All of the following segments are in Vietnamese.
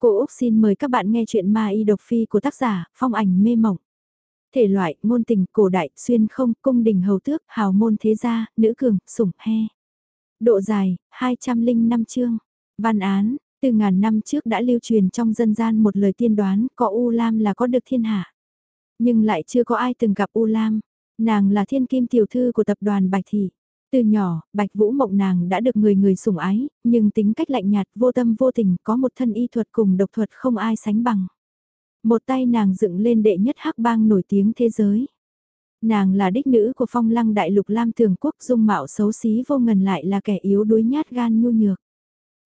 Cô Úc xin mời các bạn nghe chuyện Ma Y độc phi của tác giả Phong ảnh mê mộng. Thể loại, ngôn tình, cổ đại, xuyên không, cung đình hầu tước, hào môn thế gia, nữ cường, sủng, he. Độ dài, 205 chương. Văn án, từ ngàn năm trước đã lưu truyền trong dân gian một lời tiên đoán có U Lam là có được thiên hạ. Nhưng lại chưa có ai từng gặp U Lam. Nàng là thiên kim tiểu thư của tập đoàn Bạch Thị. Từ nhỏ, Bạch Vũ Mộng nàng đã được người người sủng ái, nhưng tính cách lạnh nhạt, vô tâm vô tình, có một thân y thuật cùng độc thuật không ai sánh bằng. Một tay nàng dựng lên đệ nhất hắc bang nổi tiếng thế giới. Nàng là đích nữ của phong lăng đại lục Lam Thường Quốc dung mạo xấu xí vô ngần lại là kẻ yếu đuối nhát gan nhu nhược.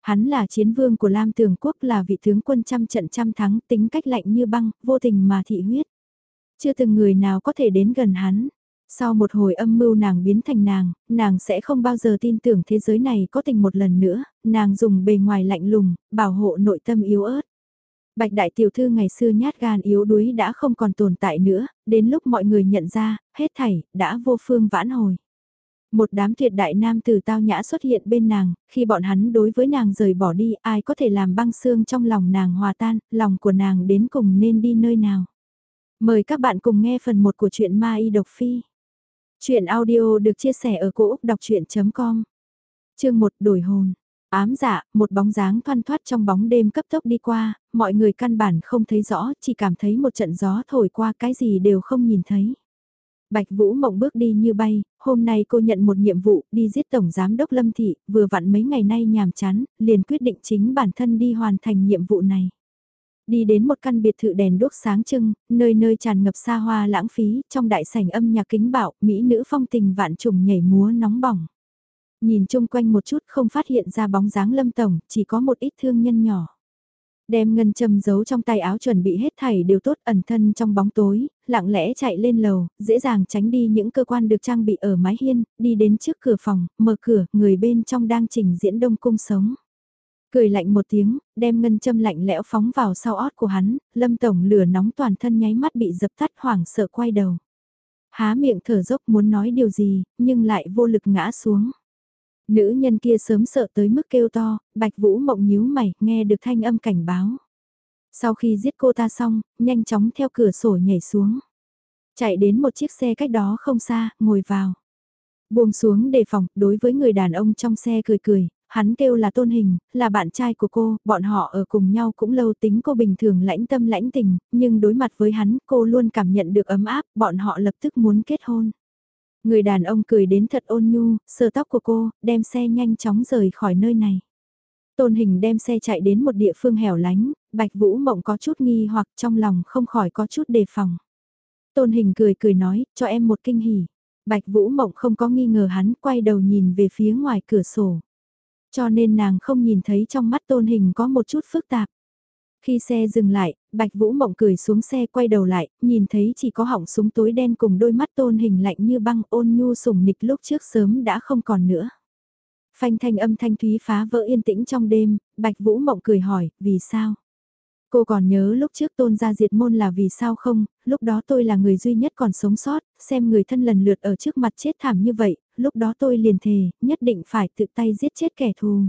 Hắn là chiến vương của Lam Tường Quốc là vị tướng quân trăm trận trăm thắng tính cách lạnh như băng, vô tình mà thị huyết. Chưa từng người nào có thể đến gần hắn. Sau một hồi âm mưu nàng biến thành nàng, nàng sẽ không bao giờ tin tưởng thế giới này có tình một lần nữa, nàng dùng bề ngoài lạnh lùng, bảo hộ nội tâm yếu ớt. Bạch đại tiểu thư ngày xưa nhát gan yếu đuối đã không còn tồn tại nữa, đến lúc mọi người nhận ra, hết thảy, đã vô phương vãn hồi. Một đám tuyệt đại nam tử tao nhã xuất hiện bên nàng, khi bọn hắn đối với nàng rời bỏ đi, ai có thể làm băng xương trong lòng nàng hòa tan, lòng của nàng đến cùng nên đi nơi nào. Mời các bạn cùng nghe phần 1 của truyện Ma Y Độc Phi. Chuyện audio được chia sẻ ở cỗ đọc chuyện.com Chương 1 đổi hồn Ám dạ, một bóng dáng thoăn thoát trong bóng đêm cấp tốc đi qua, mọi người căn bản không thấy rõ, chỉ cảm thấy một trận gió thổi qua cái gì đều không nhìn thấy. Bạch Vũ Mộng bước đi như bay, hôm nay cô nhận một nhiệm vụ đi giết Tổng Giám Đốc Lâm Thị, vừa vặn mấy ngày nay nhàm chán, liền quyết định chính bản thân đi hoàn thành nhiệm vụ này. Đi đến một căn biệt thự đèn đốt sáng trưng, nơi nơi tràn ngập xa hoa lãng phí, trong đại sảnh âm nhạc kính bạo, mỹ nữ phong tình vạn trùng nhảy múa nóng bỏng. Nhìn chung quanh một chút không phát hiện ra bóng dáng lâm tổng, chỉ có một ít thương nhân nhỏ. Đem ngân châm giấu trong tay áo chuẩn bị hết thảy đều tốt ẩn thân trong bóng tối, lặng lẽ chạy lên lầu, dễ dàng tránh đi những cơ quan được trang bị ở mái hiên, đi đến trước cửa phòng, mở cửa, người bên trong đang trình diễn đông cung sống. Cười lạnh một tiếng, đem ngân châm lạnh lẽo phóng vào sau ót của hắn, lâm tổng lửa nóng toàn thân nháy mắt bị dập tắt hoảng sợ quay đầu. Há miệng thở dốc muốn nói điều gì, nhưng lại vô lực ngã xuống. Nữ nhân kia sớm sợ tới mức kêu to, bạch vũ mộng nhíu mày, nghe được thanh âm cảnh báo. Sau khi giết cô ta xong, nhanh chóng theo cửa sổ nhảy xuống. Chạy đến một chiếc xe cách đó không xa, ngồi vào. Buông xuống đề phòng, đối với người đàn ông trong xe cười cười, hắn kêu là tôn hình, là bạn trai của cô, bọn họ ở cùng nhau cũng lâu tính cô bình thường lãnh tâm lãnh tình, nhưng đối mặt với hắn cô luôn cảm nhận được ấm áp, bọn họ lập tức muốn kết hôn. Người đàn ông cười đến thật ôn nhu, sờ tóc của cô, đem xe nhanh chóng rời khỏi nơi này. Tôn hình đem xe chạy đến một địa phương hẻo lánh, Bạch Vũ Mộng có chút nghi hoặc trong lòng không khỏi có chút đề phòng. Tôn hình cười cười nói, cho em một kinh hỉ. Bạch Vũ Mộng không có nghi ngờ hắn, quay đầu nhìn về phía ngoài cửa sổ. Cho nên nàng không nhìn thấy trong mắt tôn hình có một chút phức tạp. Khi xe dừng lại, Bạch Vũ Mộng cười xuống xe quay đầu lại, nhìn thấy chỉ có họng súng tối đen cùng đôi mắt tôn hình lạnh như băng ôn nhu sủng nịch lúc trước sớm đã không còn nữa. Phanh thanh âm thanh thúy phá vỡ yên tĩnh trong đêm, Bạch Vũ Mộng cười hỏi, vì sao? Cô còn nhớ lúc trước tôn gia diệt môn là vì sao không, lúc đó tôi là người duy nhất còn sống sót, xem người thân lần lượt ở trước mặt chết thảm như vậy, lúc đó tôi liền thề, nhất định phải tự tay giết chết kẻ thù.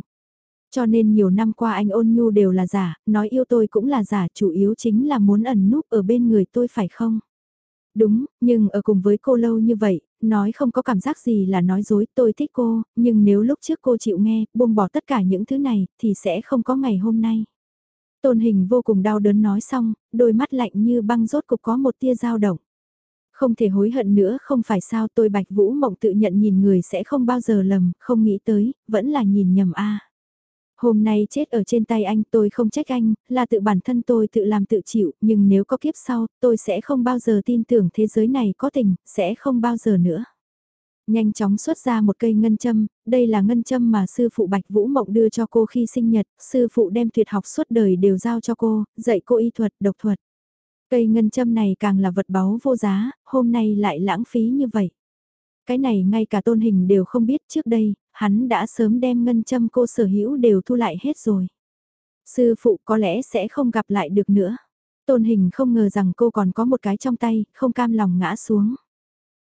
Cho nên nhiều năm qua anh ôn nhu đều là giả, nói yêu tôi cũng là giả, chủ yếu chính là muốn ẩn núp ở bên người tôi phải không? Đúng, nhưng ở cùng với cô lâu như vậy, nói không có cảm giác gì là nói dối, tôi thích cô, nhưng nếu lúc trước cô chịu nghe, buông bỏ tất cả những thứ này, thì sẽ không có ngày hôm nay. Tôn hình vô cùng đau đớn nói xong, đôi mắt lạnh như băng rốt cục có một tia dao động. Không thể hối hận nữa không phải sao tôi Bạch Vũ Mộng tự nhận nhìn người sẽ không bao giờ lầm, không nghĩ tới, vẫn là nhìn nhầm a. Hôm nay chết ở trên tay anh tôi không trách anh, là tự bản thân tôi tự làm tự chịu, nhưng nếu có kiếp sau, tôi sẽ không bao giờ tin tưởng thế giới này có tình, sẽ không bao giờ nữa. Nhanh chóng xuất ra một cây ngân châm, đây là ngân châm mà sư phụ Bạch Vũ Mộng đưa cho cô khi sinh nhật, sư phụ đem tuyệt học suốt đời đều giao cho cô, dạy cô y thuật, độc thuật. Cây ngân châm này càng là vật báu vô giá, hôm nay lại lãng phí như vậy. Cái này ngay cả tôn hình đều không biết trước đây, hắn đã sớm đem ngân châm cô sở hữu đều thu lại hết rồi. Sư phụ có lẽ sẽ không gặp lại được nữa. Tôn hình không ngờ rằng cô còn có một cái trong tay, không cam lòng ngã xuống.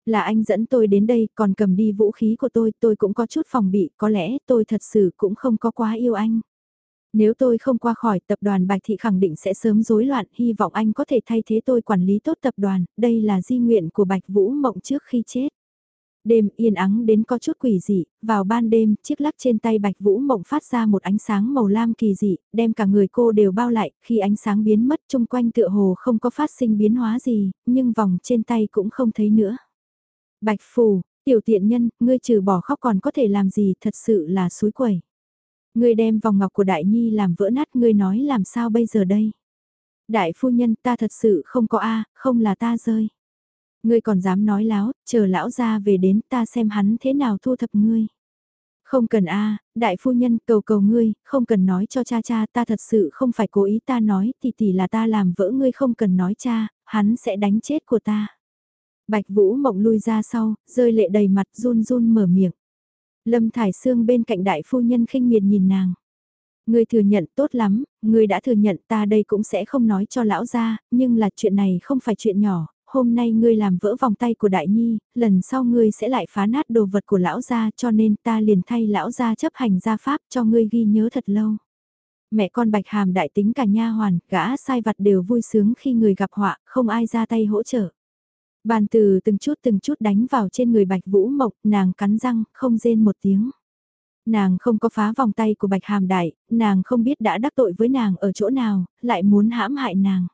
Là anh dẫn tôi đến đây, còn cầm đi vũ khí của tôi, tôi cũng có chút phòng bị, có lẽ tôi thật sự cũng không có quá yêu anh. Nếu tôi không qua khỏi tập đoàn Bạch Thị khẳng định sẽ sớm rối loạn, hy vọng anh có thể thay thế tôi quản lý tốt tập đoàn, đây là di nguyện của Bạch Vũ Mộng trước khi chết. Đêm yên ắng đến có chút quỷ dị, vào ban đêm, chiếc lắc trên tay Bạch Vũ Mộng phát ra một ánh sáng màu lam kỳ dị, đem cả người cô đều bao lại, khi ánh sáng biến mất chung quanh tựa hồ không có phát sinh biến hóa gì, nhưng vòng trên tay cũng không thấy nữa. Bạch Phù, tiểu tiện nhân, ngươi trừ bỏ khóc còn có thể làm gì thật sự là suối quẩy. Ngươi đem vòng ngọc của Đại Nhi làm vỡ nát ngươi nói làm sao bây giờ đây? Đại phu nhân ta thật sự không có A, không là ta rơi. Ngươi còn dám nói láo, chờ lão ra về đến ta xem hắn thế nào thu thập ngươi. Không cần a đại phu nhân cầu cầu ngươi, không cần nói cho cha cha ta thật sự không phải cố ý ta nói tỷ tỷ là ta làm vỡ ngươi không cần nói cha, hắn sẽ đánh chết của ta. Bạch Vũ mộng lui ra sau, rơi lệ đầy mặt run run mở miệng. Lâm Thải Sương bên cạnh đại phu nhân khinh miệt nhìn nàng. Ngươi thừa nhận tốt lắm, ngươi đã thừa nhận ta đây cũng sẽ không nói cho lão gia, nhưng là chuyện này không phải chuyện nhỏ, hôm nay ngươi làm vỡ vòng tay của đại nhi, lần sau ngươi sẽ lại phá nát đồ vật của lão gia cho nên ta liền thay lão gia chấp hành gia pháp cho ngươi ghi nhớ thật lâu. Mẹ con bạch hàm đại tính cả nha hoàn, gã sai vặt đều vui sướng khi người gặp họa, không ai ra tay hỗ trợ. Bàn từ từng chút từng chút đánh vào trên người bạch vũ mộc, nàng cắn răng, không rên một tiếng. Nàng không có phá vòng tay của bạch hàm đại, nàng không biết đã đắc tội với nàng ở chỗ nào, lại muốn hãm hại nàng.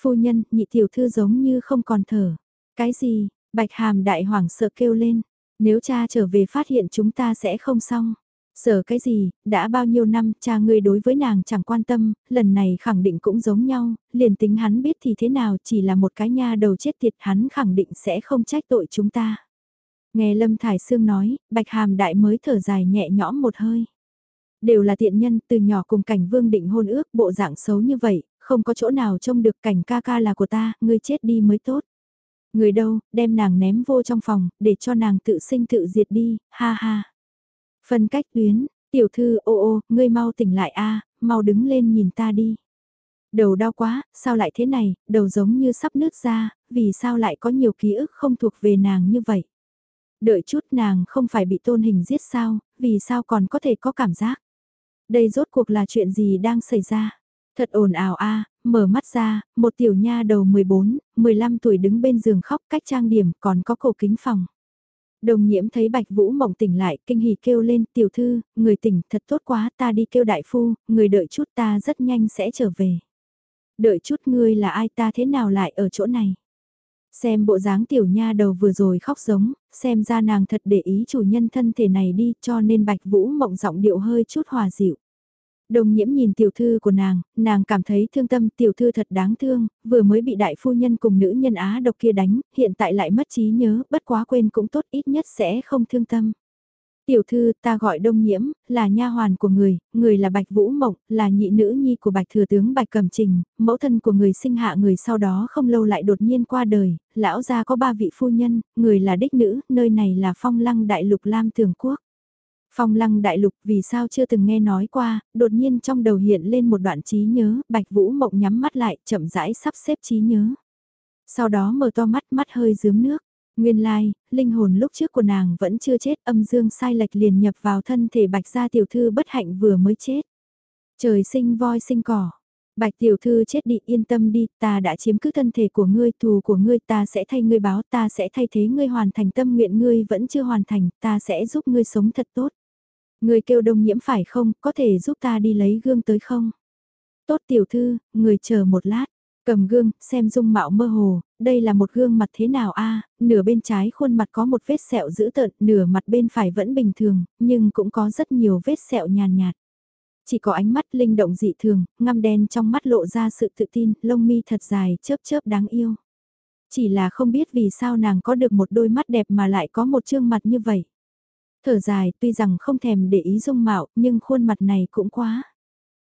Phu nhân, nhị tiểu thư giống như không còn thở. Cái gì, bạch hàm đại hoảng sợ kêu lên. Nếu cha trở về phát hiện chúng ta sẽ không xong. Sợ cái gì, đã bao nhiêu năm cha ngươi đối với nàng chẳng quan tâm, lần này khẳng định cũng giống nhau, liền tính hắn biết thì thế nào chỉ là một cái nha đầu chết tiệt hắn khẳng định sẽ không trách tội chúng ta. Nghe Lâm Thải Sương nói, Bạch Hàm Đại mới thở dài nhẹ nhõm một hơi. Đều là tiện nhân từ nhỏ cùng cảnh vương định hôn ước bộ dạng xấu như vậy, không có chỗ nào trông được cảnh ca ca là của ta, ngươi chết đi mới tốt. Người đâu, đem nàng ném vô trong phòng, để cho nàng tự sinh tự diệt đi, ha ha. Phân cách tuyến, tiểu thư ô ô, ngươi mau tỉnh lại a mau đứng lên nhìn ta đi. Đầu đau quá, sao lại thế này, đầu giống như sắp nứt ra, vì sao lại có nhiều ký ức không thuộc về nàng như vậy. Đợi chút nàng không phải bị tôn hình giết sao, vì sao còn có thể có cảm giác. Đây rốt cuộc là chuyện gì đang xảy ra. Thật ồn ào a, mở mắt ra, một tiểu nha đầu 14, 15 tuổi đứng bên giường khóc cách trang điểm còn có cổ kính phòng. Đồng nhiễm thấy Bạch Vũ mộng tỉnh lại, kinh hỉ kêu lên, tiểu thư, người tỉnh, thật tốt quá, ta đi kêu đại phu, người đợi chút ta rất nhanh sẽ trở về. Đợi chút ngươi là ai ta thế nào lại ở chỗ này? Xem bộ dáng tiểu nha đầu vừa rồi khóc giống, xem ra nàng thật để ý chủ nhân thân thể này đi cho nên Bạch Vũ mộng giọng điệu hơi chút hòa dịu. Đồng nhiễm nhìn tiểu thư của nàng, nàng cảm thấy thương tâm tiểu thư thật đáng thương, vừa mới bị đại phu nhân cùng nữ nhân Á độc kia đánh, hiện tại lại mất trí nhớ, bất quá quên cũng tốt ít nhất sẽ không thương tâm. Tiểu thư ta gọi đông nhiễm, là nha hoàn của người, người là Bạch Vũ Mộng, là nhị nữ nhi của Bạch Thừa Tướng Bạch Cầm Trình, mẫu thân của người sinh hạ người sau đó không lâu lại đột nhiên qua đời, lão gia có ba vị phu nhân, người là đích nữ, nơi này là phong lăng đại lục Lam Thường Quốc. Phong lăng đại lục vì sao chưa từng nghe nói qua, đột nhiên trong đầu hiện lên một đoạn trí nhớ, Bạch Vũ Mộng nhắm mắt lại, chậm rãi sắp xếp trí nhớ. Sau đó mở to mắt, mắt hơi dướm nước. Nguyên lai, like, linh hồn lúc trước của nàng vẫn chưa chết, âm dương sai lệch liền nhập vào thân thể Bạch gia tiểu thư bất hạnh vừa mới chết. Trời sinh voi sinh cỏ. Bạch tiểu thư chết đi yên tâm đi, ta đã chiếm cứ thân thể của ngươi, thù của ngươi ta sẽ thay ngươi báo, ta sẽ thay thế ngươi hoàn thành tâm nguyện ngươi vẫn chưa hoàn thành, ta sẽ giúp ngươi sống thật tốt. Ngươi kêu đông nhiễm phải không, có thể giúp ta đi lấy gương tới không? Tốt tiểu thư, người chờ một lát. Cầm gương, xem dung mạo mơ hồ, đây là một gương mặt thế nào a nửa bên trái khuôn mặt có một vết sẹo dữ tợn, nửa mặt bên phải vẫn bình thường, nhưng cũng có rất nhiều vết sẹo nhàn nhạt, chỉ có ánh mắt linh động dị thường, ngăm đen trong mắt lộ ra sự tự tin, lông mi thật dài, chớp chớp đáng yêu. Chỉ là không biết vì sao nàng có được một đôi mắt đẹp mà lại có một trương mặt như vậy. Thở dài, tuy rằng không thèm để ý dung mạo, nhưng khuôn mặt này cũng quá.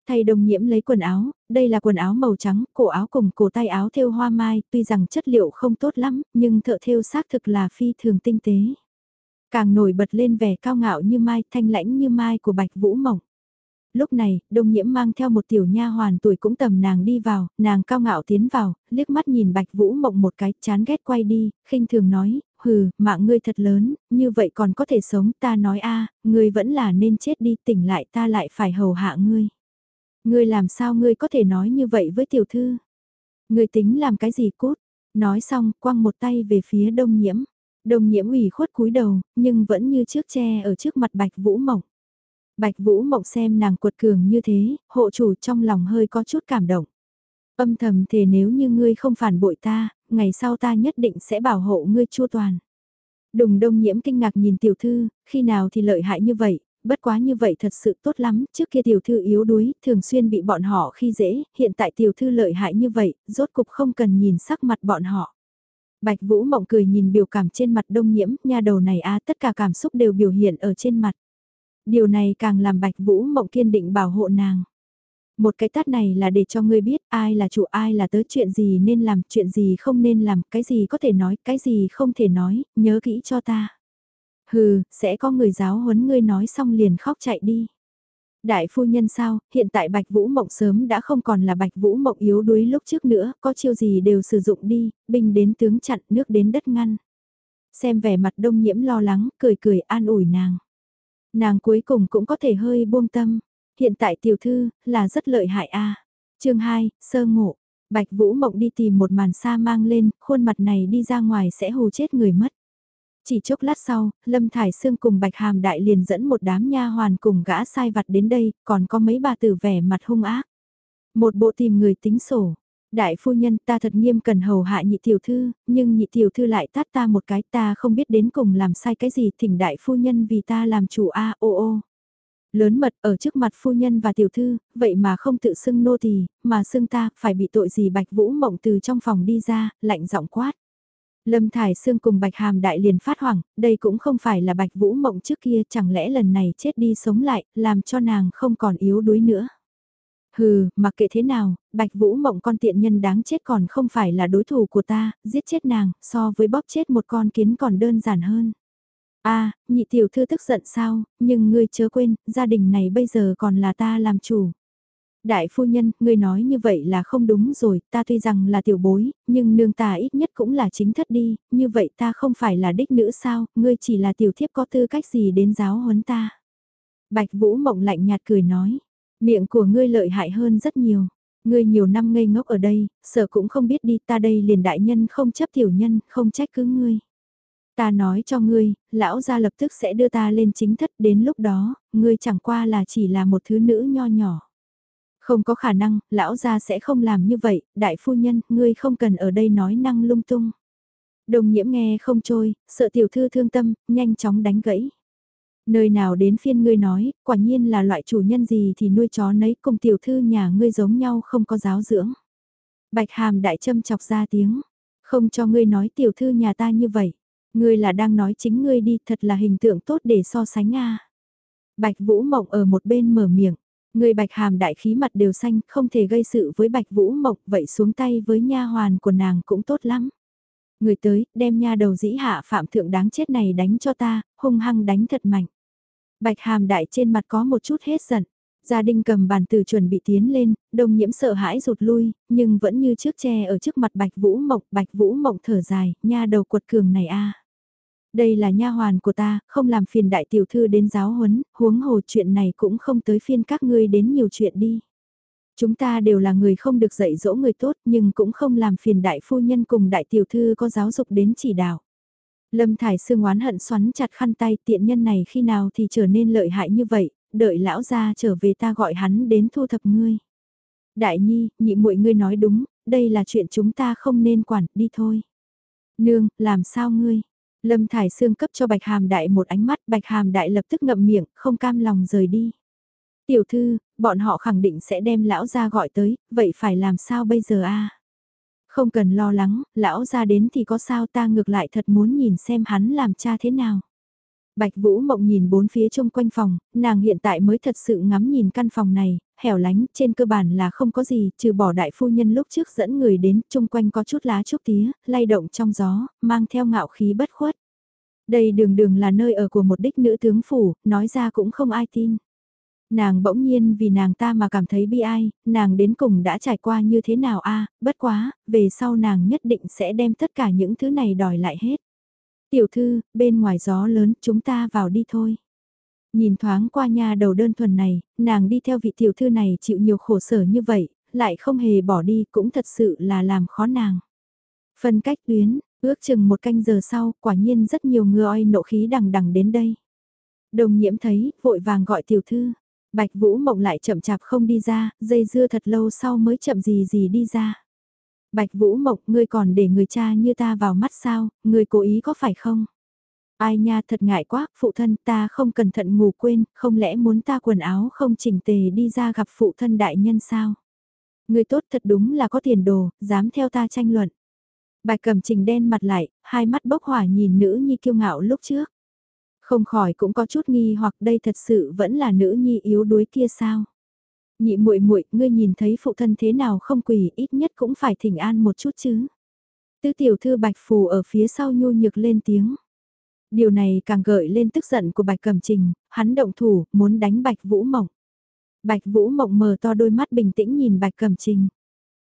Thay đồng nhiễm lấy quần áo, đây là quần áo màu trắng, cổ áo cùng cổ tay áo thêu hoa mai, tuy rằng chất liệu không tốt lắm, nhưng thợ thêu xác thực là phi thường tinh tế. Càng nổi bật lên vẻ cao ngạo như mai, thanh lãnh như mai của bạch vũ mộng. Lúc này, đông nhiễm mang theo một tiểu nha hoàn tuổi cũng tầm nàng đi vào, nàng cao ngạo tiến vào, liếc mắt nhìn bạch vũ mộng một cái, chán ghét quay đi, khinh thường nói, hừ, mạng ngươi thật lớn, như vậy còn có thể sống, ta nói a, ngươi vẫn là nên chết đi, tỉnh lại ta lại phải hầu hạ ngươi. Ngươi làm sao ngươi có thể nói như vậy với tiểu thư? Ngươi tính làm cái gì cút? Nói xong, quăng một tay về phía đông nhiễm. Đông nhiễm ủy khuất cúi đầu, nhưng vẫn như trước che ở trước mặt Bạch Vũ Mộng. Bạch Vũ Mộng xem nàng cuột cường như thế, hộ chủ trong lòng hơi có chút cảm động. Âm thầm thề nếu như ngươi không phản bội ta, ngày sau ta nhất định sẽ bảo hộ ngươi chua toàn. Đùng đông nhiễm kinh ngạc nhìn tiểu thư, khi nào thì lợi hại như vậy, bất quá như vậy thật sự tốt lắm, trước kia tiểu thư yếu đuối, thường xuyên bị bọn họ khi dễ, hiện tại tiểu thư lợi hại như vậy, rốt cục không cần nhìn sắc mặt bọn họ. Bạch Vũ Mộng cười nhìn biểu cảm trên mặt đông nhiễm, nha đầu này a tất cả cảm xúc đều biểu hiện ở trên mặt. Điều này càng làm Bạch Vũ Mộng kiên định bảo hộ nàng. Một cái tát này là để cho ngươi biết ai là chủ ai là tớ chuyện gì nên làm, chuyện gì không nên làm, cái gì có thể nói, cái gì không thể nói, nhớ kỹ cho ta. Hừ, sẽ có người giáo huấn ngươi nói xong liền khóc chạy đi. Đại phu nhân sao, hiện tại Bạch Vũ Mộng sớm đã không còn là Bạch Vũ Mộng yếu đuối lúc trước nữa, có chiêu gì đều sử dụng đi, binh đến tướng chặn, nước đến đất ngăn. Xem vẻ mặt đông nhiễm lo lắng, cười cười an ủi nàng. Nàng cuối cùng cũng có thể hơi buông tâm, hiện tại tiểu thư, là rất lợi hại a chương 2, sơ ngộ, Bạch Vũ Mộng đi tìm một màn sa mang lên, khuôn mặt này đi ra ngoài sẽ hù chết người mất. Chỉ chốc lát sau, Lâm Thải Sương cùng Bạch Hàm Đại liền dẫn một đám nha hoàn cùng gã sai vặt đến đây, còn có mấy bà tử vẻ mặt hung ác. Một bộ tìm người tính sổ. Đại phu nhân ta thật nghiêm cần hầu hạ nhị tiểu thư, nhưng nhị tiểu thư lại tát ta một cái ta không biết đến cùng làm sai cái gì thỉnh đại phu nhân vì ta làm chủ a ô ô. Lớn mật ở trước mặt phu nhân và tiểu thư, vậy mà không tự xưng nô tỳ mà xưng ta phải bị tội gì bạch vũ mộng từ trong phòng đi ra, lạnh giọng quát. Lâm Thải Sương cùng Bạch Hàm Đại liền phát hoảng, đây cũng không phải là Bạch Vũ Mộng trước kia chẳng lẽ lần này chết đi sống lại, làm cho nàng không còn yếu đuối nữa. Hừ, mặc kệ thế nào, Bạch Vũ Mộng con tiện nhân đáng chết còn không phải là đối thủ của ta, giết chết nàng, so với bóp chết một con kiến còn đơn giản hơn. a nhị tiểu thư tức giận sao, nhưng ngươi chớ quên, gia đình này bây giờ còn là ta làm chủ. Đại phu nhân, ngươi nói như vậy là không đúng rồi, ta tuy rằng là tiểu bối, nhưng nương ta ít nhất cũng là chính thất đi, như vậy ta không phải là đích nữ sao, ngươi chỉ là tiểu thiếp có tư cách gì đến giáo huấn ta. Bạch Vũ Mộng lạnh nhạt cười nói, miệng của ngươi lợi hại hơn rất nhiều. Ngươi nhiều năm ngây ngốc ở đây, sợ cũng không biết đi ta đây liền đại nhân không chấp tiểu nhân, không trách cứ ngươi. Ta nói cho ngươi, lão gia lập tức sẽ đưa ta lên chính thất đến lúc đó, ngươi chẳng qua là chỉ là một thứ nữ nho nhỏ. Không có khả năng, lão gia sẽ không làm như vậy, đại phu nhân, ngươi không cần ở đây nói năng lung tung. Đồng nhiễm nghe không trôi, sợ tiểu thư thương tâm, nhanh chóng đánh gãy. Nơi nào đến phiên ngươi nói, quả nhiên là loại chủ nhân gì thì nuôi chó nấy cùng tiểu thư nhà ngươi giống nhau không có giáo dưỡng. Bạch hàm đại châm chọc ra tiếng, không cho ngươi nói tiểu thư nhà ta như vậy. Ngươi là đang nói chính ngươi đi thật là hình tượng tốt để so sánh a Bạch Vũ Mộng ở một bên mở miệng. Người bạch hàm đại khí mặt đều xanh, không thể gây sự với bạch vũ mộng vậy xuống tay với nha hoàn của nàng cũng tốt lắm. Người tới, đem nha đầu dĩ hạ phạm thượng đáng chết này đánh cho ta, hung hăng đánh thật mạnh. Bạch hàm đại trên mặt có một chút hết giận. Gia đình cầm bàn từ chuẩn bị tiến lên, đồng nhiễm sợ hãi rụt lui, nhưng vẫn như trước tre ở trước mặt bạch vũ mộc, bạch vũ mộc thở dài, nha đầu quật cường này a đây là nha hoàn của ta, không làm phiền đại tiểu thư đến giáo huấn, huống hồ chuyện này cũng không tới phiên các ngươi đến nhiều chuyện đi. Chúng ta đều là người không được dạy dỗ người tốt nhưng cũng không làm phiền đại phu nhân cùng đại tiểu thư có giáo dục đến chỉ đạo. Lâm Thải Sương oán hận xoắn chặt khăn tay tiện nhân này khi nào thì trở nên lợi hại như vậy, đợi lão ra trở về ta gọi hắn đến thu thập ngươi. Đại nhi, nhị muội ngươi nói đúng, đây là chuyện chúng ta không nên quản, đi thôi. Nương, làm sao ngươi? Lâm Thải Sương cấp cho Bạch Hàm Đại một ánh mắt, Bạch Hàm Đại lập tức ngậm miệng, không cam lòng rời đi. Tiểu thư, bọn họ khẳng định sẽ đem lão ra gọi tới, vậy phải làm sao bây giờ a? Không cần lo lắng, lão ra đến thì có sao ta ngược lại thật muốn nhìn xem hắn làm cha thế nào. Bạch Vũ Mộng nhìn bốn phía chung quanh phòng, nàng hiện tại mới thật sự ngắm nhìn căn phòng này, hẻo lánh, trên cơ bản là không có gì, trừ bỏ đại phu nhân lúc trước dẫn người đến, chung quanh có chút lá trúc tía, lay động trong gió, mang theo ngạo khí bất khuất. Đây đường đường là nơi ở của một đích nữ tướng phủ, nói ra cũng không ai tin. Nàng bỗng nhiên vì nàng ta mà cảm thấy bi ai, nàng đến cùng đã trải qua như thế nào a bất quá, về sau nàng nhất định sẽ đem tất cả những thứ này đòi lại hết. Tiểu thư, bên ngoài gió lớn, chúng ta vào đi thôi. Nhìn thoáng qua nhà đầu đơn thuần này, nàng đi theo vị tiểu thư này chịu nhiều khổ sở như vậy, lại không hề bỏ đi cũng thật sự là làm khó nàng. Phân cách tuyến, ước chừng một canh giờ sau, quả nhiên rất nhiều người oi nộ khí đằng đằng đến đây. Đồng nhiễm thấy, vội vàng gọi tiểu thư. Bạch Vũ Mộng lại chậm chạp không đi ra, dây dưa thật lâu sau mới chậm gì gì đi ra. Bạch Vũ Mộng, ngươi còn để người cha như ta vào mắt sao, ngươi cố ý có phải không? Ai nha thật ngại quá, phụ thân ta không cẩn thận ngủ quên, không lẽ muốn ta quần áo không chỉnh tề đi ra gặp phụ thân đại nhân sao? Ngươi tốt thật đúng là có tiền đồ, dám theo ta tranh luận. Bạch cầm trình đen mặt lại, hai mắt bốc hỏa nhìn nữ nhi kiêu ngạo lúc trước. Không khỏi cũng có chút nghi hoặc đây thật sự vẫn là nữ nhi yếu đuối kia sao? Nhị muội muội, ngươi nhìn thấy phụ thân thế nào không quỳ, ít nhất cũng phải thỉnh an một chút chứ. Tứ tiểu thư Bạch Phù ở phía sau nhu nhược lên tiếng. Điều này càng gợi lên tức giận của Bạch Cẩm Trình, hắn động thủ, muốn đánh Bạch Vũ Mộng. Bạch Vũ Mộng mờ to đôi mắt bình tĩnh nhìn Bạch Cẩm Trình.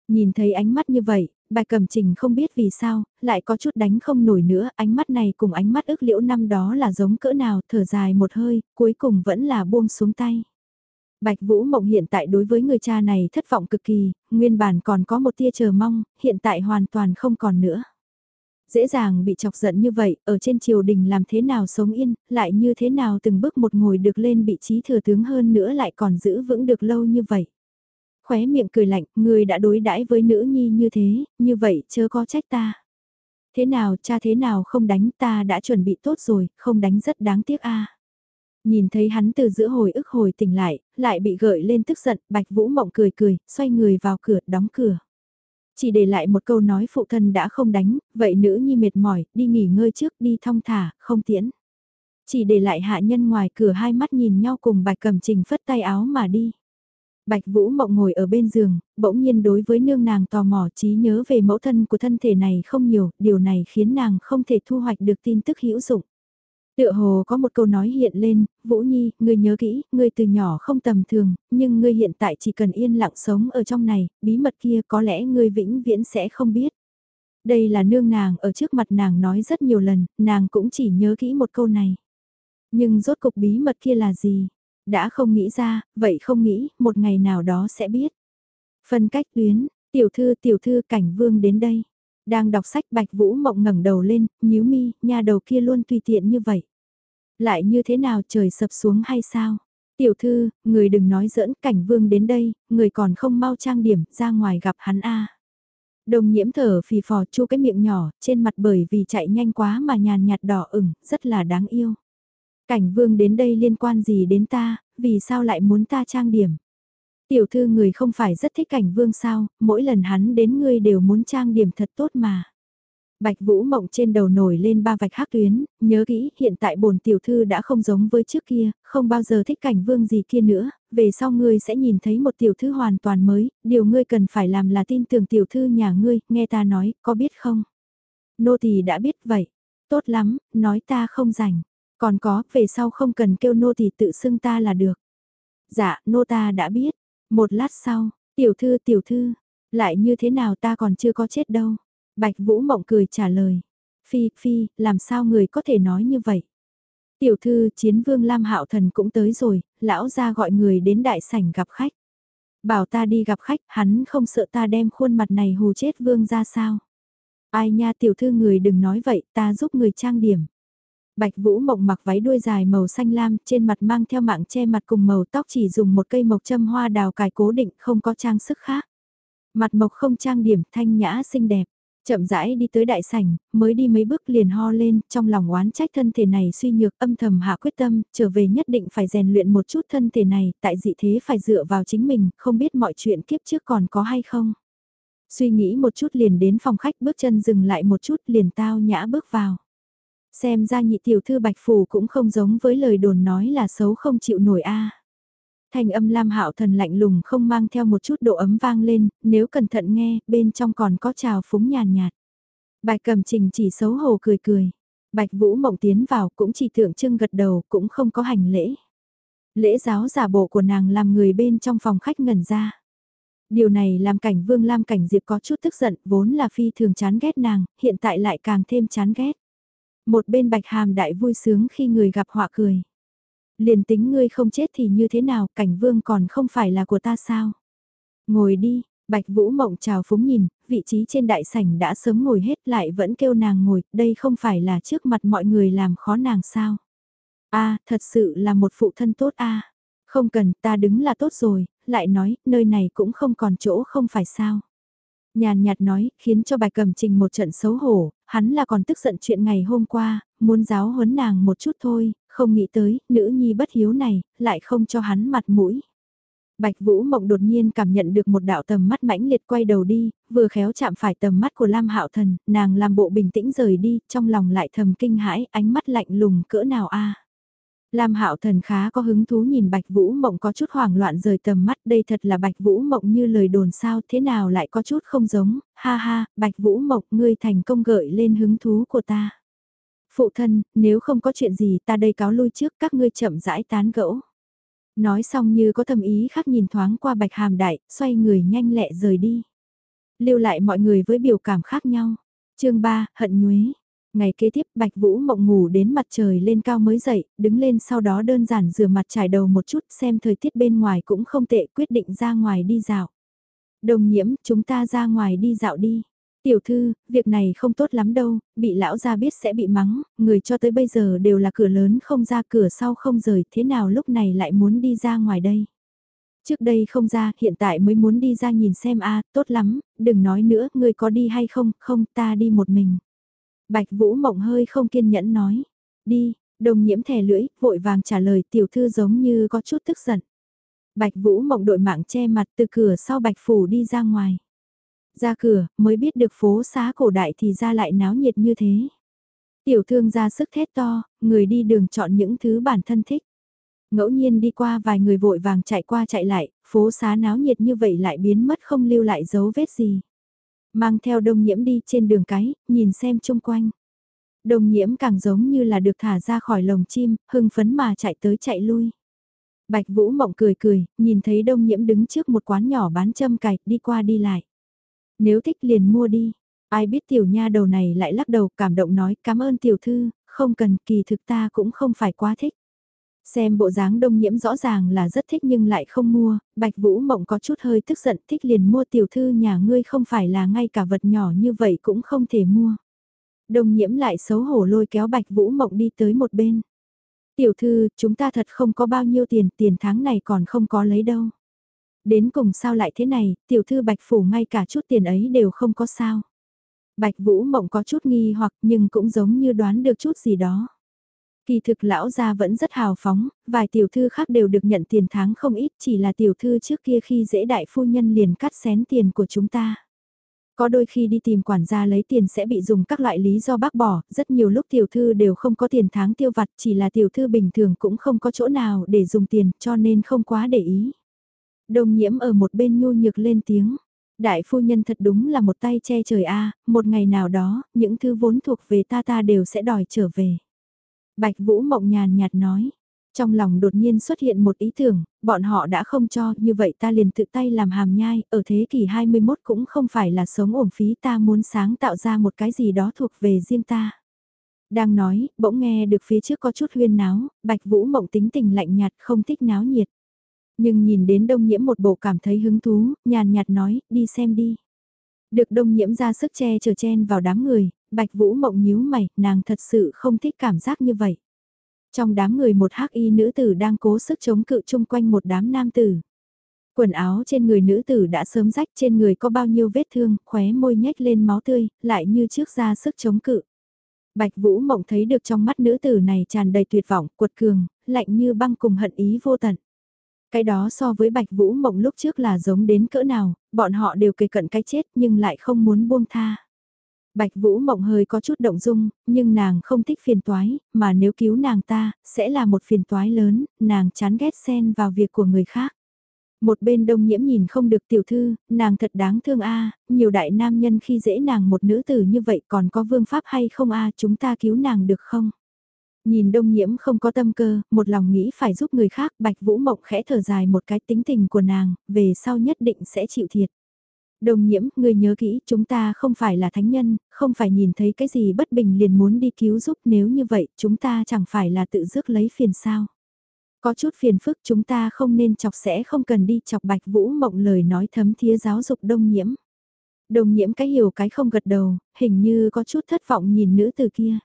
Nhìn thấy ánh mắt như vậy, Bạch cầm Trình không biết vì sao, lại có chút đánh không nổi nữa, ánh mắt này cùng ánh mắt ức liễu năm đó là giống cỡ nào, thở dài một hơi, cuối cùng vẫn là buông xuống tay. Bạch Vũ Mộng hiện tại đối với người cha này thất vọng cực kỳ, nguyên bản còn có một tia chờ mong, hiện tại hoàn toàn không còn nữa. Dễ dàng bị chọc giận như vậy, ở trên triều đình làm thế nào sống yên, lại như thế nào từng bước một ngồi được lên vị trí thừa tướng hơn nữa lại còn giữ vững được lâu như vậy. Khóe miệng cười lạnh, người đã đối đãi với nữ nhi như thế, như vậy chớ có trách ta. Thế nào cha thế nào không đánh ta đã chuẩn bị tốt rồi, không đánh rất đáng tiếc a. Nhìn thấy hắn từ giữa hồi ức hồi tỉnh lại, lại bị gợi lên tức giận, Bạch Vũ Mộng cười cười, xoay người vào cửa, đóng cửa. Chỉ để lại một câu nói phụ thân đã không đánh, vậy nữ nhi mệt mỏi, đi nghỉ ngơi trước, đi thong thả, không tiễn. Chỉ để lại hạ nhân ngoài cửa hai mắt nhìn nhau cùng bạch cầm trình phất tay áo mà đi. Bạch Vũ Mộng ngồi ở bên giường, bỗng nhiên đối với nương nàng tò mò trí nhớ về mẫu thân của thân thể này không nhiều, điều này khiến nàng không thể thu hoạch được tin tức hữu dụng. Tựa hồ có một câu nói hiện lên, Vũ Nhi, ngươi nhớ kỹ, ngươi từ nhỏ không tầm thường, nhưng ngươi hiện tại chỉ cần yên lặng sống ở trong này, bí mật kia có lẽ ngươi vĩnh viễn sẽ không biết. Đây là nương nàng ở trước mặt nàng nói rất nhiều lần, nàng cũng chỉ nhớ kỹ một câu này. Nhưng rốt cục bí mật kia là gì? Đã không nghĩ ra, vậy không nghĩ, một ngày nào đó sẽ biết. Phân cách tuyến, tiểu thư tiểu thư cảnh vương đến đây. Đang đọc sách Bạch Vũ Mộng ngẩng đầu lên, nhíu mi, nhà đầu kia luôn tùy tiện như vậy. Lại như thế nào trời sập xuống hay sao? Tiểu thư, người đừng nói giỡn cảnh vương đến đây, người còn không mau trang điểm ra ngoài gặp hắn a. Đồng nhiễm thở phì phò chu cái miệng nhỏ, trên mặt bởi vì chạy nhanh quá mà nhàn nhạt đỏ ửng, rất là đáng yêu. Cảnh vương đến đây liên quan gì đến ta, vì sao lại muốn ta trang điểm? Tiểu thư người không phải rất thích cảnh vương sao, mỗi lần hắn đến ngươi đều muốn trang điểm thật tốt mà. Bạch Vũ Mộng trên đầu nổi lên ba vạch hắc tuyến, nhớ kỹ hiện tại bổn tiểu thư đã không giống với trước kia, không bao giờ thích cảnh vương gì kia nữa, về sau ngươi sẽ nhìn thấy một tiểu thư hoàn toàn mới, điều ngươi cần phải làm là tin tưởng tiểu thư nhà ngươi, nghe ta nói, có biết không? Nô tỳ đã biết vậy, tốt lắm, nói ta không rảnh, còn có, về sau không cần kêu nô thì tự xưng ta là được. Dạ, nô ta đã biết, một lát sau, tiểu thư tiểu thư, lại như thế nào ta còn chưa có chết đâu. Bạch Vũ Mộng cười trả lời. Phi, Phi, làm sao người có thể nói như vậy? Tiểu thư chiến vương Lam Hạo Thần cũng tới rồi, lão ra gọi người đến đại sảnh gặp khách. Bảo ta đi gặp khách, hắn không sợ ta đem khuôn mặt này hù chết vương ra sao? Ai nha tiểu thư người đừng nói vậy, ta giúp người trang điểm. Bạch Vũ Mộng mặc váy đuôi dài màu xanh lam, trên mặt mang theo mạng che mặt cùng màu tóc chỉ dùng một cây mộc châm hoa đào cài cố định không có trang sức khác. Mặt mộc không trang điểm thanh nhã xinh đẹp. Chậm rãi đi tới đại sảnh, mới đi mấy bước liền ho lên, trong lòng oán trách thân thể này suy nhược âm thầm hạ quyết tâm, trở về nhất định phải rèn luyện một chút thân thể này, tại dị thế phải dựa vào chính mình, không biết mọi chuyện kiếp trước còn có hay không. Suy nghĩ một chút liền đến phòng khách bước chân dừng lại một chút liền tao nhã bước vào. Xem ra nhị tiểu thư bạch phù cũng không giống với lời đồn nói là xấu không chịu nổi a. Thành âm Lam Hạo Thần lạnh lùng không mang theo một chút độ ấm vang lên, nếu cẩn thận nghe, bên trong còn có trào phúng nhàn nhạt. Bạch Cầm Trình chỉ xấu hổ cười cười. Bạch Vũ Mộng tiến vào cũng chỉ tượng trưng gật đầu cũng không có hành lễ. Lễ giáo giả bộ của nàng làm người bên trong phòng khách ngẩn ra. Điều này làm cảnh Vương Lam Cảnh Diệp có chút tức giận, vốn là phi thường chán ghét nàng, hiện tại lại càng thêm chán ghét. Một bên Bạch Hàm đại vui sướng khi người gặp họa cười. Liền tính ngươi không chết thì như thế nào, cảnh vương còn không phải là của ta sao? Ngồi đi, Bạch Vũ Mộng chào phúng nhìn, vị trí trên đại sảnh đã sớm ngồi hết lại vẫn kêu nàng ngồi, đây không phải là trước mặt mọi người làm khó nàng sao? a thật sự là một phụ thân tốt a Không cần, ta đứng là tốt rồi, lại nói, nơi này cũng không còn chỗ không phải sao. Nhàn nhạt nói, khiến cho bạch cầm trình một trận xấu hổ, hắn là còn tức giận chuyện ngày hôm qua, muốn giáo huấn nàng một chút thôi, không nghĩ tới, nữ nhi bất hiếu này, lại không cho hắn mặt mũi. Bạch Vũ Mộng đột nhiên cảm nhận được một đạo tầm mắt mãnh liệt quay đầu đi, vừa khéo chạm phải tầm mắt của Lam Hạo Thần, nàng làm bộ bình tĩnh rời đi, trong lòng lại thầm kinh hãi, ánh mắt lạnh lùng cỡ nào a. Lam Hạo Thần khá có hứng thú nhìn Bạch Vũ Mộng có chút hoảng loạn rời tầm mắt, đây thật là Bạch Vũ Mộng như lời đồn sao, thế nào lại có chút không giống, ha ha, Bạch Vũ Mộng ngươi thành công gợi lên hứng thú của ta. Phụ thân, nếu không có chuyện gì ta đây cáo lui trước các ngươi chậm rãi tán gẫu. Nói xong như có thâm ý khác nhìn thoáng qua Bạch Hàm Đại, xoay người nhanh lẹ rời đi. Lưu lại mọi người với biểu cảm khác nhau. chương 3, Hận Nhuế. Ngày kế tiếp Bạch Vũ mộng ngủ đến mặt trời lên cao mới dậy, đứng lên sau đó đơn giản rửa mặt trải đầu một chút xem thời tiết bên ngoài cũng không tệ quyết định ra ngoài đi dạo. Đồng nhiễm, chúng ta ra ngoài đi dạo đi. Tiểu thư, việc này không tốt lắm đâu, bị lão gia biết sẽ bị mắng, người cho tới bây giờ đều là cửa lớn không ra cửa sau không rời, thế nào lúc này lại muốn đi ra ngoài đây? Trước đây không ra, hiện tại mới muốn đi ra nhìn xem a tốt lắm, đừng nói nữa, người có đi hay không, không, ta đi một mình. Bạch Vũ Mộng hơi không kiên nhẫn nói. Đi, đồng nhiễm thẻ lưỡi, vội vàng trả lời tiểu thư giống như có chút tức giận. Bạch Vũ Mộng đội mạng che mặt từ cửa sau Bạch Phủ đi ra ngoài. Ra cửa, mới biết được phố xá cổ đại thì ra lại náo nhiệt như thế. Tiểu thương ra sức thét to, người đi đường chọn những thứ bản thân thích. Ngẫu nhiên đi qua vài người vội vàng chạy qua chạy lại, phố xá náo nhiệt như vậy lại biến mất không lưu lại dấu vết gì. Mang theo đông nhiễm đi trên đường cái, nhìn xem chung quanh. Đông nhiễm càng giống như là được thả ra khỏi lồng chim, hưng phấn mà chạy tới chạy lui. Bạch Vũ Mộng cười cười, nhìn thấy đông nhiễm đứng trước một quán nhỏ bán châm cài, đi qua đi lại. Nếu thích liền mua đi. Ai biết tiểu nha đầu này lại lắc đầu cảm động nói cảm ơn tiểu thư, không cần kỳ thực ta cũng không phải quá thích. Xem bộ dáng đông nhiễm rõ ràng là rất thích nhưng lại không mua, Bạch Vũ Mộng có chút hơi tức giận thích liền mua tiểu thư nhà ngươi không phải là ngay cả vật nhỏ như vậy cũng không thể mua. Đông nhiễm lại xấu hổ lôi kéo Bạch Vũ Mộng đi tới một bên. Tiểu thư, chúng ta thật không có bao nhiêu tiền, tiền tháng này còn không có lấy đâu. Đến cùng sao lại thế này, tiểu thư Bạch Phủ ngay cả chút tiền ấy đều không có sao. Bạch Vũ Mộng có chút nghi hoặc nhưng cũng giống như đoán được chút gì đó. Kỳ thực lão gia vẫn rất hào phóng, vài tiểu thư khác đều được nhận tiền tháng không ít chỉ là tiểu thư trước kia khi dễ đại phu nhân liền cắt xén tiền của chúng ta. Có đôi khi đi tìm quản gia lấy tiền sẽ bị dùng các loại lý do bác bỏ, rất nhiều lúc tiểu thư đều không có tiền tháng tiêu vặt chỉ là tiểu thư bình thường cũng không có chỗ nào để dùng tiền cho nên không quá để ý. Đồng nhiễm ở một bên nhu nhược lên tiếng. Đại phu nhân thật đúng là một tay che trời a một ngày nào đó, những thứ vốn thuộc về ta ta đều sẽ đòi trở về. Bạch Vũ mộng nhàn nhạt nói. Trong lòng đột nhiên xuất hiện một ý tưởng, bọn họ đã không cho, như vậy ta liền tự tay làm hàm nhai, ở thế kỷ 21 cũng không phải là sống ổn phí ta muốn sáng tạo ra một cái gì đó thuộc về riêng ta. Đang nói, bỗng nghe được phía trước có chút huyên náo, Bạch Vũ mộng tính tình lạnh nhạt không thích náo nhiệt. Nhưng nhìn đến đông nhiễm một bộ cảm thấy hứng thú, nhàn nhạt nói, đi xem đi. Được đông nhiễm ra sức che chở chen vào đám người, Bạch Vũ mộng nhíu mày, nàng thật sự không thích cảm giác như vậy. Trong đám người một hắc y nữ tử đang cố sức chống cự chung quanh một đám nam tử. Quần áo trên người nữ tử đã sớm rách trên người có bao nhiêu vết thương, khóe môi nhếch lên máu tươi, lại như trước ra sức chống cự. Bạch Vũ Mộng thấy được trong mắt nữ tử này tràn đầy tuyệt vọng, cuột cường, lạnh như băng cùng hận ý vô tận. Cái đó so với Bạch Vũ Mộng lúc trước là giống đến cỡ nào, bọn họ đều kề cận cái chết nhưng lại không muốn buông tha. Bạch Vũ Mộng hơi có chút động dung, nhưng nàng không thích phiền toái, mà nếu cứu nàng ta, sẽ là một phiền toái lớn, nàng chán ghét xen vào việc của người khác. Một bên đông nhiễm nhìn không được tiểu thư, nàng thật đáng thương a nhiều đại nam nhân khi dễ nàng một nữ tử như vậy còn có vương pháp hay không a chúng ta cứu nàng được không? Nhìn đông nhiễm không có tâm cơ, một lòng nghĩ phải giúp người khác, bạch vũ mộng khẽ thở dài một cái tính tình của nàng, về sau nhất định sẽ chịu thiệt. Đồng nhiễm, người nhớ kỹ, chúng ta không phải là thánh nhân, không phải nhìn thấy cái gì bất bình liền muốn đi cứu giúp nếu như vậy, chúng ta chẳng phải là tự rước lấy phiền sao. Có chút phiền phức chúng ta không nên chọc sẽ không cần đi chọc Bạch Vũ Mộng lời nói thấm thía giáo dục đông nhiễm. Đông nhiễm cái hiểu cái không gật đầu, hình như có chút thất vọng nhìn nữ tử kia.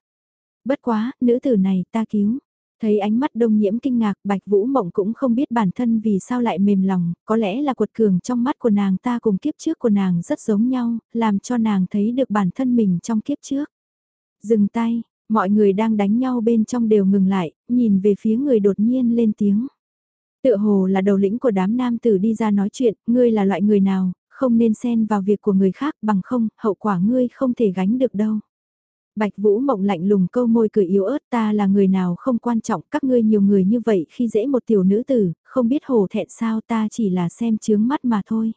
Bất quá, nữ tử này ta cứu. Thấy ánh mắt đông nhiễm kinh ngạc Bạch Vũ Mộng cũng không biết bản thân vì sao lại mềm lòng, có lẽ là cuột cường trong mắt của nàng ta cùng kiếp trước của nàng rất giống nhau, làm cho nàng thấy được bản thân mình trong kiếp trước. Dừng tay, mọi người đang đánh nhau bên trong đều ngừng lại, nhìn về phía người đột nhiên lên tiếng. Tựa hồ là đầu lĩnh của đám nam tử đi ra nói chuyện, ngươi là loại người nào, không nên xen vào việc của người khác bằng không, hậu quả ngươi không thể gánh được đâu. Bạch Vũ Mộng lạnh lùng câu môi cười yếu ớt ta là người nào không quan trọng các ngươi nhiều người như vậy khi dễ một tiểu nữ tử, không biết hổ thẹn sao ta chỉ là xem chướng mắt mà thôi.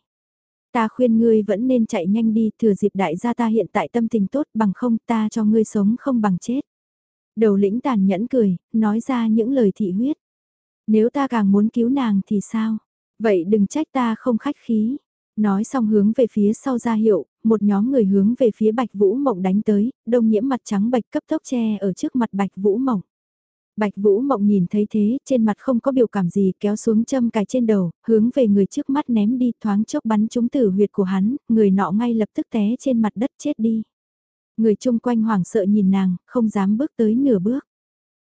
Ta khuyên ngươi vẫn nên chạy nhanh đi thừa dịp đại gia ta hiện tại tâm tình tốt bằng không ta cho ngươi sống không bằng chết. Đầu lĩnh tàn nhẫn cười, nói ra những lời thị huyết. Nếu ta càng muốn cứu nàng thì sao? Vậy đừng trách ta không khách khí. Nói xong hướng về phía sau ra hiệu, một nhóm người hướng về phía Bạch Vũ Mộng đánh tới, đông nhiễm mặt trắng bạch cấp tốc che ở trước mặt Bạch Vũ Mộng. Bạch Vũ Mộng nhìn thấy thế, trên mặt không có biểu cảm gì kéo xuống châm cài trên đầu, hướng về người trước mắt ném đi thoáng chốc bắn trúng tử huyệt của hắn, người nọ ngay lập tức té trên mặt đất chết đi. Người chung quanh hoảng sợ nhìn nàng, không dám bước tới nửa bước.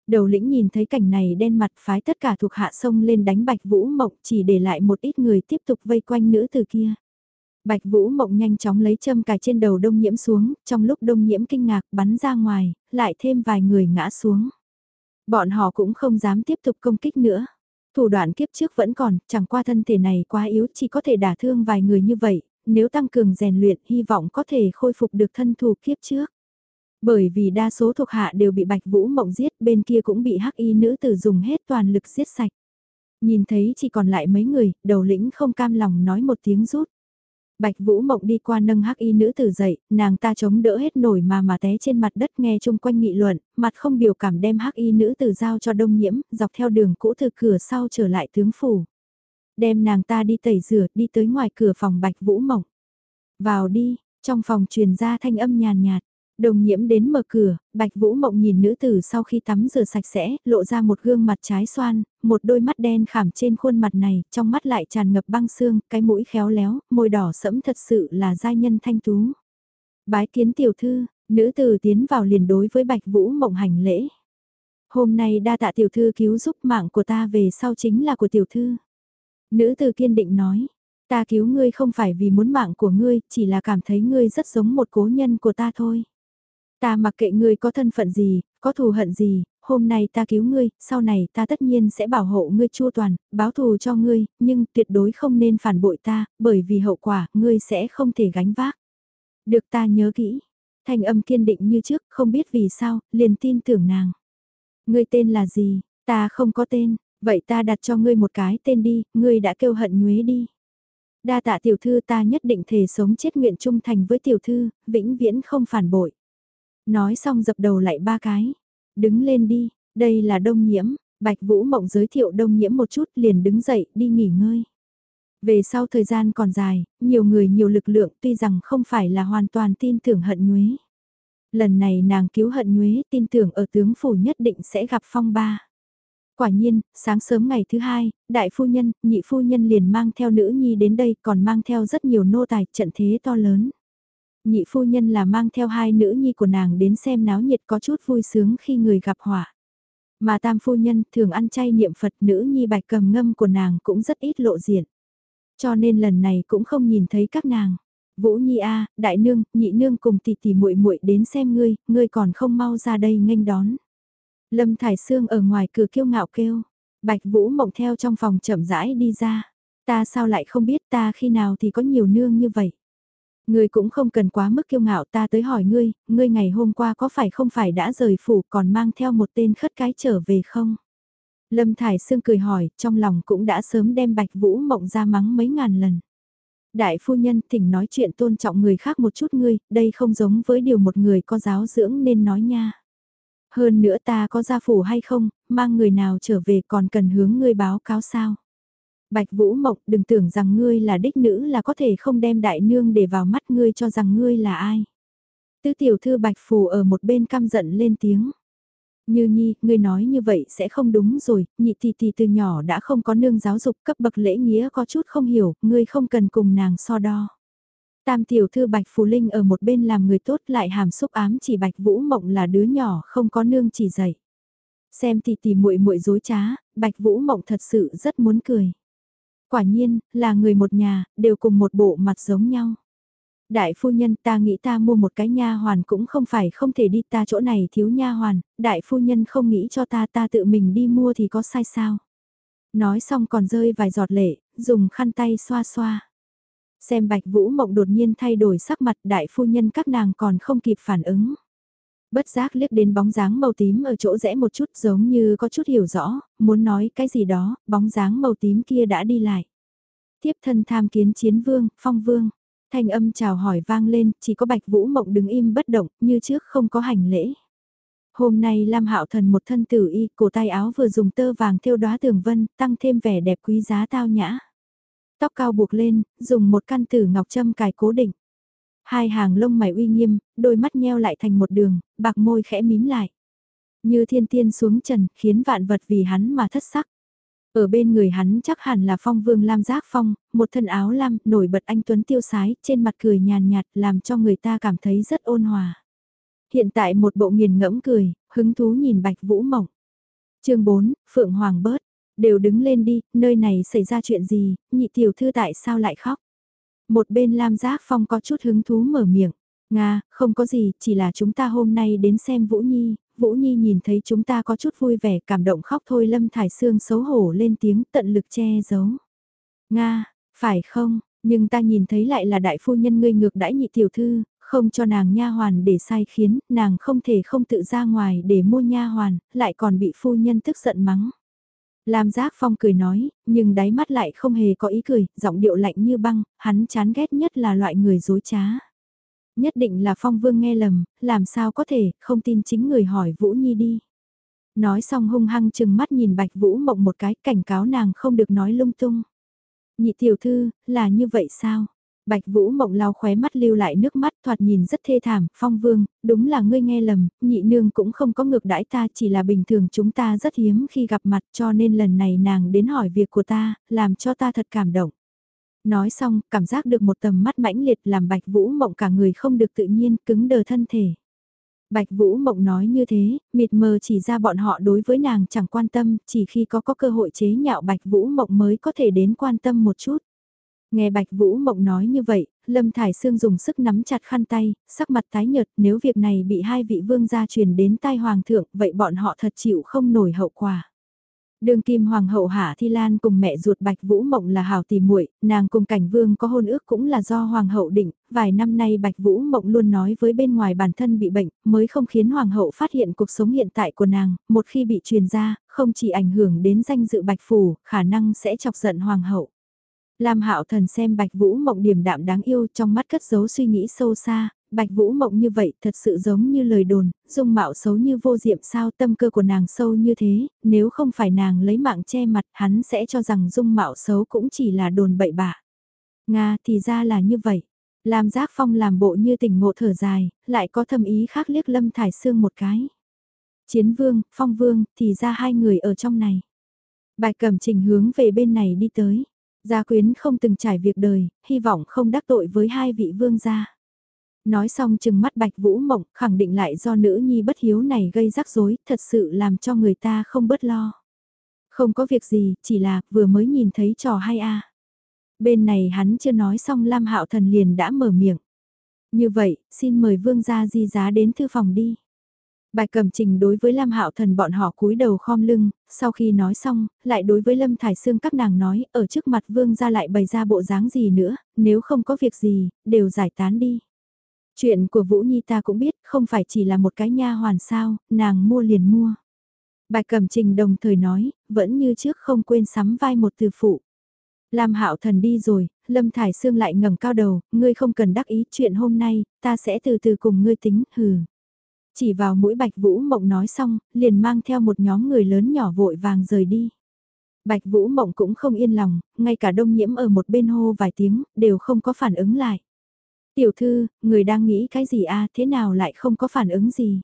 Đầu lĩnh nhìn thấy cảnh này đen mặt phái tất cả thuộc hạ sông lên đánh Bạch Vũ Mộng chỉ để lại một ít người tiếp tục vây quanh nữ từ kia. Bạch Vũ Mộng nhanh chóng lấy châm cài trên đầu đông nhiễm xuống, trong lúc đông nhiễm kinh ngạc bắn ra ngoài, lại thêm vài người ngã xuống. Bọn họ cũng không dám tiếp tục công kích nữa. Thủ đoạn kiếp trước vẫn còn, chẳng qua thân thể này quá yếu chỉ có thể đả thương vài người như vậy, nếu tăng cường rèn luyện hy vọng có thể khôi phục được thân thủ kiếp trước. Bởi vì đa số thuộc hạ đều bị Bạch Vũ Mộng giết, bên kia cũng bị hắc y nữ tử dùng hết toàn lực giết sạch. Nhìn thấy chỉ còn lại mấy người, đầu lĩnh không cam lòng nói một tiếng rút. Bạch Vũ Mộng đi qua nâng hắc y nữ tử dậy, nàng ta chống đỡ hết nổi mà mà té trên mặt đất nghe chung quanh nghị luận, mặt không biểu cảm đem hắc y nữ tử giao cho đông nhiễm, dọc theo đường cũ từ cửa sau trở lại tướng phủ. Đem nàng ta đi tẩy rửa, đi tới ngoài cửa phòng Bạch Vũ Mộng. Vào đi, trong phòng truyền ra thanh âm nhàn nhạt. Đồng nhiễm đến mở cửa, Bạch Vũ Mộng nhìn nữ tử sau khi tắm rửa sạch sẽ, lộ ra một gương mặt trái xoan, một đôi mắt đen khảm trên khuôn mặt này, trong mắt lại tràn ngập băng xương, cái mũi khéo léo, môi đỏ sẫm thật sự là giai nhân thanh tú. Bái kiến tiểu thư, nữ tử tiến vào liền đối với Bạch Vũ Mộng hành lễ. Hôm nay đa tạ tiểu thư cứu giúp mạng của ta về sau chính là của tiểu thư. Nữ tử kiên định nói, ta cứu ngươi không phải vì muốn mạng của ngươi, chỉ là cảm thấy ngươi rất giống một cố nhân của ta thôi. Ta mặc kệ ngươi có thân phận gì, có thù hận gì, hôm nay ta cứu ngươi, sau này ta tất nhiên sẽ bảo hộ ngươi chu toàn, báo thù cho ngươi, nhưng tuyệt đối không nên phản bội ta, bởi vì hậu quả ngươi sẽ không thể gánh vác. Được ta nhớ kỹ, thanh âm kiên định như trước, không biết vì sao, liền tin tưởng nàng. Ngươi tên là gì, ta không có tên, vậy ta đặt cho ngươi một cái tên đi, ngươi đã kêu hận nhuế đi. Đa tạ tiểu thư ta nhất định thể sống chết nguyện trung thành với tiểu thư, vĩnh viễn không phản bội. Nói xong dập đầu lại ba cái. Đứng lên đi, đây là đông nhiễm. Bạch Vũ Mộng giới thiệu đông nhiễm một chút liền đứng dậy đi nghỉ ngơi. Về sau thời gian còn dài, nhiều người nhiều lực lượng tuy rằng không phải là hoàn toàn tin tưởng hận nhuế. Lần này nàng cứu hận nhuế tin tưởng ở tướng phủ nhất định sẽ gặp phong ba. Quả nhiên, sáng sớm ngày thứ hai, đại phu nhân, nhị phu nhân liền mang theo nữ nhi đến đây còn mang theo rất nhiều nô tài trận thế to lớn nhị phu nhân là mang theo hai nữ nhi của nàng đến xem náo nhiệt có chút vui sướng khi người gặp họa. Mà tam phu nhân thường ăn chay niệm Phật nữ nhi bạch cầm ngâm của nàng cũng rất ít lộ diện. Cho nên lần này cũng không nhìn thấy các nàng. Vũ Nhi a, đại nương, nhị nương cùng tỷ tỷ muội muội đến xem ngươi, ngươi còn không mau ra đây nghênh đón. Lâm Thải Sương ở ngoài cửa kiêu ngạo kêu, Bạch Vũ Mộng theo trong phòng chậm rãi đi ra. Ta sao lại không biết ta khi nào thì có nhiều nương như vậy. Ngươi cũng không cần quá mức kiêu ngạo ta tới hỏi ngươi, ngươi ngày hôm qua có phải không phải đã rời phủ còn mang theo một tên khất cái trở về không? Lâm Thải Sương cười hỏi, trong lòng cũng đã sớm đem Bạch Vũ Mộng ra mắng mấy ngàn lần. Đại phu nhân thỉnh nói chuyện tôn trọng người khác một chút ngươi, đây không giống với điều một người có giáo dưỡng nên nói nha. Hơn nữa ta có gia phủ hay không, mang người nào trở về còn cần hướng ngươi báo cáo sao? Bạch Vũ Mộng đừng tưởng rằng ngươi là đích nữ là có thể không đem đại nương để vào mắt ngươi cho rằng ngươi là ai. Tứ tiểu thư Bạch Phù ở một bên căm giận lên tiếng. Như nhi, ngươi nói như vậy sẽ không đúng rồi, nhị tỷ tỷ từ nhỏ đã không có nương giáo dục cấp bậc lễ nghĩa có chút không hiểu, ngươi không cần cùng nàng so đo. Tam tiểu thư Bạch Phù Linh ở một bên làm người tốt lại hàm xúc ám chỉ Bạch Vũ Mộng là đứa nhỏ không có nương chỉ dạy. Xem tỷ tỷ muội muội dối trá, Bạch Vũ Mộng thật sự rất muốn cười. Quả nhiên, là người một nhà, đều cùng một bộ mặt giống nhau. Đại phu nhân ta nghĩ ta mua một cái nha hoàn cũng không phải không thể đi ta chỗ này thiếu nha hoàn, đại phu nhân không nghĩ cho ta ta tự mình đi mua thì có sai sao. Nói xong còn rơi vài giọt lệ, dùng khăn tay xoa xoa. Xem bạch vũ mộng đột nhiên thay đổi sắc mặt đại phu nhân các nàng còn không kịp phản ứng. Bất giác liếc đến bóng dáng màu tím ở chỗ rẽ một chút giống như có chút hiểu rõ, muốn nói cái gì đó, bóng dáng màu tím kia đã đi lại. Tiếp thân tham kiến chiến vương, phong vương, thanh âm chào hỏi vang lên, chỉ có bạch vũ mộng đứng im bất động, như trước không có hành lễ. Hôm nay Lam Hạo Thần một thân tử y, cổ tay áo vừa dùng tơ vàng thêu đóa tường vân, tăng thêm vẻ đẹp quý giá tao nhã. Tóc cao buộc lên, dùng một căn tử ngọc châm cài cố định. Hai hàng lông mày uy nghiêm, đôi mắt nheo lại thành một đường, bạc môi khẽ mím lại. Như thiên tiên xuống trần, khiến vạn vật vì hắn mà thất sắc. Ở bên người hắn chắc hẳn là phong vương lam giác phong, một thân áo lam, nổi bật anh Tuấn tiêu sái, trên mặt cười nhàn nhạt, làm cho người ta cảm thấy rất ôn hòa. Hiện tại một bộ nghiền ngẫm cười, hứng thú nhìn bạch vũ mộng. chương 4, Phượng Hoàng bớt, đều đứng lên đi, nơi này xảy ra chuyện gì, nhị tiểu thư tại sao lại khóc. Một bên Lam Giác Phong có chút hứng thú mở miệng. Nga, không có gì, chỉ là chúng ta hôm nay đến xem Vũ Nhi, Vũ Nhi nhìn thấy chúng ta có chút vui vẻ cảm động khóc thôi Lâm Thải Sương xấu hổ lên tiếng tận lực che giấu. Nga, phải không, nhưng ta nhìn thấy lại là đại phu nhân ngươi ngược đãi nhị tiểu thư, không cho nàng nha hoàn để sai khiến, nàng không thể không tự ra ngoài để mua nha hoàn, lại còn bị phu nhân tức giận mắng. Lam Giác Phong cười nói, nhưng đáy mắt lại không hề có ý cười, giọng điệu lạnh như băng, hắn chán ghét nhất là loại người dối trá. Nhất định là Phong Vương nghe lầm, làm sao có thể, không tin chính người hỏi Vũ Nhi đi. Nói xong hung hăng chừng mắt nhìn Bạch Vũ Mộng một cái cảnh cáo nàng không được nói lung tung. Nhị tiểu thư, là như vậy sao? Bạch Vũ Mộng lau khóe mắt lưu lại nước mắt thoạt nhìn rất thê thảm, phong vương, đúng là ngươi nghe lầm, nhị nương cũng không có ngược đãi ta chỉ là bình thường chúng ta rất hiếm khi gặp mặt cho nên lần này nàng đến hỏi việc của ta, làm cho ta thật cảm động. Nói xong, cảm giác được một tầm mắt mãnh liệt làm Bạch Vũ Mộng cả người không được tự nhiên, cứng đờ thân thể. Bạch Vũ Mộng nói như thế, mịt mờ chỉ ra bọn họ đối với nàng chẳng quan tâm, chỉ khi có có cơ hội chế nhạo Bạch Vũ Mộng mới có thể đến quan tâm một chút. Nghe Bạch Vũ Mộng nói như vậy, Lâm Thải Sương dùng sức nắm chặt khăn tay, sắc mặt tái nhợt nếu việc này bị hai vị vương gia truyền đến tai hoàng thượng, vậy bọn họ thật chịu không nổi hậu quả. Đường kim hoàng hậu Hạ Thi Lan cùng mẹ ruột Bạch Vũ Mộng là hảo tỷ muội, nàng cùng cảnh vương có hôn ước cũng là do hoàng hậu định, vài năm nay Bạch Vũ Mộng luôn nói với bên ngoài bản thân bị bệnh, mới không khiến hoàng hậu phát hiện cuộc sống hiện tại của nàng, một khi bị truyền ra, không chỉ ảnh hưởng đến danh dự Bạch phủ, khả năng sẽ chọc giận hoàng hậu. Lam Hạo Thần xem Bạch Vũ Mộng điềm đạm đáng yêu trong mắt cất giấu suy nghĩ sâu xa, Bạch Vũ Mộng như vậy thật sự giống như lời đồn, dung mạo xấu như vô diệm sao tâm cơ của nàng sâu như thế, nếu không phải nàng lấy mạng che mặt hắn sẽ cho rằng dung mạo xấu cũng chỉ là đồn bậy bạ. Nga thì ra là như vậy. Lam Giác Phong làm bộ như tỉnh ngộ thở dài, lại có thâm ý khác liếc Lâm Thải Sương một cái. Chiến Vương, Phong Vương, thì ra hai người ở trong này. Bài cầm trình hướng về bên này đi tới. Gia quyến không từng trải việc đời, hy vọng không đắc tội với hai vị vương gia. Nói xong chừng mắt bạch vũ mộng, khẳng định lại do nữ nhi bất hiếu này gây rắc rối, thật sự làm cho người ta không bớt lo. Không có việc gì, chỉ là vừa mới nhìn thấy trò hay a. Bên này hắn chưa nói xong Lam Hạo Thần liền đã mở miệng. Như vậy, xin mời vương gia di giá đến thư phòng đi. Bài cầm trình đối với Lam Hạo Thần bọn họ cúi đầu khom lưng, sau khi nói xong, lại đối với Lâm Thải Sương các nàng nói, ở trước mặt vương ra lại bày ra bộ dáng gì nữa, nếu không có việc gì, đều giải tán đi. Chuyện của Vũ Nhi ta cũng biết, không phải chỉ là một cái nha hoàn sao, nàng mua liền mua. Bài cầm trình đồng thời nói, vẫn như trước không quên sắm vai một từ phụ. Lam Hạo Thần đi rồi, Lâm Thải Sương lại ngẩng cao đầu, ngươi không cần đắc ý chuyện hôm nay, ta sẽ từ từ cùng ngươi tính, hừ. Chỉ vào mũi Bạch Vũ Mộng nói xong, liền mang theo một nhóm người lớn nhỏ vội vàng rời đi. Bạch Vũ Mộng cũng không yên lòng, ngay cả đông nhiễm ở một bên hô vài tiếng, đều không có phản ứng lại. Tiểu thư, người đang nghĩ cái gì a à, thế nào lại không có phản ứng gì?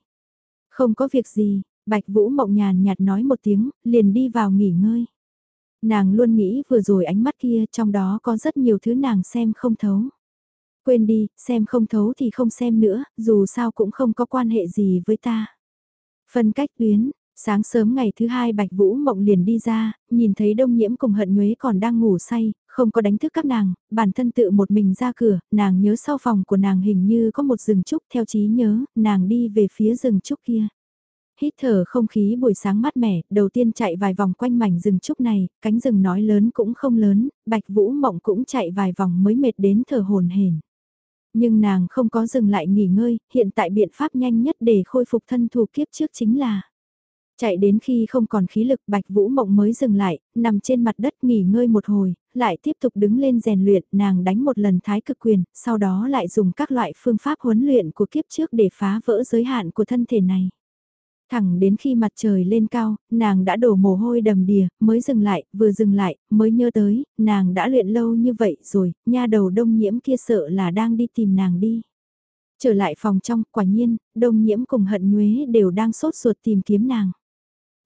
Không có việc gì, Bạch Vũ Mộng nhàn nhạt nói một tiếng, liền đi vào nghỉ ngơi. Nàng luôn nghĩ vừa rồi ánh mắt kia trong đó có rất nhiều thứ nàng xem không thấu. Quên đi, xem không thấu thì không xem nữa, dù sao cũng không có quan hệ gì với ta. Phân cách tuyến, sáng sớm ngày thứ hai Bạch Vũ Mộng liền đi ra, nhìn thấy đông nhiễm cùng hận nhuế còn đang ngủ say, không có đánh thức các nàng, bản thân tự một mình ra cửa, nàng nhớ sau phòng của nàng hình như có một rừng trúc theo trí nhớ, nàng đi về phía rừng trúc kia. Hít thở không khí buổi sáng mát mẻ, đầu tiên chạy vài vòng quanh mảnh rừng trúc này, cánh rừng nói lớn cũng không lớn, Bạch Vũ Mộng cũng chạy vài vòng mới mệt đến thở hồn hển. Nhưng nàng không có dừng lại nghỉ ngơi, hiện tại biện pháp nhanh nhất để khôi phục thân thù kiếp trước chính là Chạy đến khi không còn khí lực Bạch Vũ Mộng mới dừng lại, nằm trên mặt đất nghỉ ngơi một hồi, lại tiếp tục đứng lên rèn luyện, nàng đánh một lần thái cực quyền, sau đó lại dùng các loại phương pháp huấn luyện của kiếp trước để phá vỡ giới hạn của thân thể này. Thẳng đến khi mặt trời lên cao, nàng đã đổ mồ hôi đầm đìa, mới dừng lại, vừa dừng lại, mới nhớ tới, nàng đã luyện lâu như vậy rồi, nha đầu đông nhiễm kia sợ là đang đi tìm nàng đi. Trở lại phòng trong, quả nhiên, đông nhiễm cùng hận nhuế đều đang sốt ruột tìm kiếm nàng.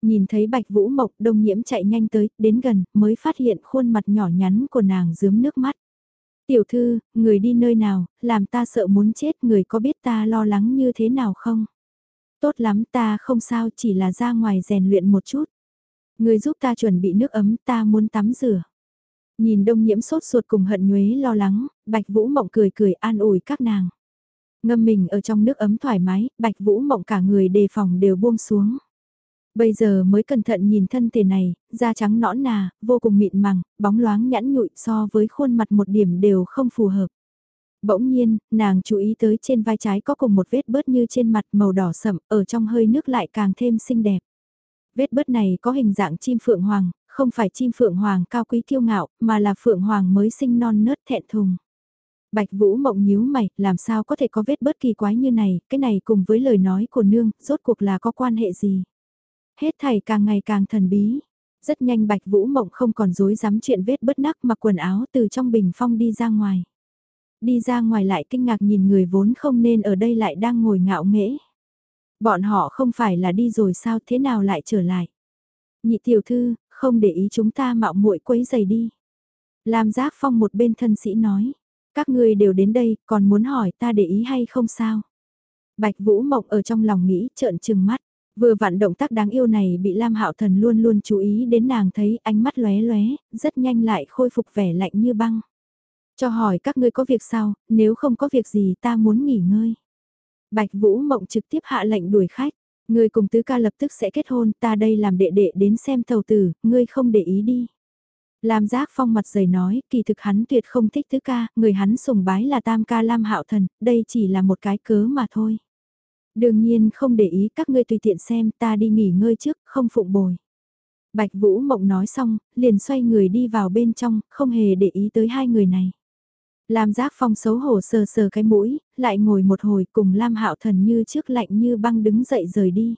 Nhìn thấy bạch vũ mộc đông nhiễm chạy nhanh tới, đến gần, mới phát hiện khuôn mặt nhỏ nhắn của nàng dướm nước mắt. Tiểu thư, người đi nơi nào, làm ta sợ muốn chết, người có biết ta lo lắng như thế nào không? Tốt lắm ta không sao chỉ là ra ngoài rèn luyện một chút. Người giúp ta chuẩn bị nước ấm ta muốn tắm rửa. Nhìn đông nhiễm sốt ruột cùng hận nhuế lo lắng, bạch vũ mộng cười cười an ủi các nàng. Ngâm mình ở trong nước ấm thoải mái, bạch vũ mộng cả người đề phòng đều buông xuống. Bây giờ mới cẩn thận nhìn thân thể này, da trắng nõn nà, vô cùng mịn màng, bóng loáng nhẵn nhụi so với khuôn mặt một điểm đều không phù hợp. Bỗng nhiên, nàng chú ý tới trên vai trái có cùng một vết bớt như trên mặt màu đỏ sậm, ở trong hơi nước lại càng thêm xinh đẹp. Vết bớt này có hình dạng chim phượng hoàng, không phải chim phượng hoàng cao quý kiêu ngạo, mà là phượng hoàng mới sinh non nớt thẹn thùng. Bạch Vũ mộng nhíu mày, làm sao có thể có vết bớt kỳ quái như này, cái này cùng với lời nói của nương, rốt cuộc là có quan hệ gì? Hết thảy càng ngày càng thần bí. Rất nhanh Bạch Vũ Mộng không còn dối dám chuyện vết bớt nắc mặc quần áo từ trong bình phong đi ra ngoài. Đi ra ngoài lại kinh ngạc nhìn người vốn không nên ở đây lại đang ngồi ngạo nghễ. Bọn họ không phải là đi rồi sao thế nào lại trở lại. Nhị tiểu thư, không để ý chúng ta mạo muội quấy giày đi. Lam Giác Phong một bên thân sĩ nói, các ngươi đều đến đây, còn muốn hỏi ta để ý hay không sao? Bạch Vũ Mộng ở trong lòng nghĩ trợn trừng mắt. Vừa vặn động tác đáng yêu này bị Lam Hạo Thần luôn luôn chú ý đến nàng thấy ánh mắt lóe lóe, rất nhanh lại khôi phục vẻ lạnh như băng. Cho hỏi các ngươi có việc sao, nếu không có việc gì ta muốn nghỉ ngơi. Bạch Vũ Mộng trực tiếp hạ lệnh đuổi khách, ngươi cùng tứ ca lập tức sẽ kết hôn, ta đây làm đệ đệ đến xem thầu tử, ngươi không để ý đi. Lam Giác Phong mặt dày nói, kỳ thực hắn tuyệt không thích tứ ca, người hắn sùng bái là tam ca Lam Hạo Thần, đây chỉ là một cái cớ mà thôi. Đương nhiên không để ý các ngươi tùy tiện xem ta đi nghỉ ngơi trước, không phụng bồi. Bạch Vũ Mộng nói xong, liền xoay người đi vào bên trong, không hề để ý tới hai người này. Lam Giác Phong xấu hổ sờ sờ cái mũi, lại ngồi một hồi cùng Lam Hạo Thần như trước lạnh như băng đứng dậy rời đi.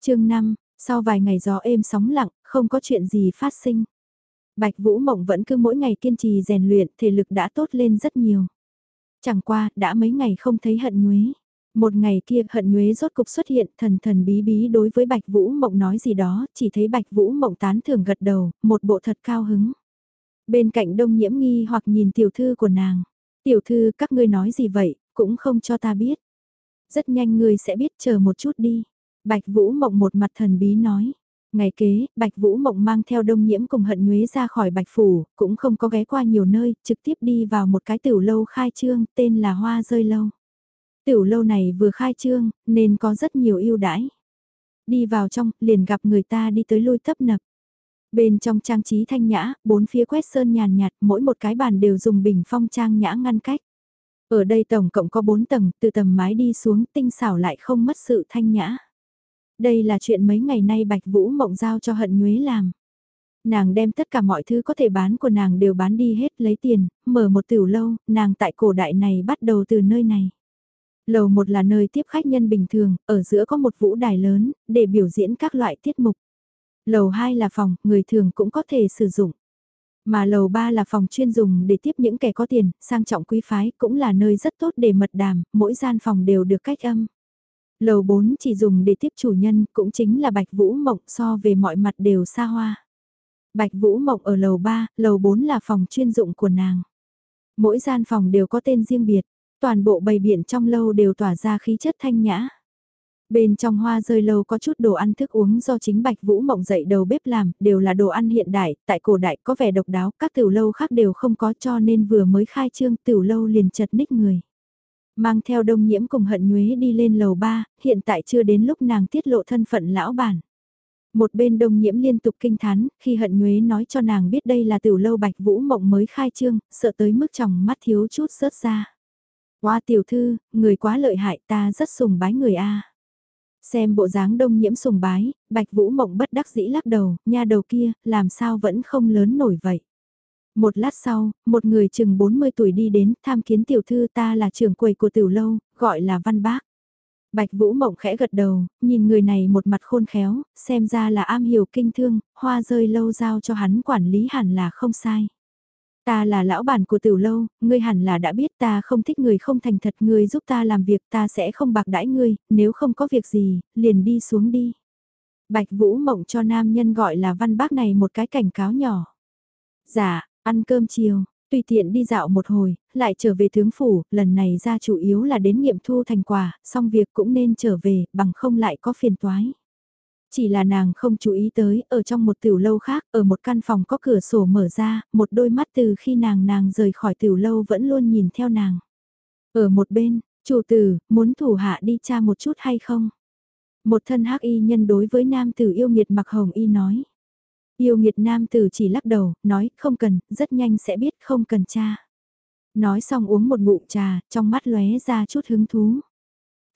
chương 5, sau vài ngày gió êm sóng lặng, không có chuyện gì phát sinh. Bạch Vũ Mộng vẫn cứ mỗi ngày kiên trì rèn luyện, thể lực đã tốt lên rất nhiều. Chẳng qua, đã mấy ngày không thấy hận nhuế. Một ngày kia hận nhuế rốt cục xuất hiện thần thần bí bí đối với Bạch Vũ Mộng nói gì đó, chỉ thấy Bạch Vũ Mộng tán thưởng gật đầu, một bộ thật cao hứng. Bên cạnh đông nhiễm nghi hoặc nhìn tiểu thư của nàng. Tiểu thư các ngươi nói gì vậy, cũng không cho ta biết. Rất nhanh ngươi sẽ biết chờ một chút đi. Bạch Vũ Mộng một mặt thần bí nói. Ngày kế, Bạch Vũ Mộng mang theo đông nhiễm cùng hận nhuế ra khỏi Bạch Phủ, cũng không có ghé qua nhiều nơi, trực tiếp đi vào một cái tiểu lâu khai trương, tên là Hoa Rơi Lâu. Tiểu lâu này vừa khai trương, nên có rất nhiều ưu đãi. Đi vào trong, liền gặp người ta đi tới lôi tấp nập. Bên trong trang trí thanh nhã, bốn phía quét sơn nhàn nhạt, mỗi một cái bàn đều dùng bình phong trang nhã ngăn cách. Ở đây tổng cộng có bốn tầng, từ tầm mái đi xuống tinh xảo lại không mất sự thanh nhã. Đây là chuyện mấy ngày nay Bạch Vũ Mộng giao cho hận nhuế làm. Nàng đem tất cả mọi thứ có thể bán của nàng đều bán đi hết lấy tiền, mở một tiểu lâu, nàng tại cổ đại này bắt đầu từ nơi này. Lầu một là nơi tiếp khách nhân bình thường, ở giữa có một vũ đài lớn, để biểu diễn các loại tiết mục. Lầu 2 là phòng, người thường cũng có thể sử dụng. Mà lầu 3 là phòng chuyên dùng để tiếp những kẻ có tiền, sang trọng quý phái, cũng là nơi rất tốt để mật đàm, mỗi gian phòng đều được cách âm. Lầu 4 chỉ dùng để tiếp chủ nhân, cũng chính là Bạch Vũ Mộng so về mọi mặt đều xa hoa. Bạch Vũ Mộng ở lầu 3, lầu 4 là phòng chuyên dụng của nàng. Mỗi gian phòng đều có tên riêng biệt, toàn bộ bầy biển trong lâu đều tỏa ra khí chất thanh nhã. Bên trong hoa rơi lâu có chút đồ ăn thức uống do chính Bạch Vũ Mộng dậy đầu bếp làm, đều là đồ ăn hiện đại, tại cổ đại có vẻ độc đáo, các tiểu lâu khác đều không có cho nên vừa mới khai trương tiểu lâu liền chật ních người. Mang theo đông nhiễm cùng hận nhuế đi lên lầu ba, hiện tại chưa đến lúc nàng tiết lộ thân phận lão bản. Một bên đông nhiễm liên tục kinh thán, khi hận nhuế nói cho nàng biết đây là tiểu lâu bạch vũ mộng mới khai trương, sợ tới mức trong mắt thiếu chút rớt ra. hoa tiểu thư, người quá lợi hại ta rất sùng bái người a. Xem bộ dáng đông nhiễm sùng bái, bạch vũ mộng bất đắc dĩ lắc đầu, nha đầu kia, làm sao vẫn không lớn nổi vậy. Một lát sau, một người chừng 40 tuổi đi đến tham kiến tiểu thư ta là trưởng quầy của tiểu lâu, gọi là Văn Bác. Bạch Vũ Mộng khẽ gật đầu, nhìn người này một mặt khôn khéo, xem ra là am hiểu kinh thương, hoa rơi lâu giao cho hắn quản lý hẳn là không sai. Ta là lão bản của tiểu lâu, ngươi hẳn là đã biết ta không thích người không thành thật ngươi giúp ta làm việc ta sẽ không bạc đãi ngươi, nếu không có việc gì, liền đi xuống đi. Bạch Vũ Mộng cho nam nhân gọi là văn bác này một cái cảnh cáo nhỏ. Dạ, Ăn cơm chiều, tùy tiện đi dạo một hồi, lại trở về tướng phủ, lần này ra chủ yếu là đến nghiệm thu thành quả, xong việc cũng nên trở về, bằng không lại có phiền toái. Chỉ là nàng không chú ý tới, ở trong một tiểu lâu khác, ở một căn phòng có cửa sổ mở ra, một đôi mắt từ khi nàng nàng rời khỏi tiểu lâu vẫn luôn nhìn theo nàng. Ở một bên, chủ tử, muốn thủ hạ đi cha một chút hay không? Một thân hắc y nhân đối với nam tử yêu nghiệt mặc hồng y nói. Yêu nghiệt nam tử chỉ lắc đầu, nói không cần, rất nhanh sẽ biết không cần cha. Nói xong uống một ngụm trà, trong mắt lóe ra chút hứng thú.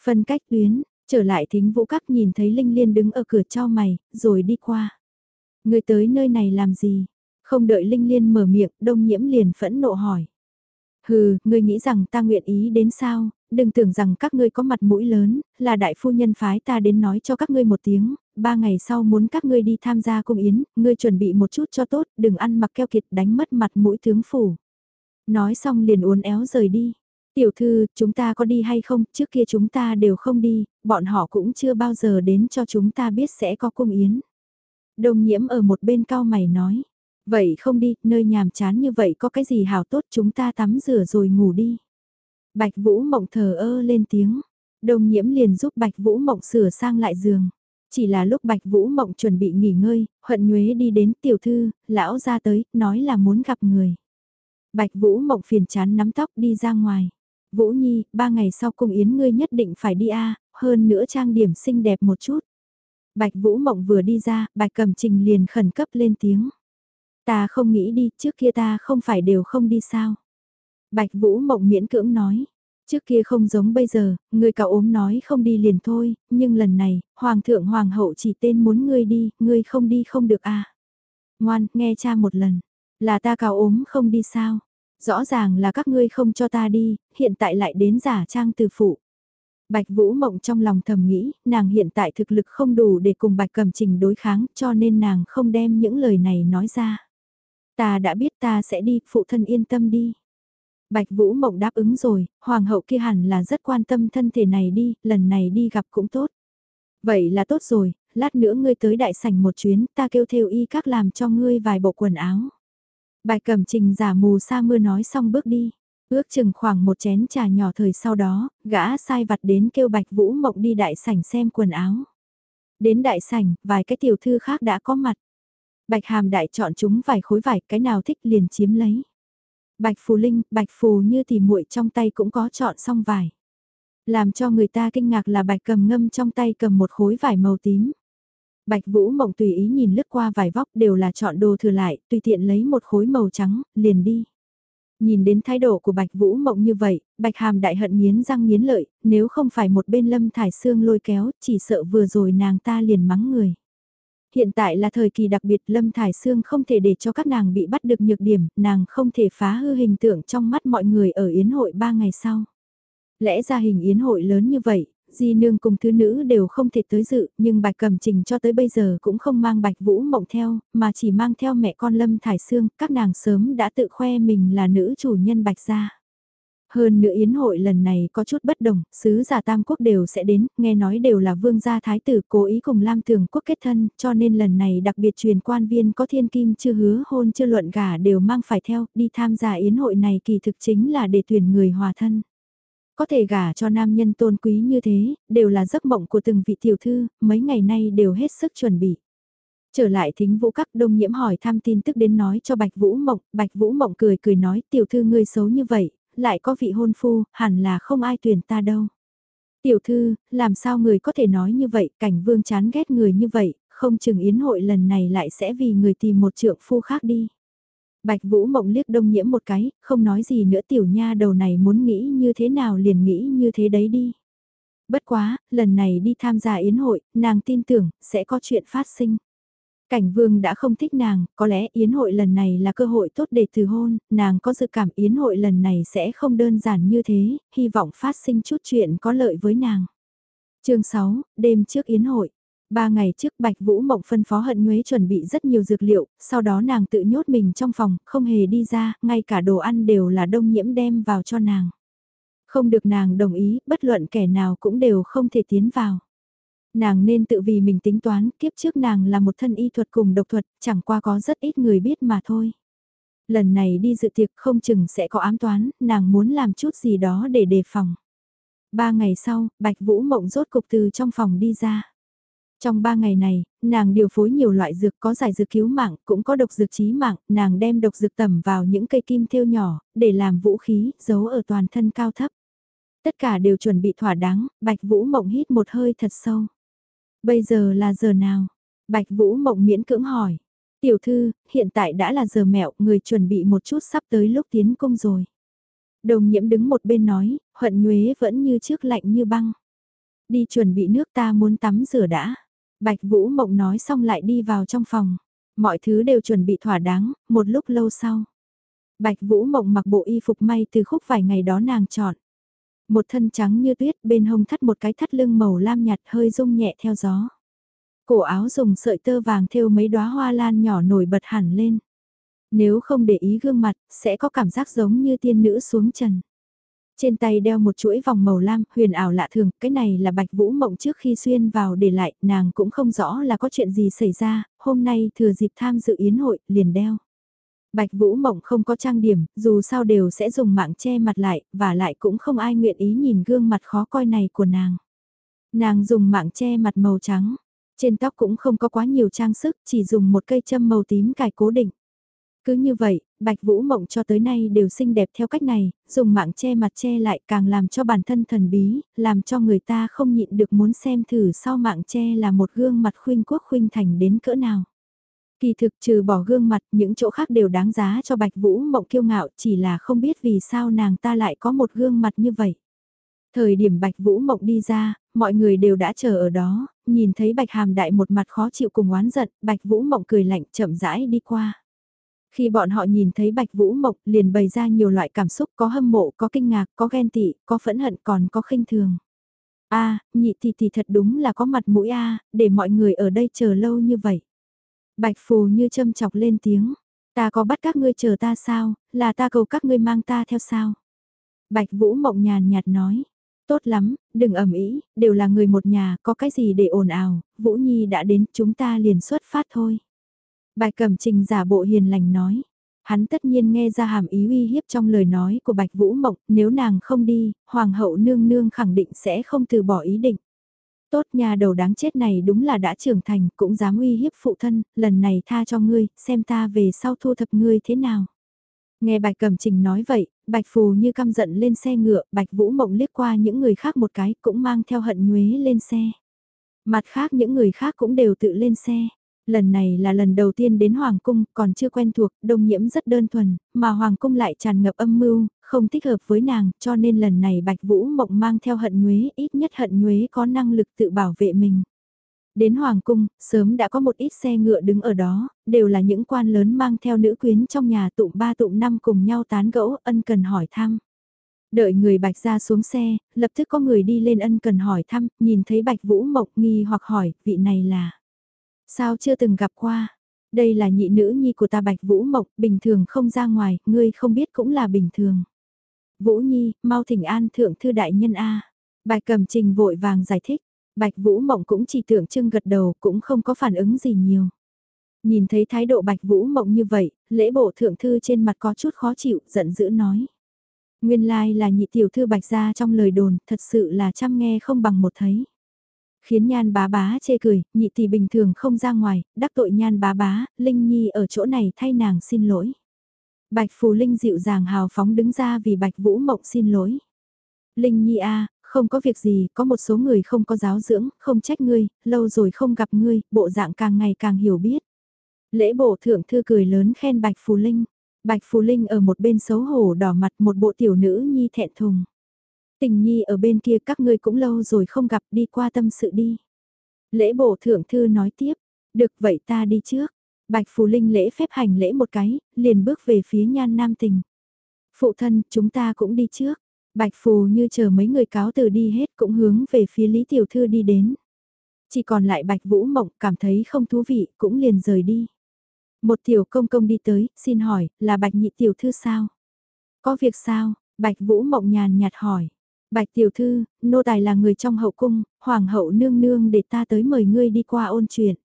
Phân cách tuyến, trở lại thính vũ các nhìn thấy Linh Liên đứng ở cửa cho mày, rồi đi qua. Người tới nơi này làm gì? Không đợi Linh Liên mở miệng, đông nhiễm liền phẫn nộ hỏi. Hừ, ngươi nghĩ rằng ta nguyện ý đến sao, đừng tưởng rằng các ngươi có mặt mũi lớn, là đại phu nhân phái ta đến nói cho các ngươi một tiếng, ba ngày sau muốn các ngươi đi tham gia cung yến, ngươi chuẩn bị một chút cho tốt, đừng ăn mặc keo kiệt đánh mất mặt mũi tướng phủ. Nói xong liền uốn éo rời đi. Tiểu thư, chúng ta có đi hay không, trước kia chúng ta đều không đi, bọn họ cũng chưa bao giờ đến cho chúng ta biết sẽ có cung yến. Đồng nhiễm ở một bên cao mày nói, vậy không đi, nơi nhàm chán như vậy có cái gì hào tốt chúng ta tắm rửa rồi ngủ đi. Bạch Vũ Mộng thờ ơ lên tiếng. Đồng nhiễm liền giúp Bạch Vũ Mộng sửa sang lại giường. Chỉ là lúc Bạch Vũ Mộng chuẩn bị nghỉ ngơi, huận nhuế đi đến tiểu thư, lão ra tới, nói là muốn gặp người. Bạch Vũ Mộng phiền chán nắm tóc đi ra ngoài. Vũ Nhi, ba ngày sau cung yến ngươi nhất định phải đi a hơn nữa trang điểm xinh đẹp một chút. Bạch Vũ Mộng vừa đi ra, Bạch Cẩm Trình liền khẩn cấp lên tiếng. Ta không nghĩ đi, trước kia ta không phải đều không đi sao. Bạch Vũ Mộng miễn cưỡng nói. Trước kia không giống bây giờ, người cậu ốm nói không đi liền thôi, nhưng lần này, Hoàng thượng Hoàng hậu chỉ tên muốn ngươi đi, ngươi không đi không được à. Ngoan, nghe cha một lần. Là ta cào ốm không đi sao? Rõ ràng là các ngươi không cho ta đi, hiện tại lại đến giả trang từ phụ. Bạch Vũ Mộng trong lòng thầm nghĩ, nàng hiện tại thực lực không đủ để cùng Bạch Cầm Trình đối kháng, cho nên nàng không đem những lời này nói ra. Ta đã biết ta sẽ đi, phụ thân yên tâm đi. Bạch Vũ Mộng đáp ứng rồi, hoàng hậu kia hẳn là rất quan tâm thân thể này đi, lần này đi gặp cũng tốt. Vậy là tốt rồi, lát nữa ngươi tới đại sảnh một chuyến, ta kêu theo y các làm cho ngươi vài bộ quần áo. Bạch Cẩm Trình giả mù sa mưa nói xong bước đi. Ước chừng khoảng một chén trà nhỏ thời sau đó, gã sai vặt đến kêu Bạch Vũ Mộng đi đại sảnh xem quần áo. Đến đại sảnh, vài cái tiểu thư khác đã có mặt. Bạch Hàm đại chọn chúng vài khối vải, cái nào thích liền chiếm lấy. Bạch Phù Linh, Bạch Phù như thì muội trong tay cũng có chọn xong vải. Làm cho người ta kinh ngạc là Bạch cầm ngâm trong tay cầm một khối vải màu tím. Bạch Vũ Mộng tùy ý nhìn lướt qua vài vóc đều là chọn đồ thừa lại, tùy tiện lấy một khối màu trắng, liền đi. Nhìn đến thái độ của Bạch Vũ Mộng như vậy, Bạch Hàm đại hận nghiến răng nghiến lợi, nếu không phải một bên lâm thải xương lôi kéo, chỉ sợ vừa rồi nàng ta liền mắng người. Hiện tại là thời kỳ đặc biệt Lâm Thải Sương không thể để cho các nàng bị bắt được nhược điểm, nàng không thể phá hư hình tượng trong mắt mọi người ở Yến hội ba ngày sau. Lẽ ra hình Yến hội lớn như vậy, Di Nương cùng thứ nữ đều không thể tới dự, nhưng Bạch Cầm Trình cho tới bây giờ cũng không mang Bạch Vũ Mộng theo, mà chỉ mang theo mẹ con Lâm Thải Sương, các nàng sớm đã tự khoe mình là nữ chủ nhân Bạch gia. Hơn nữa yến hội lần này có chút bất đồng, sứ giả Tam Quốc đều sẽ đến, nghe nói đều là vương gia thái tử cố ý cùng Lam Thường Quốc kết thân, cho nên lần này đặc biệt truyền quan viên có thiên kim chưa hứa hôn chưa luận gả đều mang phải theo, đi tham gia yến hội này kỳ thực chính là để tuyển người hòa thân. Có thể gả cho nam nhân tôn quý như thế, đều là giấc mộng của từng vị tiểu thư, mấy ngày nay đều hết sức chuẩn bị. Trở lại thính vũ các đông nhiễm hỏi thăm tin tức đến nói cho Bạch Vũ Mộng, Bạch Vũ Mộng cười cười nói tiểu thư ngươi xấu như vậy, lại có vị hôn phu, hẳn là không ai tuyển ta đâu. Tiểu thư, làm sao người có thể nói như vậy, cảnh vương chán ghét người như vậy, không chừng yến hội lần này lại sẽ vì người tìm một trượng phu khác đi. Bạch Vũ Mộng liếc đông nhiễm một cái, không nói gì nữa tiểu nha đầu này muốn nghĩ như thế nào liền nghĩ như thế đấy đi. Bất quá, lần này đi tham gia yến hội, nàng tin tưởng, sẽ có chuyện phát sinh. Cảnh vương đã không thích nàng, có lẽ yến hội lần này là cơ hội tốt để từ hôn, nàng có dự cảm yến hội lần này sẽ không đơn giản như thế, hy vọng phát sinh chút chuyện có lợi với nàng. chương 6, đêm trước yến hội. Ba ngày trước Bạch Vũ Mộng phân phó hận nhuế chuẩn bị rất nhiều dược liệu, sau đó nàng tự nhốt mình trong phòng, không hề đi ra, ngay cả đồ ăn đều là đông nhiễm đem vào cho nàng. Không được nàng đồng ý, bất luận kẻ nào cũng đều không thể tiến vào. Nàng nên tự vì mình tính toán, kiếp trước nàng là một thân y thuật cùng độc thuật, chẳng qua có rất ít người biết mà thôi. Lần này đi dự tiệc không chừng sẽ có ám toán, nàng muốn làm chút gì đó để đề phòng. Ba ngày sau, Bạch Vũ Mộng rốt cục từ trong phòng đi ra. Trong ba ngày này, nàng điều phối nhiều loại dược có giải dược cứu mạng, cũng có độc dược chí mạng, nàng đem độc dược tẩm vào những cây kim thêu nhỏ, để làm vũ khí, giấu ở toàn thân cao thấp. Tất cả đều chuẩn bị thỏa đáng, Bạch Vũ Mộng hít một hơi thật sâu. Bây giờ là giờ nào? Bạch Vũ Mộng miễn cưỡng hỏi. Tiểu thư, hiện tại đã là giờ mẹo, người chuẩn bị một chút sắp tới lúc tiến cung rồi. Đồng nhiễm đứng một bên nói, hận nhuế vẫn như trước lạnh như băng. Đi chuẩn bị nước ta muốn tắm rửa đã. Bạch Vũ Mộng nói xong lại đi vào trong phòng. Mọi thứ đều chuẩn bị thỏa đáng, một lúc lâu sau. Bạch Vũ Mộng mặc bộ y phục may từ khúc vài ngày đó nàng chọn. Một thân trắng như tuyết bên hông thắt một cái thắt lưng màu lam nhạt hơi rung nhẹ theo gió. Cổ áo dùng sợi tơ vàng thêu mấy đóa hoa lan nhỏ nổi bật hẳn lên. Nếu không để ý gương mặt, sẽ có cảm giác giống như tiên nữ xuống trần. Trên tay đeo một chuỗi vòng màu lam, huyền ảo lạ thường, cái này là bạch vũ mộng trước khi xuyên vào để lại, nàng cũng không rõ là có chuyện gì xảy ra, hôm nay thừa dịp tham dự yến hội, liền đeo. Bạch Vũ Mộng không có trang điểm, dù sao đều sẽ dùng mạng che mặt lại, và lại cũng không ai nguyện ý nhìn gương mặt khó coi này của nàng. Nàng dùng mạng che mặt màu trắng, trên tóc cũng không có quá nhiều trang sức, chỉ dùng một cây châm màu tím cài cố định. Cứ như vậy, Bạch Vũ Mộng cho tới nay đều xinh đẹp theo cách này, dùng mạng che mặt che lại càng làm cho bản thân thần bí, làm cho người ta không nhịn được muốn xem thử sau mạng che là một gương mặt khuynh quốc khuynh thành đến cỡ nào. Kỳ thực trừ bỏ gương mặt, những chỗ khác đều đáng giá cho Bạch Vũ Mộng kiêu ngạo, chỉ là không biết vì sao nàng ta lại có một gương mặt như vậy. Thời điểm Bạch Vũ Mộng đi ra, mọi người đều đã chờ ở đó, nhìn thấy Bạch Hàm Đại một mặt khó chịu cùng oán giận, Bạch Vũ Mộng cười lạnh chậm rãi đi qua. Khi bọn họ nhìn thấy Bạch Vũ Mộng liền bày ra nhiều loại cảm xúc có hâm mộ, có kinh ngạc, có ghen tị, có phẫn hận còn có khinh thường. a nhị thì thì thật đúng là có mặt mũi a để mọi người ở đây chờ lâu như vậy. Bạch Phù như châm chọc lên tiếng, ta có bắt các ngươi chờ ta sao, là ta cầu các ngươi mang ta theo sao. Bạch Vũ mộng nhàn nhạt nói, tốt lắm, đừng ẩm ý, đều là người một nhà, có cái gì để ồn ào, Vũ Nhi đã đến, chúng ta liền xuất phát thôi. Bạch Cẩm Trình giả bộ hiền lành nói, hắn tất nhiên nghe ra hàm ý uy hiếp trong lời nói của Bạch Vũ Mộng, nếu nàng không đi, Hoàng hậu nương nương khẳng định sẽ không từ bỏ ý định. Tốt nhà đầu đáng chết này đúng là đã trưởng thành, cũng dám uy hiếp phụ thân, lần này tha cho ngươi, xem ta về sau thu thập ngươi thế nào. Nghe bạch cẩm trình nói vậy, bạch phù như căm giận lên xe ngựa, bạch vũ mộng liếc qua những người khác một cái cũng mang theo hận nhuế lên xe. Mặt khác những người khác cũng đều tự lên xe. Lần này là lần đầu tiên đến Hoàng Cung, còn chưa quen thuộc, đông nhiễm rất đơn thuần, mà Hoàng Cung lại tràn ngập âm mưu, không thích hợp với nàng, cho nên lần này Bạch Vũ Mộng mang theo hận nhuế, ít nhất hận nhuế có năng lực tự bảo vệ mình. Đến Hoàng Cung, sớm đã có một ít xe ngựa đứng ở đó, đều là những quan lớn mang theo nữ quyến trong nhà tụng ba tụng năm cùng nhau tán gẫu ân cần hỏi thăm. Đợi người Bạch ra xuống xe, lập tức có người đi lên ân cần hỏi thăm, nhìn thấy Bạch Vũ Mộng nghi hoặc hỏi, vị này là... Sao chưa từng gặp qua? Đây là nhị nữ nhi của ta Bạch Vũ Mộc, bình thường không ra ngoài, ngươi không biết cũng là bình thường. Vũ Nhi, mau thỉnh an thượng thư đại nhân A. Bạch cầm trình vội vàng giải thích, Bạch Vũ Mộng cũng chỉ tưởng trưng gật đầu cũng không có phản ứng gì nhiều. Nhìn thấy thái độ Bạch Vũ Mộng như vậy, lễ bộ thượng thư trên mặt có chút khó chịu, giận dữ nói. Nguyên lai là nhị tiểu thư Bạch gia trong lời đồn, thật sự là chăm nghe không bằng một thấy. Khiến nhan bá bá chê cười, nhị tỷ bình thường không ra ngoài, đắc tội nhan bá bá, Linh Nhi ở chỗ này thay nàng xin lỗi. Bạch Phù Linh dịu dàng hào phóng đứng ra vì Bạch Vũ Mộng xin lỗi. Linh Nhi a, không có việc gì, có một số người không có giáo dưỡng, không trách ngươi, lâu rồi không gặp ngươi, bộ dạng càng ngày càng hiểu biết. Lễ bộ thượng thư cười lớn khen Bạch Phù Linh. Bạch Phù Linh ở một bên xấu hổ đỏ mặt một bộ tiểu nữ nhi thẹn thùng. Tình nhi ở bên kia các ngươi cũng lâu rồi không gặp đi qua tâm sự đi. Lễ bộ thượng thư nói tiếp, được vậy ta đi trước. Bạch Phù Linh lễ phép hành lễ một cái, liền bước về phía nhan nam tình. Phụ thân, chúng ta cũng đi trước. Bạch Phù như chờ mấy người cáo từ đi hết cũng hướng về phía Lý Tiểu Thư đi đến. Chỉ còn lại Bạch Vũ Mộng cảm thấy không thú vị cũng liền rời đi. Một tiểu công công đi tới, xin hỏi, là Bạch Nhị Tiểu Thư sao? Có việc sao? Bạch Vũ Mộng nhàn nhạt hỏi. Bạch Tiểu Thư, nô tài là người trong hậu cung, Hoàng hậu nương nương để ta tới mời ngươi đi qua ôn chuyện.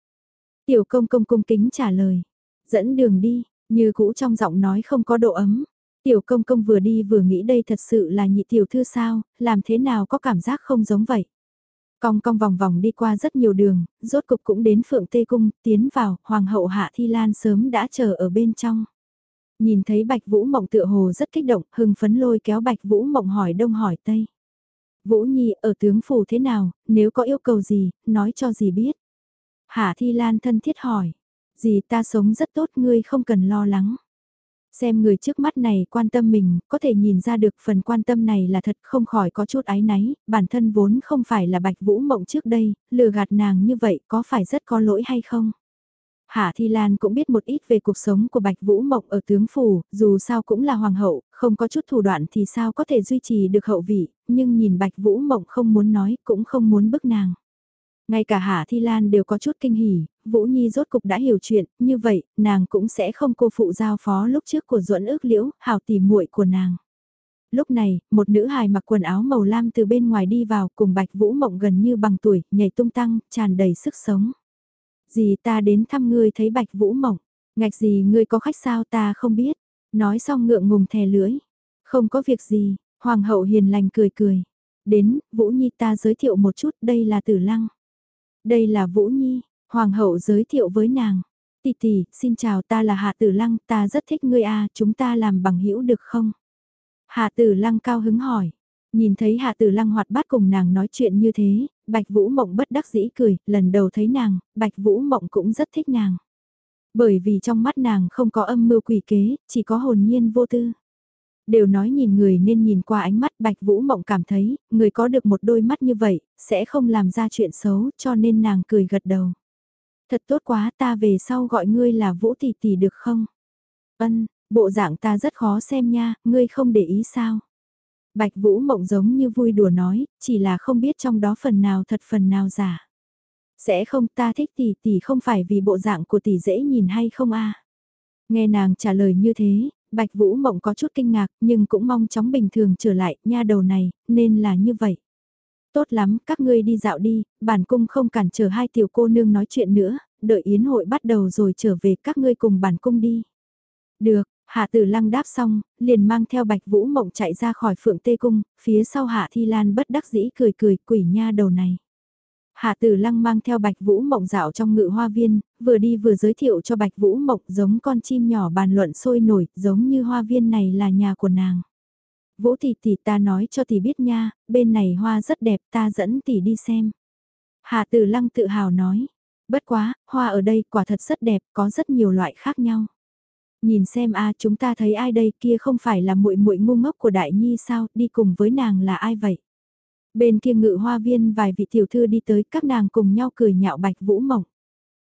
Tiểu công công cung kính trả lời. Dẫn đường đi, như cũ trong giọng nói không có độ ấm. Tiểu công công vừa đi vừa nghĩ đây thật sự là nhị tiểu thư sao, làm thế nào có cảm giác không giống vậy. Cong cong vòng vòng đi qua rất nhiều đường, rốt cục cũng đến phượng tê cung, tiến vào, hoàng hậu hạ thi lan sớm đã chờ ở bên trong. Nhìn thấy bạch vũ mộng tựa hồ rất kích động, hưng phấn lôi kéo bạch vũ mộng hỏi đông hỏi tây. Vũ Nhi ở tướng phủ thế nào, nếu có yêu cầu gì, nói cho gì biết. Hạ Thi Lan thân thiết hỏi, gì ta sống rất tốt ngươi không cần lo lắng. Xem người trước mắt này quan tâm mình, có thể nhìn ra được phần quan tâm này là thật không khỏi có chút ái náy, bản thân vốn không phải là bạch vũ mộng trước đây, lừa gạt nàng như vậy có phải rất có lỗi hay không? Hạ Thi Lan cũng biết một ít về cuộc sống của Bạch Vũ Mộng ở tướng phủ, dù sao cũng là hoàng hậu, không có chút thủ đoạn thì sao có thể duy trì được hậu vị, nhưng nhìn Bạch Vũ Mộng không muốn nói, cũng không muốn bức nàng. Ngay cả Hạ Thi Lan đều có chút kinh hỉ, Vũ Nhi rốt cục đã hiểu chuyện, như vậy, nàng cũng sẽ không cô phụ giao phó lúc trước của duẫn ước liễu, hào tỉ muội của nàng. Lúc này, một nữ hài mặc quần áo màu lam từ bên ngoài đi vào cùng Bạch Vũ Mộng gần như bằng tuổi, nhảy tung tăng, tràn đầy sức sống. Dì ta đến thăm ngươi thấy Bạch Vũ Mộng, ngạch gì ngươi có khách sao ta không biết. Nói xong ngượng ngùng thè lưỡi. Không có việc gì, Hoàng hậu hiền lành cười cười. Đến, Vũ Nhi ta giới thiệu một chút, đây là Tử Lăng. Đây là Vũ Nhi, Hoàng hậu giới thiệu với nàng. Tỷ tỷ, xin chào ta là Hạ Tử Lăng, ta rất thích ngươi a, chúng ta làm bằng hữu được không? Hạ Tử Lăng cao hứng hỏi. Nhìn thấy Hạ Tử Lăng hoạt bát cùng nàng nói chuyện như thế, Bạch Vũ Mộng bất đắc dĩ cười, lần đầu thấy nàng, Bạch Vũ Mộng cũng rất thích nàng. Bởi vì trong mắt nàng không có âm mưu quỷ kế, chỉ có hồn nhiên vô tư. Đều nói nhìn người nên nhìn qua ánh mắt Bạch Vũ Mộng cảm thấy, người có được một đôi mắt như vậy, sẽ không làm ra chuyện xấu cho nên nàng cười gật đầu. Thật tốt quá ta về sau gọi ngươi là Vũ Tỷ Tỷ được không? Ân, bộ dạng ta rất khó xem nha, ngươi không để ý sao? Bạch Vũ Mộng giống như vui đùa nói, chỉ là không biết trong đó phần nào thật phần nào giả. Sẽ không ta thích tỷ tỷ không phải vì bộ dạng của tỷ dễ nhìn hay không a? Nghe nàng trả lời như thế, Bạch Vũ Mộng có chút kinh ngạc nhưng cũng mong chóng bình thường trở lại, nha đầu này, nên là như vậy. Tốt lắm, các ngươi đi dạo đi, bản cung không cản trở hai tiểu cô nương nói chuyện nữa, đợi yến hội bắt đầu rồi trở về các ngươi cùng bản cung đi. Được, Hạ Tử Lăng đáp xong, liền mang theo Bạch Vũ Mộng chạy ra khỏi Phượng Tê Cung, phía sau Hạ Thi Lan bất đắc dĩ cười cười quỷ nha đầu này. Hạ Tử Lăng mang theo Bạch Vũ Mộng dạo trong ngự hoa viên, vừa đi vừa giới thiệu cho Bạch Vũ Mộng giống con chim nhỏ bàn luận sôi nổi, giống như hoa viên này là nhà của nàng. Vũ tỷ tỷ ta nói cho tỷ biết nha, bên này hoa rất đẹp ta dẫn tỷ đi xem. Hạ Tử Lăng tự hào nói, bất quá, hoa ở đây quả thật rất đẹp, có rất nhiều loại khác nhau. Nhìn xem a chúng ta thấy ai đây kia không phải là muội muội ngu ngốc của Đại Nhi sao, đi cùng với nàng là ai vậy? Bên kia ngự hoa viên vài vị tiểu thư đi tới các nàng cùng nhau cười nhạo bạch vũ mộng.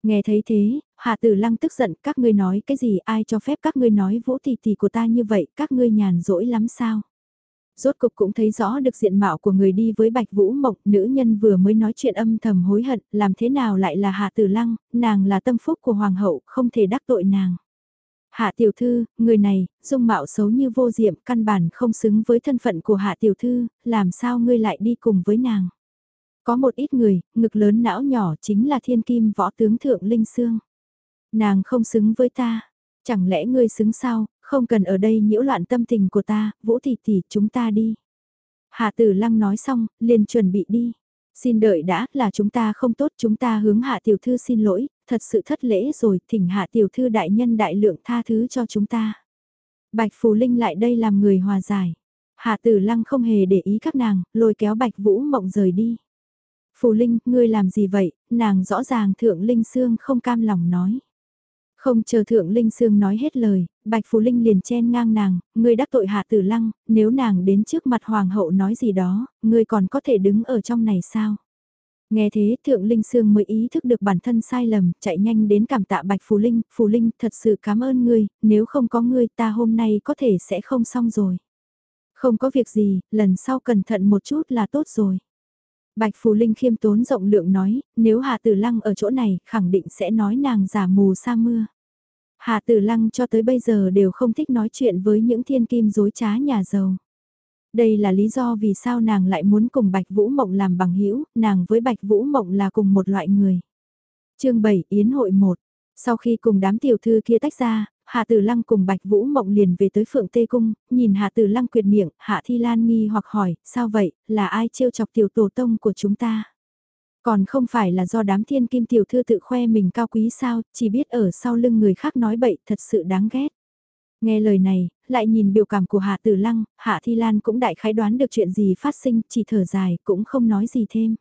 Nghe thấy thế, Hạ Tử Lăng tức giận các ngươi nói cái gì ai cho phép các ngươi nói vũ tỷ tỷ của ta như vậy các ngươi nhàn rỗi lắm sao. Rốt cục cũng thấy rõ được diện mạo của người đi với Bạch Vũ Mộng, nữ nhân vừa mới nói chuyện âm thầm hối hận, làm thế nào lại là Hạ Tử Lăng, nàng là tâm phúc của Hoàng hậu, không thể đắc tội nàng. Hạ tiểu thư, người này, dung mạo xấu như vô diệm, căn bản không xứng với thân phận của hạ tiểu thư, làm sao ngươi lại đi cùng với nàng. Có một ít người, ngực lớn não nhỏ chính là thiên kim võ tướng thượng linh xương. Nàng không xứng với ta, chẳng lẽ ngươi xứng sao, không cần ở đây nhiễu loạn tâm tình của ta, vũ tỷ tỷ chúng ta đi. Hạ tử lăng nói xong, liền chuẩn bị đi. Xin đợi đã, là chúng ta không tốt, chúng ta hướng hạ tiểu thư xin lỗi, thật sự thất lễ rồi, thỉnh hạ tiểu thư đại nhân đại lượng tha thứ cho chúng ta. Bạch Phù Linh lại đây làm người hòa giải. Hạ tử lăng không hề để ý các nàng, lôi kéo Bạch Vũ Mộng rời đi. Phù Linh, ngươi làm gì vậy? Nàng rõ ràng Thượng Linh Sương không cam lòng nói. Không chờ Thượng Linh Sương nói hết lời, Bạch Phù Linh liền chen ngang nàng, ngươi đắc tội hạ tử lăng, nếu nàng đến trước mặt Hoàng hậu nói gì đó, ngươi còn có thể đứng ở trong này sao? Nghe thế Thượng Linh Sương mới ý thức được bản thân sai lầm, chạy nhanh đến cảm tạ Bạch Phù Linh, Phù Linh thật sự cảm ơn ngươi, nếu không có ngươi ta hôm nay có thể sẽ không xong rồi. Không có việc gì, lần sau cẩn thận một chút là tốt rồi. Bạch Phù Linh khiêm tốn rộng lượng nói, nếu Hà Tử Lăng ở chỗ này khẳng định sẽ nói nàng giả mù sa mưa. Hà Tử Lăng cho tới bây giờ đều không thích nói chuyện với những thiên kim dối trá nhà giàu. Đây là lý do vì sao nàng lại muốn cùng Bạch Vũ Mộng làm bằng hữu nàng với Bạch Vũ Mộng là cùng một loại người. chương 7 Yến hội 1 Sau khi cùng đám tiểu thư kia tách ra, Hạ Tử Lăng cùng Bạch Vũ Mộng liền về tới Phượng Tê Cung, nhìn Hạ Tử Lăng quyệt miệng, Hạ Thi Lan nghi hoặc hỏi, sao vậy, là ai trêu chọc tiểu tổ tông của chúng ta? Còn không phải là do đám thiên kim tiểu thư tự khoe mình cao quý sao, chỉ biết ở sau lưng người khác nói bậy thật sự đáng ghét. Nghe lời này, lại nhìn biểu cảm của Hạ Tử Lăng, Hạ Thi Lan cũng đại khái đoán được chuyện gì phát sinh, chỉ thở dài, cũng không nói gì thêm.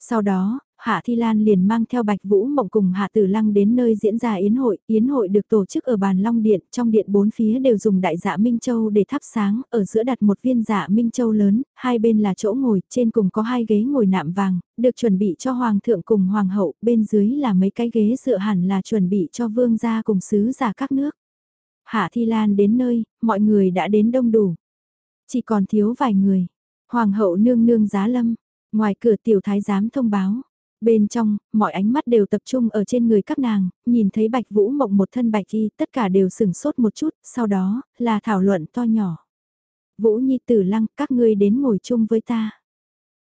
Sau đó, Hạ Thi Lan liền mang theo Bạch Vũ Mộng cùng Hạ Tử Lăng đến nơi diễn ra yến hội, yến hội được tổ chức ở bàn Long Điện, trong điện bốn phía đều dùng đại dạ Minh Châu để thắp sáng, ở giữa đặt một viên dạ Minh Châu lớn, hai bên là chỗ ngồi, trên cùng có hai ghế ngồi nạm vàng, được chuẩn bị cho Hoàng thượng cùng Hoàng hậu, bên dưới là mấy cái ghế dựa hẳn là chuẩn bị cho vương gia cùng sứ giả các nước. Hạ Thi Lan đến nơi, mọi người đã đến đông đủ. Chỉ còn thiếu vài người. Hoàng hậu nương nương giá lâm, ngoài cửa tiểu thái giám thông báo. Bên trong, mọi ánh mắt đều tập trung ở trên người các nàng, nhìn thấy bạch vũ mộng một thân bạch y, tất cả đều sừng sốt một chút, sau đó, là thảo luận to nhỏ. Vũ Nhi tử lăng, các ngươi đến ngồi chung với ta.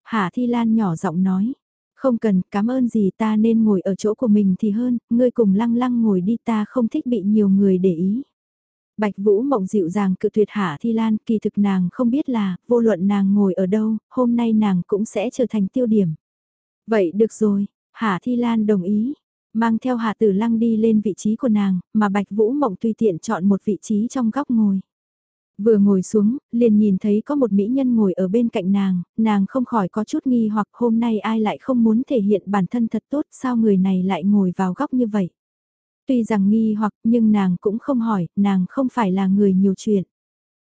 Hạ Thi Lan nhỏ giọng nói, không cần, cảm ơn gì ta nên ngồi ở chỗ của mình thì hơn, ngươi cùng lăng lăng ngồi đi ta không thích bị nhiều người để ý. Bạch Vũ Mộng dịu dàng cự tuyệt Hạ Thi Lan, kỳ thực nàng không biết là, vô luận nàng ngồi ở đâu, hôm nay nàng cũng sẽ trở thành tiêu điểm. Vậy được rồi, Hạ Thi Lan đồng ý, mang theo Hạ Tử Lăng đi lên vị trí của nàng, mà Bạch Vũ Mộng tùy tiện chọn một vị trí trong góc ngồi. Vừa ngồi xuống, liền nhìn thấy có một mỹ nhân ngồi ở bên cạnh nàng, nàng không khỏi có chút nghi hoặc hôm nay ai lại không muốn thể hiện bản thân thật tốt, sao người này lại ngồi vào góc như vậy. Tuy rằng nghi hoặc nhưng nàng cũng không hỏi, nàng không phải là người nhiều chuyện.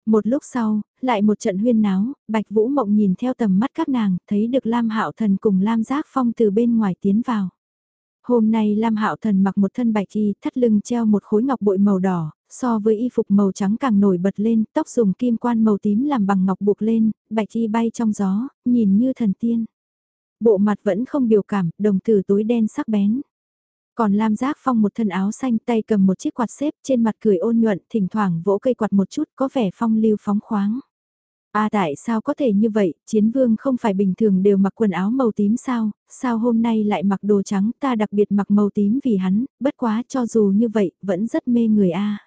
Một lúc sau, lại một trận huyên náo, Bạch Vũ Mộng nhìn theo tầm mắt các nàng, thấy được Lam Hạo Thần cùng Lam Giác Phong từ bên ngoài tiến vào. Hôm nay Lam Hạo Thần mặc một thân bạch y, thắt lưng treo một khối ngọc bội màu đỏ, so với y phục màu trắng càng nổi bật lên, tóc dùng kim quan màu tím làm bằng ngọc buộc lên, bạch y bay trong gió, nhìn như thần tiên. Bộ mặt vẫn không biểu cảm, đồng tử tối đen sắc bén. Còn Lam Giác Phong một thân áo xanh tay cầm một chiếc quạt xếp trên mặt cười ôn nhuận, thỉnh thoảng vỗ cây quạt một chút có vẻ phong lưu phóng khoáng. À tại sao có thể như vậy, chiến vương không phải bình thường đều mặc quần áo màu tím sao, sao hôm nay lại mặc đồ trắng? Ta đặc biệt mặc màu tím vì hắn, bất quá cho dù như vậy, vẫn rất mê người a.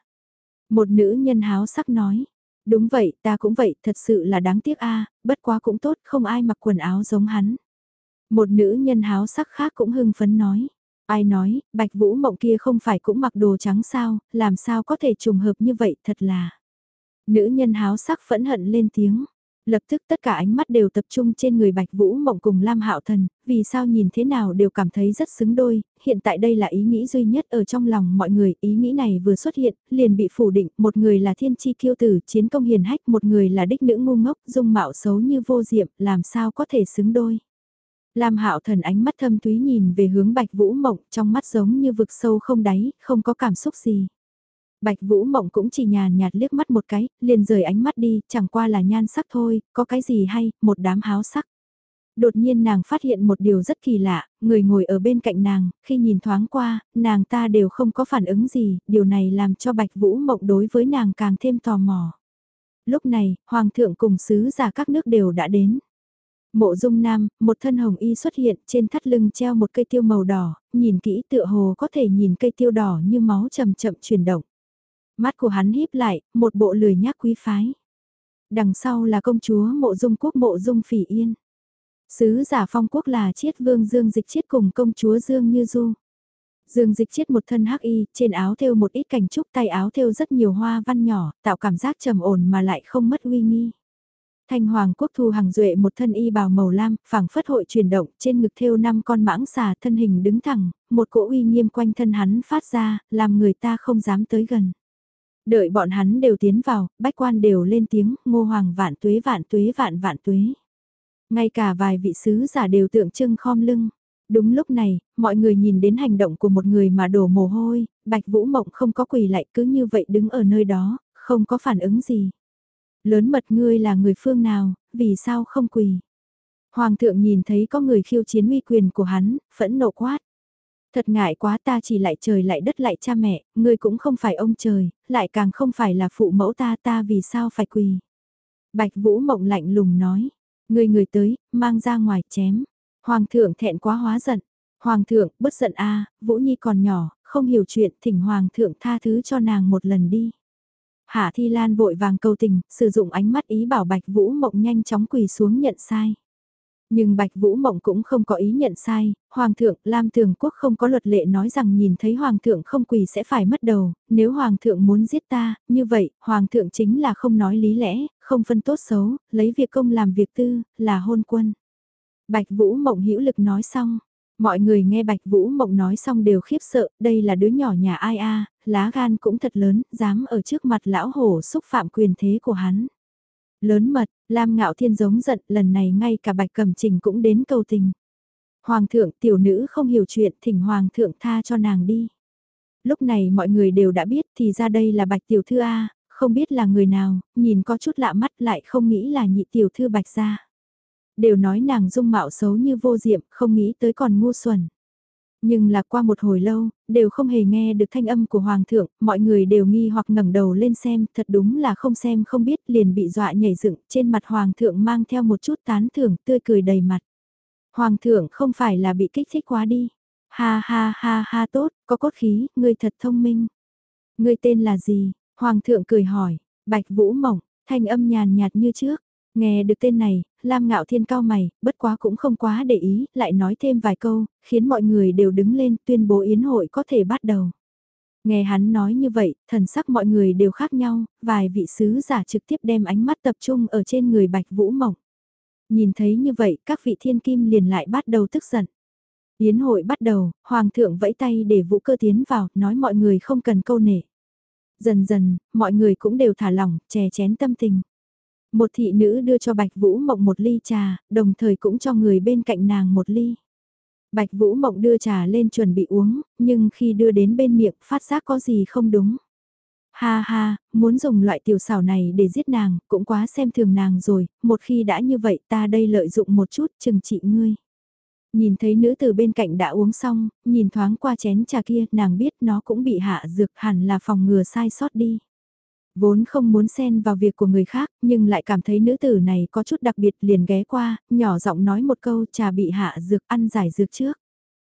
Một nữ nhân háo sắc nói, đúng vậy, ta cũng vậy, thật sự là đáng tiếc a bất quá cũng tốt, không ai mặc quần áo giống hắn. Một nữ nhân háo sắc khác cũng hưng phấn nói, Ai nói, Bạch Vũ Mộng kia không phải cũng mặc đồ trắng sao, làm sao có thể trùng hợp như vậy thật là. Nữ nhân háo sắc phẫn hận lên tiếng. Lập tức tất cả ánh mắt đều tập trung trên người Bạch Vũ Mộng cùng Lam Hạo Thần, vì sao nhìn thế nào đều cảm thấy rất xứng đôi, hiện tại đây là ý nghĩ duy nhất ở trong lòng mọi người, ý nghĩ này vừa xuất hiện, liền bị phủ định, một người là thiên chi kiêu tử, chiến công hiền hách, một người là đích nữ ngu ngốc, dung mạo xấu như vô diệm, làm sao có thể xứng đôi. Lam Hạo Thần ánh mắt thâm túy nhìn về hướng Bạch Vũ Mộng, trong mắt giống như vực sâu không đáy, không có cảm xúc gì. Bạch Vũ Mộng cũng chỉ nhàn nhạt liếc mắt một cái, liền rời ánh mắt đi, chẳng qua là nhan sắc thôi, có cái gì hay, một đám háo sắc. Đột nhiên nàng phát hiện một điều rất kỳ lạ, người ngồi ở bên cạnh nàng, khi nhìn thoáng qua, nàng ta đều không có phản ứng gì, điều này làm cho Bạch Vũ Mộng đối với nàng càng thêm tò mò. Lúc này, Hoàng thượng cùng sứ giả các nước đều đã đến. Mộ dung nam, một thân hồng y xuất hiện trên thắt lưng treo một cây tiêu màu đỏ, nhìn kỹ tựa hồ có thể nhìn cây tiêu đỏ như máu chậm chậm chuyển động. Mắt của hắn híp lại, một bộ lười nhác quý phái. Đằng sau là công chúa mộ dung quốc mộ dung phỉ yên. Sứ giả phong quốc là chiết vương Dương Dịch chiết cùng công chúa Dương Như Du. Dương Dịch chiết một thân hắc y, trên áo thêu một ít cành trúc tay áo thêu rất nhiều hoa văn nhỏ, tạo cảm giác trầm ổn mà lại không mất uy nghi. Thanh Hoàng Quốc Thu Hằng Duệ một thân y bào màu lam, phảng phất hội chuyển động, trên ngực thêu năm con mãng xà thân hình đứng thẳng, một cỗ uy nghiêm quanh thân hắn phát ra, làm người ta không dám tới gần. Đợi bọn hắn đều tiến vào, bách quan đều lên tiếng, ngô hoàng vạn tuế vạn tuế vạn vạn tuế. Ngay cả vài vị sứ giả đều tượng trưng khom lưng. Đúng lúc này, mọi người nhìn đến hành động của một người mà đổ mồ hôi, Bạch Vũ Mộng không có quỳ lại cứ như vậy đứng ở nơi đó, không có phản ứng gì. Lớn mật ngươi là người phương nào, vì sao không quỳ? Hoàng thượng nhìn thấy có người khiêu chiến uy quyền của hắn, phẫn nộ quát. Thật ngại quá ta chỉ lại trời lại đất lại cha mẹ, ngươi cũng không phải ông trời, lại càng không phải là phụ mẫu ta ta vì sao phải quỳ. Bạch Vũ Mộng lạnh lùng nói, ngươi người tới, mang ra ngoài chém. Hoàng thượng thẹn quá hóa giận. Hoàng thượng, bất giận a Vũ Nhi còn nhỏ, không hiểu chuyện, thỉnh Hoàng thượng tha thứ cho nàng một lần đi. Hạ Thi Lan vội vàng cầu tình, sử dụng ánh mắt ý bảo Bạch Vũ Mộng nhanh chóng quỳ xuống nhận sai. Nhưng Bạch Vũ Mộng cũng không có ý nhận sai, Hoàng thượng Lam Thường Quốc không có luật lệ nói rằng nhìn thấy Hoàng thượng không quỳ sẽ phải mất đầu, nếu Hoàng thượng muốn giết ta, như vậy, Hoàng thượng chính là không nói lý lẽ, không phân tốt xấu, lấy việc công làm việc tư, là hôn quân. Bạch Vũ Mộng hữu lực nói xong, mọi người nghe Bạch Vũ Mộng nói xong đều khiếp sợ, đây là đứa nhỏ nhà ai a, lá gan cũng thật lớn, dám ở trước mặt lão hổ xúc phạm quyền thế của hắn. Lớn mật, Lam Ngạo Thiên giống giận, lần này ngay cả Bạch Cẩm Trình cũng đến cầu tình. Hoàng thượng tiểu nữ không hiểu chuyện, thỉnh Hoàng thượng tha cho nàng đi. Lúc này mọi người đều đã biết thì ra đây là Bạch Tiểu Thư A, không biết là người nào, nhìn có chút lạ mắt lại không nghĩ là nhị Tiểu Thư Bạch gia. Đều nói nàng dung mạo xấu như vô diệm, không nghĩ tới còn ngu xuẩn. Nhưng là qua một hồi lâu, đều không hề nghe được thanh âm của Hoàng thượng, mọi người đều nghi hoặc ngẩng đầu lên xem, thật đúng là không xem không biết liền bị dọa nhảy dựng, trên mặt Hoàng thượng mang theo một chút tán thưởng, tươi cười đầy mặt. Hoàng thượng không phải là bị kích thích quá đi. Ha ha ha ha tốt, có cốt khí, ngươi thật thông minh. Ngươi tên là gì? Hoàng thượng cười hỏi, Bạch Vũ Mộng, thanh âm nhàn nhạt như trước. Nghe được tên này, Lam Ngạo Thiên cao mày, bất quá cũng không quá để ý, lại nói thêm vài câu, khiến mọi người đều đứng lên tuyên bố yến hội có thể bắt đầu. Nghe hắn nói như vậy, thần sắc mọi người đều khác nhau, vài vị sứ giả trực tiếp đem ánh mắt tập trung ở trên người Bạch Vũ Mộng. Nhìn thấy như vậy, các vị thiên kim liền lại bắt đầu tức giận. Yến hội bắt đầu, Hoàng thượng vẫy tay để Vũ cơ tiến vào, nói mọi người không cần câu nể. Dần dần, mọi người cũng đều thả lỏng, chè chén tâm tình. Một thị nữ đưa cho Bạch Vũ Mộng một ly trà, đồng thời cũng cho người bên cạnh nàng một ly. Bạch Vũ Mộng đưa trà lên chuẩn bị uống, nhưng khi đưa đến bên miệng phát giác có gì không đúng. Ha ha, muốn dùng loại tiểu xảo này để giết nàng, cũng quá xem thường nàng rồi, một khi đã như vậy ta đây lợi dụng một chút chừng trị ngươi. Nhìn thấy nữ từ bên cạnh đã uống xong, nhìn thoáng qua chén trà kia, nàng biết nó cũng bị hạ dược hẳn là phòng ngừa sai sót đi. Vốn không muốn xen vào việc của người khác, nhưng lại cảm thấy nữ tử này có chút đặc biệt liền ghé qua, nhỏ giọng nói một câu trà bị hạ dược ăn giải dược trước.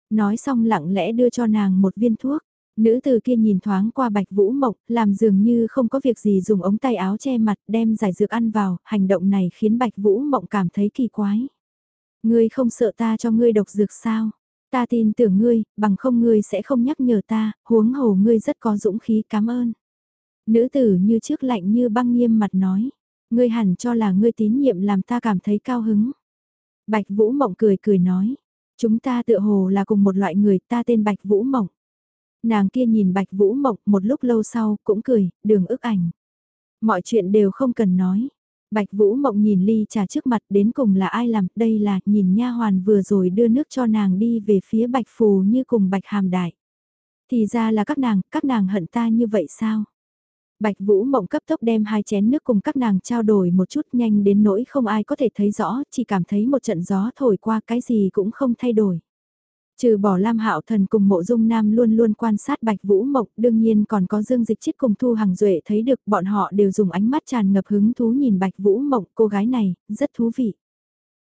Nói xong lặng lẽ đưa cho nàng một viên thuốc. Nữ tử kia nhìn thoáng qua bạch vũ mộc, làm dường như không có việc gì dùng ống tay áo che mặt đem giải dược ăn vào, hành động này khiến bạch vũ mộng cảm thấy kỳ quái. Ngươi không sợ ta cho ngươi độc dược sao? Ta tin tưởng ngươi, bằng không ngươi sẽ không nhắc nhở ta, huống hồ ngươi rất có dũng khí cảm ơn. Nữ tử như trước lạnh như băng nghiêm mặt nói. Ngươi hẳn cho là ngươi tín nhiệm làm ta cảm thấy cao hứng. Bạch Vũ Mộng cười cười nói. Chúng ta tựa hồ là cùng một loại người ta tên Bạch Vũ Mộng. Nàng kia nhìn Bạch Vũ Mộng một lúc lâu sau cũng cười, đường ức ảnh. Mọi chuyện đều không cần nói. Bạch Vũ Mộng nhìn ly trà trước mặt đến cùng là ai làm, đây là nhìn nha hoàn vừa rồi đưa nước cho nàng đi về phía Bạch Phù như cùng Bạch Hàm Đại. Thì ra là các nàng, các nàng hận ta như vậy sao? Bạch Vũ Mộng cấp tốc đem hai chén nước cùng các nàng trao đổi một chút nhanh đến nỗi không ai có thể thấy rõ, chỉ cảm thấy một trận gió thổi qua cái gì cũng không thay đổi. Trừ bỏ Lam Hạo Thần cùng Mộ Dung Nam luôn luôn quan sát Bạch Vũ Mộng, đương nhiên còn có Dương Dịch Chiết cùng Thu Hằng Duệ thấy được bọn họ đều dùng ánh mắt tràn ngập hứng thú nhìn Bạch Vũ Mộng, cô gái này, rất thú vị.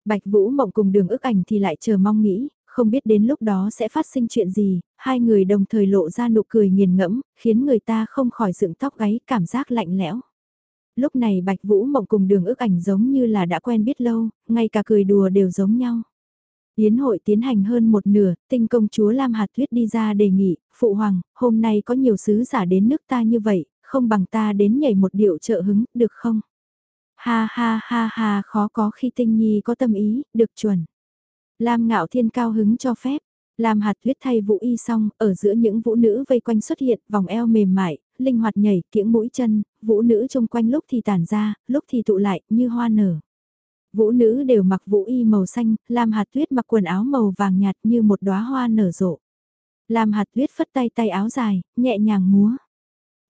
Bạch Vũ Mộng cùng đường ức ảnh thì lại chờ mong nghĩ, không biết đến lúc đó sẽ phát sinh chuyện gì, hai người đồng thời lộ ra nụ cười nghiền ngẫm, khiến người ta không khỏi dựng tóc gáy cảm giác lạnh lẽo. Lúc này Bạch Vũ Mộng cùng đường ước ảnh giống như là đã quen biết lâu, ngay cả cười đùa đều giống nhau. Yến hội tiến hành hơn một nửa, tinh công chúa Lam Hạt Tuyết đi ra đề nghị, Phụ Hoàng, hôm nay có nhiều sứ giả đến nước ta như vậy, không bằng ta đến nhảy một điệu trợ hứng, được không? Ha ha ha ha khó có khi tinh nhi có tâm ý, được chuẩn. Lam ngạo thiên cao hứng cho phép. Lam hạt tuyết thay vũ y xong, ở giữa những vũ nữ vây quanh xuất hiện, vòng eo mềm mại, linh hoạt nhảy, kiễng mũi chân, vũ nữ chung quanh lúc thì tản ra, lúc thì tụ lại, như hoa nở. Vũ nữ đều mặc vũ y màu xanh, Lam hạt tuyết mặc quần áo màu vàng nhạt như một đóa hoa nở rộ. Lam hạt tuyết phất tay tay áo dài, nhẹ nhàng múa.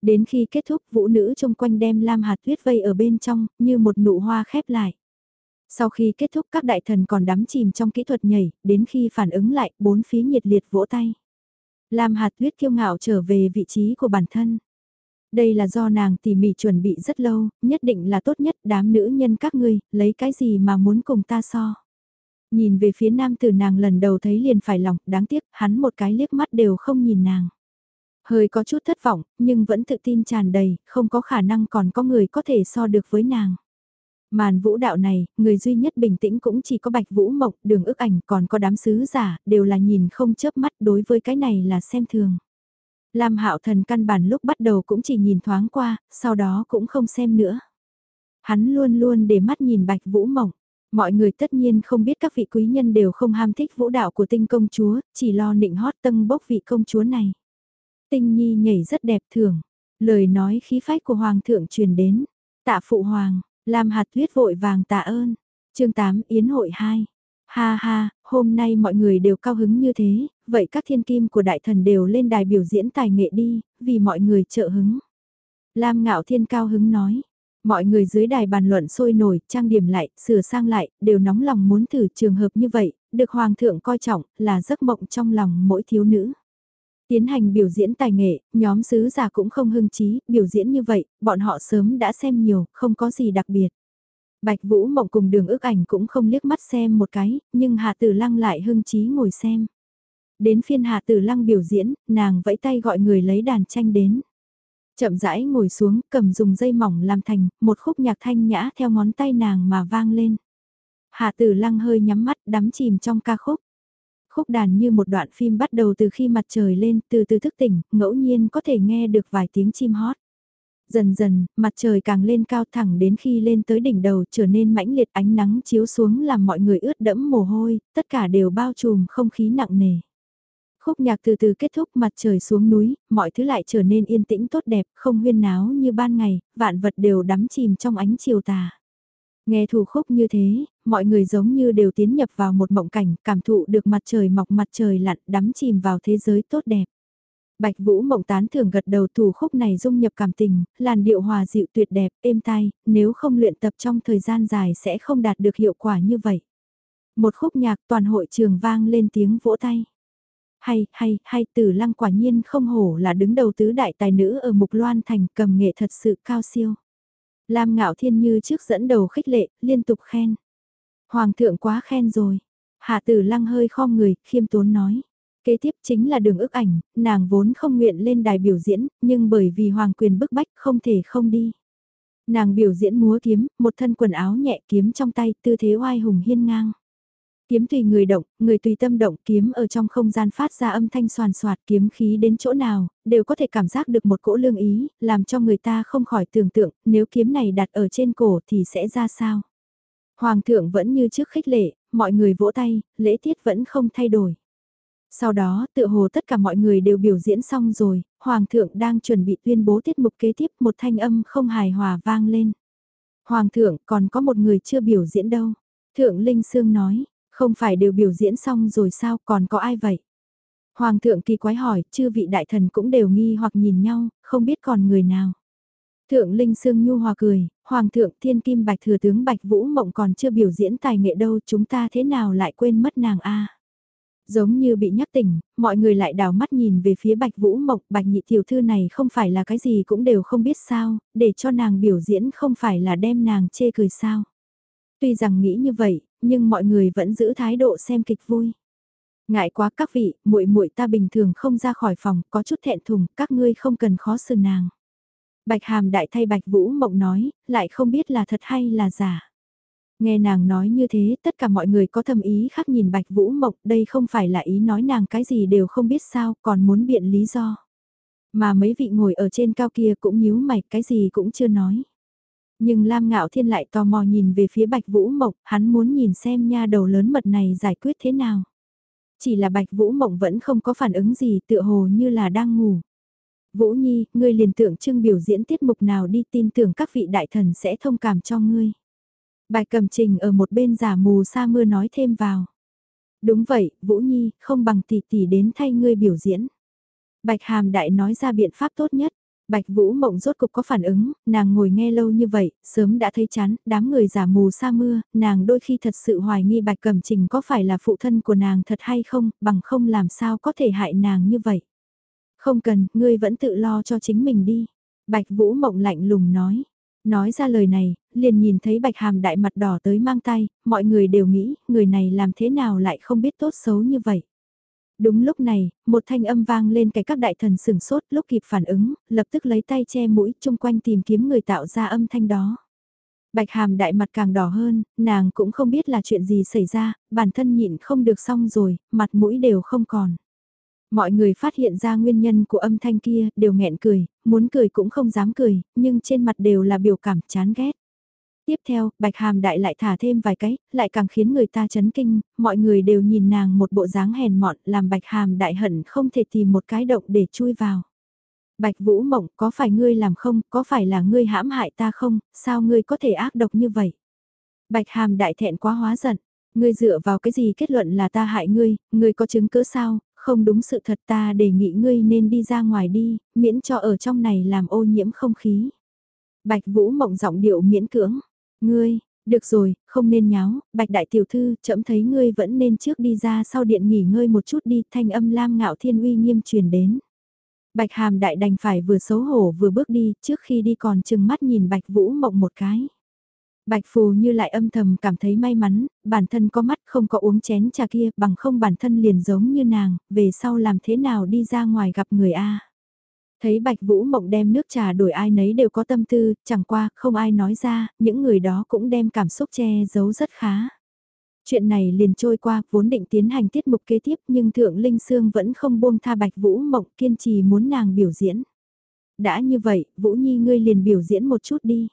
Đến khi kết thúc vũ nữ chung quanh đem Lam hạt tuyết vây ở bên trong, như một nụ hoa khép lại. Sau khi kết thúc các đại thần còn đắm chìm trong kỹ thuật nhảy, đến khi phản ứng lại, bốn phía nhiệt liệt vỗ tay. Lam hạt tuyết kiêu ngạo trở về vị trí của bản thân. Đây là do nàng tỉ mỉ chuẩn bị rất lâu, nhất định là tốt nhất đám nữ nhân các ngươi, lấy cái gì mà muốn cùng ta so. Nhìn về phía nam tử nàng lần đầu thấy liền phải lòng, đáng tiếc, hắn một cái liếc mắt đều không nhìn nàng. Hơi có chút thất vọng, nhưng vẫn tự tin tràn đầy, không có khả năng còn có người có thể so được với nàng. Màn vũ đạo này, người duy nhất bình tĩnh cũng chỉ có bạch vũ mộc, đường ức ảnh còn có đám sứ giả, đều là nhìn không chớp mắt đối với cái này là xem thường. Lam hạo thần căn bản lúc bắt đầu cũng chỉ nhìn thoáng qua, sau đó cũng không xem nữa. Hắn luôn luôn để mắt nhìn bạch vũ mộng. Mọi người tất nhiên không biết các vị quý nhân đều không ham thích vũ đạo của tinh công chúa, chỉ lo nịnh hót tân bốc vị công chúa này. Tinh nhi nhảy rất đẹp thường. Lời nói khí phách của hoàng thượng truyền đến. Tạ phụ hoàng, Lam hạt tuyết vội vàng tạ ơn. chương 8 Yến hội 2. Ha ha, hôm nay mọi người đều cao hứng như thế, vậy các thiên kim của đại thần đều lên đài biểu diễn tài nghệ đi, vì mọi người trợ hứng. Lam ngạo thiên cao hứng nói. Mọi người dưới đài bàn luận sôi nổi, trang điểm lại, sửa sang lại, đều nóng lòng muốn thử trường hợp như vậy, được hoàng thượng coi trọng, là giấc mộng trong lòng mỗi thiếu nữ. Tiến hành biểu diễn tài nghệ, nhóm sứ giả cũng không hưng trí, biểu diễn như vậy, bọn họ sớm đã xem nhiều, không có gì đặc biệt. Bạch Vũ Mộng cùng đường ước ảnh cũng không liếc mắt xem một cái, nhưng hà Tử Lăng lại hưng trí ngồi xem. Đến phiên hà Tử Lăng biểu diễn, nàng vẫy tay gọi người lấy đàn tranh đến. Chậm rãi ngồi xuống, cầm dùng dây mỏng làm thành, một khúc nhạc thanh nhã theo ngón tay nàng mà vang lên. hà Tử Lăng hơi nhắm mắt đắm chìm trong ca khúc khúc đàn như một đoạn phim bắt đầu từ khi mặt trời lên, từ từ thức tỉnh, ngẫu nhiên có thể nghe được vài tiếng chim hót. Dần dần, mặt trời càng lên cao thẳng đến khi lên tới đỉnh đầu trở nên mãnh liệt ánh nắng chiếu xuống làm mọi người ướt đẫm mồ hôi, tất cả đều bao trùm không khí nặng nề. Khúc nhạc từ từ kết thúc mặt trời xuống núi, mọi thứ lại trở nên yên tĩnh tốt đẹp, không huyên náo như ban ngày, vạn vật đều đắm chìm trong ánh chiều tà. Nghe thủ khúc như thế, mọi người giống như đều tiến nhập vào một mộng cảnh, cảm thụ được mặt trời mọc mặt trời lặn đắm chìm vào thế giới tốt đẹp. Bạch Vũ mộng tán thường gật đầu thủ khúc này dung nhập cảm tình, làn điệu hòa dịu tuyệt đẹp, êm tai, nếu không luyện tập trong thời gian dài sẽ không đạt được hiệu quả như vậy. Một khúc nhạc toàn hội trường vang lên tiếng vỗ tay. Hay, hay, hay, tử lăng quả nhiên không hổ là đứng đầu tứ đại tài nữ ở Mục Loan Thành cầm nghệ thật sự cao siêu. Lam Ngạo Thiên như trước dẫn đầu khích lệ, liên tục khen. Hoàng thượng quá khen rồi. Hạ tử lăng hơi khom người, khiêm tốn nói. Kế tiếp chính là đường ức ảnh, nàng vốn không nguyện lên đài biểu diễn, nhưng bởi vì hoàng quyền bức bách không thể không đi. Nàng biểu diễn múa kiếm, một thân quần áo nhẹ kiếm trong tay, tư thế oai hùng hiên ngang. Kiếm tùy người động, người tùy tâm động, kiếm ở trong không gian phát ra âm thanh soàn soạt kiếm khí đến chỗ nào, đều có thể cảm giác được một cỗ lương ý, làm cho người ta không khỏi tưởng tượng, nếu kiếm này đặt ở trên cổ thì sẽ ra sao. Hoàng thượng vẫn như trước khích lệ, mọi người vỗ tay, lễ tiết vẫn không thay đổi. Sau đó, tự hồ tất cả mọi người đều biểu diễn xong rồi, Hoàng thượng đang chuẩn bị tuyên bố tiết mục kế tiếp một thanh âm không hài hòa vang lên. Hoàng thượng còn có một người chưa biểu diễn đâu. Thượng Linh Sương nói, không phải đều biểu diễn xong rồi sao còn có ai vậy? Hoàng thượng kỳ quái hỏi, chư vị đại thần cũng đều nghi hoặc nhìn nhau, không biết còn người nào. Thượng Linh Sương Nhu hòa cười, Hoàng thượng Thiên Kim Bạch Thừa tướng Bạch Vũ Mộng còn chưa biểu diễn tài nghệ đâu chúng ta thế nào lại quên mất nàng a Giống như bị nhắc tỉnh, mọi người lại đào mắt nhìn về phía Bạch Vũ Mộng, Bạch nhị tiểu thư này không phải là cái gì cũng đều không biết sao, để cho nàng biểu diễn không phải là đem nàng chê cười sao. Tuy rằng nghĩ như vậy, nhưng mọi người vẫn giữ thái độ xem kịch vui. Ngại quá các vị, muội muội ta bình thường không ra khỏi phòng, có chút thẹn thùng, các ngươi không cần khó xử nàng. Bạch Hàm đại thay Bạch Vũ Mộng nói, lại không biết là thật hay là giả. Nghe nàng nói như thế, tất cả mọi người có thầm ý khác nhìn Bạch Vũ Mộng, đây không phải là ý nói nàng cái gì đều không biết sao, còn muốn biện lý do. Mà mấy vị ngồi ở trên cao kia cũng nhíu mày, cái gì cũng chưa nói. Nhưng Lam Ngạo Thiên lại tò mò nhìn về phía Bạch Vũ Mộng, hắn muốn nhìn xem nha đầu lớn mật này giải quyết thế nào. Chỉ là Bạch Vũ Mộng vẫn không có phản ứng gì tựa hồ như là đang ngủ. Vũ Nhi, ngươi liền tưởng trưng biểu diễn tiết mục nào đi tin tưởng các vị đại thần sẽ thông cảm cho ngươi. Bài cầm trình ở một bên giả mù sa mưa nói thêm vào. Đúng vậy, Vũ Nhi, không bằng tỷ tỷ đến thay ngươi biểu diễn. Bạch Hàm Đại nói ra biện pháp tốt nhất. Bạch Vũ Mộng rốt cục có phản ứng, nàng ngồi nghe lâu như vậy, sớm đã thấy chán, đám người giả mù sa mưa, nàng đôi khi thật sự hoài nghi Bạch Cẩm Trình có phải là phụ thân của nàng thật hay không, bằng không làm sao có thể hại nàng như vậy. Không cần, ngươi vẫn tự lo cho chính mình đi. Bạch Vũ Mộng lạnh lùng nói. Nói ra lời này, liền nhìn thấy Bạch Hàm đại mặt đỏ tới mang tay, mọi người đều nghĩ, người này làm thế nào lại không biết tốt xấu như vậy. Đúng lúc này, một thanh âm vang lên cái các đại thần sửng sốt lúc kịp phản ứng, lập tức lấy tay che mũi chung quanh tìm kiếm người tạo ra âm thanh đó. Bạch hàm đại mặt càng đỏ hơn, nàng cũng không biết là chuyện gì xảy ra, bản thân nhịn không được xong rồi, mặt mũi đều không còn. Mọi người phát hiện ra nguyên nhân của âm thanh kia, đều nghẹn cười, muốn cười cũng không dám cười, nhưng trên mặt đều là biểu cảm chán ghét. Tiếp theo, Bạch Hàm Đại lại thả thêm vài cái, lại càng khiến người ta chấn kinh, mọi người đều nhìn nàng một bộ dáng hèn mọn, làm Bạch Hàm Đại hận không thể tìm một cái động để chui vào. Bạch Vũ Mộng, có phải ngươi làm không, có phải là ngươi hãm hại ta không, sao ngươi có thể ác độc như vậy? Bạch Hàm Đại thẹn quá hóa giận, ngươi dựa vào cái gì kết luận là ta hại ngươi, ngươi có chứng cứ sao, không đúng sự thật ta đề nghị ngươi nên đi ra ngoài đi, miễn cho ở trong này làm ô nhiễm không khí. Bạch Vũ Mộng giọng điệu miễn cưỡng. Ngươi, được rồi, không nên nháo, bạch đại tiểu thư, chậm thấy ngươi vẫn nên trước đi ra sau điện nghỉ ngơi một chút đi, thanh âm lam ngạo thiên uy nghiêm truyền đến. Bạch hàm đại đành phải vừa xấu hổ vừa bước đi, trước khi đi còn chừng mắt nhìn bạch vũ mộng một cái. Bạch phù như lại âm thầm cảm thấy may mắn, bản thân có mắt không có uống chén trà kia, bằng không bản thân liền giống như nàng, về sau làm thế nào đi ra ngoài gặp người A. Thấy Bạch Vũ Mộng đem nước trà đổi ai nấy đều có tâm tư, chẳng qua không ai nói ra, những người đó cũng đem cảm xúc che giấu rất khá. Chuyện này liền trôi qua, vốn định tiến hành tiết mục kế tiếp nhưng Thượng Linh Sương vẫn không buông tha Bạch Vũ Mộng kiên trì muốn nàng biểu diễn. Đã như vậy, Vũ Nhi ngươi liền biểu diễn một chút đi.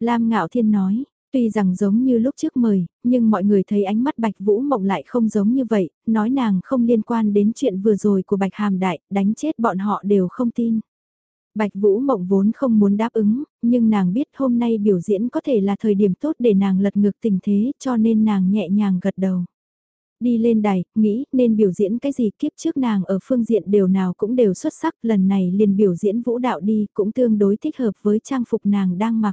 Lam Ngạo Thiên nói, Tuy rằng giống như lúc trước mời, nhưng mọi người thấy ánh mắt Bạch Vũ Mộng lại không giống như vậy, nói nàng không liên quan đến chuyện vừa rồi của Bạch Hàm Đại, đánh chết bọn họ đều không tin. Bạch Vũ Mộng vốn không muốn đáp ứng, nhưng nàng biết hôm nay biểu diễn có thể là thời điểm tốt để nàng lật ngược tình thế cho nên nàng nhẹ nhàng gật đầu. Đi lên đài, nghĩ nên biểu diễn cái gì kiếp trước nàng ở phương diện đều nào cũng đều xuất sắc lần này liền biểu diễn vũ đạo đi cũng tương đối thích hợp với trang phục nàng đang mặc.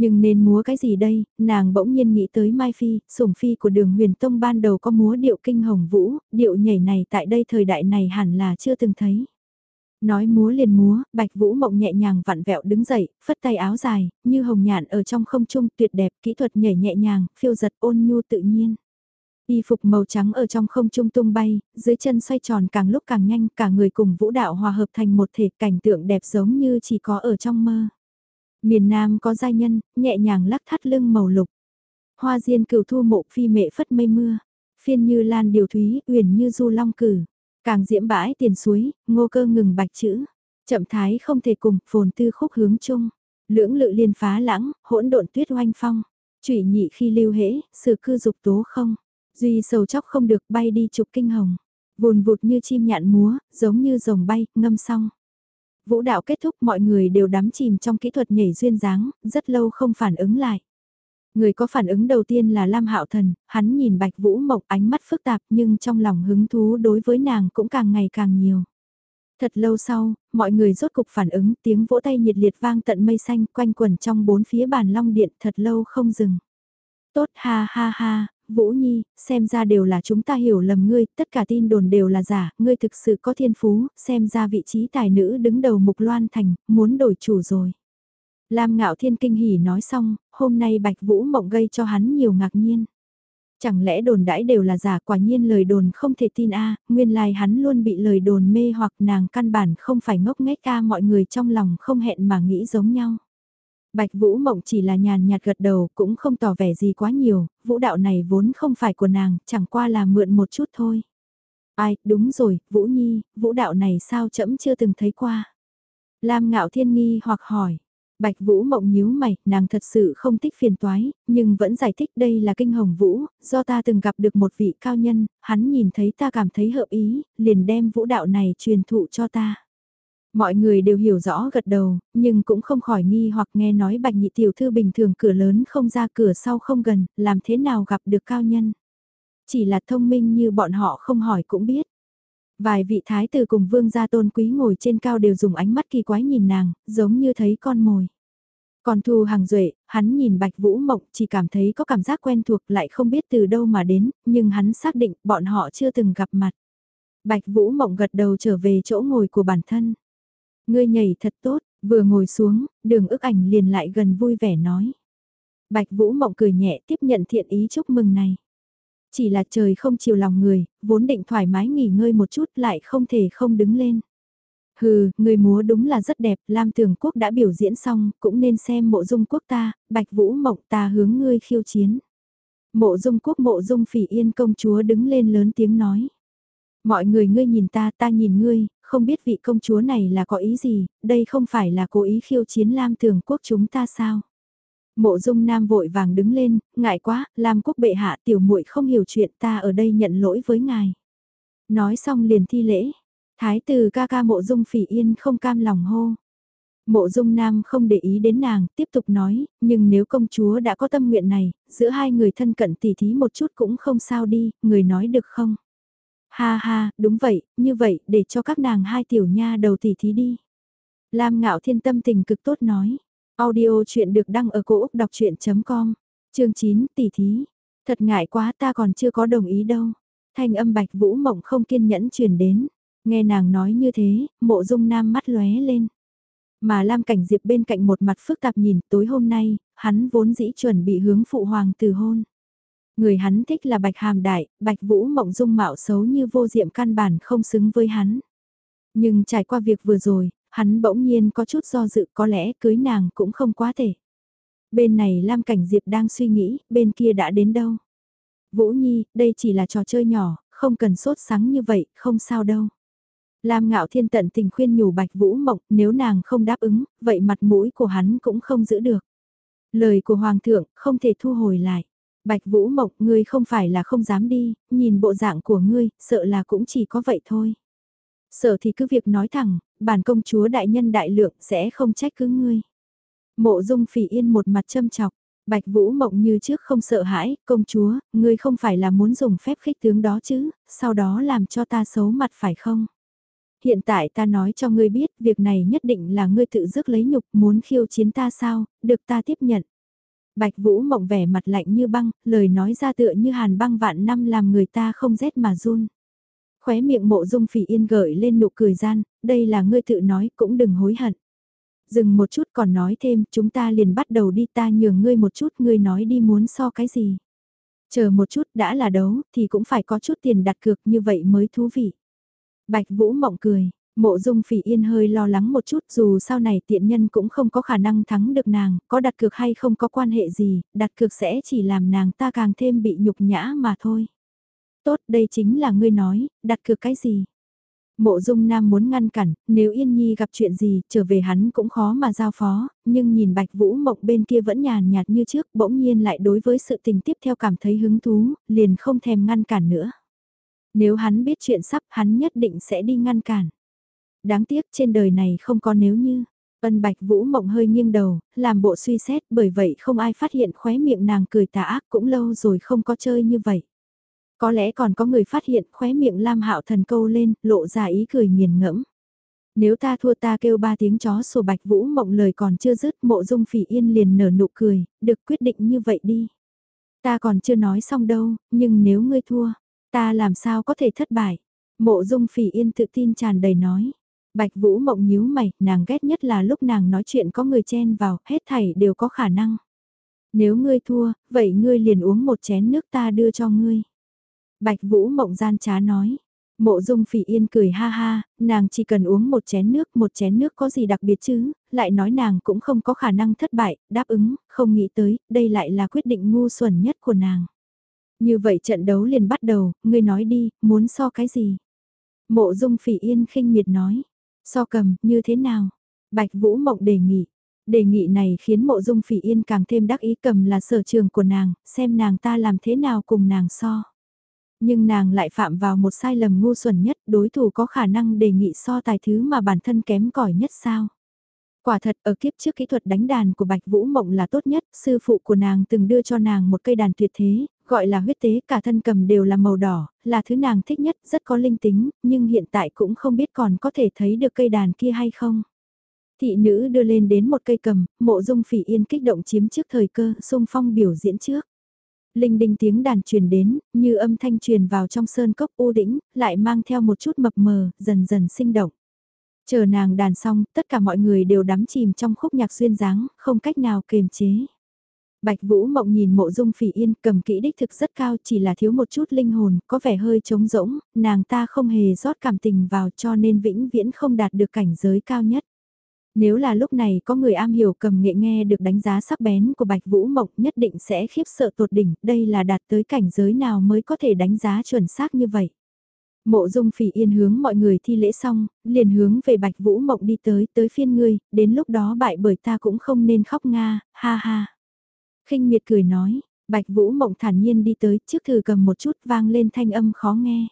Nhưng nên múa cái gì đây, nàng bỗng nhiên nghĩ tới Mai Phi, sủng phi của đường huyền tông ban đầu có múa điệu kinh hồng vũ, điệu nhảy này tại đây thời đại này hẳn là chưa từng thấy. Nói múa liền múa, bạch vũ mộng nhẹ nhàng vặn vẹo đứng dậy, phất tay áo dài, như hồng nhạn ở trong không trung tuyệt đẹp, kỹ thuật nhảy nhẹ nhàng, phiêu giật ôn nhu tự nhiên. Y phục màu trắng ở trong không trung tung bay, dưới chân xoay tròn càng lúc càng nhanh, cả người cùng vũ đạo hòa hợp thành một thể cảnh tượng đẹp giống như chỉ có ở trong mơ. Miền Nam có giai nhân, nhẹ nhàng lắc thắt lưng màu lục. Hoa diên cửu thu mộ phi mệ phất mây mưa. Phiên như lan điều thúy, uyển như du long cử. Càng diễm bãi tiền suối, ngô cơ ngừng bạch chữ. Chậm thái không thể cùng, phồn tư khúc hướng chung. Lưỡng lự liên phá lãng, hỗn độn tuyết oanh phong. Chủy nhị khi lưu hễ, sự cư dục tố không. Duy sầu chóc không được bay đi trục kinh hồng. Vùn vụt như chim nhạn múa, giống như rồng bay, ngâm xong. Vũ đạo kết thúc mọi người đều đắm chìm trong kỹ thuật nhảy duyên dáng, rất lâu không phản ứng lại. Người có phản ứng đầu tiên là Lam Hạo Thần, hắn nhìn Bạch Vũ Mộc ánh mắt phức tạp nhưng trong lòng hứng thú đối với nàng cũng càng ngày càng nhiều. Thật lâu sau, mọi người rốt cục phản ứng tiếng vỗ tay nhiệt liệt vang tận mây xanh quanh quẩn trong bốn phía bàn long điện thật lâu không dừng. Tốt ha ha ha, Vũ Nhi, xem ra đều là chúng ta hiểu lầm ngươi, tất cả tin đồn đều là giả, ngươi thực sự có thiên phú, xem ra vị trí tài nữ đứng đầu mục loan thành, muốn đổi chủ rồi. Lam ngạo thiên kinh hỉ nói xong, hôm nay Bạch Vũ mộng gây cho hắn nhiều ngạc nhiên. Chẳng lẽ đồn đãi đều là giả quả nhiên lời đồn không thể tin a nguyên lai hắn luôn bị lời đồn mê hoặc nàng căn bản không phải ngốc nghếch ca mọi người trong lòng không hẹn mà nghĩ giống nhau. Bạch Vũ Mộng chỉ là nhàn nhạt gật đầu cũng không tỏ vẻ gì quá nhiều, vũ đạo này vốn không phải của nàng, chẳng qua là mượn một chút thôi. Ai, đúng rồi, Vũ Nhi, vũ đạo này sao chậm chưa từng thấy qua. Lam Ngạo Thiên nghi hoặc hỏi. Bạch Vũ mộng nhíu mày, nàng thật sự không thích phiền toái, nhưng vẫn giải thích đây là kinh hồng vũ, do ta từng gặp được một vị cao nhân, hắn nhìn thấy ta cảm thấy hợp ý, liền đem vũ đạo này truyền thụ cho ta. Mọi người đều hiểu rõ gật đầu, nhưng cũng không khỏi nghi hoặc nghe nói bạch nhị tiểu thư bình thường cửa lớn không ra cửa sau không gần, làm thế nào gặp được cao nhân. Chỉ là thông minh như bọn họ không hỏi cũng biết. Vài vị thái tử cùng vương gia tôn quý ngồi trên cao đều dùng ánh mắt kỳ quái nhìn nàng, giống như thấy con mồi. Còn Thu Hàng Duệ, hắn nhìn Bạch Vũ Mộng chỉ cảm thấy có cảm giác quen thuộc lại không biết từ đâu mà đến, nhưng hắn xác định bọn họ chưa từng gặp mặt. Bạch Vũ Mộng gật đầu trở về chỗ ngồi của bản thân. Ngươi nhảy thật tốt, vừa ngồi xuống, đường ức ảnh liền lại gần vui vẻ nói. Bạch Vũ Mộng cười nhẹ tiếp nhận thiện ý chúc mừng này. Chỉ là trời không chiều lòng người, vốn định thoải mái nghỉ ngơi một chút lại không thể không đứng lên. Hừ, người múa đúng là rất đẹp, Lam Tường Quốc đã biểu diễn xong, cũng nên xem mộ dung quốc ta, Bạch Vũ Mộng ta hướng ngươi khiêu chiến. Mộ dung quốc mộ dung phỉ yên công chúa đứng lên lớn tiếng nói. Mọi người ngươi nhìn ta ta nhìn ngươi, không biết vị công chúa này là có ý gì, đây không phải là cố ý khiêu chiến Lam Tường Quốc chúng ta sao? Mộ dung nam vội vàng đứng lên, ngại quá, Lam Quốc bệ hạ tiểu muội không hiểu chuyện ta ở đây nhận lỗi với ngài. Nói xong liền thi lễ, thái tử ca ca mộ dung phỉ yên không cam lòng hô. Mộ dung nam không để ý đến nàng, tiếp tục nói, nhưng nếu công chúa đã có tâm nguyện này, giữa hai người thân cận tỉ thí một chút cũng không sao đi, người nói được không? Ha ha, đúng vậy, như vậy, để cho các nàng hai tiểu nha đầu tỉ thí đi. Lam ngạo thiên tâm tình cực tốt nói. Audio chuyện được đăng ở cổ Úc đọc chuyện.com, chương 9 tỷ thí. Thật ngại quá ta còn chưa có đồng ý đâu. Thanh âm bạch vũ mộng không kiên nhẫn truyền đến. Nghe nàng nói như thế, mộ dung nam mắt lóe lên. Mà Lam Cảnh Diệp bên cạnh một mặt phức tạp nhìn tối hôm nay, hắn vốn dĩ chuẩn bị hướng phụ hoàng từ hôn. Người hắn thích là bạch hàm đại, bạch vũ mộng dung mạo xấu như vô diệm căn bản không xứng với hắn. Nhưng trải qua việc vừa rồi, hắn bỗng nhiên có chút do dự có lẽ cưới nàng cũng không quá thể. Bên này Lam Cảnh Diệp đang suy nghĩ, bên kia đã đến đâu. Vũ Nhi, đây chỉ là trò chơi nhỏ, không cần sốt sắng như vậy, không sao đâu. Lam Ngạo Thiên tận tình khuyên nhủ Bạch Vũ Mộng, nếu nàng không đáp ứng, vậy mặt mũi của hắn cũng không giữ được. Lời của Hoàng thượng không thể thu hồi lại. Bạch Vũ Mộng, ngươi không phải là không dám đi, nhìn bộ dạng của ngươi, sợ là cũng chỉ có vậy thôi. Sợ thì cứ việc nói thẳng, bản công chúa đại nhân đại lượng sẽ không trách cứ ngươi. Mộ dung phỉ yên một mặt châm chọc, bạch vũ mộng như trước không sợ hãi, công chúa, ngươi không phải là muốn dùng phép khích tướng đó chứ, sau đó làm cho ta xấu mặt phải không? Hiện tại ta nói cho ngươi biết, việc này nhất định là ngươi tự dứt lấy nhục, muốn khiêu chiến ta sao, được ta tiếp nhận. Bạch Vũ mộng vẻ mặt lạnh như băng, lời nói ra tựa như hàn băng vạn năm làm người ta không rét mà run. Khóe miệng mộ dung phỉ yên gợi lên nụ cười gian, đây là ngươi tự nói cũng đừng hối hận. Dừng một chút còn nói thêm, chúng ta liền bắt đầu đi ta nhường ngươi một chút, ngươi nói đi muốn so cái gì. Chờ một chút đã là đấu, thì cũng phải có chút tiền đặt cược như vậy mới thú vị. Bạch Vũ mộng cười, Mộ dung phỉ yên hơi lo lắng một chút dù sau này tiện nhân cũng không có khả năng thắng được nàng, có đặt cược hay không có quan hệ gì, đặt cược sẽ chỉ làm nàng ta càng thêm bị nhục nhã mà thôi. Tốt đây chính là ngươi nói, đặt cược cái gì? Mộ dung nam muốn ngăn cản, nếu Yên Nhi gặp chuyện gì, trở về hắn cũng khó mà giao phó, nhưng nhìn Bạch Vũ Mộng bên kia vẫn nhàn nhạt như trước, bỗng nhiên lại đối với sự tình tiếp theo cảm thấy hứng thú, liền không thèm ngăn cản nữa. Nếu hắn biết chuyện sắp hắn nhất định sẽ đi ngăn cản. Đáng tiếc trên đời này không có nếu như. Ân Bạch Vũ Mộng hơi nghiêng đầu, làm bộ suy xét bởi vậy không ai phát hiện khóe miệng nàng cười tà ác cũng lâu rồi không có chơi như vậy. Có lẽ còn có người phát hiện khóe miệng Lam Hạo Thần câu lên, lộ ra ý cười nghiền ngẫm. Nếu ta thua ta kêu ba tiếng chó sổ bạch vũ mộng lời còn chưa dứt mộ dung phỉ yên liền nở nụ cười, được quyết định như vậy đi. Ta còn chưa nói xong đâu, nhưng nếu ngươi thua, ta làm sao có thể thất bại. Mộ dung phỉ yên tự tin tràn đầy nói. Bạch Vũ mộng nhíu mày, nàng ghét nhất là lúc nàng nói chuyện có người chen vào, hết thảy đều có khả năng. Nếu ngươi thua, vậy ngươi liền uống một chén nước ta đưa cho ngươi. Bạch Vũ mộng gian trá nói. Mộ dung phỉ yên cười ha ha, nàng chỉ cần uống một chén nước, một chén nước có gì đặc biệt chứ, lại nói nàng cũng không có khả năng thất bại, đáp ứng, không nghĩ tới, đây lại là quyết định ngu xuẩn nhất của nàng. Như vậy trận đấu liền bắt đầu, ngươi nói đi, muốn so cái gì? Mộ dung phỉ yên khinh miệt nói, so cầm, như thế nào? Bạch Vũ Mộng đề nghị. Đề nghị này khiến mộ dung phỉ yên càng thêm đắc ý cầm là sở trường của nàng, xem nàng ta làm thế nào cùng nàng so. Nhưng nàng lại phạm vào một sai lầm ngu xuẩn nhất, đối thủ có khả năng đề nghị so tài thứ mà bản thân kém cỏi nhất sao. Quả thật ở kiếp trước kỹ thuật đánh đàn của Bạch Vũ Mộng là tốt nhất, sư phụ của nàng từng đưa cho nàng một cây đàn tuyệt thế, gọi là huyết tế, cả thân cầm đều là màu đỏ, là thứ nàng thích nhất, rất có linh tính, nhưng hiện tại cũng không biết còn có thể thấy được cây đàn kia hay không. Thị nữ đưa lên đến một cây cầm, mộ dung phỉ yên kích động chiếm trước thời cơ, sung phong biểu diễn trước. Linh đình tiếng đàn truyền đến, như âm thanh truyền vào trong sơn cốc u đĩnh, lại mang theo một chút mập mờ, dần dần sinh động. Chờ nàng đàn xong, tất cả mọi người đều đắm chìm trong khúc nhạc xuyên dáng, không cách nào kềm chế. Bạch Vũ Mộng nhìn mộ dung phỉ yên cầm kỹ đích thực rất cao chỉ là thiếu một chút linh hồn, có vẻ hơi trống rỗng, nàng ta không hề rót cảm tình vào cho nên vĩnh viễn không đạt được cảnh giới cao nhất. Nếu là lúc này có người am hiểu cầm nghệ nghe được đánh giá sắc bén của Bạch Vũ Mộng nhất định sẽ khiếp sợ tột đỉnh, đây là đạt tới cảnh giới nào mới có thể đánh giá chuẩn xác như vậy. Mộ dung phỉ yên hướng mọi người thi lễ xong, liền hướng về Bạch Vũ Mộng đi tới, tới phiên ngươi, đến lúc đó bại bởi ta cũng không nên khóc nga, ha ha khinh miệt cười nói, Bạch Vũ Mộng thản nhiên đi tới, trước thử cầm một chút vang lên thanh âm khó nghe.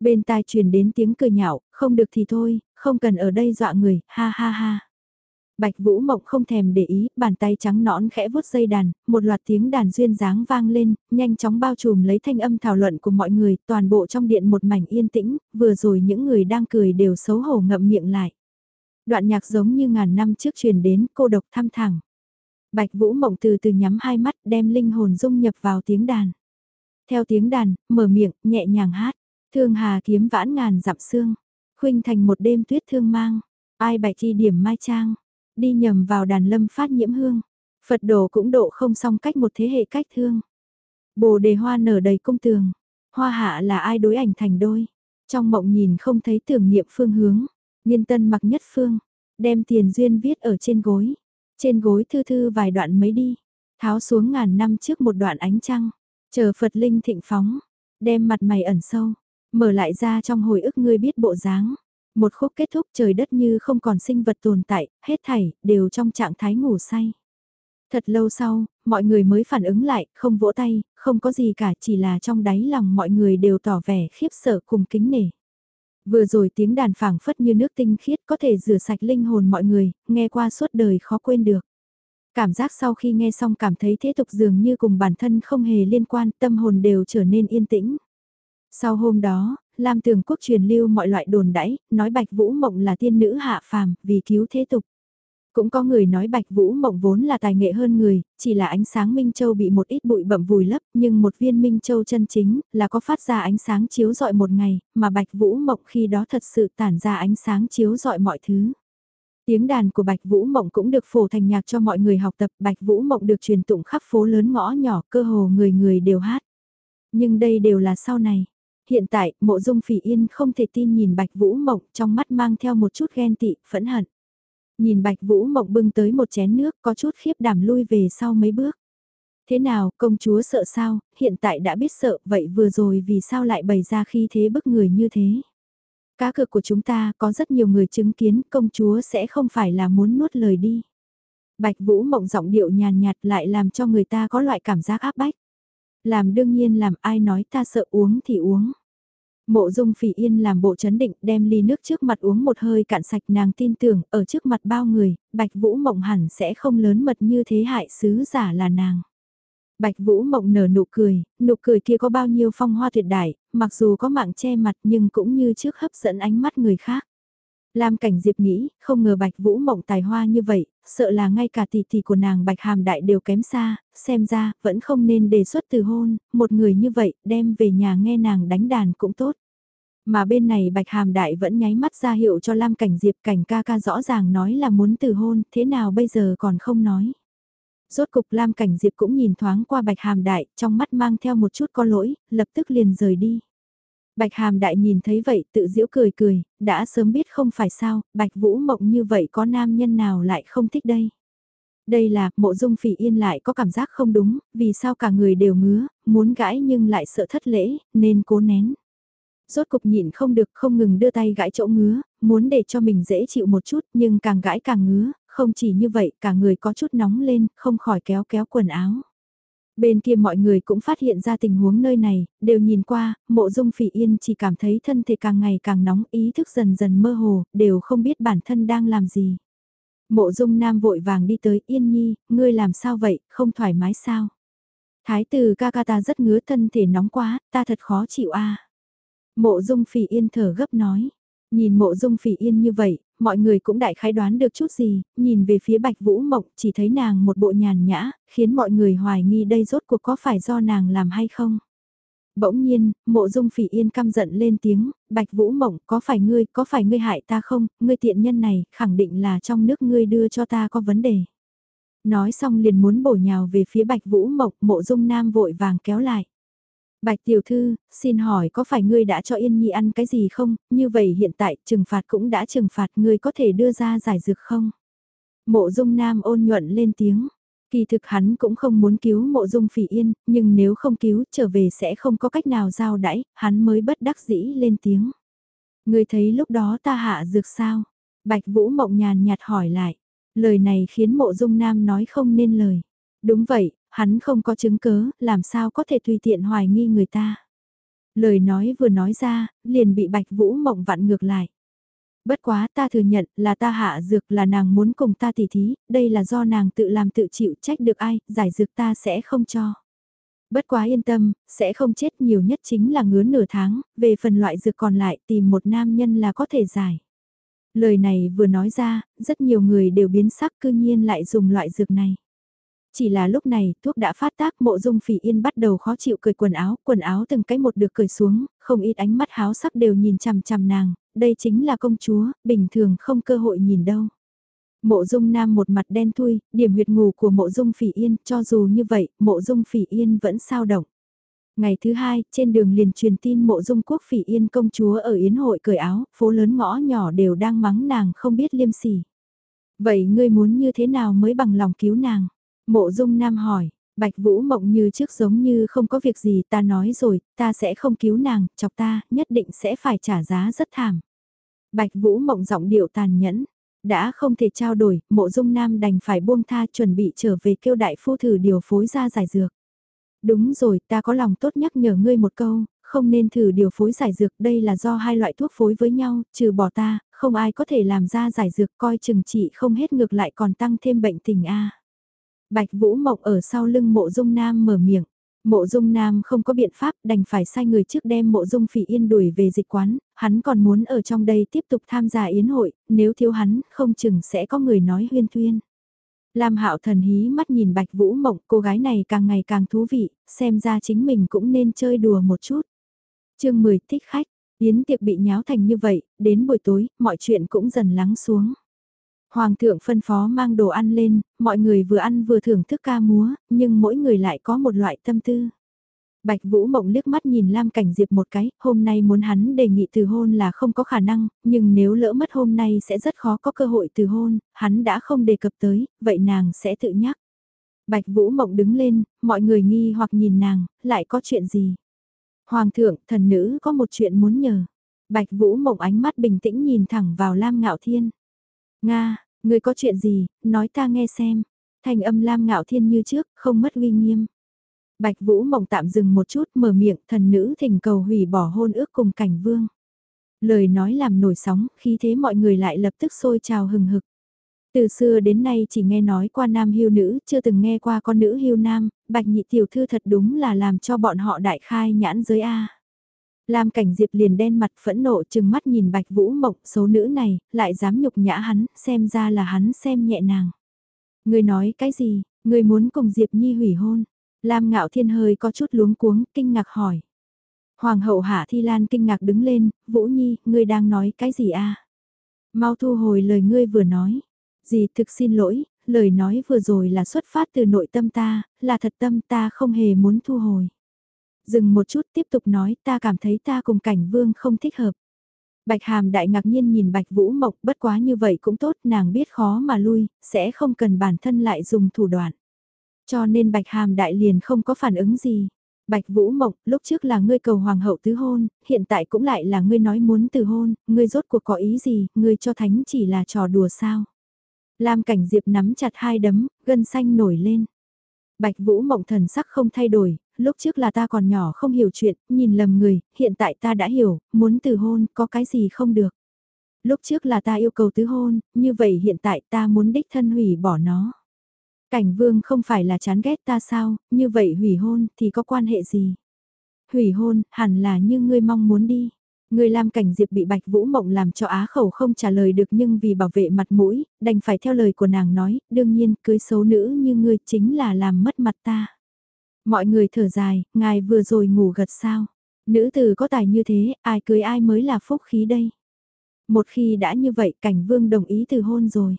Bên tai truyền đến tiếng cười nhạo, không được thì thôi, không cần ở đây dọa người, ha ha ha. Bạch Vũ Mộng không thèm để ý, bàn tay trắng nõn khẽ vuốt dây đàn, một loạt tiếng đàn duyên dáng vang lên, nhanh chóng bao trùm lấy thanh âm thảo luận của mọi người, toàn bộ trong điện một mảnh yên tĩnh, vừa rồi những người đang cười đều xấu hổ ngậm miệng lại. Đoạn nhạc giống như ngàn năm trước truyền đến, cô độc thăm thẳng. Bạch Vũ Mộng từ từ nhắm hai mắt đem linh hồn dung nhập vào tiếng đàn. Theo tiếng đàn, mở miệng, nhẹ nhàng hát. Thương hà kiếm vãn ngàn dặm xương. Khuynh thành một đêm tuyết thương mang. Ai bạch chi điểm mai trang. Đi nhầm vào đàn lâm phát nhiễm hương. Phật đồ cũng độ không song cách một thế hệ cách thương. Bồ đề hoa nở đầy cung tường. Hoa hạ là ai đối ảnh thành đôi. Trong mộng nhìn không thấy tưởng niệm phương hướng. nhân tân mặc nhất phương. Đem tiền duyên viết ở trên gối. Trên gối thư thư vài đoạn mấy đi, tháo xuống ngàn năm trước một đoạn ánh trăng, chờ Phật linh thịnh phóng, đem mặt mày ẩn sâu, mở lại ra trong hồi ức ngươi biết bộ dáng. Một khúc kết thúc trời đất như không còn sinh vật tồn tại, hết thảy, đều trong trạng thái ngủ say. Thật lâu sau, mọi người mới phản ứng lại, không vỗ tay, không có gì cả, chỉ là trong đáy lòng mọi người đều tỏ vẻ khiếp sợ cùng kính nể. Vừa rồi tiếng đàn phảng phất như nước tinh khiết có thể rửa sạch linh hồn mọi người, nghe qua suốt đời khó quên được. Cảm giác sau khi nghe xong cảm thấy thế tục dường như cùng bản thân không hề liên quan, tâm hồn đều trở nên yên tĩnh. Sau hôm đó, Lam Tường Quốc truyền lưu mọi loại đồn đãi, nói Bạch Vũ Mộng là tiên nữ hạ phàm, vì cứu thế tục. Cũng có người nói Bạch Vũ Mộng vốn là tài nghệ hơn người, chỉ là ánh sáng Minh Châu bị một ít bụi bậm vùi lấp, nhưng một viên Minh Châu chân chính là có phát ra ánh sáng chiếu rọi một ngày, mà Bạch Vũ Mộng khi đó thật sự tản ra ánh sáng chiếu rọi mọi thứ. Tiếng đàn của Bạch Vũ Mộng cũng được phổ thành nhạc cho mọi người học tập, Bạch Vũ Mộng được truyền tụng khắp phố lớn ngõ nhỏ, cơ hồ người người đều hát. Nhưng đây đều là sau này. Hiện tại, mộ dung phỉ yên không thể tin nhìn Bạch Vũ Mộng trong mắt mang theo một chút ghen tị, phẫn hận. Nhìn Bạch Vũ Mộng bưng tới một chén nước có chút khiếp đảm lui về sau mấy bước. Thế nào, công chúa sợ sao, hiện tại đã biết sợ, vậy vừa rồi vì sao lại bày ra khi thế bức người như thế? Cá cược của chúng ta có rất nhiều người chứng kiến công chúa sẽ không phải là muốn nuốt lời đi. Bạch Vũ Mộng giọng điệu nhàn nhạt lại làm cho người ta có loại cảm giác áp bách. Làm đương nhiên làm ai nói ta sợ uống thì uống. Mộ dung phỉ yên làm bộ chấn định đem ly nước trước mặt uống một hơi cạn sạch nàng tin tưởng ở trước mặt bao người, bạch vũ mộng hẳn sẽ không lớn mật như thế hại sứ giả là nàng. Bạch Vũ Mộng nở nụ cười, nụ cười kia có bao nhiêu phong hoa tuyệt đại, mặc dù có mạng che mặt nhưng cũng như trước hấp dẫn ánh mắt người khác. Lam Cảnh Diệp nghĩ, không ngờ Bạch Vũ Mộng tài hoa như vậy, sợ là ngay cả tỷ tỷ của nàng Bạch Hàm Đại đều kém xa, xem ra, vẫn không nên đề xuất từ hôn, một người như vậy, đem về nhà nghe nàng đánh đàn cũng tốt. Mà bên này Bạch Hàm Đại vẫn nháy mắt ra hiệu cho Lam Cảnh Diệp cảnh ca ca rõ ràng nói là muốn từ hôn, thế nào bây giờ còn không nói. Rốt cục Lam Cảnh Diệp cũng nhìn thoáng qua Bạch Hàm Đại, trong mắt mang theo một chút có lỗi, lập tức liền rời đi. Bạch Hàm Đại nhìn thấy vậy tự giễu cười cười, đã sớm biết không phải sao, Bạch Vũ Mộng như vậy có nam nhân nào lại không thích đây. Đây là, mộ dung phỉ yên lại có cảm giác không đúng, vì sao cả người đều ngứa, muốn gãi nhưng lại sợ thất lễ, nên cố nén. Rốt cục nhịn không được không ngừng đưa tay gãi chỗ ngứa, muốn để cho mình dễ chịu một chút nhưng càng gãi càng ngứa, không chỉ như vậy cả người có chút nóng lên, không khỏi kéo kéo quần áo. Bên kia mọi người cũng phát hiện ra tình huống nơi này, đều nhìn qua, mộ dung phỉ yên chỉ cảm thấy thân thể càng ngày càng nóng, ý thức dần dần mơ hồ, đều không biết bản thân đang làm gì. Mộ dung nam vội vàng đi tới, yên nhi, ngươi làm sao vậy, không thoải mái sao? Thái tử ca ca ta rất ngứa thân thể nóng quá, ta thật khó chịu a. Mộ dung phỉ yên thở gấp nói. Nhìn mộ dung phỉ yên như vậy, mọi người cũng đại khái đoán được chút gì, nhìn về phía bạch vũ mộng chỉ thấy nàng một bộ nhàn nhã, khiến mọi người hoài nghi đây rốt cuộc có phải do nàng làm hay không. Bỗng nhiên, mộ dung phỉ yên căm giận lên tiếng, bạch vũ mộng có phải ngươi, có phải ngươi hại ta không, ngươi tiện nhân này, khẳng định là trong nước ngươi đưa cho ta có vấn đề. Nói xong liền muốn bổ nhào về phía bạch vũ mộng, mộ dung nam vội vàng kéo lại. Bạch tiểu thư, xin hỏi có phải ngươi đã cho Yên Nhi ăn cái gì không, như vậy hiện tại trừng phạt cũng đã trừng phạt ngươi có thể đưa ra giải dược không? Mộ dung nam ôn nhuận lên tiếng. Kỳ thực hắn cũng không muốn cứu mộ dung phỉ yên, nhưng nếu không cứu trở về sẽ không có cách nào giao đãi, hắn mới bất đắc dĩ lên tiếng. Ngươi thấy lúc đó ta hạ dược sao? Bạch Vũ Mộng nhàn nhạt hỏi lại. Lời này khiến mộ dung nam nói không nên lời. Đúng vậy, hắn không có chứng cớ, làm sao có thể tùy tiện hoài nghi người ta. Lời nói vừa nói ra, liền bị Bạch Vũ Mộng vặn ngược lại. Bất quá ta thừa nhận là ta hạ dược là nàng muốn cùng ta tỉ thí, đây là do nàng tự làm tự chịu trách được ai, giải dược ta sẽ không cho. Bất quá yên tâm, sẽ không chết nhiều nhất chính là ngứa nửa tháng, về phần loại dược còn lại tìm một nam nhân là có thể giải. Lời này vừa nói ra, rất nhiều người đều biến sắc cư nhiên lại dùng loại dược này. Chỉ là lúc này, thuốc đã phát tác mộ dung phỉ yên bắt đầu khó chịu cười quần áo, quần áo từng cái một được cười xuống, không ít ánh mắt háo sắc đều nhìn chằm chằm nàng, đây chính là công chúa, bình thường không cơ hội nhìn đâu. Mộ dung nam một mặt đen thui, điểm huyệt ngủ của mộ dung phỉ yên, cho dù như vậy, mộ dung phỉ yên vẫn sao động. Ngày thứ hai, trên đường liền truyền tin mộ dung quốc phỉ yên công chúa ở yến hội cởi áo, phố lớn ngõ nhỏ đều đang mắng nàng không biết liêm sỉ. Vậy ngươi muốn như thế nào mới bằng lòng cứu nàng? Mộ dung nam hỏi, Bạch Vũ Mộng như trước giống như không có việc gì ta nói rồi, ta sẽ không cứu nàng, chọc ta, nhất định sẽ phải trả giá rất thảm. Bạch Vũ Mộng giọng điệu tàn nhẫn, đã không thể trao đổi, mộ dung nam đành phải buông tha chuẩn bị trở về kêu đại phu thử điều phối ra giải dược. Đúng rồi, ta có lòng tốt nhắc nhở ngươi một câu, không nên thử điều phối giải dược, đây là do hai loại thuốc phối với nhau, trừ bỏ ta, không ai có thể làm ra giải dược coi chừng trị không hết ngược lại còn tăng thêm bệnh tình A. Bạch Vũ Mộng ở sau lưng mộ dung nam mở miệng. Mộ dung nam không có biện pháp đành phải sai người trước đem mộ dung phỉ yên đuổi về dịch quán, hắn còn muốn ở trong đây tiếp tục tham gia yến hội, nếu thiếu hắn không chừng sẽ có người nói huyên thuyên. Lam hạo thần hí mắt nhìn bạch vũ mộng cô gái này càng ngày càng thú vị, xem ra chính mình cũng nên chơi đùa một chút. chương 10 thích khách, yến tiệc bị nháo thành như vậy, đến buổi tối, mọi chuyện cũng dần lắng xuống. Hoàng thượng phân phó mang đồ ăn lên, mọi người vừa ăn vừa thưởng thức ca múa, nhưng mỗi người lại có một loại tâm tư. Bạch Vũ Mộng liếc mắt nhìn Lam Cảnh Diệp một cái, hôm nay muốn hắn đề nghị từ hôn là không có khả năng, nhưng nếu lỡ mất hôm nay sẽ rất khó có cơ hội từ hôn, hắn đã không đề cập tới, vậy nàng sẽ tự nhắc. Bạch Vũ Mộng đứng lên, mọi người nghi hoặc nhìn nàng, lại có chuyện gì? Hoàng thượng, thần nữ có một chuyện muốn nhờ. Bạch Vũ Mộng ánh mắt bình tĩnh nhìn thẳng vào Lam Ngạo Thiên. Nga, người có chuyện gì, nói ta nghe xem. Thành âm lam ngạo thiên như trước, không mất uy nghiêm. Bạch Vũ Mộng tạm dừng một chút mở miệng thần nữ thỉnh cầu hủy bỏ hôn ước cùng cảnh vương. Lời nói làm nổi sóng, khi thế mọi người lại lập tức sôi trào hừng hực. Từ xưa đến nay chỉ nghe nói qua nam hiu nữ, chưa từng nghe qua con nữ hiu nam, bạch nhị tiểu thư thật đúng là làm cho bọn họ đại khai nhãn giới A. Lam Cảnh Diệp liền đen mặt phẫn nộ chừng mắt nhìn Bạch Vũ Mộng số nữ này, lại dám nhục nhã hắn, xem ra là hắn xem nhẹ nàng. Người nói cái gì, người muốn cùng Diệp Nhi hủy hôn. Lam Ngạo Thiên hơi có chút luống cuống, kinh ngạc hỏi. Hoàng hậu Hạ Thi Lan kinh ngạc đứng lên, Vũ Nhi, ngươi đang nói cái gì a? Mau thu hồi lời ngươi vừa nói. Dì thực xin lỗi, lời nói vừa rồi là xuất phát từ nội tâm ta, là thật tâm ta không hề muốn thu hồi. Dừng một chút tiếp tục nói ta cảm thấy ta cùng cảnh vương không thích hợp. Bạch Hàm đại ngạc nhiên nhìn Bạch Vũ Mộc bất quá như vậy cũng tốt nàng biết khó mà lui, sẽ không cần bản thân lại dùng thủ đoạn. Cho nên Bạch Hàm đại liền không có phản ứng gì. Bạch Vũ Mộc, lúc trước là ngươi cầu hoàng hậu tứ hôn, hiện tại cũng lại là ngươi nói muốn từ hôn, ngươi rốt cuộc có ý gì, ngươi cho thánh chỉ là trò đùa sao. Lam Cảnh Diệp nắm chặt hai đấm, gân xanh nổi lên. Bạch Vũ Mộng thần sắc không thay đổi, lúc trước là ta còn nhỏ không hiểu chuyện, nhìn lầm người, hiện tại ta đã hiểu, muốn từ hôn, có cái gì không được. Lúc trước là ta yêu cầu tứ hôn, như vậy hiện tại ta muốn đích thân hủy bỏ nó. Cảnh vương không phải là chán ghét ta sao, như vậy hủy hôn thì có quan hệ gì? Hủy hôn, hẳn là như ngươi mong muốn đi. Người làm cảnh diệp bị bạch vũ mộng làm cho á khẩu không trả lời được nhưng vì bảo vệ mặt mũi, đành phải theo lời của nàng nói, đương nhiên cưới xấu nữ như ngươi chính là làm mất mặt ta. Mọi người thở dài, ngài vừa rồi ngủ gật sao. Nữ tử có tài như thế, ai cưới ai mới là phúc khí đây. Một khi đã như vậy cảnh vương đồng ý từ hôn rồi.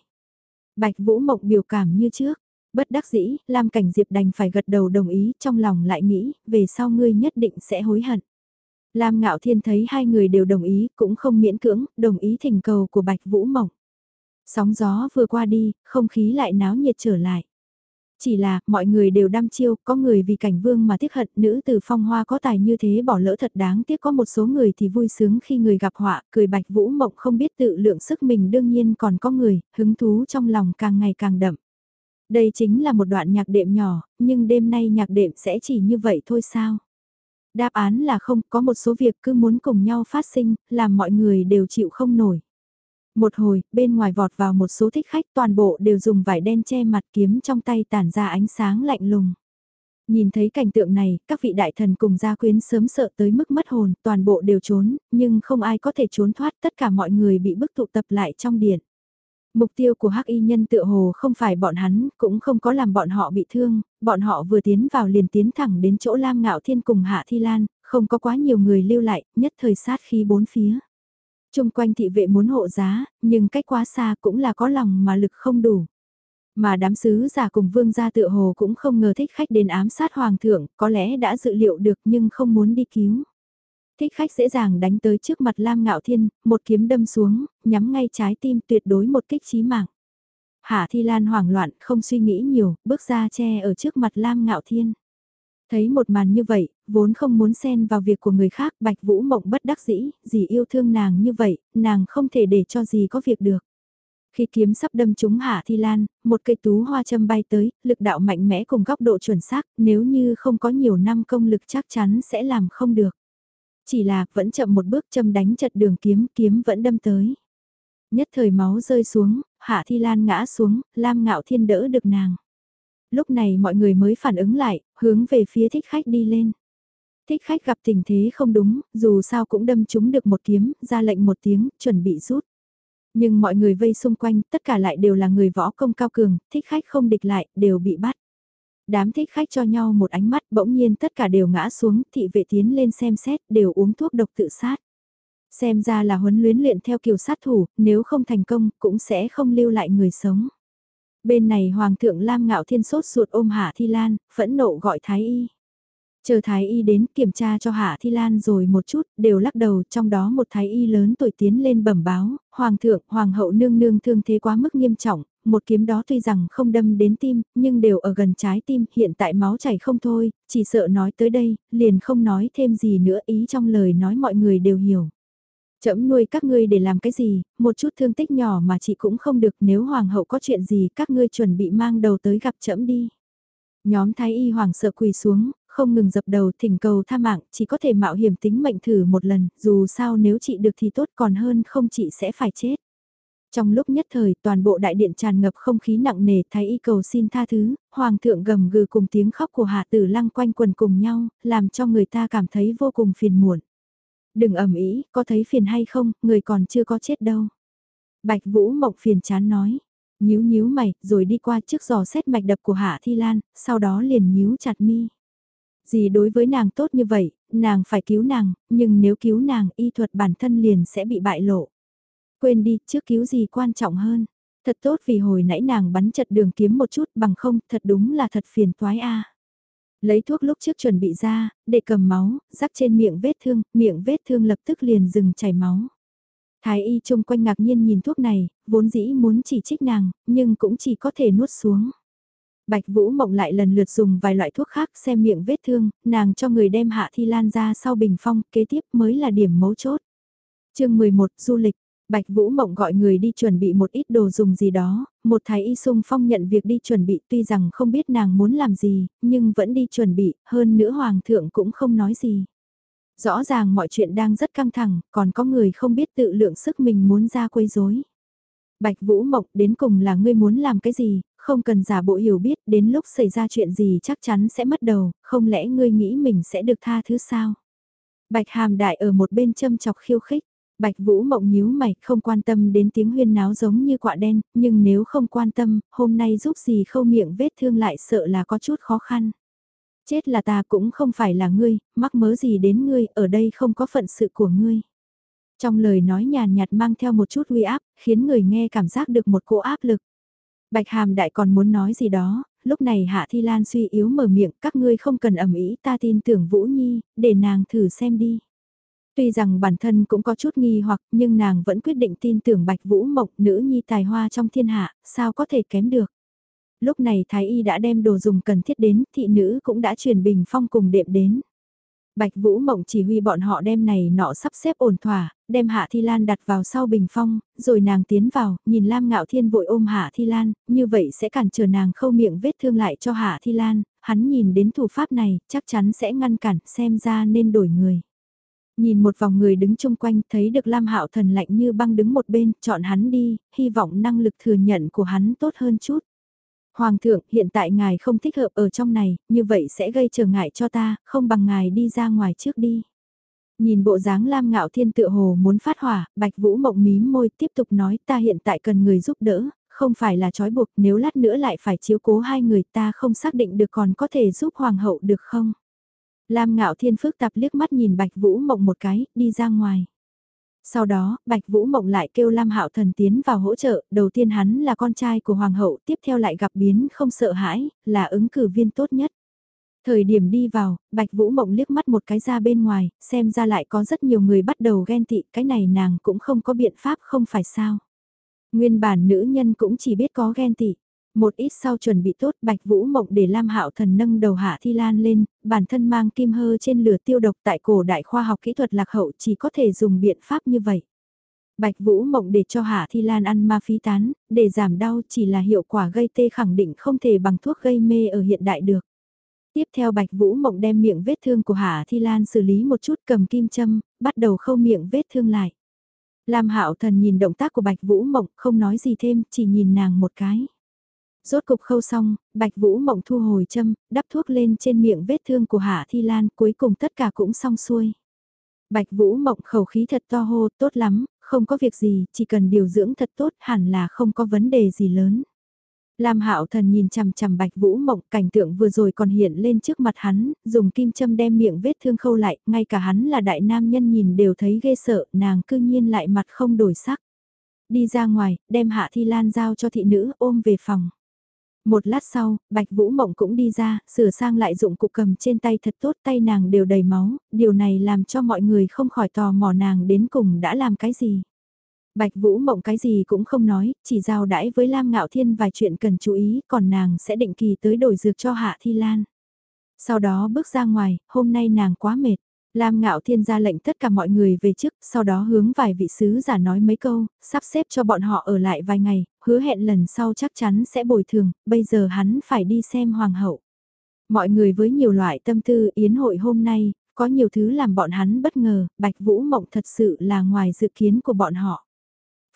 Bạch Vũ Mộng biểu cảm như trước. Bất đắc dĩ, Lam Cảnh Diệp đành phải gật đầu đồng ý, trong lòng lại nghĩ, về sau ngươi nhất định sẽ hối hận. Lam Ngạo Thiên thấy hai người đều đồng ý, cũng không miễn cưỡng, đồng ý thỉnh cầu của Bạch Vũ Mộng. Sóng gió vừa qua đi, không khí lại náo nhiệt trở lại. Chỉ là, mọi người đều đăm chiêu, có người vì cảnh vương mà tiếc hận nữ từ phong hoa có tài như thế bỏ lỡ thật đáng tiếc có một số người thì vui sướng khi người gặp họa, cười bạch vũ mộng không biết tự lượng sức mình đương nhiên còn có người, hứng thú trong lòng càng ngày càng đậm. Đây chính là một đoạn nhạc đệm nhỏ, nhưng đêm nay nhạc đệm sẽ chỉ như vậy thôi sao? Đáp án là không, có một số việc cứ muốn cùng nhau phát sinh, làm mọi người đều chịu không nổi. Một hồi, bên ngoài vọt vào một số thích khách toàn bộ đều dùng vải đen che mặt kiếm trong tay tản ra ánh sáng lạnh lùng. Nhìn thấy cảnh tượng này, các vị đại thần cùng gia quyến sớm sợ tới mức mất hồn, toàn bộ đều trốn, nhưng không ai có thể trốn thoát, tất cả mọi người bị bức tụ tập lại trong điện. Mục tiêu của hắc y nhân tựa hồ không phải bọn hắn, cũng không có làm bọn họ bị thương, bọn họ vừa tiến vào liền tiến thẳng đến chỗ Lam Ngạo Thiên cùng Hạ Thi Lan, không có quá nhiều người lưu lại, nhất thời sát khí bốn phía. Trung quanh thị vệ muốn hộ giá, nhưng cách quá xa cũng là có lòng mà lực không đủ. Mà đám sứ giả cùng vương gia tựa hồ cũng không ngờ thích khách đến ám sát hoàng thượng, có lẽ đã dự liệu được nhưng không muốn đi cứu. Thích khách dễ dàng đánh tới trước mặt Lam Ngạo Thiên, một kiếm đâm xuống, nhắm ngay trái tim tuyệt đối một kích chí mạng. Hạ Thi Lan hoảng loạn, không suy nghĩ nhiều, bước ra che ở trước mặt Lam Ngạo Thiên. Thấy một màn như vậy, vốn không muốn xen vào việc của người khác, Bạch Vũ Mộng bất đắc dĩ, dì yêu thương nàng như vậy, nàng không thể để cho dì có việc được. Khi kiếm sắp đâm trúng Hạ Thi Lan, một cây tú hoa châm bay tới, lực đạo mạnh mẽ cùng góc độ chuẩn xác, nếu như không có nhiều năm công lực chắc chắn sẽ làm không được. Chỉ là, vẫn chậm một bước châm đánh chật đường kiếm, kiếm vẫn đâm tới. Nhất thời máu rơi xuống, Hạ Thi Lan ngã xuống, Lam Ngạo Thiên đỡ được nàng lúc này mọi người mới phản ứng lại, hướng về phía thích khách đi lên. Thích khách gặp tình thế không đúng, dù sao cũng đâm chúng được một kiếm, ra lệnh một tiếng, chuẩn bị rút. Nhưng mọi người vây xung quanh, tất cả lại đều là người võ công cao cường, thích khách không địch lại, đều bị bắt. Đám thích khách cho nhau một ánh mắt, bỗng nhiên tất cả đều ngã xuống, thị vệ tiến lên xem xét, đều uống thuốc độc tự sát. Xem ra là huấn luyện luyện theo kiểu sát thủ, nếu không thành công, cũng sẽ không lưu lại người sống. Bên này Hoàng thượng Lam Ngạo Thiên sốt ruột ôm Hạ Thi Lan, phẫn nộ gọi Thái Y. Chờ Thái Y đến kiểm tra cho Hạ Thi Lan rồi một chút, đều lắc đầu, trong đó một Thái Y lớn tuổi tiến lên bẩm báo, Hoàng thượng, Hoàng hậu nương nương thương thế quá mức nghiêm trọng, một kiếm đó tuy rằng không đâm đến tim, nhưng đều ở gần trái tim, hiện tại máu chảy không thôi, chỉ sợ nói tới đây, liền không nói thêm gì nữa ý trong lời nói mọi người đều hiểu. Chậm nuôi các ngươi để làm cái gì, một chút thương tích nhỏ mà chị cũng không được nếu hoàng hậu có chuyện gì các ngươi chuẩn bị mang đầu tới gặp chậm đi. Nhóm thái y hoàng sợ quỳ xuống, không ngừng dập đầu thỉnh cầu tha mạng, chỉ có thể mạo hiểm tính mệnh thử một lần, dù sao nếu chị được thì tốt còn hơn không chị sẽ phải chết. Trong lúc nhất thời toàn bộ đại điện tràn ngập không khí nặng nề thái y cầu xin tha thứ, hoàng thượng gầm gừ cùng tiếng khóc của hạ tử lăng quanh quần cùng nhau, làm cho người ta cảm thấy vô cùng phiền muộn. Đừng ầm ĩ, có thấy phiền hay không, người còn chưa có chết đâu. Bạch Vũ Mộng phiền chán nói. Nhíu nhíu mày, rồi đi qua trước giò xét mạch đập của Hạ Thi Lan, sau đó liền nhíu chặt mi. Gì đối với nàng tốt như vậy, nàng phải cứu nàng, nhưng nếu cứu nàng, y thuật bản thân liền sẽ bị bại lộ. Quên đi, trước cứu gì quan trọng hơn. Thật tốt vì hồi nãy nàng bắn chật đường kiếm một chút bằng không, thật đúng là thật phiền toái a. Lấy thuốc lúc trước chuẩn bị ra, để cầm máu, rắc trên miệng vết thương, miệng vết thương lập tức liền dừng chảy máu. Thái y chung quanh ngạc nhiên nhìn thuốc này, vốn dĩ muốn chỉ trích nàng, nhưng cũng chỉ có thể nuốt xuống. Bạch Vũ Mộng lại lần lượt dùng vài loại thuốc khác xem miệng vết thương, nàng cho người đem Hạ Thi Lan ra sau bình phong, kế tiếp mới là điểm mấu chốt. chương 11 Du lịch, Bạch Vũ Mộng gọi người đi chuẩn bị một ít đồ dùng gì đó, một thái y sung phong nhận việc đi chuẩn bị tuy rằng không biết nàng muốn làm gì, nhưng vẫn đi chuẩn bị, hơn nữa Hoàng thượng cũng không nói gì. Rõ ràng mọi chuyện đang rất căng thẳng, còn có người không biết tự lượng sức mình muốn ra quấy rối. Bạch Vũ Mộng đến cùng là ngươi muốn làm cái gì, không cần giả bộ hiểu biết đến lúc xảy ra chuyện gì chắc chắn sẽ mất đầu, không lẽ ngươi nghĩ mình sẽ được tha thứ sao? Bạch Hàm Đại ở một bên châm chọc khiêu khích. Bạch Vũ mộng nhíu mày, không quan tâm đến tiếng huyên náo giống như quạ đen, nhưng nếu không quan tâm, hôm nay giúp gì khâu miệng vết thương lại sợ là có chút khó khăn. Chết là ta cũng không phải là ngươi, mắc mớ gì đến ngươi, ở đây không có phận sự của ngươi. Trong lời nói nhàn nhạt mang theo một chút uy áp, khiến người nghe cảm giác được một cỗ áp lực. Bạch Hàm Đại còn muốn nói gì đó, lúc này Hạ Thi Lan suy yếu mở miệng, các ngươi không cần ẩm ý ta tin tưởng Vũ Nhi, để nàng thử xem đi. Tuy rằng bản thân cũng có chút nghi hoặc nhưng nàng vẫn quyết định tin tưởng Bạch Vũ Mộng nữ nhi tài hoa trong thiên hạ, sao có thể kém được. Lúc này Thái Y đã đem đồ dùng cần thiết đến, thị nữ cũng đã truyền bình phong cùng đệm đến. Bạch Vũ Mộng chỉ huy bọn họ đem này nọ sắp xếp ổn thỏa, đem Hạ Thi Lan đặt vào sau bình phong, rồi nàng tiến vào, nhìn Lam Ngạo Thiên vội ôm Hạ Thi Lan, như vậy sẽ cản trở nàng khâu miệng vết thương lại cho Hạ Thi Lan, hắn nhìn đến thủ pháp này, chắc chắn sẽ ngăn cản, xem ra nên đổi người. Nhìn một vòng người đứng chung quanh, thấy được Lam Hạo Thần lạnh như băng đứng một bên, chọn hắn đi, hy vọng năng lực thừa nhận của hắn tốt hơn chút. Hoàng thượng, hiện tại ngài không thích hợp ở trong này, như vậy sẽ gây trở ngại cho ta, không bằng ngài đi ra ngoài trước đi. Nhìn bộ dáng Lam Ngạo Thiên tự hồ muốn phát hỏa, Bạch Vũ mộng mím môi tiếp tục nói ta hiện tại cần người giúp đỡ, không phải là trói buộc nếu lát nữa lại phải chiếu cố hai người ta không xác định được còn có thể giúp Hoàng hậu được không. Lam Ngạo Thiên phức tạp liếc mắt nhìn Bạch Vũ mộng một cái, đi ra ngoài. Sau đó, Bạch Vũ Mộng lại kêu Lam Hạo Thần tiến vào hỗ trợ, đầu tiên hắn là con trai của Hoàng hậu, tiếp theo lại gặp biến không sợ hãi, là ứng cử viên tốt nhất. Thời điểm đi vào, Bạch Vũ Mộng liếc mắt một cái ra bên ngoài, xem ra lại có rất nhiều người bắt đầu ghen tị, cái này nàng cũng không có biện pháp không phải sao. Nguyên bản nữ nhân cũng chỉ biết có ghen tị. Một ít sau chuẩn bị tốt Bạch Vũ Mộng để Lam Hạo Thần nâng đầu Hạ Thi Lan lên, bản thân mang kim hơ trên lửa tiêu độc tại cổ đại khoa học kỹ thuật lạc hậu chỉ có thể dùng biện pháp như vậy. Bạch Vũ Mộng để cho Hạ Thi Lan ăn ma phí tán, để giảm đau chỉ là hiệu quả gây tê khẳng định không thể bằng thuốc gây mê ở hiện đại được. Tiếp theo Bạch Vũ Mộng đem miệng vết thương của Hạ Thi Lan xử lý một chút cầm kim châm, bắt đầu khâu miệng vết thương lại. Lam Hạo Thần nhìn động tác của Bạch Vũ Mộng, không nói gì thêm, chỉ nhìn nàng một cái. Rốt cục khâu xong, Bạch Vũ Mộng thu hồi châm, đắp thuốc lên trên miệng vết thương của Hạ Thi Lan, cuối cùng tất cả cũng xong xuôi. Bạch Vũ Mộng khẩu khí thật to hô, tốt lắm, không có việc gì, chỉ cần điều dưỡng thật tốt hẳn là không có vấn đề gì lớn. Lam Hạo Thần nhìn chằm chằm Bạch Vũ Mộng, cảnh tượng vừa rồi còn hiện lên trước mặt hắn, dùng kim châm đem miệng vết thương khâu lại, ngay cả hắn là đại nam nhân nhìn đều thấy ghê sợ, nàng cư nhiên lại mặt không đổi sắc. Đi ra ngoài, đem Hạ Thi Lan giao cho thị nữ ôm về phòng. Một lát sau, Bạch Vũ Mộng cũng đi ra, sửa sang lại dụng cụ cầm trên tay thật tốt tay nàng đều đầy máu, điều này làm cho mọi người không khỏi tò mò nàng đến cùng đã làm cái gì. Bạch Vũ Mộng cái gì cũng không nói, chỉ giao đãi với Lam Ngạo Thiên vài chuyện cần chú ý, còn nàng sẽ định kỳ tới đổi dược cho Hạ Thi Lan. Sau đó bước ra ngoài, hôm nay nàng quá mệt. Lam Ngạo Thiên ra lệnh tất cả mọi người về trước, sau đó hướng vài vị sứ giả nói mấy câu, sắp xếp cho bọn họ ở lại vài ngày, hứa hẹn lần sau chắc chắn sẽ bồi thường, bây giờ hắn phải đi xem hoàng hậu. Mọi người với nhiều loại tâm tư yến hội hôm nay, có nhiều thứ làm bọn hắn bất ngờ, Bạch Vũ Mộng thật sự là ngoài dự kiến của bọn họ.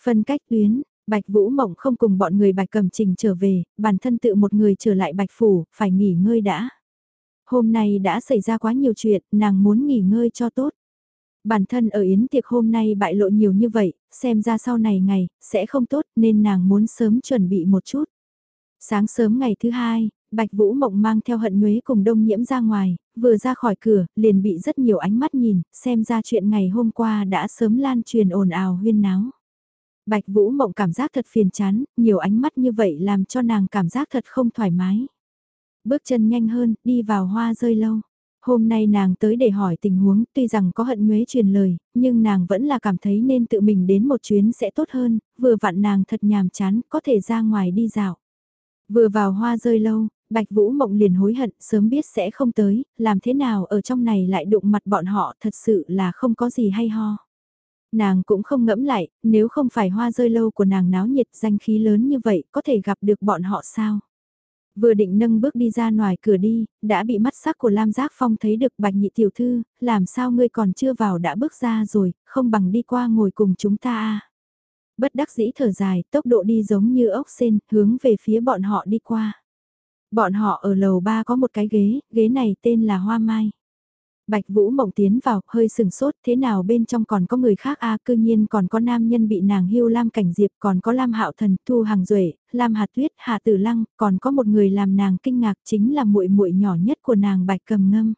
Phân cách tuyến, Bạch Vũ Mộng không cùng bọn người Bạch Cầm Trình trở về, bản thân tự một người trở lại Bạch Phủ, phải nghỉ ngơi đã. Hôm nay đã xảy ra quá nhiều chuyện, nàng muốn nghỉ ngơi cho tốt. Bản thân ở yến tiệc hôm nay bại lộ nhiều như vậy, xem ra sau này ngày, sẽ không tốt nên nàng muốn sớm chuẩn bị một chút. Sáng sớm ngày thứ hai, Bạch Vũ Mộng mang theo hận nhuế cùng đông nhiễm ra ngoài, vừa ra khỏi cửa, liền bị rất nhiều ánh mắt nhìn, xem ra chuyện ngày hôm qua đã sớm lan truyền ồn ào huyên náo. Bạch Vũ Mộng cảm giác thật phiền chán, nhiều ánh mắt như vậy làm cho nàng cảm giác thật không thoải mái. Bước chân nhanh hơn, đi vào hoa rơi lâu. Hôm nay nàng tới để hỏi tình huống, tuy rằng có hận nhuế truyền lời, nhưng nàng vẫn là cảm thấy nên tự mình đến một chuyến sẽ tốt hơn, vừa vặn nàng thật nhàm chán, có thể ra ngoài đi dạo. Vừa vào hoa rơi lâu, Bạch Vũ Mộng liền hối hận, sớm biết sẽ không tới, làm thế nào ở trong này lại đụng mặt bọn họ thật sự là không có gì hay ho. Nàng cũng không ngẫm lại, nếu không phải hoa rơi lâu của nàng náo nhiệt danh khí lớn như vậy, có thể gặp được bọn họ sao? Vừa định nâng bước đi ra ngoài cửa đi, đã bị mắt sắc của Lam Giác Phong thấy được bạch nhị tiểu thư, làm sao ngươi còn chưa vào đã bước ra rồi, không bằng đi qua ngồi cùng chúng ta à. Bất đắc dĩ thở dài, tốc độ đi giống như ốc sen, hướng về phía bọn họ đi qua. Bọn họ ở lầu ba có một cái ghế, ghế này tên là Hoa Mai. Bạch Vũ Mộng tiến vào, hơi sừng sốt, thế nào bên trong còn có người khác a à, cư nhiên còn có nam nhân bị nàng hưu Lam Cảnh Diệp, còn có Lam Hạo Thần, Thu Hàng Duệ, Lam Hạt Tuyết, Hạ Tử Lăng, còn có một người làm nàng kinh ngạc chính là muội muội nhỏ nhất của nàng Bạch Cầm Ngâm.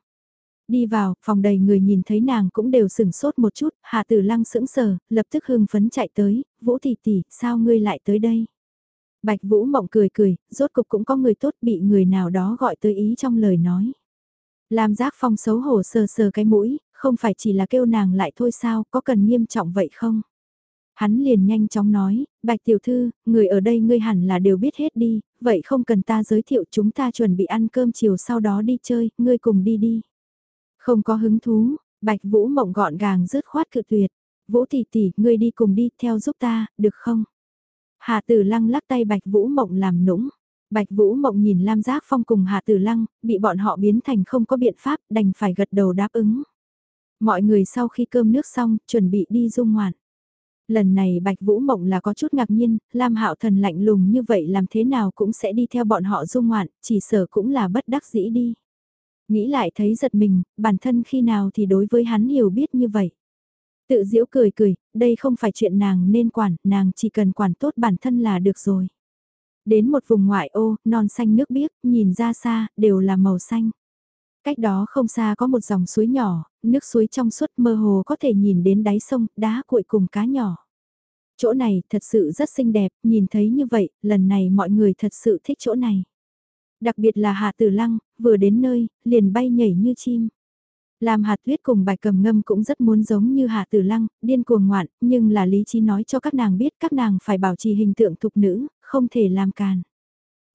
Đi vào, phòng đầy người nhìn thấy nàng cũng đều sừng sốt một chút, Hạ Tử Lăng sững sờ, lập tức hưng phấn chạy tới, Vũ tỷ tỷ, sao ngươi lại tới đây? Bạch Vũ Mộng cười cười, rốt cục cũng có người tốt bị người nào đó gọi tới ý trong lời nói. Lam Giác Phong xấu hổ sờ sờ cái mũi, không phải chỉ là kêu nàng lại thôi sao, có cần nghiêm trọng vậy không? Hắn liền nhanh chóng nói, Bạch Tiểu Thư, người ở đây ngươi hẳn là đều biết hết đi, vậy không cần ta giới thiệu chúng ta chuẩn bị ăn cơm chiều sau đó đi chơi, ngươi cùng đi đi. Không có hứng thú, Bạch Vũ mộng gọn gàng rứt khoát cự tuyệt. Vũ tỷ tỷ, ngươi đi cùng đi, theo giúp ta, được không? Hạ tử lăng lắc tay Bạch Vũ mộng làm nũng. Bạch Vũ Mộng nhìn Lam Giác Phong cùng Hạ Tử Lăng, bị bọn họ biến thành không có biện pháp, đành phải gật đầu đáp ứng. Mọi người sau khi cơm nước xong, chuẩn bị đi du ngoạn. Lần này Bạch Vũ Mộng là có chút ngạc nhiên, Lam Hạo Thần lạnh lùng như vậy làm thế nào cũng sẽ đi theo bọn họ du ngoạn, chỉ sợ cũng là bất đắc dĩ đi. Nghĩ lại thấy giật mình, bản thân khi nào thì đối với hắn hiểu biết như vậy. Tự diễu cười cười, đây không phải chuyện nàng nên quản, nàng chỉ cần quản tốt bản thân là được rồi. Đến một vùng ngoại ô, non xanh nước biếc, nhìn ra xa, đều là màu xanh. Cách đó không xa có một dòng suối nhỏ, nước suối trong suốt mơ hồ có thể nhìn đến đáy sông, đá cuội cùng cá nhỏ. Chỗ này thật sự rất xinh đẹp, nhìn thấy như vậy, lần này mọi người thật sự thích chỗ này. Đặc biệt là Hạ Tử Lăng, vừa đến nơi, liền bay nhảy như chim. Làm hạt tuyết cùng bài cầm ngâm cũng rất muốn giống như hạ tử lăng, điên cuồng ngoạn, nhưng là lý trí nói cho các nàng biết các nàng phải bảo trì hình tượng thục nữ, không thể làm càn.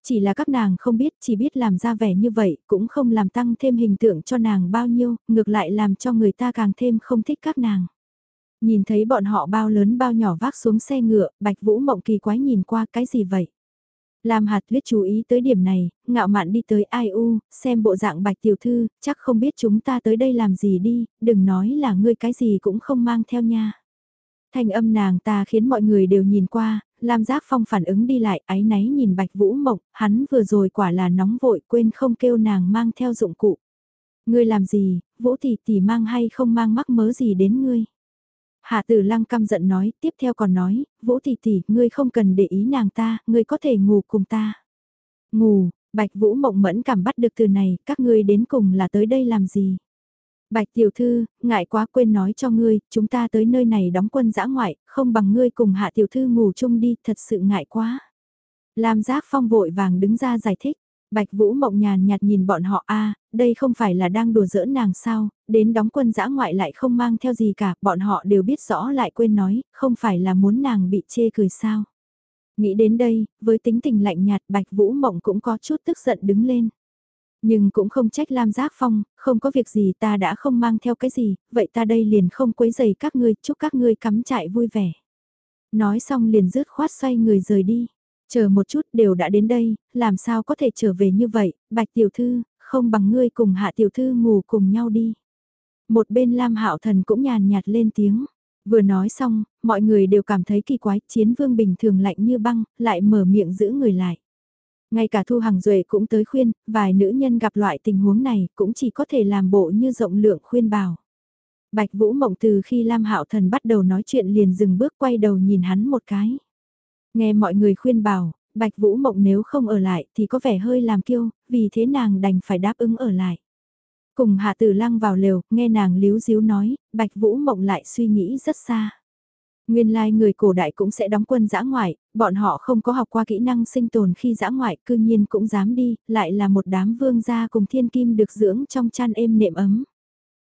Chỉ là các nàng không biết, chỉ biết làm ra vẻ như vậy, cũng không làm tăng thêm hình tượng cho nàng bao nhiêu, ngược lại làm cho người ta càng thêm không thích các nàng. Nhìn thấy bọn họ bao lớn bao nhỏ vác xuống xe ngựa, Bạch Vũ Mộng kỳ quái nhìn qua cái gì vậy? Lam hạt tuyết chú ý tới điểm này, ngạo mạn đi tới ai u, xem bộ dạng bạch tiểu thư, chắc không biết chúng ta tới đây làm gì đi, đừng nói là ngươi cái gì cũng không mang theo nha. Thanh âm nàng ta khiến mọi người đều nhìn qua, Lam Giác Phong phản ứng đi lại, áy náy nhìn Bạch Vũ Mộng, hắn vừa rồi quả là nóng vội quên không kêu nàng mang theo dụng cụ. Ngươi làm gì, Vũ tỷ tỷ mang hay không mang mắc mớ gì đến ngươi. Hạ tử lăng căm giận nói, tiếp theo còn nói, Vũ tỷ tỷ, ngươi không cần để ý nàng ta, ngươi có thể ngủ cùng ta. Ngủ, Bạch Vũ mộng mẫn cảm bắt được từ này, các ngươi đến cùng là tới đây làm gì? Bạch tiểu thư, ngại quá quên nói cho ngươi, chúng ta tới nơi này đóng quân dã ngoại, không bằng ngươi cùng hạ tiểu thư ngủ chung đi, thật sự ngại quá. Lam giác phong vội vàng đứng ra giải thích, Bạch Vũ mộng nhàn nhạt nhìn bọn họ a đây không phải là đang đùa giỡn nàng sao, đến đóng quân dã ngoại lại không mang theo gì cả, bọn họ đều biết rõ lại quên nói, không phải là muốn nàng bị chê cười sao. Nghĩ đến đây, với tính tình lạnh nhạt Bạch Vũ mộng cũng có chút tức giận đứng lên. Nhưng cũng không trách Lam Giác Phong, không có việc gì ta đã không mang theo cái gì, vậy ta đây liền không quấy giày các ngươi, chúc các ngươi cắm trại vui vẻ. Nói xong liền rứt khoát xoay người rời đi. Chờ một chút đều đã đến đây, làm sao có thể trở về như vậy, bạch tiểu thư, không bằng ngươi cùng hạ tiểu thư ngủ cùng nhau đi. Một bên Lam Hạo Thần cũng nhàn nhạt lên tiếng. Vừa nói xong, mọi người đều cảm thấy kỳ quái, chiến vương bình thường lạnh như băng, lại mở miệng giữ người lại. Ngay cả Thu Hằng Duệ cũng tới khuyên, vài nữ nhân gặp loại tình huống này cũng chỉ có thể làm bộ như rộng lượng khuyên bảo. Bạch Vũ Mộng từ khi Lam Hạo Thần bắt đầu nói chuyện liền dừng bước quay đầu nhìn hắn một cái. Nghe mọi người khuyên bảo, Bạch Vũ Mộng nếu không ở lại thì có vẻ hơi làm kiêu, vì thế nàng đành phải đáp ứng ở lại. Cùng Hạ Tử Lăng vào lều, nghe nàng líu díu nói, Bạch Vũ Mộng lại suy nghĩ rất xa. Nguyên lai like người cổ đại cũng sẽ đóng quân giã ngoại, bọn họ không có học qua kỹ năng sinh tồn khi giã ngoại, cư nhiên cũng dám đi, lại là một đám vương gia cùng thiên kim được dưỡng trong chăn êm nệm ấm.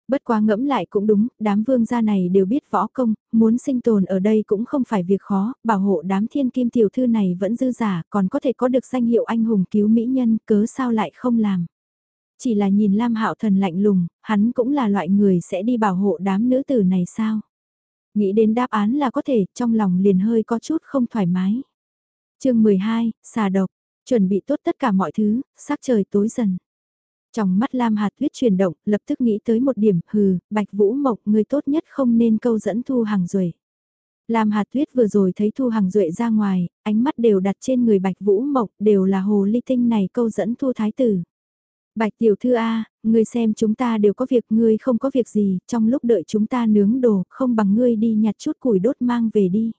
Bất quá ngẫm lại cũng đúng, đám vương gia này đều biết võ công, muốn sinh tồn ở đây cũng không phải việc khó, bảo hộ đám thiên kim tiểu thư này vẫn dư giả, còn có thể có được danh hiệu anh hùng cứu mỹ nhân, cớ sao lại không làm. Chỉ là nhìn Lam Hạo Thần lạnh lùng, hắn cũng là loại người sẽ đi bảo hộ đám nữ tử này sao? Nghĩ đến đáp án là có thể, trong lòng liền hơi có chút không thoải mái. chương 12, xà độc, chuẩn bị tốt tất cả mọi thứ, sắc trời tối dần. Trong mắt Lam Hạt Tuyết chuyển động, lập tức nghĩ tới một điểm, hừ, Bạch Vũ Mộc, người tốt nhất không nên câu dẫn Thu Hằng Duệ. Lam Hạt Tuyết vừa rồi thấy Thu Hằng Duệ ra ngoài, ánh mắt đều đặt trên người Bạch Vũ Mộc, đều là hồ ly tinh này câu dẫn Thu Thái Tử. Bạch tiểu thư A, ngươi xem chúng ta đều có việc ngươi không có việc gì, trong lúc đợi chúng ta nướng đồ, không bằng ngươi đi nhặt chút củi đốt mang về đi.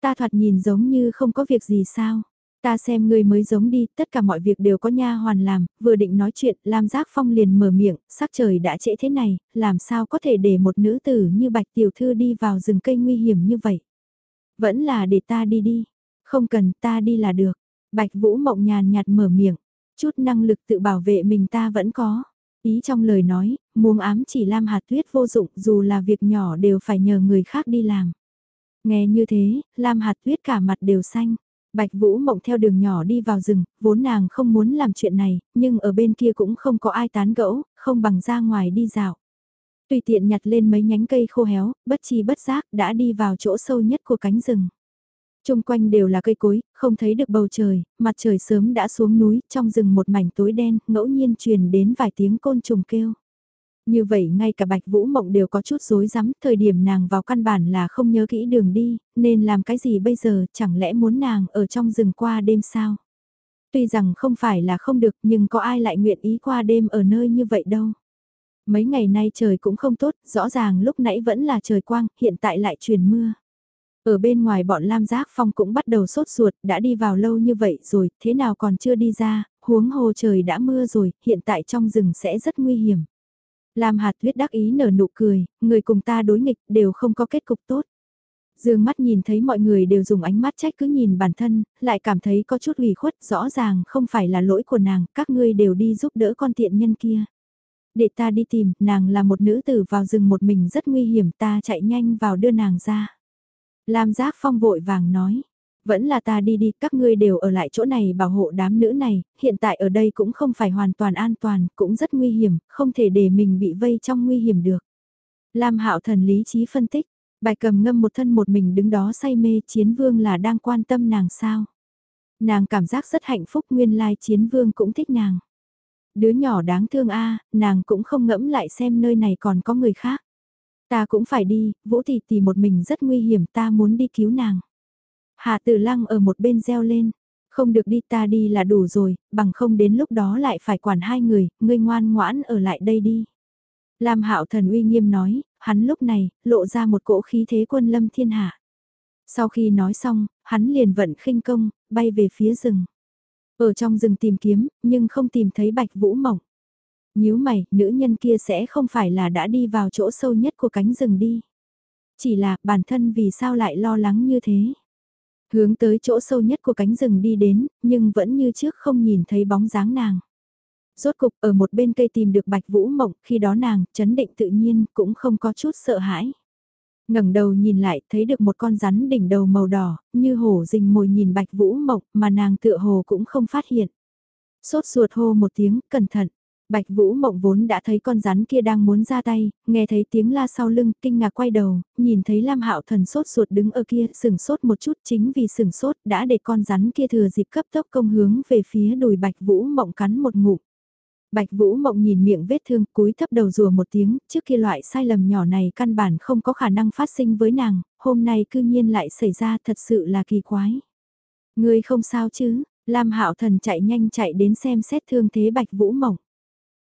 Ta thoạt nhìn giống như không có việc gì sao. Ta xem ngươi mới giống đi, tất cả mọi việc đều có nha hoàn làm, vừa định nói chuyện, Lam Giác Phong liền mở miệng, sắc trời đã trễ thế này, làm sao có thể để một nữ tử như Bạch Tiểu Thư đi vào rừng cây nguy hiểm như vậy. Vẫn là để ta đi đi, không cần ta đi là được. Bạch Vũ Mộng nhàn nhạt mở miệng, chút năng lực tự bảo vệ mình ta vẫn có. Ý trong lời nói, muông ám chỉ Lam Hạt Tuyết vô dụng dù là việc nhỏ đều phải nhờ người khác đi làm. Nghe như thế, Lam Hạt Tuyết cả mặt đều xanh. Bạch Vũ Mộng theo đường nhỏ đi vào rừng, vốn nàng không muốn làm chuyện này, nhưng ở bên kia cũng không có ai tán gẫu, không bằng ra ngoài đi dạo. Tùy tiện nhặt lên mấy nhánh cây khô héo, bất chi bất giác đã đi vào chỗ sâu nhất của cánh rừng. Trung quanh đều là cây cối, không thấy được bầu trời, mặt trời sớm đã xuống núi, trong rừng một mảnh tối đen, ngẫu nhiên truyền đến vài tiếng côn trùng kêu. Như vậy ngay cả Bạch Vũ Mộng đều có chút rối rắm, thời điểm nàng vào căn bản là không nhớ kỹ đường đi, nên làm cái gì bây giờ, chẳng lẽ muốn nàng ở trong rừng qua đêm sao? Tuy rằng không phải là không được nhưng có ai lại nguyện ý qua đêm ở nơi như vậy đâu. Mấy ngày nay trời cũng không tốt, rõ ràng lúc nãy vẫn là trời quang, hiện tại lại truyền mưa. Ở bên ngoài bọn Lam Giác Phong cũng bắt đầu sốt ruột, đã đi vào lâu như vậy rồi, thế nào còn chưa đi ra, huống hồ trời đã mưa rồi, hiện tại trong rừng sẽ rất nguy hiểm. Lam hạt tuyết đắc ý nở nụ cười, người cùng ta đối nghịch đều không có kết cục tốt. Dương mắt nhìn thấy mọi người đều dùng ánh mắt trách cứ nhìn bản thân, lại cảm thấy có chút ủy khuất, rõ ràng không phải là lỗi của nàng, các ngươi đều đi giúp đỡ con tiện nhân kia. Để ta đi tìm, nàng là một nữ tử vào rừng một mình rất nguy hiểm, ta chạy nhanh vào đưa nàng ra. Lam Giác Phong vội vàng nói, vẫn là ta đi đi, các ngươi đều ở lại chỗ này bảo hộ đám nữ này, hiện tại ở đây cũng không phải hoàn toàn an toàn, cũng rất nguy hiểm, không thể để mình bị vây trong nguy hiểm được. Lam Hạo Thần lý trí phân tích, bài cầm ngâm một thân một mình đứng đó say mê chiến vương là đang quan tâm nàng sao. Nàng cảm giác rất hạnh phúc nguyên lai chiến vương cũng thích nàng. Đứa nhỏ đáng thương a nàng cũng không ngẫm lại xem nơi này còn có người khác. Ta cũng phải đi, Vũ Thị Tỷ một mình rất nguy hiểm ta muốn đi cứu nàng. Hạ Tử Lăng ở một bên reo lên, không được đi ta đi là đủ rồi, bằng không đến lúc đó lại phải quản hai người, ngươi ngoan ngoãn ở lại đây đi. Lam Hạo Thần uy nghiêm nói, hắn lúc này lộ ra một cỗ khí thế quân lâm thiên hạ. Sau khi nói xong, hắn liền vận khinh công, bay về phía rừng. Ở trong rừng tìm kiếm, nhưng không tìm thấy Bạch Vũ Mộng nhíu mày, nữ nhân kia sẽ không phải là đã đi vào chỗ sâu nhất của cánh rừng đi. Chỉ là bản thân vì sao lại lo lắng như thế. Hướng tới chỗ sâu nhất của cánh rừng đi đến, nhưng vẫn như trước không nhìn thấy bóng dáng nàng. Rốt cục ở một bên cây tìm được bạch vũ mộng, khi đó nàng, chấn định tự nhiên, cũng không có chút sợ hãi. ngẩng đầu nhìn lại, thấy được một con rắn đỉnh đầu màu đỏ, như hổ rình mồi nhìn bạch vũ mộng, mà nàng tựa hồ cũng không phát hiện. Sốt ruột hô một tiếng, cẩn thận. Bạch Vũ Mộng vốn đã thấy con rắn kia đang muốn ra tay, nghe thấy tiếng la sau lưng, kinh ngạc quay đầu, nhìn thấy Lam Hạo Thần sốt ruột đứng ở kia, sừng sốt một chút, chính vì sừng sốt đã để con rắn kia thừa dịp cấp tốc công hướng về phía đùi Bạch Vũ Mộng cắn một ngụm. Bạch Vũ Mộng nhìn miệng vết thương, cúi thấp đầu rùa một tiếng, trước kia loại sai lầm nhỏ này căn bản không có khả năng phát sinh với nàng, hôm nay cư nhiên lại xảy ra thật sự là kỳ quái. Ngươi không sao chứ? Lam Hạo Thần chạy nhanh chạy đến xem xét thương thế Bạch Vũ Mộng.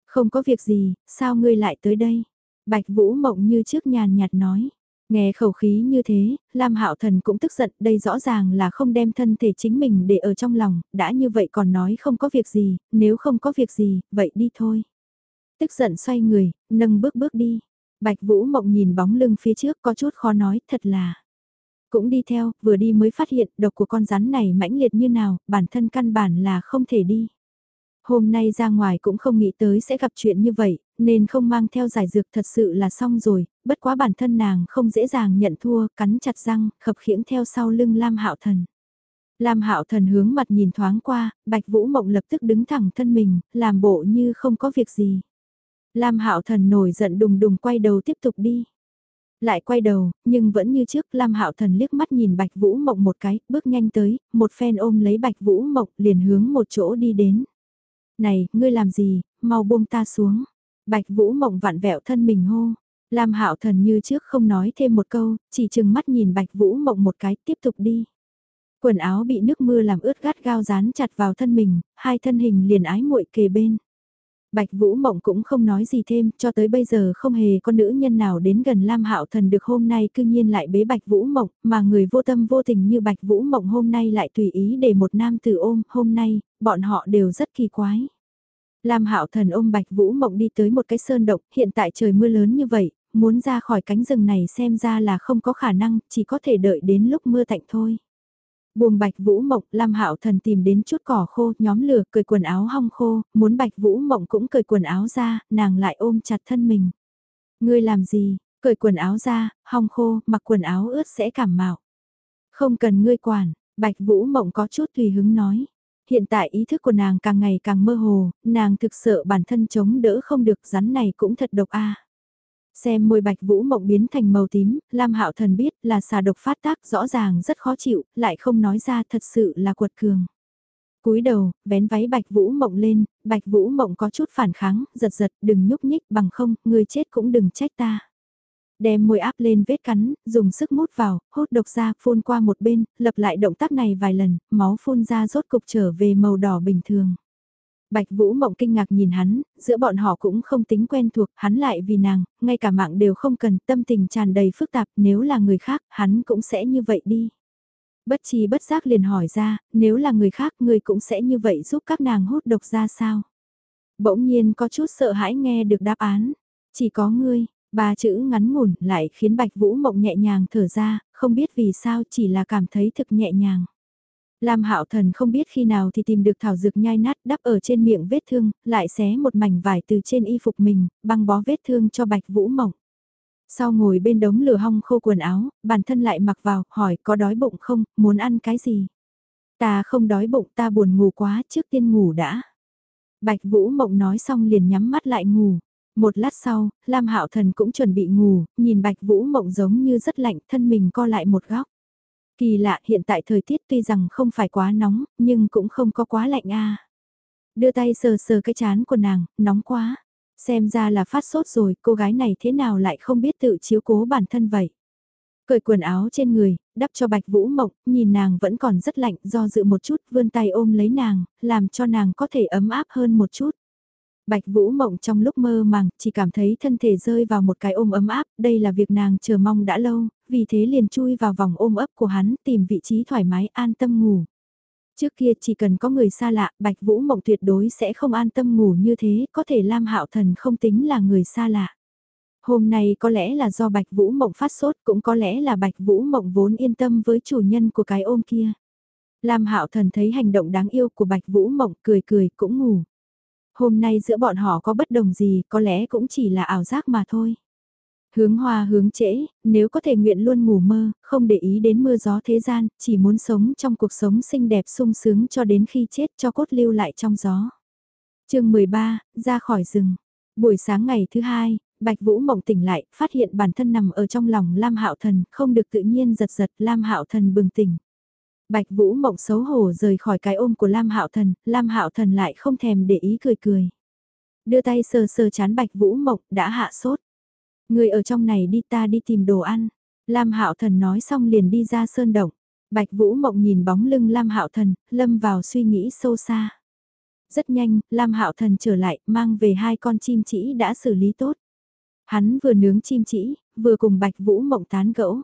Không có việc gì, sao ngươi lại tới đây? Bạch Vũ Mộng như trước nhàn nhạt nói. Nghe khẩu khí như thế, Lam Hạo Thần cũng tức giận, đây rõ ràng là không đem thân thể chính mình để ở trong lòng, đã như vậy còn nói không có việc gì, nếu không có việc gì, vậy đi thôi. Tức giận xoay người, nâng bước bước đi. Bạch Vũ Mộng nhìn bóng lưng phía trước có chút khó nói, thật là. Cũng đi theo, vừa đi mới phát hiện độc của con rắn này mãnh liệt như nào, bản thân căn bản là không thể đi. Hôm nay ra ngoài cũng không nghĩ tới sẽ gặp chuyện như vậy, nên không mang theo giải dược thật sự là xong rồi, bất quá bản thân nàng không dễ dàng nhận thua, cắn chặt răng, khập khiễng theo sau lưng Lam Hạo Thần. Lam Hạo Thần hướng mặt nhìn thoáng qua, Bạch Vũ Mộng lập tức đứng thẳng thân mình, làm bộ như không có việc gì. Lam Hạo Thần nổi giận đùng đùng quay đầu tiếp tục đi. Lại quay đầu, nhưng vẫn như trước Lam Hạo Thần liếc mắt nhìn Bạch Vũ Mộng một cái, bước nhanh tới, một phen ôm lấy Bạch Vũ Mộng liền hướng một chỗ đi đến. Này, ngươi làm gì, mau buông ta xuống. Bạch Vũ Mộng vặn vẹo thân mình hô. Lam Hạo Thần như trước không nói thêm một câu, chỉ chừng mắt nhìn Bạch Vũ Mộng một cái, tiếp tục đi. Quần áo bị nước mưa làm ướt gắt gao dán chặt vào thân mình, hai thân hình liền ái muội kề bên. Bạch Vũ Mộng cũng không nói gì thêm, cho tới bây giờ không hề có nữ nhân nào đến gần Lam Hạo Thần được hôm nay cư nhiên lại bế Bạch Vũ Mộng, mà người vô tâm vô tình như Bạch Vũ Mộng hôm nay lại tùy ý để một nam tử ôm, hôm nay, bọn họ đều rất kỳ quái. Lam Hạo Thần ôm Bạch Vũ Mộng đi tới một cái sơn động, hiện tại trời mưa lớn như vậy, muốn ra khỏi cánh rừng này xem ra là không có khả năng, chỉ có thể đợi đến lúc mưa tạnh thôi. Buông Bạch Vũ Mộng, Lam Hạo Thần tìm đến chút cỏ khô, nhóm lửa, cởi quần áo hong khô, muốn Bạch Vũ Mộng cũng cởi quần áo ra, nàng lại ôm chặt thân mình. Ngươi làm gì? Cởi quần áo ra, hong khô, mặc quần áo ướt sẽ cảm mạo. Không cần ngươi quản, Bạch Vũ Mộng có chút tùy hứng nói. Hiện tại ý thức của nàng càng ngày càng mơ hồ, nàng thực sợ bản thân chống đỡ không được rắn này cũng thật độc a. Xem môi bạch vũ mộng biến thành màu tím, Lam Hạo Thần biết là xà độc phát tác rõ ràng rất khó chịu, lại không nói ra thật sự là quật cường. cúi đầu, vén váy bạch vũ mộng lên, bạch vũ mộng có chút phản kháng, giật giật, đừng nhúc nhích bằng không, người chết cũng đừng trách ta. Đem môi áp lên vết cắn, dùng sức mút vào, hút độc ra, phun qua một bên, lập lại động tác này vài lần, máu phun ra rốt cục trở về màu đỏ bình thường. Bạch Vũ Mộng kinh ngạc nhìn hắn, giữa bọn họ cũng không tính quen thuộc, hắn lại vì nàng, ngay cả mạng đều không cần, tâm tình tràn đầy phức tạp, nếu là người khác, hắn cũng sẽ như vậy đi. Bất chi bất giác liền hỏi ra, nếu là người khác, người cũng sẽ như vậy giúp các nàng hút độc ra sao? Bỗng nhiên có chút sợ hãi nghe được đáp án, chỉ có ngươi, ba chữ ngắn ngủn lại khiến Bạch Vũ Mộng nhẹ nhàng thở ra, không biết vì sao chỉ là cảm thấy thực nhẹ nhàng. Lam Hạo Thần không biết khi nào thì tìm được thảo dược nhai nát đắp ở trên miệng vết thương, lại xé một mảnh vải từ trên y phục mình, băng bó vết thương cho Bạch Vũ Mộng. Sau ngồi bên đống lửa hong khô quần áo, bản thân lại mặc vào, hỏi có đói bụng không, muốn ăn cái gì? Ta không đói bụng ta buồn ngủ quá, trước tiên ngủ đã. Bạch Vũ Mộng nói xong liền nhắm mắt lại ngủ. Một lát sau, Lam Hạo Thần cũng chuẩn bị ngủ, nhìn Bạch Vũ Mộng giống như rất lạnh, thân mình co lại một góc. Kỳ lạ hiện tại thời tiết tuy rằng không phải quá nóng, nhưng cũng không có quá lạnh a. Đưa tay sờ sờ cái chán của nàng, nóng quá. Xem ra là phát sốt rồi, cô gái này thế nào lại không biết tự chiếu cố bản thân vậy. Cởi quần áo trên người, đắp cho bạch vũ mộng, nhìn nàng vẫn còn rất lạnh do dự một chút vươn tay ôm lấy nàng, làm cho nàng có thể ấm áp hơn một chút. Bạch Vũ Mộng trong lúc mơ màng, chỉ cảm thấy thân thể rơi vào một cái ôm ấm áp, đây là việc nàng chờ mong đã lâu, vì thế liền chui vào vòng ôm ấp của hắn, tìm vị trí thoải mái an tâm ngủ. Trước kia chỉ cần có người xa lạ, Bạch Vũ Mộng tuyệt đối sẽ không an tâm ngủ như thế, có thể Lam Hạo Thần không tính là người xa lạ. Hôm nay có lẽ là do Bạch Vũ Mộng phát sốt, cũng có lẽ là Bạch Vũ Mộng vốn yên tâm với chủ nhân của cái ôm kia. Lam Hạo Thần thấy hành động đáng yêu của Bạch Vũ Mộng cười cười cũng ngủ. Hôm nay giữa bọn họ có bất đồng gì, có lẽ cũng chỉ là ảo giác mà thôi. Hướng hoa hướng trễ, nếu có thể nguyện luôn ngủ mơ, không để ý đến mưa gió thế gian, chỉ muốn sống trong cuộc sống xinh đẹp sung sướng cho đến khi chết cho cốt lưu lại trong gió. chương 13, ra khỏi rừng. Buổi sáng ngày thứ hai, Bạch Vũ mộng tỉnh lại, phát hiện bản thân nằm ở trong lòng Lam Hạo Thần, không được tự nhiên giật giật Lam Hạo Thần bừng tỉnh. Bạch Vũ mộng xấu hổ rời khỏi cái ôm của Lam Hạo Thần, Lam Hạo Thần lại không thèm để ý cười cười. Đưa tay sờ sờ chán Bạch Vũ mộng đã hạ sốt. Người ở trong này đi ta đi tìm đồ ăn. Lam Hạo Thần nói xong liền đi ra sơn động. Bạch Vũ Mộng nhìn bóng lưng Lam Hạo Thần, lâm vào suy nghĩ sâu xa. Rất nhanh, Lam Hạo Thần trở lại, mang về hai con chim chỉ đã xử lý tốt. Hắn vừa nướng chim chỉ, vừa cùng Bạch Vũ Mộng tán gẫu.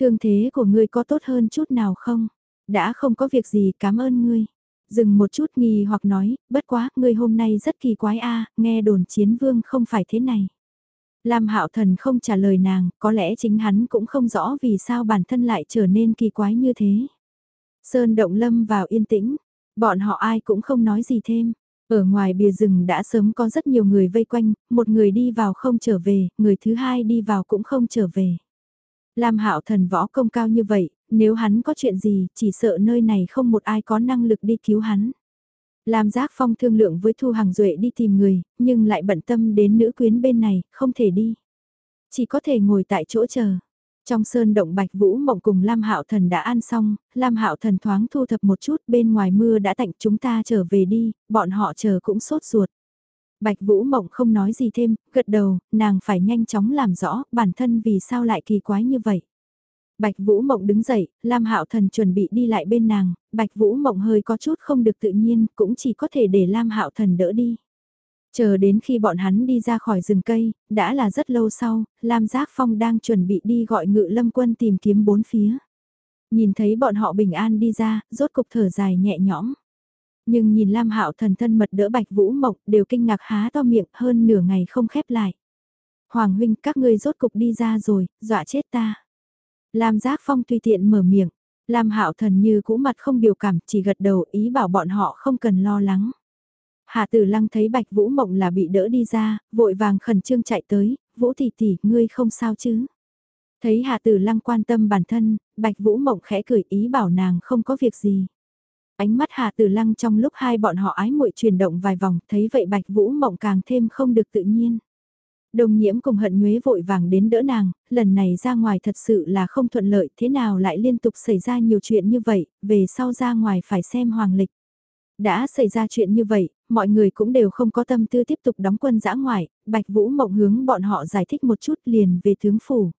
Thương thế của ngươi có tốt hơn chút nào không? Đã không có việc gì cảm ơn ngươi. Dừng một chút nghi hoặc nói, bất quá, ngươi hôm nay rất kỳ quái a nghe đồn chiến vương không phải thế này. Lam Hạo Thần không trả lời nàng, có lẽ chính hắn cũng không rõ vì sao bản thân lại trở nên kỳ quái như thế. Sơn Động Lâm vào yên tĩnh, bọn họ ai cũng không nói gì thêm. Ở ngoài bìa rừng đã sớm có rất nhiều người vây quanh, một người đi vào không trở về, người thứ hai đi vào cũng không trở về. Lam Hạo Thần võ công cao như vậy, nếu hắn có chuyện gì, chỉ sợ nơi này không một ai có năng lực đi cứu hắn. Lam Giác Phong thương lượng với Thu Hằng Duệ đi tìm người, nhưng lại bận tâm đến nữ quyến bên này, không thể đi. Chỉ có thể ngồi tại chỗ chờ. Trong sơn động Bạch Vũ Mộng cùng Lam Hạo Thần đã ăn xong, Lam Hạo Thần thoáng thu thập một chút, bên ngoài mưa đã tạnh, chúng ta trở về đi, bọn họ chờ cũng sốt ruột. Bạch Vũ Mộng không nói gì thêm, gật đầu, nàng phải nhanh chóng làm rõ bản thân vì sao lại kỳ quái như vậy. Bạch Vũ Mộng đứng dậy, Lam Hạo Thần chuẩn bị đi lại bên nàng, Bạch Vũ Mộng hơi có chút không được tự nhiên, cũng chỉ có thể để Lam Hạo Thần đỡ đi. Chờ đến khi bọn hắn đi ra khỏi rừng cây, đã là rất lâu sau, Lam Giác Phong đang chuẩn bị đi gọi ngự lâm quân tìm kiếm bốn phía. Nhìn thấy bọn họ bình an đi ra, rốt cục thở dài nhẹ nhõm. Nhưng nhìn Lam Hạo thần thân mật đỡ Bạch Vũ Mộng đều kinh ngạc há to miệng hơn nửa ngày không khép lại. Hoàng huynh các ngươi rốt cục đi ra rồi, dọa chết ta. Lam Giác Phong tùy tiện mở miệng, Lam Hạo thần như cũ mặt không biểu cảm chỉ gật đầu ý bảo bọn họ không cần lo lắng. Hạ Tử Lăng thấy Bạch Vũ Mộng là bị đỡ đi ra, vội vàng khẩn trương chạy tới, Vũ tỷ tỷ, ngươi không sao chứ? Thấy Hạ Tử Lăng quan tâm bản thân, Bạch Vũ Mộng khẽ cười ý bảo nàng không có việc gì. Ánh mắt Hạ Tử Lăng trong lúc hai bọn họ ái muội chuyển động vài vòng, thấy vậy Bạch Vũ Mộng càng thêm không được tự nhiên. Đồng nhiễm cùng hận nhuế vội vàng đến đỡ nàng, lần này ra ngoài thật sự là không thuận lợi, thế nào lại liên tục xảy ra nhiều chuyện như vậy, về sau ra ngoài phải xem hoàng lịch. Đã xảy ra chuyện như vậy, mọi người cũng đều không có tâm tư tiếp tục đóng quân giã ngoại, Bạch Vũ Mộng hướng bọn họ giải thích một chút liền về tướng phủ.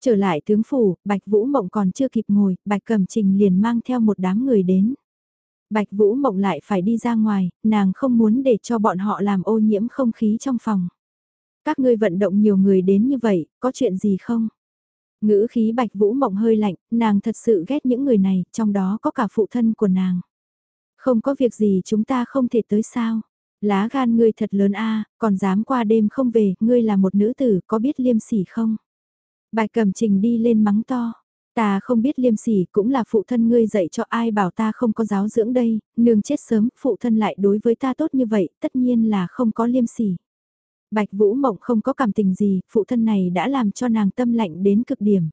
Trở lại tướng phủ, Bạch Vũ Mộng còn chưa kịp ngồi, Bạch Cẩm Trình liền mang theo một đám người đến. Bạch Vũ Mộng lại phải đi ra ngoài, nàng không muốn để cho bọn họ làm ô nhiễm không khí trong phòng. Các ngươi vận động nhiều người đến như vậy, có chuyện gì không? Ngữ khí Bạch Vũ Mộng hơi lạnh, nàng thật sự ghét những người này, trong đó có cả phụ thân của nàng. Không có việc gì chúng ta không thể tới sao? Lá gan ngươi thật lớn a, còn dám qua đêm không về, ngươi là một nữ tử, có biết liêm sỉ không? bạch cẩm trình đi lên mắng to. Ta không biết liêm sỉ cũng là phụ thân ngươi dạy cho ai bảo ta không có giáo dưỡng đây, nương chết sớm, phụ thân lại đối với ta tốt như vậy, tất nhiên là không có liêm sỉ. Bạch Vũ Mộng không có cảm tình gì, phụ thân này đã làm cho nàng tâm lạnh đến cực điểm.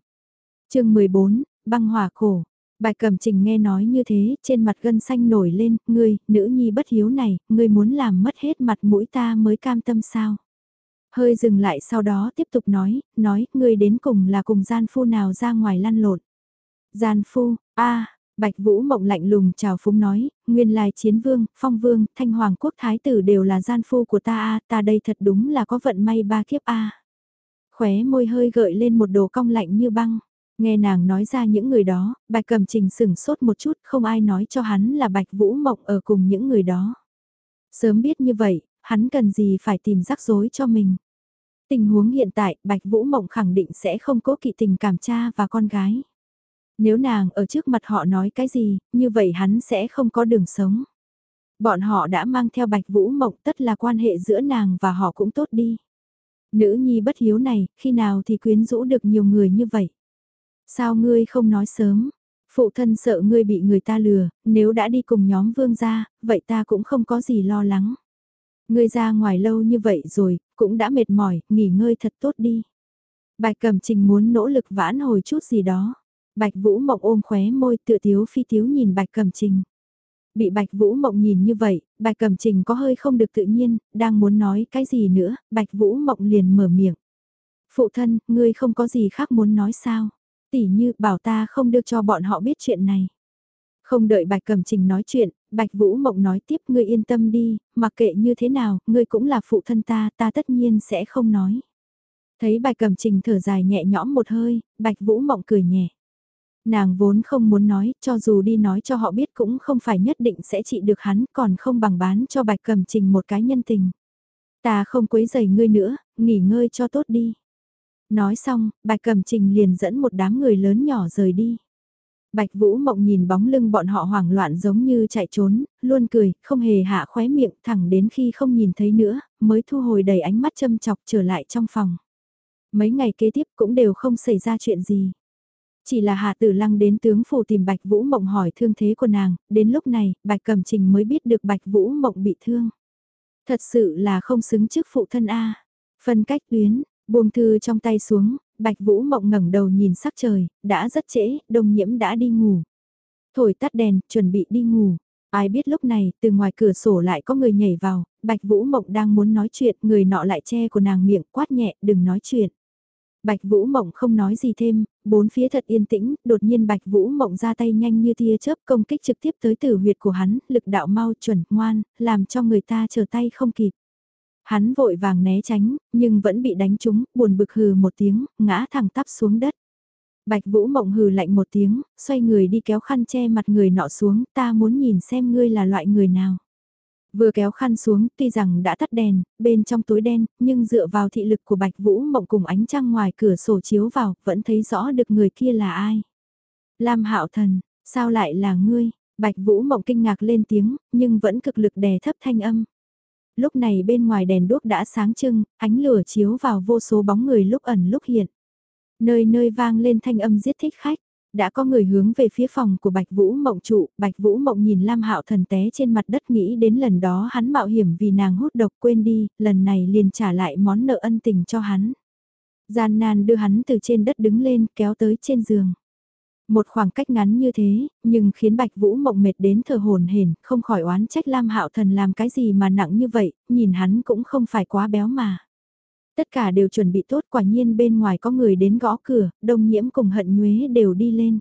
chương 14, băng hỏa cổ. Bạch cầm trình nghe nói như thế, trên mặt gân xanh nổi lên, ngươi, nữ nhi bất hiếu này, ngươi muốn làm mất hết mặt mũi ta mới cam tâm sao. Hơi dừng lại sau đó tiếp tục nói, nói, ngươi đến cùng là cùng gian phu nào ra ngoài lăn lộn. Gian phu, a Bạch Vũ mộng lạnh lùng chào phúng nói, nguyên lai chiến vương, phong vương, thanh hoàng quốc thái tử đều là gian phu của ta a ta đây thật đúng là có vận may ba kiếp a Khóe môi hơi gợi lên một đồ cong lạnh như băng. Nghe nàng nói ra những người đó, bạch cầm trình sừng sốt một chút, không ai nói cho hắn là bạch vũ mộng ở cùng những người đó. Sớm biết như vậy, hắn cần gì phải tìm rắc rối cho mình. Tình huống hiện tại, bạch vũ mộng khẳng định sẽ không cố kỵ tình cảm cha và con gái. Nếu nàng ở trước mặt họ nói cái gì, như vậy hắn sẽ không có đường sống. Bọn họ đã mang theo bạch vũ mộng tất là quan hệ giữa nàng và họ cũng tốt đi. Nữ nhi bất hiếu này, khi nào thì quyến rũ được nhiều người như vậy. Sao ngươi không nói sớm? Phụ thân sợ ngươi bị người ta lừa, nếu đã đi cùng nhóm vương gia, vậy ta cũng không có gì lo lắng. Ngươi ra ngoài lâu như vậy rồi, cũng đã mệt mỏi, nghỉ ngơi thật tốt đi. Bạch Cẩm Trình muốn nỗ lực vãn hồi chút gì đó. Bạch Vũ Mộng ôm khóe môi tựa tiếu phi tiếu nhìn Bạch Cẩm Trình. Bị Bạch Vũ Mộng nhìn như vậy, Bạch Cẩm Trình có hơi không được tự nhiên, đang muốn nói cái gì nữa, Bạch Vũ Mộng liền mở miệng. Phụ thân, ngươi không có gì khác muốn nói sao? Tỷ như bảo ta không được cho bọn họ biết chuyện này. Không đợi Bạch Cẩm Trình nói chuyện, Bạch Vũ Mộng nói tiếp ngươi yên tâm đi, mặc kệ như thế nào, ngươi cũng là phụ thân ta, ta tất nhiên sẽ không nói. Thấy Bạch Cẩm Trình thở dài nhẹ nhõm một hơi, Bạch Vũ Mộng cười nhẹ. Nàng vốn không muốn nói, cho dù đi nói cho họ biết cũng không phải nhất định sẽ trị được hắn, còn không bằng bán cho Bạch Cẩm Trình một cái nhân tình. Ta không quấy giày ngươi nữa, nghỉ ngơi cho tốt đi. Nói xong, Bạch Cẩm Trình liền dẫn một đám người lớn nhỏ rời đi. Bạch Vũ Mộng nhìn bóng lưng bọn họ hoảng loạn giống như chạy trốn, luôn cười, không hề hạ khóe miệng thẳng đến khi không nhìn thấy nữa, mới thu hồi đầy ánh mắt châm chọc trở lại trong phòng. Mấy ngày kế tiếp cũng đều không xảy ra chuyện gì. Chỉ là Hạ Tử Lăng đến tướng phủ tìm Bạch Vũ Mộng hỏi thương thế của nàng, đến lúc này, Bạch Cẩm Trình mới biết được Bạch Vũ Mộng bị thương. Thật sự là không xứng trước phụ thân A. Phân cách tuyến, buông thư trong tay xuống, Bạch Vũ Mộng ngẩng đầu nhìn sắc trời, đã rất trễ, đông nhiễm đã đi ngủ. Thổi tắt đèn, chuẩn bị đi ngủ. Ai biết lúc này, từ ngoài cửa sổ lại có người nhảy vào, Bạch Vũ Mộng đang muốn nói chuyện, người nọ lại che của nàng miệng quát nhẹ, đừng nói chuyện. Bạch Vũ Mộng không nói gì thêm, bốn phía thật yên tĩnh, đột nhiên Bạch Vũ Mộng ra tay nhanh như tia chớp công kích trực tiếp tới tử huyệt của hắn, lực đạo mau chuẩn, ngoan, làm cho người ta trở tay không kịp. Hắn vội vàng né tránh, nhưng vẫn bị đánh trúng, buồn bực hừ một tiếng, ngã thẳng tắp xuống đất. Bạch Vũ Mộng hừ lạnh một tiếng, xoay người đi kéo khăn che mặt người nọ xuống, ta muốn nhìn xem ngươi là loại người nào. Vừa kéo khăn xuống, tuy rằng đã tắt đèn, bên trong tối đen, nhưng dựa vào thị lực của Bạch Vũ Mộng cùng ánh trăng ngoài cửa sổ chiếu vào, vẫn thấy rõ được người kia là ai. Lam Hạo Thần, sao lại là ngươi? Bạch Vũ Mộng kinh ngạc lên tiếng, nhưng vẫn cực lực đè thấp thanh âm. Lúc này bên ngoài đèn đuốc đã sáng trưng, ánh lửa chiếu vào vô số bóng người lúc ẩn lúc hiện. Nơi nơi vang lên thanh âm giết thích khách. Đã có người hướng về phía phòng của Bạch Vũ Mộng trụ, Bạch Vũ Mộng nhìn Lam Hạo Thần té trên mặt đất nghĩ đến lần đó hắn mạo hiểm vì nàng hút độc quên đi, lần này liền trả lại món nợ ân tình cho hắn. Gian nan đưa hắn từ trên đất đứng lên kéo tới trên giường. Một khoảng cách ngắn như thế, nhưng khiến Bạch Vũ Mộng mệt đến thờ hồn hển, không khỏi oán trách Lam Hạo Thần làm cái gì mà nặng như vậy, nhìn hắn cũng không phải quá béo mà. Tất cả đều chuẩn bị tốt quả nhiên bên ngoài có người đến gõ cửa, đông nhiễm cùng hận nhuế đều đi lên.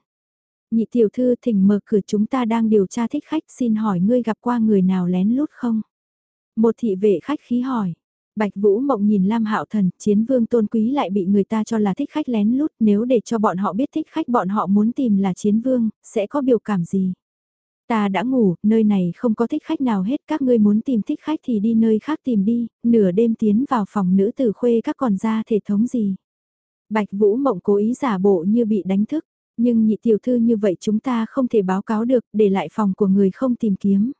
Nhị tiểu thư thỉnh mở cửa chúng ta đang điều tra thích khách xin hỏi ngươi gặp qua người nào lén lút không? Một thị vệ khách khí hỏi. Bạch Vũ Mộng nhìn Lam Hạo Thần, chiến vương tôn quý lại bị người ta cho là thích khách lén lút, nếu để cho bọn họ biết thích khách bọn họ muốn tìm là chiến vương, sẽ có biểu cảm gì? Ta đã ngủ, nơi này không có thích khách nào hết, các ngươi muốn tìm thích khách thì đi nơi khác tìm đi, nửa đêm tiến vào phòng nữ tử khuê các còn ra thể thống gì. Bạch Vũ Mộng cố ý giả bộ như bị đánh thức, nhưng nhị tiểu thư như vậy chúng ta không thể báo cáo được, để lại phòng của người không tìm kiếm.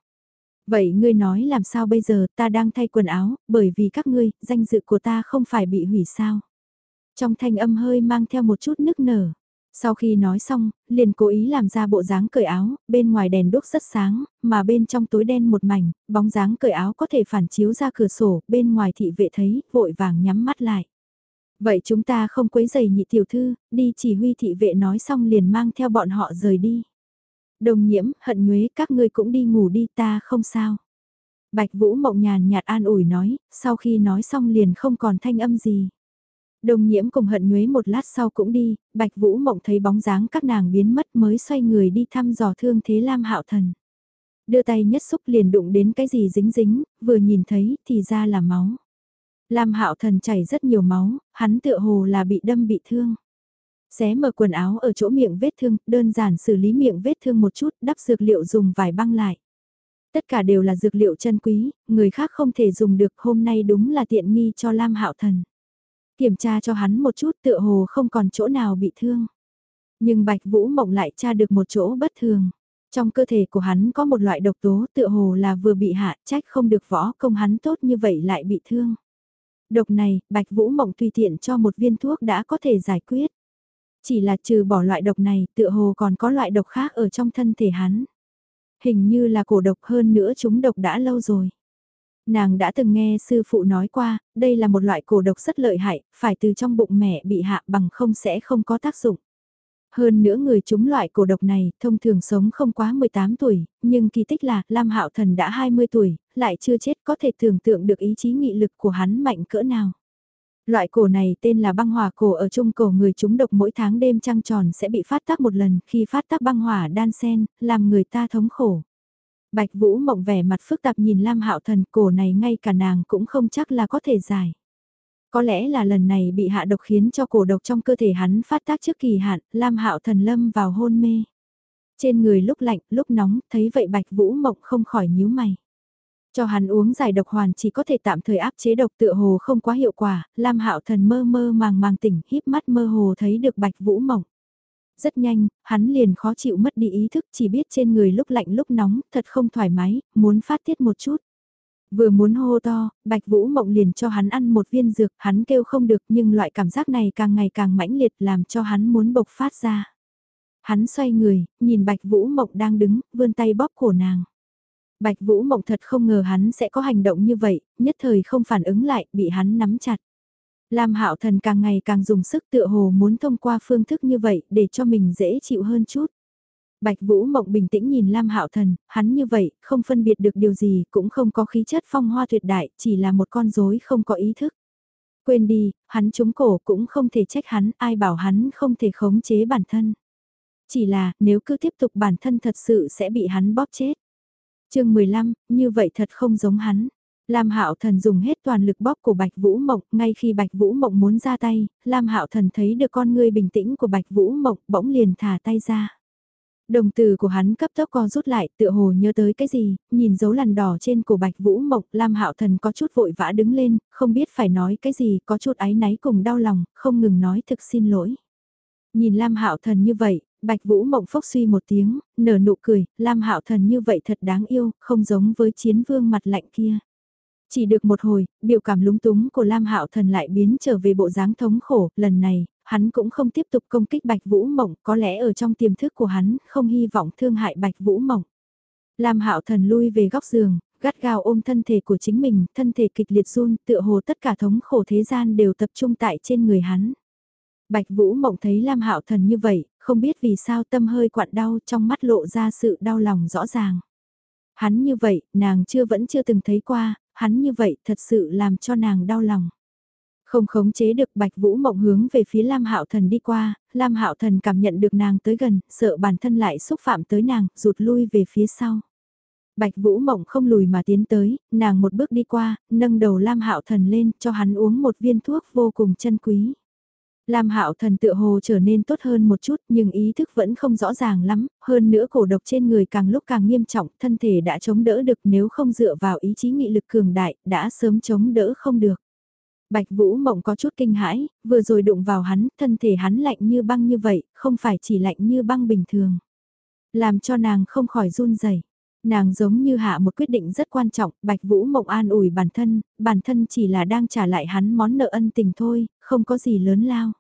Vậy ngươi nói làm sao bây giờ, ta đang thay quần áo, bởi vì các ngươi, danh dự của ta không phải bị hủy sao. Trong thanh âm hơi mang theo một chút nức nở. Sau khi nói xong, liền cố ý làm ra bộ dáng cởi áo, bên ngoài đèn đốt rất sáng, mà bên trong tối đen một mảnh, bóng dáng cởi áo có thể phản chiếu ra cửa sổ, bên ngoài thị vệ thấy, vội vàng nhắm mắt lại. Vậy chúng ta không quấy giày nhị tiểu thư, đi chỉ huy thị vệ nói xong liền mang theo bọn họ rời đi. Đồng nhiễm, hận nhuế, các ngươi cũng đi ngủ đi ta không sao. Bạch Vũ mộng nhàn nhạt an ủi nói, sau khi nói xong liền không còn thanh âm gì. Đồng nhiễm cùng hận nhuế một lát sau cũng đi, Bạch Vũ mộng thấy bóng dáng các nàng biến mất mới xoay người đi thăm dò thương thế Lam Hạo Thần. Đưa tay nhất xúc liền đụng đến cái gì dính dính, vừa nhìn thấy thì ra là máu. Lam Hạo Thần chảy rất nhiều máu, hắn tựa hồ là bị đâm bị thương. Xé mở quần áo ở chỗ miệng vết thương, đơn giản xử lý miệng vết thương một chút, đắp dược liệu dùng vải băng lại. Tất cả đều là dược liệu chân quý, người khác không thể dùng được hôm nay đúng là tiện nghi cho Lam Hạo Thần. Kiểm tra cho hắn một chút tựa hồ không còn chỗ nào bị thương. Nhưng Bạch Vũ Mộng lại tra được một chỗ bất thường. Trong cơ thể của hắn có một loại độc tố tựa hồ là vừa bị hạ trách không được võ công hắn tốt như vậy lại bị thương. Độc này, Bạch Vũ Mộng tùy tiện cho một viên thuốc đã có thể giải quyết. Chỉ là trừ bỏ loại độc này tựa hồ còn có loại độc khác ở trong thân thể hắn. Hình như là cổ độc hơn nữa chúng độc đã lâu rồi. Nàng đã từng nghe sư phụ nói qua, đây là một loại cổ độc rất lợi hại, phải từ trong bụng mẹ bị hạ bằng không sẽ không có tác dụng. Hơn nữa người chúng loại cổ độc này thông thường sống không quá 18 tuổi, nhưng kỳ tích là Lam Hạo Thần đã 20 tuổi, lại chưa chết có thể tưởng tượng được ý chí nghị lực của hắn mạnh cỡ nào. Loại cổ này tên là băng hỏa cổ ở trung cổ người chúng độc mỗi tháng đêm trăng tròn sẽ bị phát tác một lần khi phát tác băng hỏa đan sen, làm người ta thống khổ. Bạch Vũ mộng vẻ mặt phức tạp nhìn Lam Hạo Thần cổ này ngay cả nàng cũng không chắc là có thể giải. Có lẽ là lần này bị hạ độc khiến cho cổ độc trong cơ thể hắn phát tác trước kỳ hạn, Lam Hạo Thần lâm vào hôn mê. Trên người lúc lạnh, lúc nóng, thấy vậy Bạch Vũ Mộng không khỏi nhíu mày. Cho hắn uống giải độc hoàn chỉ có thể tạm thời áp chế độc tựa hồ không quá hiệu quả, Lam Hạo Thần mơ mơ màng màng tỉnh, híp mắt mơ hồ thấy được Bạch Vũ Mộng. Rất nhanh, hắn liền khó chịu mất đi ý thức chỉ biết trên người lúc lạnh lúc nóng, thật không thoải mái, muốn phát tiết một chút. Vừa muốn hô to, Bạch Vũ Mộng liền cho hắn ăn một viên dược, hắn kêu không được nhưng loại cảm giác này càng ngày càng mãnh liệt làm cho hắn muốn bộc phát ra. Hắn xoay người, nhìn Bạch Vũ Mộng đang đứng, vươn tay bóp cổ nàng. Bạch Vũ Mộng thật không ngờ hắn sẽ có hành động như vậy, nhất thời không phản ứng lại, bị hắn nắm chặt. Lam Hạo Thần càng ngày càng dùng sức tựa hồ muốn thông qua phương thức như vậy để cho mình dễ chịu hơn chút. Bạch Vũ Mộng bình tĩnh nhìn Lam Hạo Thần, hắn như vậy, không phân biệt được điều gì, cũng không có khí chất phong hoa tuyệt đại, chỉ là một con rối không có ý thức. Quên đi, hắn trúng cổ cũng không thể trách hắn, ai bảo hắn không thể khống chế bản thân. Chỉ là, nếu cứ tiếp tục bản thân thật sự sẽ bị hắn bóp chết. chương 15, như vậy thật không giống hắn. Lam Hạo Thần dùng hết toàn lực bóp của Bạch Vũ Mộng, ngay khi Bạch Vũ Mộng muốn ra tay, Lam Hạo Thần thấy được con ngươi bình tĩnh của Bạch Vũ Mộng, bỗng liền thả tay ra. Đồng từ của hắn cấp tốc co rút lại, tựa hồ nhớ tới cái gì, nhìn dấu lằn đỏ trên cổ Bạch Vũ Mộng, Lam Hạo Thần có chút vội vã đứng lên, không biết phải nói cái gì, có chút áy náy cùng đau lòng, không ngừng nói thực xin lỗi. Nhìn Lam Hạo Thần như vậy, Bạch Vũ Mộng phốc suy một tiếng, nở nụ cười, Lam Hạo Thần như vậy thật đáng yêu, không giống với chiến vương mặt lạnh kia. Chỉ được một hồi, biểu cảm lúng túng của Lam Hạo Thần lại biến trở về bộ dáng thống khổ, lần này, hắn cũng không tiếp tục công kích Bạch Vũ Mộng, có lẽ ở trong tiềm thức của hắn, không hy vọng thương hại Bạch Vũ Mộng. Lam Hạo Thần lui về góc giường, gắt gao ôm thân thể của chính mình, thân thể kịch liệt run, tựa hồ tất cả thống khổ thế gian đều tập trung tại trên người hắn. Bạch Vũ Mộng thấy Lam Hạo Thần như vậy, không biết vì sao tâm hơi quặn đau trong mắt lộ ra sự đau lòng rõ ràng. Hắn như vậy, nàng chưa vẫn chưa từng thấy qua, hắn như vậy thật sự làm cho nàng đau lòng. Không khống chế được Bạch Vũ Mộng hướng về phía Lam Hạo Thần đi qua, Lam Hạo Thần cảm nhận được nàng tới gần, sợ bản thân lại xúc phạm tới nàng, rụt lui về phía sau. Bạch Vũ Mộng không lùi mà tiến tới, nàng một bước đi qua, nâng đầu Lam Hạo Thần lên, cho hắn uống một viên thuốc vô cùng chân quý. Lam Hạo Thần tựa hồ trở nên tốt hơn một chút nhưng ý thức vẫn không rõ ràng lắm, hơn nữa cổ độc trên người càng lúc càng nghiêm trọng, thân thể đã chống đỡ được nếu không dựa vào ý chí nghị lực cường đại, đã sớm chống đỡ không được. Bạch Vũ Mộng có chút kinh hãi, vừa rồi đụng vào hắn, thân thể hắn lạnh như băng như vậy, không phải chỉ lạnh như băng bình thường. Làm cho nàng không khỏi run rẩy. Nàng giống như hạ một quyết định rất quan trọng, Bạch Vũ Mộng an ủi bản thân, bản thân chỉ là đang trả lại hắn món nợ ân tình thôi, không có gì lớn lao.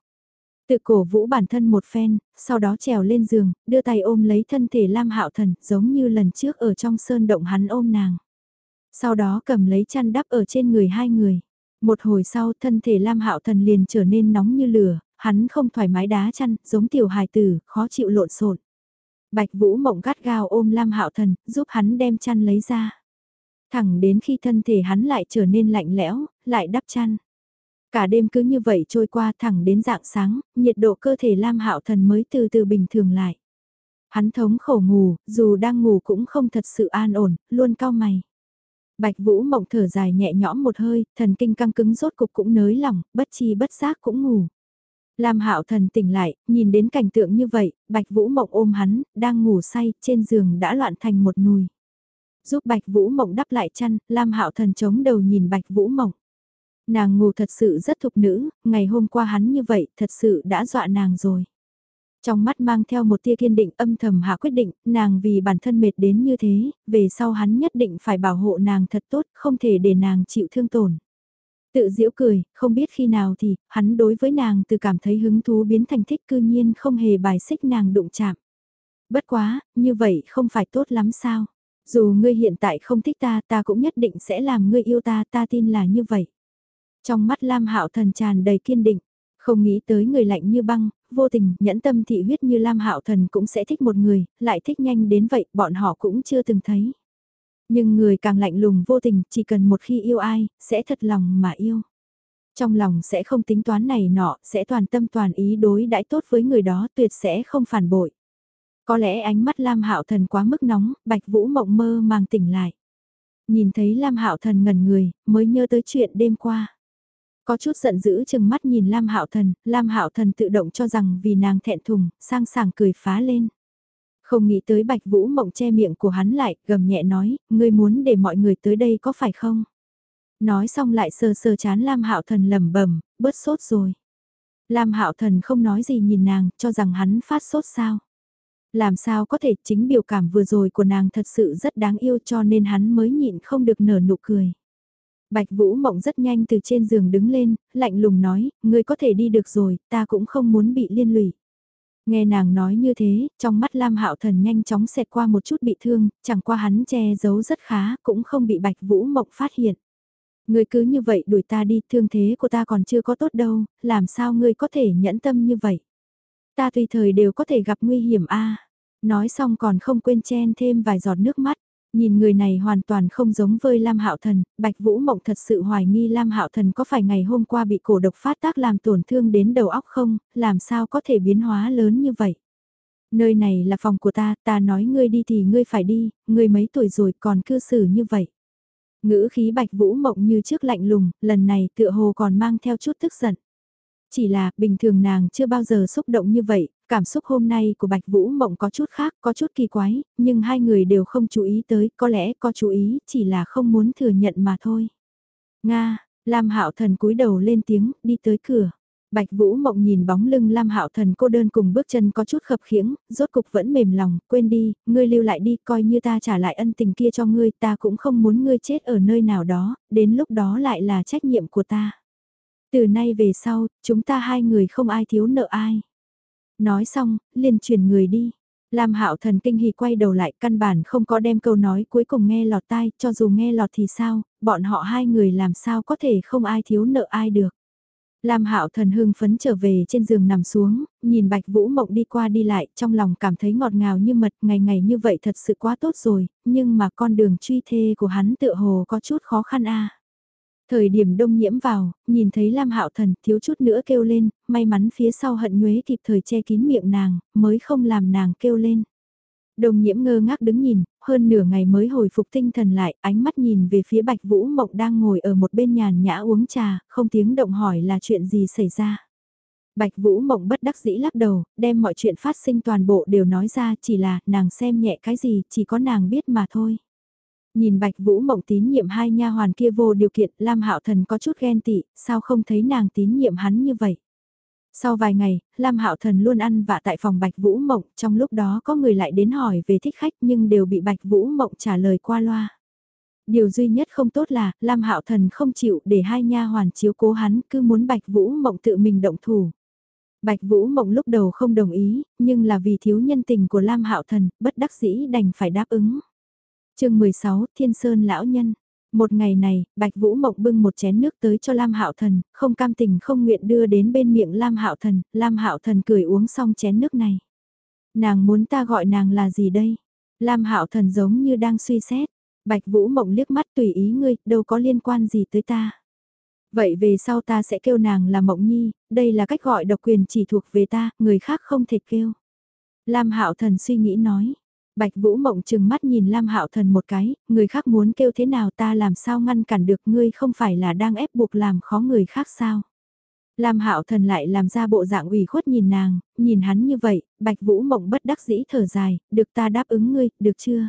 Tự cổ vũ bản thân một phen, sau đó trèo lên giường, đưa tay ôm lấy thân thể Lam Hạo Thần, giống như lần trước ở trong sơn động hắn ôm nàng. Sau đó cầm lấy chăn đắp ở trên người hai người. Một hồi sau thân thể Lam Hạo Thần liền trở nên nóng như lửa, hắn không thoải mái đá chăn, giống tiểu hài tử, khó chịu lộn xộn. Bạch Vũ Mộng gắt gao ôm Lam Hạo Thần, giúp hắn đem chăn lấy ra. Thẳng đến khi thân thể hắn lại trở nên lạnh lẽo, lại đắp chăn. Cả đêm cứ như vậy trôi qua thẳng đến dạng sáng, nhiệt độ cơ thể Lam Hạo Thần mới từ từ bình thường lại. Hắn thống khổ ngủ, dù đang ngủ cũng không thật sự an ổn, luôn cao mày. Bạch Vũ Mộng thở dài nhẹ nhõm một hơi, thần kinh căng cứng rốt cục cũng nới lỏng, bất chi bất giác cũng ngủ. Lam Hạo Thần tỉnh lại, nhìn đến cảnh tượng như vậy, Bạch Vũ Mộng ôm hắn, đang ngủ say, trên giường đã loạn thành một nùi. Giúp Bạch Vũ Mộng đắp lại chăn, Lam Hạo Thần chống đầu nhìn Bạch Vũ Mộng. Nàng ngủ thật sự rất thục nữ, ngày hôm qua hắn như vậy, thật sự đã dọa nàng rồi. Trong mắt mang theo một tia kiên định âm thầm hạ quyết định, nàng vì bản thân mệt đến như thế, về sau hắn nhất định phải bảo hộ nàng thật tốt, không thể để nàng chịu thương tổn. Tự diễu cười, không biết khi nào thì, hắn đối với nàng từ cảm thấy hứng thú biến thành thích cư nhiên không hề bài xích nàng đụng chạm. Bất quá, như vậy không phải tốt lắm sao? Dù ngươi hiện tại không thích ta, ta cũng nhất định sẽ làm ngươi yêu ta, ta tin là như vậy. Trong mắt Lam Hạo Thần tràn đầy kiên định, không nghĩ tới người lạnh như băng, vô tình, nhẫn tâm thị huyết như Lam Hạo Thần cũng sẽ thích một người, lại thích nhanh đến vậy, bọn họ cũng chưa từng thấy. Nhưng người càng lạnh lùng vô tình, chỉ cần một khi yêu ai, sẽ thật lòng mà yêu. Trong lòng sẽ không tính toán này nọ, sẽ toàn tâm toàn ý đối đãi tốt với người đó, tuyệt sẽ không phản bội. Có lẽ ánh mắt Lam Hạo Thần quá mức nóng, Bạch Vũ mộng mơ mang tỉnh lại. Nhìn thấy Lam Hạo Thần ngẩn người, mới nhớ tới chuyện đêm qua. Có chút giận dữ chừng mắt nhìn Lam Hạo Thần, Lam Hạo Thần tự động cho rằng vì nàng thẹn thùng, sang sảng cười phá lên. Không nghĩ tới Bạch Vũ Mộng che miệng của hắn lại, gầm nhẹ nói, ngươi muốn để mọi người tới đây có phải không? Nói xong lại sờ sờ chán Lam Hạo Thần lẩm bẩm, bớt sốt rồi. Lam Hạo Thần không nói gì nhìn nàng, cho rằng hắn phát sốt sao? Làm sao có thể chính biểu cảm vừa rồi của nàng thật sự rất đáng yêu cho nên hắn mới nhịn không được nở nụ cười. Bạch Vũ Mộng rất nhanh từ trên giường đứng lên, lạnh lùng nói, ngươi có thể đi được rồi, ta cũng không muốn bị liên lụy. Nghe nàng nói như thế, trong mắt Lam Hạo Thần nhanh chóng xẹt qua một chút bị thương, chẳng qua hắn che giấu rất khá, cũng không bị Bạch Vũ Mộng phát hiện. Ngươi cứ như vậy đuổi ta đi, thương thế của ta còn chưa có tốt đâu, làm sao ngươi có thể nhẫn tâm như vậy? Ta tùy thời đều có thể gặp nguy hiểm a. Nói xong còn không quên chen thêm vài giọt nước mắt. Nhìn người này hoàn toàn không giống với Lam Hạo Thần, Bạch Vũ Mộng thật sự hoài nghi Lam Hạo Thần có phải ngày hôm qua bị cổ độc phát tác làm tổn thương đến đầu óc không, làm sao có thể biến hóa lớn như vậy. Nơi này là phòng của ta, ta nói ngươi đi thì ngươi phải đi, ngươi mấy tuổi rồi còn cư xử như vậy. Ngữ khí Bạch Vũ Mộng như trước lạnh lùng, lần này tựa hồ còn mang theo chút tức giận. Chỉ là, bình thường nàng chưa bao giờ xúc động như vậy, cảm xúc hôm nay của Bạch Vũ Mộng có chút khác, có chút kỳ quái, nhưng hai người đều không chú ý tới, có lẽ có chú ý, chỉ là không muốn thừa nhận mà thôi. Nga, Lam Hạo Thần cúi đầu lên tiếng, đi tới cửa. Bạch Vũ Mộng nhìn bóng lưng Lam Hạo Thần cô đơn cùng bước chân có chút khập khiễng, rốt cục vẫn mềm lòng, quên đi, ngươi lưu lại đi, coi như ta trả lại ân tình kia cho ngươi, ta cũng không muốn ngươi chết ở nơi nào đó, đến lúc đó lại là trách nhiệm của ta. Từ nay về sau, chúng ta hai người không ai thiếu nợ ai. Nói xong, liền chuyển người đi. Lam Hạo Thần kinh hỉ quay đầu lại, căn bản không có đem câu nói cuối cùng nghe lọt tai, cho dù nghe lọt thì sao, bọn họ hai người làm sao có thể không ai thiếu nợ ai được. Lam Hạo Thần hưng phấn trở về trên giường nằm xuống, nhìn Bạch Vũ Mộng đi qua đi lại, trong lòng cảm thấy ngọt ngào như mật, ngày ngày như vậy thật sự quá tốt rồi, nhưng mà con đường truy thê của hắn tựa hồ có chút khó khăn a. Thời điểm đông nhiễm vào, nhìn thấy Lam Hạo Thần thiếu chút nữa kêu lên, may mắn phía sau hận nhuế kịp thời che kín miệng nàng, mới không làm nàng kêu lên. Đồng nhiễm ngơ ngác đứng nhìn, hơn nửa ngày mới hồi phục tinh thần lại, ánh mắt nhìn về phía Bạch Vũ Mộng đang ngồi ở một bên nhàn nhã uống trà, không tiếng động hỏi là chuyện gì xảy ra. Bạch Vũ Mộng bất đắc dĩ lắc đầu, đem mọi chuyện phát sinh toàn bộ đều nói ra chỉ là nàng xem nhẹ cái gì, chỉ có nàng biết mà thôi. Nhìn Bạch Vũ Mộng tín nhiệm hai nha hoàn kia vô điều kiện, Lam Hạo Thần có chút ghen tị, sao không thấy nàng tín nhiệm hắn như vậy. Sau vài ngày, Lam Hạo Thần luôn ăn vạ tại phòng Bạch Vũ Mộng, trong lúc đó có người lại đến hỏi về thích khách nhưng đều bị Bạch Vũ Mộng trả lời qua loa. Điều duy nhất không tốt là, Lam Hạo Thần không chịu để hai nha hoàn chiếu cố hắn, cứ muốn Bạch Vũ Mộng tự mình động thủ. Bạch Vũ Mộng lúc đầu không đồng ý, nhưng là vì thiếu nhân tình của Lam Hạo Thần, bất đắc dĩ đành phải đáp ứng chương 16, Thiên Sơn Lão Nhân. Một ngày này, Bạch Vũ Mộng bưng một chén nước tới cho Lam Hạo Thần, không cam tình không nguyện đưa đến bên miệng Lam Hạo Thần, Lam Hạo Thần cười uống xong chén nước này. Nàng muốn ta gọi nàng là gì đây? Lam Hạo Thần giống như đang suy xét. Bạch Vũ Mộng liếc mắt tùy ý ngươi, đâu có liên quan gì tới ta. Vậy về sau ta sẽ kêu nàng là Mộng Nhi, đây là cách gọi độc quyền chỉ thuộc về ta, người khác không thể kêu. Lam Hạo Thần suy nghĩ nói, Bạch Vũ Mộng chừng mắt nhìn Lam Hạo Thần một cái, người khác muốn kêu thế nào ta làm sao ngăn cản được ngươi không phải là đang ép buộc làm khó người khác sao. Lam Hạo Thần lại làm ra bộ dạng ủy khuất nhìn nàng, nhìn hắn như vậy, Bạch Vũ Mộng bất đắc dĩ thở dài, được ta đáp ứng ngươi, được chưa?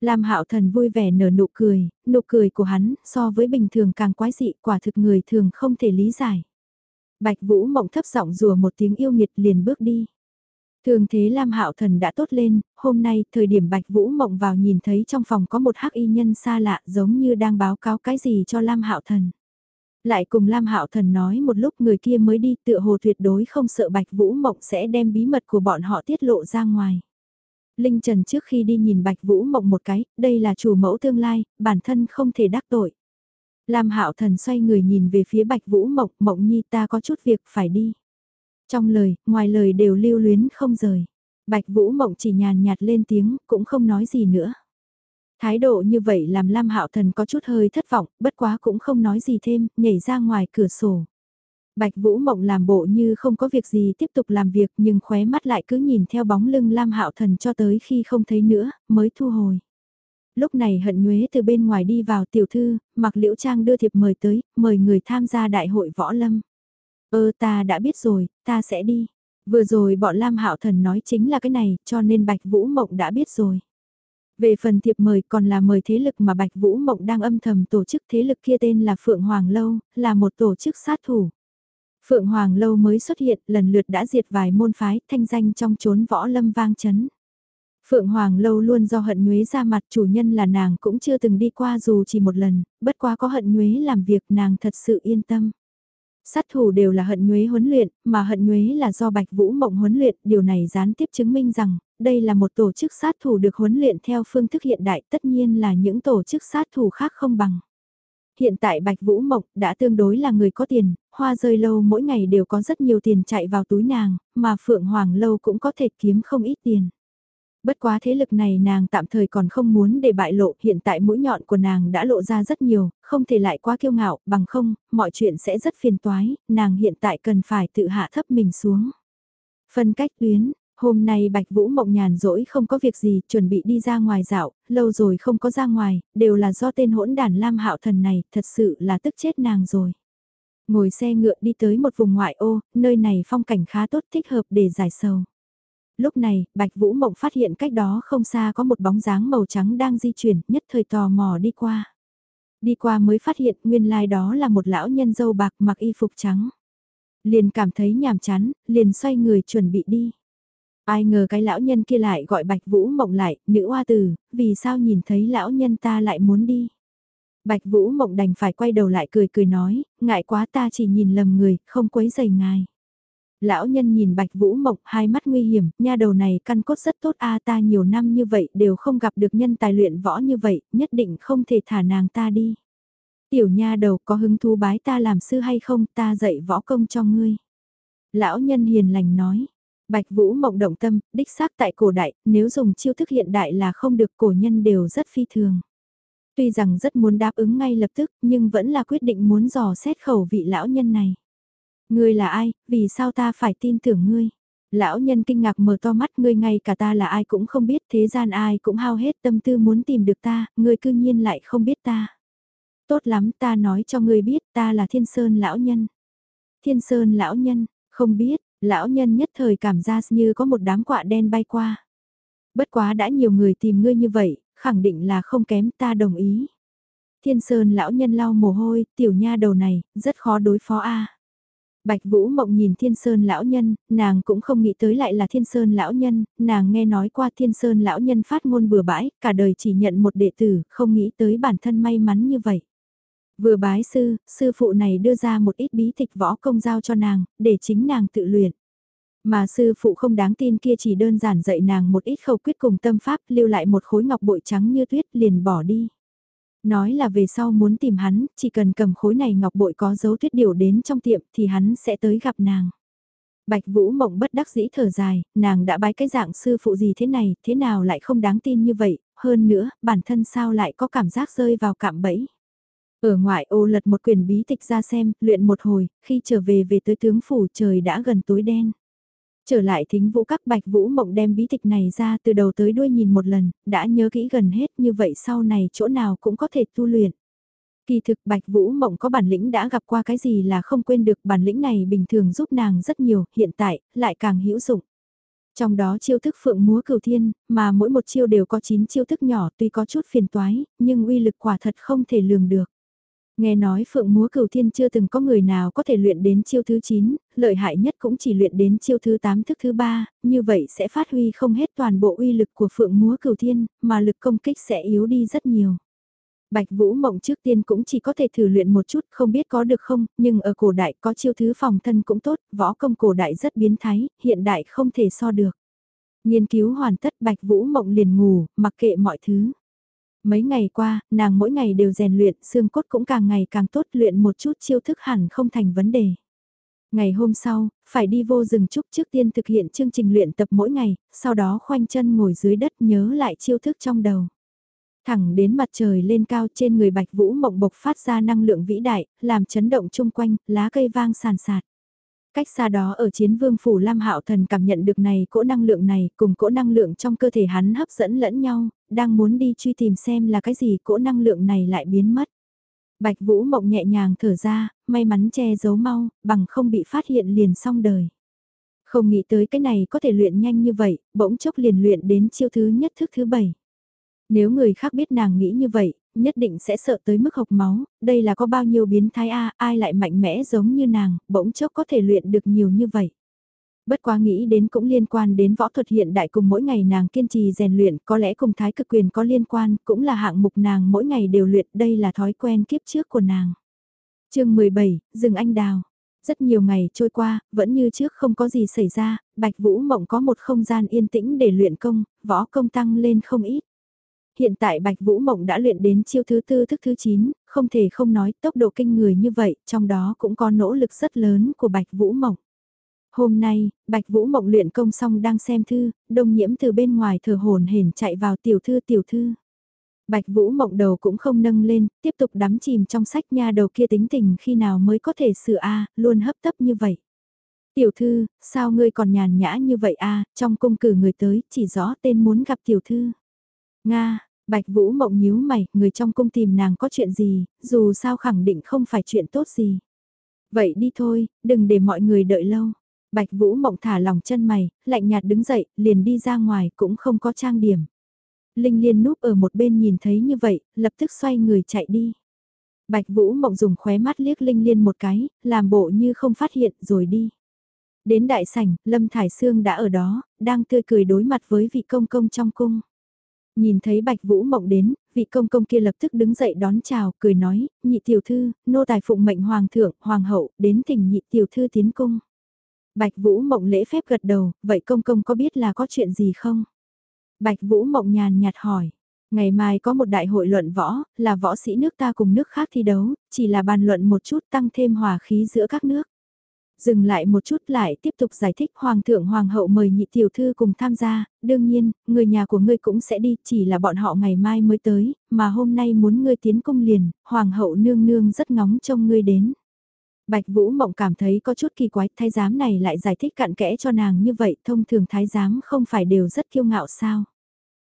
Lam Hạo Thần vui vẻ nở nụ cười, nụ cười của hắn so với bình thường càng quái dị, quả thực người thường không thể lý giải. Bạch Vũ Mộng thấp giọng rùa một tiếng yêu nghiệt liền bước đi. Thường thế Lam Hạo Thần đã tốt lên, hôm nay thời điểm Bạch Vũ Mộng vào nhìn thấy trong phòng có một hắc y nhân xa lạ giống như đang báo cáo cái gì cho Lam Hạo Thần. Lại cùng Lam Hạo Thần nói một lúc người kia mới đi tựa hồ tuyệt đối không sợ Bạch Vũ Mộng sẽ đem bí mật của bọn họ tiết lộ ra ngoài. Linh Trần trước khi đi nhìn Bạch Vũ Mộng một cái, đây là chủ mẫu tương lai, bản thân không thể đắc tội. Lam Hạo Thần xoay người nhìn về phía Bạch Vũ Mộng, Mộng Nhi ta có chút việc phải đi. Trong lời, ngoài lời đều lưu luyến không rời. Bạch Vũ Mộng chỉ nhàn nhạt lên tiếng, cũng không nói gì nữa. Thái độ như vậy làm Lam Hạo Thần có chút hơi thất vọng, bất quá cũng không nói gì thêm, nhảy ra ngoài cửa sổ. Bạch Vũ Mộng làm bộ như không có việc gì tiếp tục làm việc nhưng khóe mắt lại cứ nhìn theo bóng lưng Lam Hạo Thần cho tới khi không thấy nữa, mới thu hồi. Lúc này hận nhuế từ bên ngoài đi vào tiểu thư, mặc liễu trang đưa thiệp mời tới, mời người tham gia đại hội võ lâm. Ơ ta đã biết rồi, ta sẽ đi. Vừa rồi bọn Lam Hạo Thần nói chính là cái này, cho nên Bạch Vũ Mộng đã biết rồi. Về phần thiệp mời còn là mời thế lực mà Bạch Vũ Mộng đang âm thầm tổ chức thế lực kia tên là Phượng Hoàng Lâu, là một tổ chức sát thủ. Phượng Hoàng Lâu mới xuất hiện lần lượt đã diệt vài môn phái thanh danh trong chốn võ lâm vang chấn. Phượng Hoàng Lâu luôn do hận nhuế ra mặt chủ nhân là nàng cũng chưa từng đi qua dù chỉ một lần, bất quá có hận nhuế làm việc nàng thật sự yên tâm. Sát thủ đều là hận nhuế huấn luyện, mà hận nhuế là do Bạch Vũ Mộng huấn luyện, điều này gián tiếp chứng minh rằng, đây là một tổ chức sát thủ được huấn luyện theo phương thức hiện đại, tất nhiên là những tổ chức sát thủ khác không bằng. Hiện tại Bạch Vũ Mộng đã tương đối là người có tiền, hoa rơi lâu mỗi ngày đều có rất nhiều tiền chạy vào túi nàng, mà Phượng Hoàng lâu cũng có thể kiếm không ít tiền. Bất quá thế lực này nàng tạm thời còn không muốn để bại lộ, hiện tại mũi nhọn của nàng đã lộ ra rất nhiều, không thể lại quá kiêu ngạo, bằng không, mọi chuyện sẽ rất phiền toái, nàng hiện tại cần phải tự hạ thấp mình xuống. Phân cách tuyến, hôm nay Bạch Vũ mộng nhàn rỗi không có việc gì, chuẩn bị đi ra ngoài dạo, lâu rồi không có ra ngoài, đều là do tên hỗn đàn Lam Hạo Thần này, thật sự là tức chết nàng rồi. Ngồi xe ngựa đi tới một vùng ngoại ô, nơi này phong cảnh khá tốt thích hợp để giải sầu. Lúc này, Bạch Vũ Mộng phát hiện cách đó không xa có một bóng dáng màu trắng đang di chuyển, nhất thời tò mò đi qua. Đi qua mới phát hiện nguyên lai like đó là một lão nhân dâu bạc mặc y phục trắng. Liền cảm thấy nhàm chán, liền xoay người chuẩn bị đi. Ai ngờ cái lão nhân kia lại gọi Bạch Vũ Mộng lại, nữ hoa tử, vì sao nhìn thấy lão nhân ta lại muốn đi. Bạch Vũ Mộng đành phải quay đầu lại cười cười nói, ngại quá ta chỉ nhìn lầm người, không quấy dày ngài. Lão nhân nhìn Bạch Vũ Mộng hai mắt nguy hiểm, nha đầu này căn cốt rất tốt a ta nhiều năm như vậy đều không gặp được nhân tài luyện võ như vậy, nhất định không thể thả nàng ta đi. Tiểu nha đầu có hứng thú bái ta làm sư hay không ta dạy võ công cho ngươi. Lão nhân hiền lành nói, Bạch Vũ Mộng động tâm, đích xác tại cổ đại, nếu dùng chiêu thức hiện đại là không được cổ nhân đều rất phi thường. Tuy rằng rất muốn đáp ứng ngay lập tức, nhưng vẫn là quyết định muốn dò xét khẩu vị lão nhân này. Ngươi là ai, vì sao ta phải tin tưởng ngươi? Lão nhân kinh ngạc mở to mắt ngươi ngay cả ta là ai cũng không biết thế gian ai cũng hao hết tâm tư muốn tìm được ta, ngươi cư nhiên lại không biết ta. Tốt lắm ta nói cho ngươi biết ta là thiên sơn lão nhân. Thiên sơn lão nhân, không biết, lão nhân nhất thời cảm giác như có một đám quạ đen bay qua. Bất quá đã nhiều người tìm ngươi như vậy, khẳng định là không kém ta đồng ý. Thiên sơn lão nhân lau mồ hôi, tiểu nha đầu này, rất khó đối phó a. Bạch Vũ Mộng nhìn Thiên Sơn lão nhân, nàng cũng không nghĩ tới lại là Thiên Sơn lão nhân, nàng nghe nói qua Thiên Sơn lão nhân phát ngôn bừa bãi, cả đời chỉ nhận một đệ tử, không nghĩ tới bản thân may mắn như vậy. Vừa bái sư, sư phụ này đưa ra một ít bí tịch võ công giao cho nàng, để chính nàng tự luyện. Mà sư phụ không đáng tin kia chỉ đơn giản dạy nàng một ít khâu quyết cùng tâm pháp lưu lại một khối ngọc bội trắng như tuyết liền bỏ đi. Nói là về sau muốn tìm hắn, chỉ cần cầm khối này ngọc bội có dấu tuyết điều đến trong tiệm thì hắn sẽ tới gặp nàng. Bạch Vũ Mộng bất đắc dĩ thở dài, nàng đã bái cái dạng sư phụ gì thế này, thế nào lại không đáng tin như vậy, hơn nữa, bản thân sao lại có cảm giác rơi vào cạm bẫy. Ở ngoại ô lật một quyển bí tịch ra xem, luyện một hồi, khi trở về về tới tướng phủ trời đã gần tối đen. Trở lại thính vũ các bạch vũ mộng đem bí tịch này ra từ đầu tới đuôi nhìn một lần, đã nhớ kỹ gần hết như vậy sau này chỗ nào cũng có thể tu luyện. Kỳ thực bạch vũ mộng có bản lĩnh đã gặp qua cái gì là không quên được bản lĩnh này bình thường giúp nàng rất nhiều, hiện tại, lại càng hữu dụng. Trong đó chiêu thức phượng múa cửu thiên, mà mỗi một chiêu đều có 9 chiêu thức nhỏ tuy có chút phiền toái, nhưng uy lực quả thật không thể lường được. Nghe nói phượng múa cửu thiên chưa từng có người nào có thể luyện đến chiêu thứ 9, lợi hại nhất cũng chỉ luyện đến chiêu thứ 8 thức thứ 3, như vậy sẽ phát huy không hết toàn bộ uy lực của phượng múa cửu thiên, mà lực công kích sẽ yếu đi rất nhiều. Bạch Vũ Mộng trước tiên cũng chỉ có thể thử luyện một chút, không biết có được không, nhưng ở cổ đại có chiêu thứ phòng thân cũng tốt, võ công cổ đại rất biến thái, hiện đại không thể so được. Nghiên cứu hoàn tất Bạch Vũ Mộng liền ngủ, mặc kệ mọi thứ. Mấy ngày qua, nàng mỗi ngày đều rèn luyện, xương cốt cũng càng ngày càng tốt luyện một chút chiêu thức hẳn không thành vấn đề. Ngày hôm sau, phải đi vô rừng trúc trước tiên thực hiện chương trình luyện tập mỗi ngày, sau đó khoanh chân ngồi dưới đất nhớ lại chiêu thức trong đầu. Thẳng đến mặt trời lên cao trên người bạch vũ mộng bộc phát ra năng lượng vĩ đại, làm chấn động chung quanh, lá cây vang sàn sạt. Cách xa đó ở chiến vương phủ Lam Hạo Thần cảm nhận được này cỗ năng lượng này cùng cỗ năng lượng trong cơ thể hắn hấp dẫn lẫn nhau, đang muốn đi truy tìm xem là cái gì cỗ năng lượng này lại biến mất. Bạch Vũ Mộng nhẹ nhàng thở ra, may mắn che giấu mau, bằng không bị phát hiện liền xong đời. Không nghĩ tới cái này có thể luyện nhanh như vậy, bỗng chốc liền luyện đến chiêu thứ nhất thức thứ bảy. Nếu người khác biết nàng nghĩ như vậy, nhất định sẽ sợ tới mức hộc máu, đây là có bao nhiêu biến thái a ai lại mạnh mẽ giống như nàng, bỗng chốc có thể luyện được nhiều như vậy. Bất quá nghĩ đến cũng liên quan đến võ thuật hiện đại cùng mỗi ngày nàng kiên trì rèn luyện, có lẽ cùng thái cực quyền có liên quan, cũng là hạng mục nàng mỗi ngày đều luyện, đây là thói quen kiếp trước của nàng. chương 17, rừng anh đào. Rất nhiều ngày trôi qua, vẫn như trước không có gì xảy ra, Bạch Vũ Mộng có một không gian yên tĩnh để luyện công, võ công tăng lên không ít. Hiện tại Bạch Vũ Mộng đã luyện đến chiêu thứ tư thức thứ 9, không thể không nói tốc độ kinh người như vậy, trong đó cũng có nỗ lực rất lớn của Bạch Vũ Mộng. Hôm nay, Bạch Vũ Mộng luyện công xong đang xem thư, đông nhiễm từ bên ngoài thở hồn hển chạy vào tiểu thư tiểu thư. Bạch Vũ Mộng đầu cũng không nâng lên, tiếp tục đắm chìm trong sách nha đầu kia tính tình khi nào mới có thể sửa A, luôn hấp tấp như vậy. Tiểu thư, sao ngươi còn nhàn nhã như vậy a trong cung cử người tới, chỉ rõ tên muốn gặp tiểu thư. Nga, Bạch Vũ Mộng nhíu mày, người trong cung tìm nàng có chuyện gì, dù sao khẳng định không phải chuyện tốt gì. Vậy đi thôi, đừng để mọi người đợi lâu. Bạch Vũ Mộng thả lòng chân mày, lạnh nhạt đứng dậy, liền đi ra ngoài cũng không có trang điểm. Linh Liên núp ở một bên nhìn thấy như vậy, lập tức xoay người chạy đi. Bạch Vũ Mộng dùng khóe mắt liếc Linh Liên một cái, làm bộ như không phát hiện rồi đi. Đến đại sảnh, Lâm Thải Sương đã ở đó, đang tươi cười đối mặt với vị công công trong cung. Nhìn thấy Bạch Vũ Mộng đến, vị công công kia lập tức đứng dậy đón chào, cười nói, nhị tiểu thư, nô tài phụng mệnh hoàng thượng, hoàng hậu, đến tỉnh nhị tiểu thư tiến cung. Bạch Vũ Mộng lễ phép gật đầu, vậy công công có biết là có chuyện gì không? Bạch Vũ Mộng nhàn nhạt hỏi. Ngày mai có một đại hội luận võ, là võ sĩ nước ta cùng nước khác thi đấu, chỉ là bàn luận một chút tăng thêm hòa khí giữa các nước. Dừng lại một chút lại tiếp tục giải thích Hoàng thượng Hoàng hậu mời nhị tiểu thư cùng tham gia, đương nhiên, người nhà của ngươi cũng sẽ đi, chỉ là bọn họ ngày mai mới tới, mà hôm nay muốn ngươi tiến cung liền, Hoàng hậu nương nương rất ngóng trông ngươi đến. Bạch Vũ Mộng cảm thấy có chút kỳ quái, thái giám này lại giải thích cặn kẽ cho nàng như vậy, thông thường thái giám không phải đều rất kiêu ngạo sao.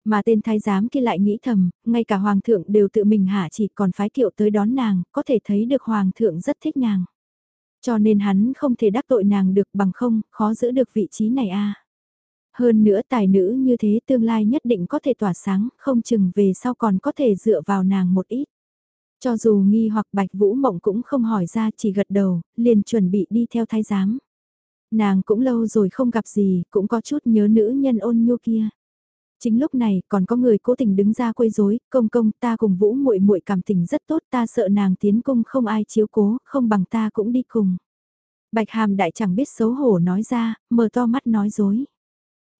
Mà tên thái giám kia lại nghĩ thầm, ngay cả hoàng thượng đều tự mình hạ chỉ còn phái kiệu tới đón nàng, có thể thấy được hoàng thượng rất thích nàng. Cho nên hắn không thể đắc tội nàng được bằng không, khó giữ được vị trí này a. Hơn nữa tài nữ như thế tương lai nhất định có thể tỏa sáng, không chừng về sau còn có thể dựa vào nàng một ít. Cho dù nghi hoặc Bạch Vũ Mộng cũng không hỏi ra chỉ gật đầu, liền chuẩn bị đi theo thái giám. Nàng cũng lâu rồi không gặp gì, cũng có chút nhớ nữ nhân ôn nhu kia. Chính lúc này còn có người cố tình đứng ra quấy rối, công công ta cùng Vũ muội muội cảm tình rất tốt ta sợ nàng tiến cung không ai chiếu cố, không bằng ta cũng đi cùng. Bạch Hàm đại chẳng biết xấu hổ nói ra, mở to mắt nói dối.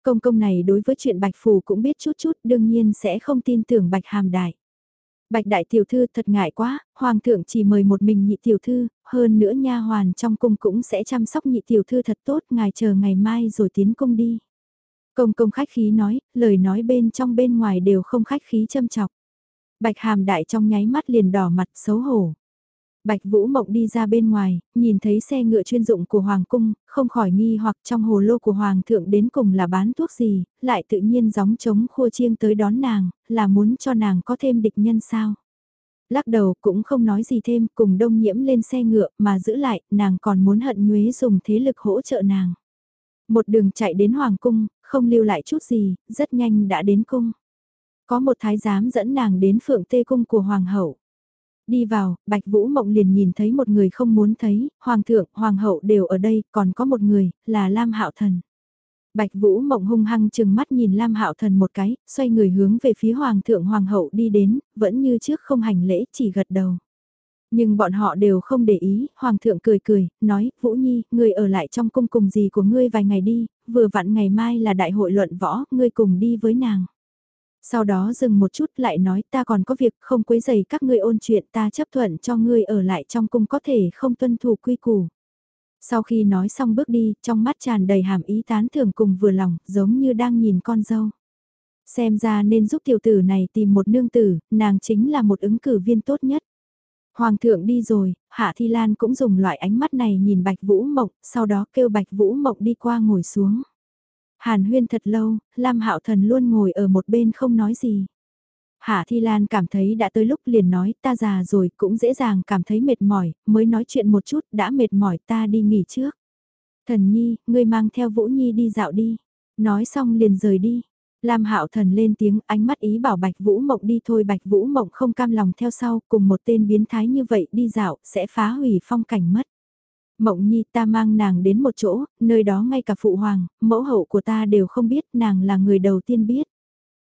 Công công này đối với chuyện Bạch Phủ cũng biết chút chút đương nhiên sẽ không tin tưởng Bạch Hàm đại. Bạch đại tiểu thư thật ngại quá, hoàng thượng chỉ mời một mình nhị tiểu thư, hơn nữa nha hoàn trong cung cũng sẽ chăm sóc nhị tiểu thư thật tốt, ngài chờ ngày mai rồi tiến cung đi. Công công khách khí nói, lời nói bên trong bên ngoài đều không khách khí châm chọc. Bạch hàm đại trong nháy mắt liền đỏ mặt xấu hổ. Bạch Vũ Mộng đi ra bên ngoài, nhìn thấy xe ngựa chuyên dụng của Hoàng Cung, không khỏi nghi hoặc trong hồ lô của Hoàng thượng đến cùng là bán thuốc gì, lại tự nhiên gióng trống khua chiêng tới đón nàng, là muốn cho nàng có thêm địch nhân sao. Lắc đầu cũng không nói gì thêm, cùng đông nhiễm lên xe ngựa mà giữ lại, nàng còn muốn hận nhuế dùng thế lực hỗ trợ nàng. Một đường chạy đến Hoàng Cung, không lưu lại chút gì, rất nhanh đã đến cung. Có một thái giám dẫn nàng đến phượng tê cung của Hoàng hậu. Đi vào, Bạch Vũ Mộng liền nhìn thấy một người không muốn thấy, Hoàng thượng, Hoàng hậu đều ở đây, còn có một người, là Lam Hạo Thần. Bạch Vũ Mộng hung hăng chừng mắt nhìn Lam Hạo Thần một cái, xoay người hướng về phía Hoàng thượng Hoàng hậu đi đến, vẫn như trước không hành lễ, chỉ gật đầu. Nhưng bọn họ đều không để ý, Hoàng thượng cười cười, nói, Vũ Nhi, ngươi ở lại trong cung cùng gì của ngươi vài ngày đi, vừa vặn ngày mai là đại hội luận võ, ngươi cùng đi với nàng. Sau đó dừng một chút lại nói ta còn có việc không quấy giày các ngươi ôn chuyện ta chấp thuận cho ngươi ở lại trong cung có thể không tuân thủ quy củ. Sau khi nói xong bước đi, trong mắt tràn đầy hàm ý tán thưởng cùng vừa lòng, giống như đang nhìn con dâu. Xem ra nên giúp tiểu tử này tìm một nương tử, nàng chính là một ứng cử viên tốt nhất. Hoàng thượng đi rồi, Hạ Thi Lan cũng dùng loại ánh mắt này nhìn Bạch Vũ Mộng, sau đó kêu Bạch Vũ Mộng đi qua ngồi xuống. Hàn huyên thật lâu, Lam Hạo Thần luôn ngồi ở một bên không nói gì. Hạ Thi Lan cảm thấy đã tới lúc liền nói ta già rồi cũng dễ dàng cảm thấy mệt mỏi, mới nói chuyện một chút đã mệt mỏi ta đi nghỉ trước. Thần Nhi, ngươi mang theo Vũ Nhi đi dạo đi. Nói xong liền rời đi. Lam Hạo Thần lên tiếng, ánh mắt ý bảo Bạch Vũ Mộng đi thôi, Bạch Vũ Mộng không cam lòng theo sau, cùng một tên biến thái như vậy đi dạo, sẽ phá hủy phong cảnh mất. Mộng Nhi ta mang nàng đến một chỗ, nơi đó ngay cả phụ hoàng, mẫu hậu của ta đều không biết, nàng là người đầu tiên biết.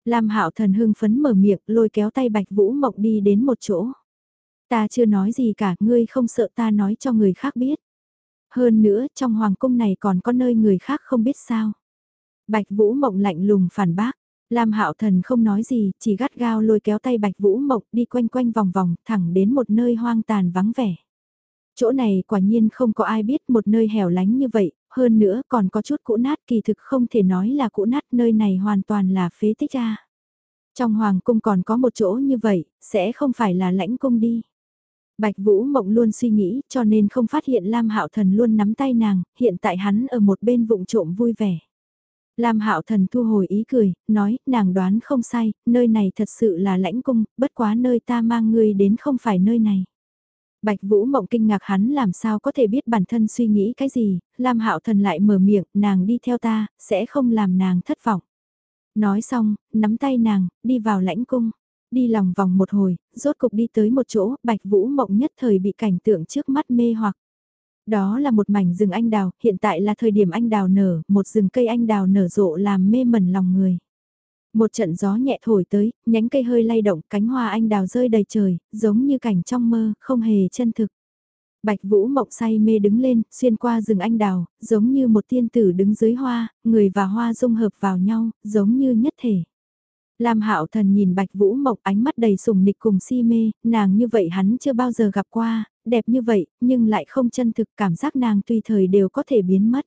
Lam Hạo Thần hưng phấn mở miệng, lôi kéo tay Bạch Vũ Mộng đi đến một chỗ. Ta chưa nói gì cả, ngươi không sợ ta nói cho người khác biết. Hơn nữa, trong hoàng cung này còn có nơi người khác không biết sao. Bạch Vũ Mộng lạnh lùng phản bác. Lam Hạo Thần không nói gì, chỉ gắt gao lôi kéo tay Bạch Vũ Mộng đi quanh quanh vòng vòng, thẳng đến một nơi hoang tàn vắng vẻ. Chỗ này quả nhiên không có ai biết một nơi hẻo lánh như vậy, hơn nữa còn có chút cũ nát kỳ thực không thể nói là cũ nát nơi này hoàn toàn là phế tích ra. Trong hoàng cung còn có một chỗ như vậy, sẽ không phải là lãnh cung đi. Bạch Vũ Mộng luôn suy nghĩ cho nên không phát hiện Lam Hạo Thần luôn nắm tay nàng, hiện tại hắn ở một bên vụng trộm vui vẻ. Lam Hạo Thần thu hồi ý cười, nói, nàng đoán không sai, nơi này thật sự là lãnh cung, bất quá nơi ta mang ngươi đến không phải nơi này. Bạch Vũ Mộng kinh ngạc hắn làm sao có thể biết bản thân suy nghĩ cái gì, Lam Hạo Thần lại mở miệng, nàng đi theo ta, sẽ không làm nàng thất vọng. Nói xong, nắm tay nàng, đi vào lãnh cung. Đi lòng vòng một hồi, rốt cục đi tới một chỗ, Bạch Vũ Mộng nhất thời bị cảnh tượng trước mắt mê hoặc. Đó là một mảnh rừng anh đào, hiện tại là thời điểm anh đào nở, một rừng cây anh đào nở rộ làm mê mẩn lòng người. Một trận gió nhẹ thổi tới, nhánh cây hơi lay động, cánh hoa anh đào rơi đầy trời, giống như cảnh trong mơ, không hề chân thực. Bạch Vũ Mộng say mê đứng lên, xuyên qua rừng anh đào, giống như một tiên tử đứng dưới hoa, người và hoa dung hợp vào nhau, giống như nhất thể. Lam Hạo Thần nhìn Bạch Vũ Mộng ánh mắt đầy sùng nịch cùng si mê, nàng như vậy hắn chưa bao giờ gặp qua, đẹp như vậy, nhưng lại không chân thực cảm giác nàng tùy thời đều có thể biến mất.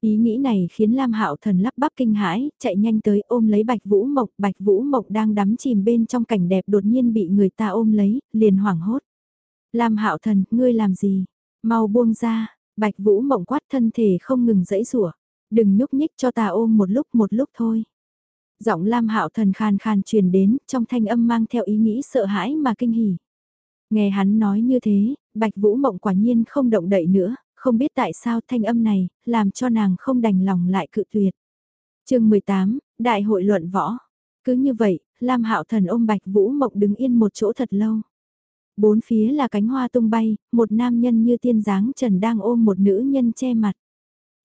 Ý nghĩ này khiến Lam Hạo Thần lắp bắp kinh hãi, chạy nhanh tới ôm lấy Bạch Vũ Mộng, Bạch Vũ Mộng đang đắm chìm bên trong cảnh đẹp đột nhiên bị người ta ôm lấy, liền hoảng hốt. Lam Hạo Thần, ngươi làm gì? Mau buông ra, Bạch Vũ Mộng quát thân thể không ngừng giãy rủa. Đừng nhúc nhích cho ta ôm một lúc một lúc thôi. Giọng Lam Hạo Thần khan khan truyền đến, trong thanh âm mang theo ý nghĩ sợ hãi mà kinh hỉ. Nghe hắn nói như thế, Bạch Vũ Mộng quả nhiên không động đậy nữa, không biết tại sao thanh âm này, làm cho nàng không đành lòng lại cự tuyệt. chương 18, Đại hội luận võ. Cứ như vậy, Lam Hạo Thần ôm Bạch Vũ Mộng đứng yên một chỗ thật lâu. Bốn phía là cánh hoa tung bay, một nam nhân như tiên dáng trần đang ôm một nữ nhân che mặt.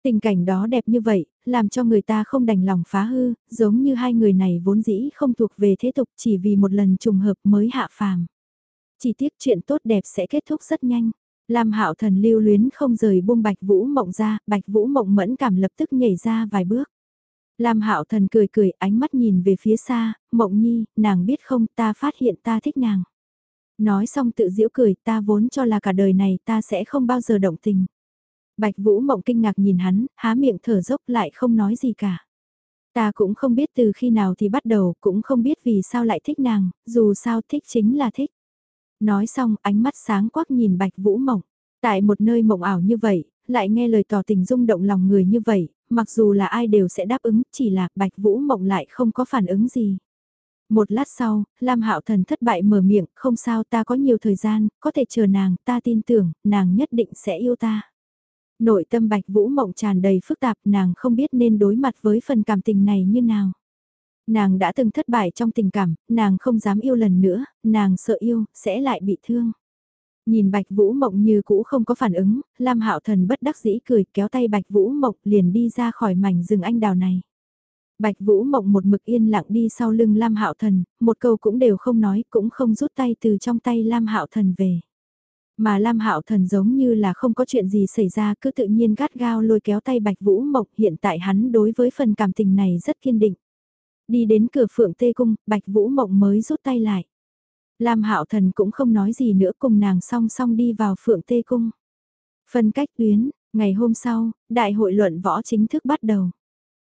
Tình cảnh đó đẹp như vậy, làm cho người ta không đành lòng phá hư, giống như hai người này vốn dĩ không thuộc về thế tục chỉ vì một lần trùng hợp mới hạ phàm. Chỉ tiếc chuyện tốt đẹp sẽ kết thúc rất nhanh. Lam Hạo Thần lưu luyến không rời buông Bạch Vũ Mộng ra, Bạch Vũ Mộng mẫn cảm lập tức nhảy ra vài bước. Lam Hạo Thần cười cười, ánh mắt nhìn về phía xa, Mộng Nhi, nàng biết không, ta phát hiện ta thích nàng. Nói xong tự giễu cười, ta vốn cho là cả đời này ta sẽ không bao giờ động tình. Bạch Vũ Mộng kinh ngạc nhìn hắn, há miệng thở dốc lại không nói gì cả. Ta cũng không biết từ khi nào thì bắt đầu, cũng không biết vì sao lại thích nàng, dù sao thích chính là thích. Nói xong, ánh mắt sáng quắc nhìn Bạch Vũ Mộng. Tại một nơi mộng ảo như vậy, lại nghe lời tỏ tình rung động lòng người như vậy, mặc dù là ai đều sẽ đáp ứng, chỉ là Bạch Vũ Mộng lại không có phản ứng gì. Một lát sau, Lam Hạo Thần thất bại mở miệng, không sao ta có nhiều thời gian, có thể chờ nàng, ta tin tưởng, nàng nhất định sẽ yêu ta. Nội tâm Bạch Vũ Mộng tràn đầy phức tạp, nàng không biết nên đối mặt với phần cảm tình này như nào. Nàng đã từng thất bại trong tình cảm, nàng không dám yêu lần nữa, nàng sợ yêu, sẽ lại bị thương. Nhìn Bạch Vũ Mộng như cũ không có phản ứng, Lam Hạo Thần bất đắc dĩ cười kéo tay Bạch Vũ Mộng liền đi ra khỏi mảnh rừng anh đào này. Bạch Vũ Mộng một mực yên lặng đi sau lưng Lam Hạo Thần, một câu cũng đều không nói, cũng không rút tay từ trong tay Lam Hạo Thần về. Mà Lam Hạo Thần giống như là không có chuyện gì xảy ra cứ tự nhiên gắt gao lôi kéo tay Bạch Vũ Mộng hiện tại hắn đối với phần cảm tình này rất kiên định. Đi đến cửa phượng tê cung, Bạch Vũ Mộng mới rút tay lại. Lam Hạo Thần cũng không nói gì nữa cùng nàng song song đi vào phượng tê cung. Phân cách tuyến, ngày hôm sau, đại hội luận võ chính thức bắt đầu.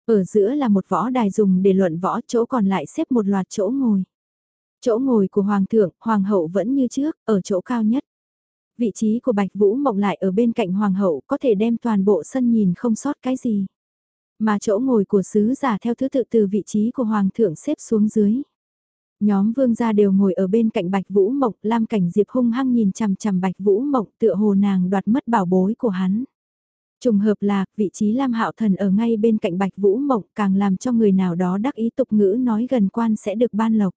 Ở giữa là một võ đài dùng để luận võ chỗ còn lại xếp một loạt chỗ ngồi. Chỗ ngồi của Hoàng thượng, Hoàng hậu vẫn như trước, ở chỗ cao nhất. Vị trí của Bạch Vũ Mộng lại ở bên cạnh Hoàng hậu có thể đem toàn bộ sân nhìn không sót cái gì. Mà chỗ ngồi của sứ giả theo thứ tự từ vị trí của Hoàng thượng xếp xuống dưới. Nhóm vương gia đều ngồi ở bên cạnh Bạch Vũ Mộng, Lam Cảnh Diệp hung hăng nhìn chằm chằm Bạch Vũ Mộng tựa hồ nàng đoạt mất bảo bối của hắn. Trùng hợp là, vị trí Lam Hạo Thần ở ngay bên cạnh Bạch Vũ Mộng càng làm cho người nào đó đắc ý tục ngữ nói gần quan sẽ được ban lộc.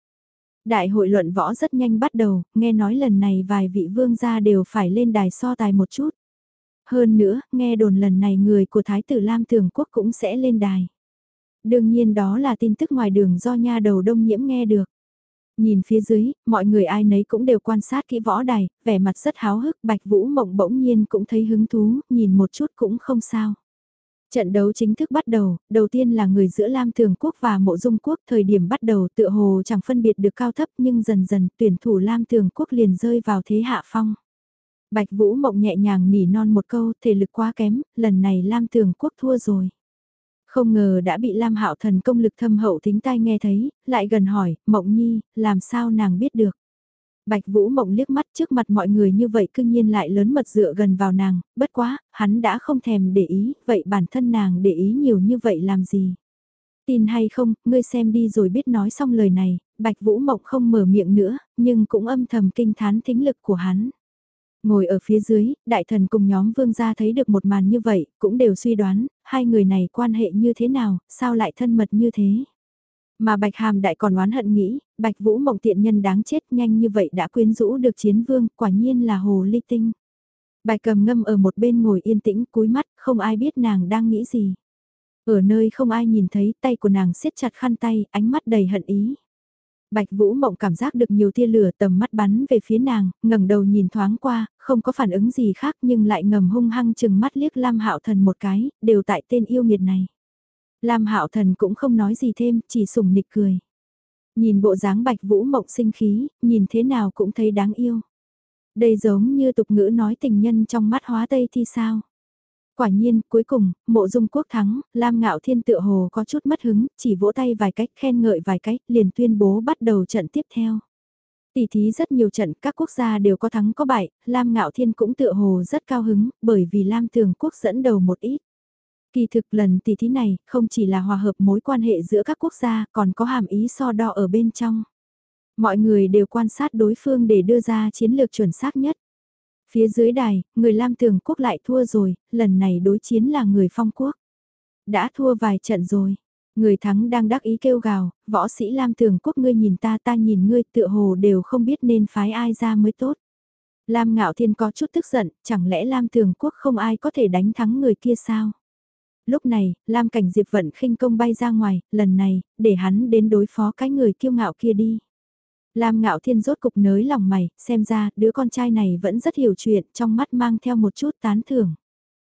Đại hội luận võ rất nhanh bắt đầu, nghe nói lần này vài vị vương gia đều phải lên đài so tài một chút. Hơn nữa, nghe đồn lần này người của Thái tử Lam Thường Quốc cũng sẽ lên đài. Đương nhiên đó là tin tức ngoài đường do nha đầu đông nhiễm nghe được. Nhìn phía dưới, mọi người ai nấy cũng đều quan sát kỹ võ đài, vẻ mặt rất háo hức, Bạch Vũ Mộng bỗng nhiên cũng thấy hứng thú, nhìn một chút cũng không sao. Trận đấu chính thức bắt đầu, đầu tiên là người giữa Lam Thường Quốc và Mộ Dung Quốc, thời điểm bắt đầu tựa hồ chẳng phân biệt được cao thấp nhưng dần dần tuyển thủ Lam Thường Quốc liền rơi vào thế hạ phong. Bạch Vũ Mộng nhẹ nhàng nỉ non một câu, thể lực quá kém, lần này Lam Thường Quốc thua rồi. Không ngờ đã bị Lam Hạo Thần công lực thâm hậu thính tai nghe thấy, lại gần hỏi, Mộng Nhi, làm sao nàng biết được? Bạch Vũ Mộng liếc mắt trước mặt mọi người như vậy cương nhiên lại lớn mật dựa gần vào nàng, bất quá, hắn đã không thèm để ý, vậy bản thân nàng để ý nhiều như vậy làm gì? Tin hay không, ngươi xem đi rồi biết nói xong lời này, Bạch Vũ Mộng không mở miệng nữa, nhưng cũng âm thầm kinh thán thính lực của hắn. Ngồi ở phía dưới, đại thần cùng nhóm vương gia thấy được một màn như vậy, cũng đều suy đoán, hai người này quan hệ như thế nào, sao lại thân mật như thế. Mà Bạch Hàm đại còn oán hận nghĩ, Bạch Vũ mộng tiện nhân đáng chết nhanh như vậy đã quyến rũ được chiến vương, quả nhiên là hồ ly tinh. Bạch cầm ngâm ở một bên ngồi yên tĩnh cúi mắt, không ai biết nàng đang nghĩ gì. Ở nơi không ai nhìn thấy tay của nàng siết chặt khăn tay, ánh mắt đầy hận ý. Bạch Vũ Mộng cảm giác được nhiều tia lửa tầm mắt bắn về phía nàng, ngẩng đầu nhìn thoáng qua, không có phản ứng gì khác nhưng lại ngầm hung hăng chừng mắt liếc Lam Hạo Thần một cái, đều tại tên yêu nghiệt này. Lam Hạo Thần cũng không nói gì thêm, chỉ sủng nịch cười. Nhìn bộ dáng Bạch Vũ Mộng sinh khí, nhìn thế nào cũng thấy đáng yêu. Đây giống như tục ngữ nói tình nhân trong mắt hóa tây thì sao? Quả nhiên, cuối cùng, mộ dung quốc thắng, Lam Ngạo Thiên tựa hồ có chút mất hứng, chỉ vỗ tay vài cách khen ngợi vài cách, liền tuyên bố bắt đầu trận tiếp theo. Tỷ thí rất nhiều trận, các quốc gia đều có thắng có bại, Lam Ngạo Thiên cũng tựa hồ rất cao hứng, bởi vì Lam Thường Quốc dẫn đầu một ít. Kỳ thực lần tỷ thí này, không chỉ là hòa hợp mối quan hệ giữa các quốc gia, còn có hàm ý so đo ở bên trong. Mọi người đều quan sát đối phương để đưa ra chiến lược chuẩn xác nhất. Phía dưới đài, người Lam Tường Quốc lại thua rồi, lần này đối chiến là người Phong Quốc. Đã thua vài trận rồi. Người thắng đang đắc ý kêu gào, võ sĩ Lam Tường Quốc ngươi nhìn ta ta nhìn ngươi tựa hồ đều không biết nên phái ai ra mới tốt. Lam Ngạo Thiên có chút tức giận, chẳng lẽ Lam Tường Quốc không ai có thể đánh thắng người kia sao? Lúc này, Lam Cảnh Diệp vận khinh công bay ra ngoài, lần này, để hắn đến đối phó cái người kiêu ngạo kia đi. Lam ngạo thiên rốt cục nới lòng mày, xem ra đứa con trai này vẫn rất hiểu chuyện, trong mắt mang theo một chút tán thưởng.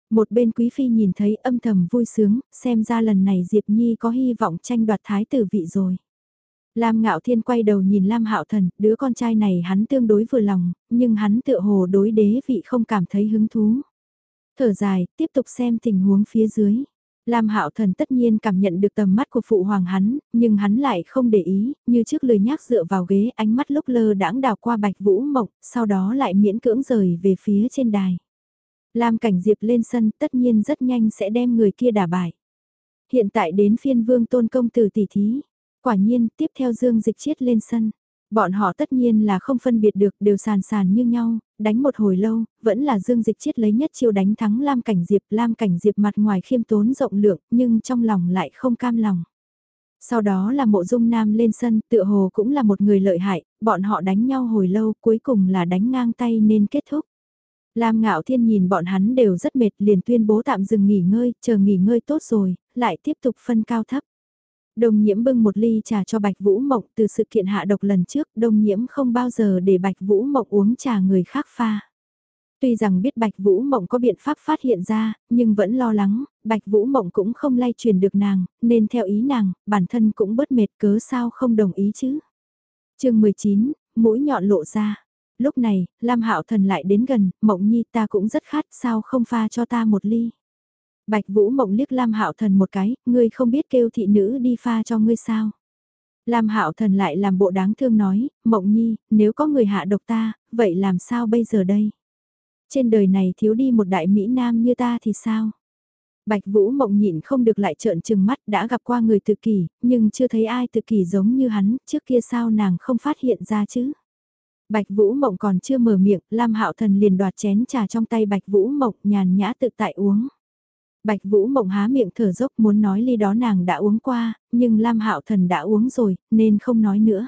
Một bên quý phi nhìn thấy âm thầm vui sướng, xem ra lần này Diệp Nhi có hy vọng tranh đoạt thái tử vị rồi. Lam ngạo thiên quay đầu nhìn Lam hạo thần, đứa con trai này hắn tương đối vừa lòng, nhưng hắn tựa hồ đối đế vị không cảm thấy hứng thú. Thở dài, tiếp tục xem tình huống phía dưới. Lam Hạo Thần tất nhiên cảm nhận được tầm mắt của phụ hoàng hắn, nhưng hắn lại không để ý, như trước lời nhắc dựa vào ghế, ánh mắt lúc lơ đãng đào qua Bạch Vũ Mộng, sau đó lại miễn cưỡng rời về phía trên đài. Lam Cảnh Diệp lên sân, tất nhiên rất nhanh sẽ đem người kia đả bại. Hiện tại đến phiên Vương Tôn công tử tỷ thí, quả nhiên, tiếp theo Dương Dịch Chiết lên sân. Bọn họ tất nhiên là không phân biệt được đều sàn sàn như nhau, đánh một hồi lâu, vẫn là Dương Dịch Chiết lấy nhất chiêu đánh thắng Lam Cảnh Diệp. Lam Cảnh Diệp mặt ngoài khiêm tốn rộng lượng nhưng trong lòng lại không cam lòng. Sau đó là mộ dung nam lên sân, tựa hồ cũng là một người lợi hại, bọn họ đánh nhau hồi lâu cuối cùng là đánh ngang tay nên kết thúc. Lam Ngạo Thiên nhìn bọn hắn đều rất mệt liền tuyên bố tạm dừng nghỉ ngơi, chờ nghỉ ngơi tốt rồi, lại tiếp tục phân cao thấp. Đồng nhiễm bưng một ly trà cho Bạch Vũ Mộng từ sự kiện hạ độc lần trước, đồng nhiễm không bao giờ để Bạch Vũ Mộng uống trà người khác pha. Tuy rằng biết Bạch Vũ Mộng có biện pháp phát hiện ra, nhưng vẫn lo lắng, Bạch Vũ Mộng cũng không lay truyền được nàng, nên theo ý nàng, bản thân cũng bớt mệt cớ sao không đồng ý chứ. chương 19, mũi nhọn lộ ra. Lúc này, Lam Hạo Thần lại đến gần, Mộng Nhi ta cũng rất khát, sao không pha cho ta một ly. Bạch Vũ Mộng liếc Lam Hạo Thần một cái, ngươi không biết kêu thị nữ đi pha cho ngươi sao? Lam Hạo Thần lại làm bộ đáng thương nói, Mộng Nhi, nếu có người hạ độc ta, vậy làm sao bây giờ đây? Trên đời này thiếu đi một đại mỹ nam như ta thì sao? Bạch Vũ Mộng nhịn không được lại trợn trừng mắt đã gặp qua người tự kỷ, nhưng chưa thấy ai tự kỷ giống như hắn, trước kia sao nàng không phát hiện ra chứ? Bạch Vũ Mộng còn chưa mở miệng, Lam Hạo Thần liền đoạt chén trà trong tay Bạch Vũ Mộng nhàn nhã tự tại uống. Bạch Vũ Mộng há miệng thở dốc muốn nói ly đó nàng đã uống qua, nhưng Lam Hạo Thần đã uống rồi, nên không nói nữa.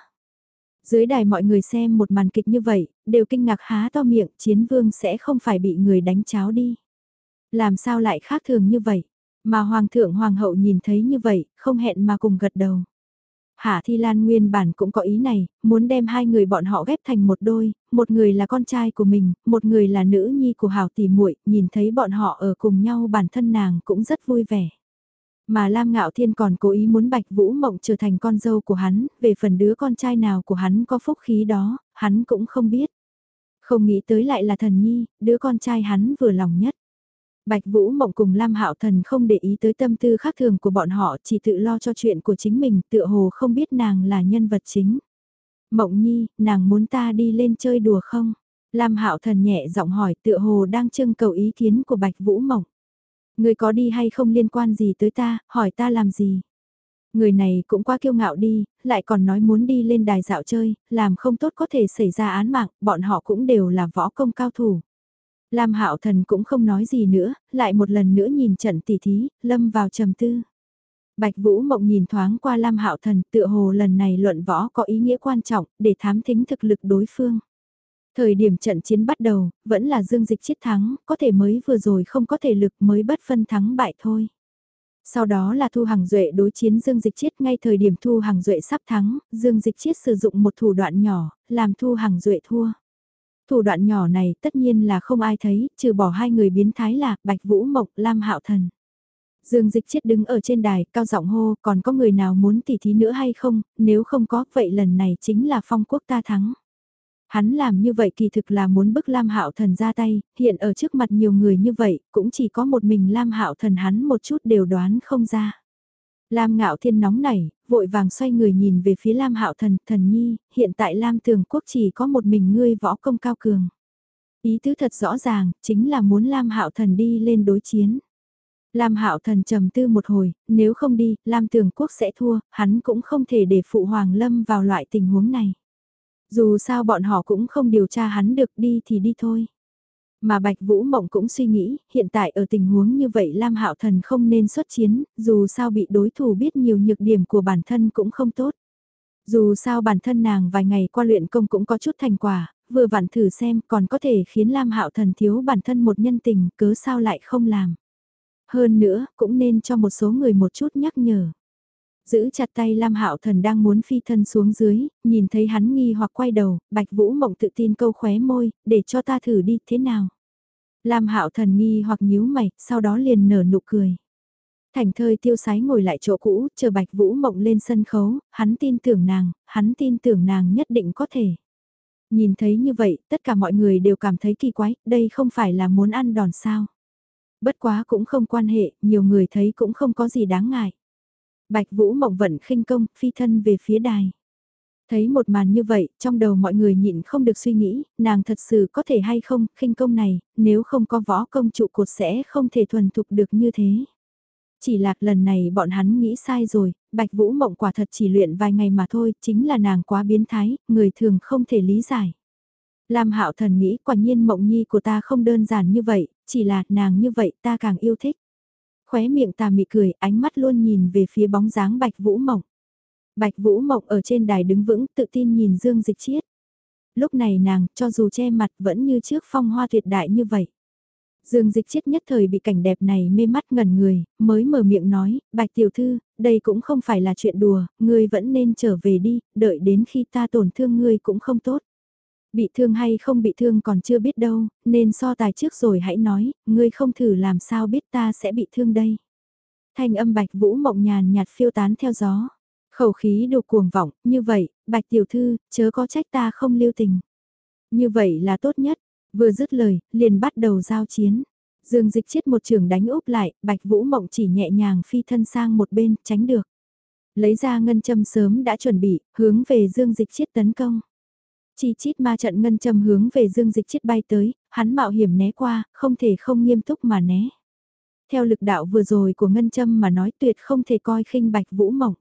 Dưới đài mọi người xem một màn kịch như vậy, đều kinh ngạc há to miệng, chiến vương sẽ không phải bị người đánh cháo đi. Làm sao lại khác thường như vậy? Mà Hoàng thượng Hoàng hậu nhìn thấy như vậy, không hẹn mà cùng gật đầu. Hạ Thi Lan nguyên bản cũng có ý này, muốn đem hai người bọn họ ghép thành một đôi, một người là con trai của mình, một người là nữ nhi của Hảo tỷ muội, nhìn thấy bọn họ ở cùng nhau bản thân nàng cũng rất vui vẻ. Mà Lam Ngạo Thiên còn cố ý muốn Bạch Vũ Mộng trở thành con dâu của hắn, về phần đứa con trai nào của hắn có phúc khí đó, hắn cũng không biết. Không nghĩ tới lại là thần nhi, đứa con trai hắn vừa lòng nhất. Bạch Vũ Mộng cùng Lam Hạo Thần không để ý tới tâm tư khác thường của bọn họ, chỉ tự lo cho chuyện của chính mình, tựa hồ không biết nàng là nhân vật chính. Mộng Nhi, nàng muốn ta đi lên chơi đùa không? Lam Hạo Thần nhẹ giọng hỏi, tựa hồ đang trưng cầu ý kiến của Bạch Vũ Mộng. Người có đi hay không liên quan gì tới ta, hỏi ta làm gì? Người này cũng quá kiêu ngạo đi, lại còn nói muốn đi lên đài dạo chơi, làm không tốt có thể xảy ra án mạng, bọn họ cũng đều là võ công cao thủ. Lam Hạo Thần cũng không nói gì nữa, lại một lần nữa nhìn trận tỷ thí, lâm vào trầm tư. Bạch Vũ Mộng nhìn thoáng qua Lam Hạo Thần, tựa hồ lần này luận võ có ý nghĩa quan trọng, để thám thính thực lực đối phương. Thời điểm trận chiến bắt đầu, vẫn là Dương Dịch chiến thắng, có thể mới vừa rồi không có thể lực mới bất phân thắng bại thôi. Sau đó là Thu Hằng Duệ đối chiến Dương Dịch Chiết ngay thời điểm Thu Hằng Duệ sắp thắng, Dương Dịch Chiết sử dụng một thủ đoạn nhỏ, làm Thu Hằng Duệ thua. Thủ đoạn nhỏ này tất nhiên là không ai thấy, trừ bỏ hai người biến thái là Bạch Vũ Mộc, Lam Hạo Thần. Dương Dịch Chiết đứng ở trên đài, cao giọng hô, còn có người nào muốn tỉ thí nữa hay không, nếu không có, vậy lần này chính là phong quốc ta thắng. Hắn làm như vậy kỳ thực là muốn bức Lam Hạo Thần ra tay, hiện ở trước mặt nhiều người như vậy, cũng chỉ có một mình Lam Hạo Thần hắn một chút đều đoán không ra. Lam Ngạo Thiên nóng nảy, vội vàng xoay người nhìn về phía Lam Hạo Thần, "Thần nhi, hiện tại Lam Tường Quốc chỉ có một mình ngươi võ công cao cường." Ý tứ thật rõ ràng, chính là muốn Lam Hạo Thần đi lên đối chiến. Lam Hạo Thần trầm tư một hồi, nếu không đi, Lam Tường Quốc sẽ thua, hắn cũng không thể để phụ Hoàng Lâm vào loại tình huống này. Dù sao bọn họ cũng không điều tra hắn được đi thì đi thôi. Mà Bạch Vũ Mộng cũng suy nghĩ, hiện tại ở tình huống như vậy Lam Hạo Thần không nên xuất chiến, dù sao bị đối thủ biết nhiều nhược điểm của bản thân cũng không tốt. Dù sao bản thân nàng vài ngày qua luyện công cũng có chút thành quả, vừa vặn thử xem còn có thể khiến Lam Hạo Thần thiếu bản thân một nhân tình, cớ sao lại không làm. Hơn nữa, cũng nên cho một số người một chút nhắc nhở giữ chặt tay Lam Hạo Thần đang muốn phi thân xuống dưới, nhìn thấy hắn nghi hoặc quay đầu, Bạch Vũ Mộng tự tin câu khóe môi, để cho ta thử đi, thế nào? Lam Hạo Thần nghi hoặc nhíu mày, sau đó liền nở nụ cười. Thành thơi tiêu sái ngồi lại chỗ cũ, chờ Bạch Vũ Mộng lên sân khấu, hắn tin tưởng nàng, hắn tin tưởng nàng nhất định có thể. Nhìn thấy như vậy, tất cả mọi người đều cảm thấy kỳ quái, đây không phải là muốn ăn đòn sao. Bất quá cũng không quan hệ, nhiều người thấy cũng không có gì đáng ngại. Bạch Vũ Mộng vận khinh công, phi thân về phía đài. Thấy một màn như vậy, trong đầu mọi người nhịn không được suy nghĩ, nàng thật sự có thể hay không, khinh công này, nếu không có võ công trụ cột sẽ không thể thuần thục được như thế. Chỉ là lần này bọn hắn nghĩ sai rồi, Bạch Vũ Mộng quả thật chỉ luyện vài ngày mà thôi, chính là nàng quá biến thái, người thường không thể lý giải. Lam Hạo Thần nghĩ quả nhiên Mộng Nhi của ta không đơn giản như vậy, chỉ là nàng như vậy ta càng yêu thích. Khóe miệng tà mị cười, ánh mắt luôn nhìn về phía bóng dáng Bạch Vũ Mộng. Bạch Vũ Mộng ở trên đài đứng vững, tự tin nhìn Dương Dịch Chiết. Lúc này nàng, cho dù che mặt vẫn như trước phong hoa tuyệt đại như vậy. Dương Dịch Chiết nhất thời bị cảnh đẹp này mê mắt ngẩn người, mới mở miệng nói, Bạch Tiểu Thư, đây cũng không phải là chuyện đùa, ngươi vẫn nên trở về đi, đợi đến khi ta tổn thương ngươi cũng không tốt. Bị thương hay không bị thương còn chưa biết đâu, nên so tài trước rồi hãy nói, ngươi không thử làm sao biết ta sẽ bị thương đây. Thanh âm bạch vũ mộng nhàn nhạt phiêu tán theo gió. Khẩu khí đủ cuồng vọng, như vậy, bạch tiểu thư, chớ có trách ta không lưu tình. Như vậy là tốt nhất, vừa dứt lời, liền bắt đầu giao chiến. Dương dịch chết một trường đánh úp lại, bạch vũ mộng chỉ nhẹ nhàng phi thân sang một bên, tránh được. Lấy ra ngân châm sớm đã chuẩn bị, hướng về dương dịch chết tấn công. Chi chít ma trận ngân châm hướng về dương dịch chết bay tới, hắn mạo hiểm né qua, không thể không nghiêm túc mà né. Theo lực đạo vừa rồi của ngân châm mà nói tuyệt không thể coi khinh bạch vũ mộng.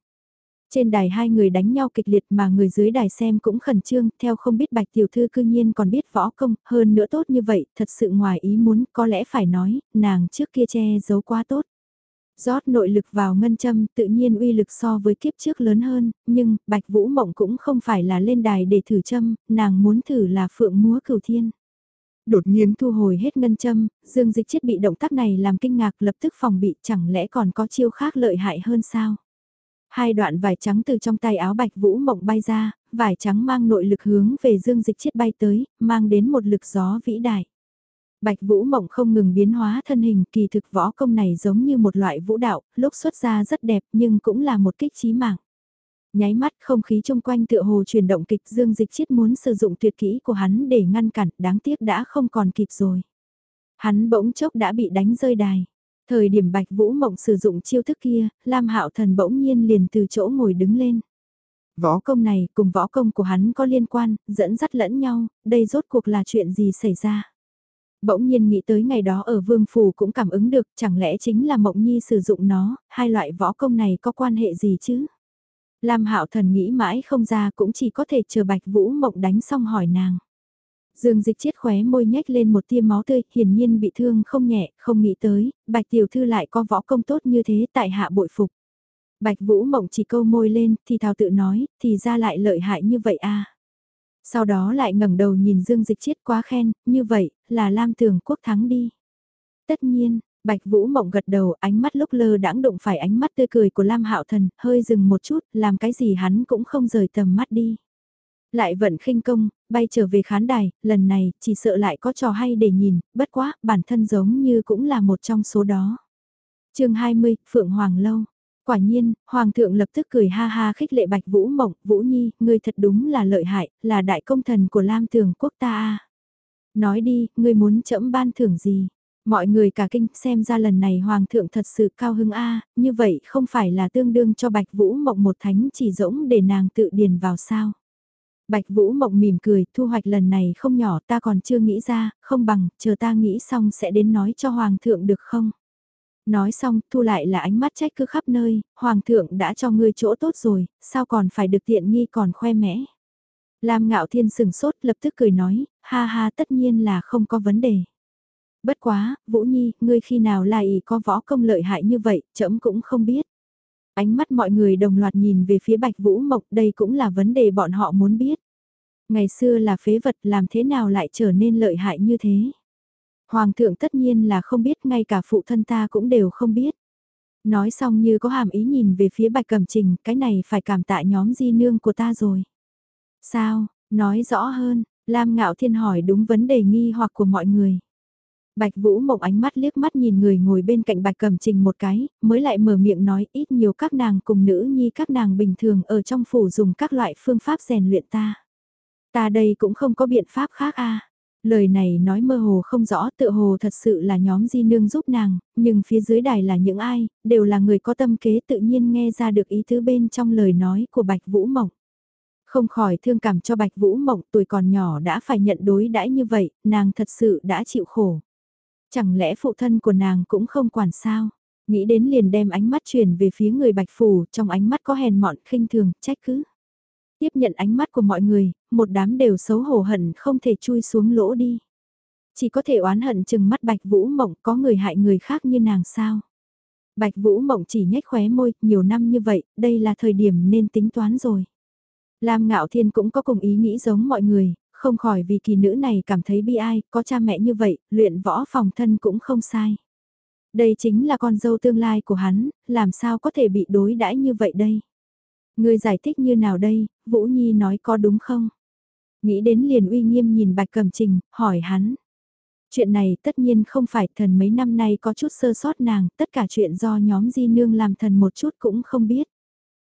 Trên đài hai người đánh nhau kịch liệt mà người dưới đài xem cũng khẩn trương, theo không biết bạch tiểu thư cư nhiên còn biết võ công, hơn nữa tốt như vậy, thật sự ngoài ý muốn, có lẽ phải nói, nàng trước kia che giấu quá tốt rót nội lực vào ngân châm tự nhiên uy lực so với kiếp trước lớn hơn, nhưng Bạch Vũ Mộng cũng không phải là lên đài để thử châm, nàng muốn thử là phượng múa cửu thiên. Đột nhiên thu hồi hết ngân châm, Dương Dịch Chiết bị động tác này làm kinh ngạc lập tức phòng bị chẳng lẽ còn có chiêu khác lợi hại hơn sao? Hai đoạn vải trắng từ trong tay áo Bạch Vũ Mộng bay ra, vải trắng mang nội lực hướng về Dương Dịch Chiết bay tới, mang đến một lực gió vĩ đại. Bạch Vũ Mộng không ngừng biến hóa thân hình, kỳ thực võ công này giống như một loại vũ đạo, lúc xuất ra rất đẹp nhưng cũng là một kích trí mạng. Nháy mắt không khí chung quanh tựa hồ chuyển động kịch Dương Dịch Chiết muốn sử dụng tuyệt kỹ của hắn để ngăn cản, đáng tiếc đã không còn kịp rồi. Hắn bỗng chốc đã bị đánh rơi đài. Thời điểm Bạch Vũ Mộng sử dụng chiêu thức kia, Lam Hạo Thần bỗng nhiên liền từ chỗ ngồi đứng lên. Võ công này cùng võ công của hắn có liên quan, dẫn dắt lẫn nhau, đây rốt cuộc là chuyện gì xảy ra. Bỗng nhiên nghĩ tới ngày đó ở Vương Phủ cũng cảm ứng được, chẳng lẽ chính là Mộng Nhi sử dụng nó, hai loại võ công này có quan hệ gì chứ? Lam Hạo Thần nghĩ mãi không ra cũng chỉ có thể chờ Bạch Vũ Mộng đánh xong hỏi nàng. Dương dịch chiết khóe môi nhếch lên một tia máu tươi, hiển nhiên bị thương không nhẹ, không nghĩ tới, Bạch Tiểu Thư lại có võ công tốt như thế tại hạ bội phục. Bạch Vũ Mộng chỉ câu môi lên, thì thào tự nói, thì ra lại lợi hại như vậy à. Sau đó lại ngẩng đầu nhìn Dương Dịch Chiết quá khen, như vậy, là Lam Tường Quốc thắng đi. Tất nhiên, Bạch Vũ Mộng gật đầu, ánh mắt lúc lơ đãng đụng phải ánh mắt tươi cười của Lam Hạo Thần, hơi dừng một chút, làm cái gì hắn cũng không rời tầm mắt đi. Lại vận khinh công, bay trở về khán đài, lần này chỉ sợ lại có trò hay để nhìn, bất quá, bản thân giống như cũng là một trong số đó. chương 20, Phượng Hoàng Lâu. Quả nhiên, Hoàng thượng lập tức cười ha ha khích lệ Bạch Vũ Mộng, Vũ Nhi, ngươi thật đúng là lợi hại, là đại công thần của Lam thường Quốc ta Nói đi, ngươi muốn chẫm ban thưởng gì? Mọi người cả kinh xem ra lần này Hoàng thượng thật sự cao hứng a như vậy không phải là tương đương cho Bạch Vũ Mộng một thánh chỉ rỗng để nàng tự điền vào sao? Bạch Vũ Mộng mỉm cười, thu hoạch lần này không nhỏ ta còn chưa nghĩ ra, không bằng, chờ ta nghĩ xong sẽ đến nói cho Hoàng thượng được không? Nói xong, thu lại là ánh mắt trách cứ khắp nơi, Hoàng thượng đã cho ngươi chỗ tốt rồi, sao còn phải được tiện nghi còn khoe mẽ? Lam Ngạo Thiên sừng sốt lập tức cười nói, ha ha tất nhiên là không có vấn đề. Bất quá, Vũ Nhi, ngươi khi nào lại có võ công lợi hại như vậy, trẫm cũng không biết. Ánh mắt mọi người đồng loạt nhìn về phía Bạch Vũ Mộc, đây cũng là vấn đề bọn họ muốn biết. Ngày xưa là phế vật làm thế nào lại trở nên lợi hại như thế? Hoàng thượng tất nhiên là không biết, ngay cả phụ thân ta cũng đều không biết. Nói xong như có hàm ý nhìn về phía Bạch Cẩm Trình, cái này phải cảm tạ nhóm di nương của ta rồi. Sao, nói rõ hơn, Lam Ngạo Thiên hỏi đúng vấn đề nghi hoặc của mọi người. Bạch Vũ Mộng ánh mắt liếc mắt nhìn người ngồi bên cạnh Bạch Cẩm Trình một cái, mới lại mở miệng nói ít nhiều các nàng cùng nữ nhi các nàng bình thường ở trong phủ dùng các loại phương pháp rèn luyện ta. Ta đây cũng không có biện pháp khác a. Lời này nói mơ hồ không rõ tự hồ thật sự là nhóm di nương giúp nàng, nhưng phía dưới đài là những ai, đều là người có tâm kế tự nhiên nghe ra được ý thứ bên trong lời nói của Bạch Vũ Mộng. Không khỏi thương cảm cho Bạch Vũ Mộng tuổi còn nhỏ đã phải nhận đối đãi như vậy, nàng thật sự đã chịu khổ. Chẳng lẽ phụ thân của nàng cũng không quản sao? Nghĩ đến liền đem ánh mắt chuyển về phía người bạch phủ, trong ánh mắt có hèn mọn, khinh thường, trách cứ. Tiếp nhận ánh mắt của mọi người, một đám đều xấu hổ hận không thể chui xuống lỗ đi. Chỉ có thể oán hận chừng mắt bạch vũ mộng có người hại người khác như nàng sao. Bạch Vũ Mộng chỉ nhếch khóe môi, nhiều năm như vậy, đây là thời điểm nên tính toán rồi. Lam Ngạo Thiên cũng có cùng ý nghĩ giống mọi người, không khỏi vì kỳ nữ này cảm thấy bi ai, có cha mẹ như vậy, luyện võ phòng thân cũng không sai. Đây chính là con dâu tương lai của hắn, làm sao có thể bị đối đãi như vậy đây? Người giải thích như nào đây, Vũ Nhi nói có đúng không? Nghĩ đến liền uy nghiêm nhìn Bạch Cẩm Trình, hỏi hắn. Chuyện này tất nhiên không phải thần mấy năm nay có chút sơ sót nàng, tất cả chuyện do nhóm di nương làm thần một chút cũng không biết.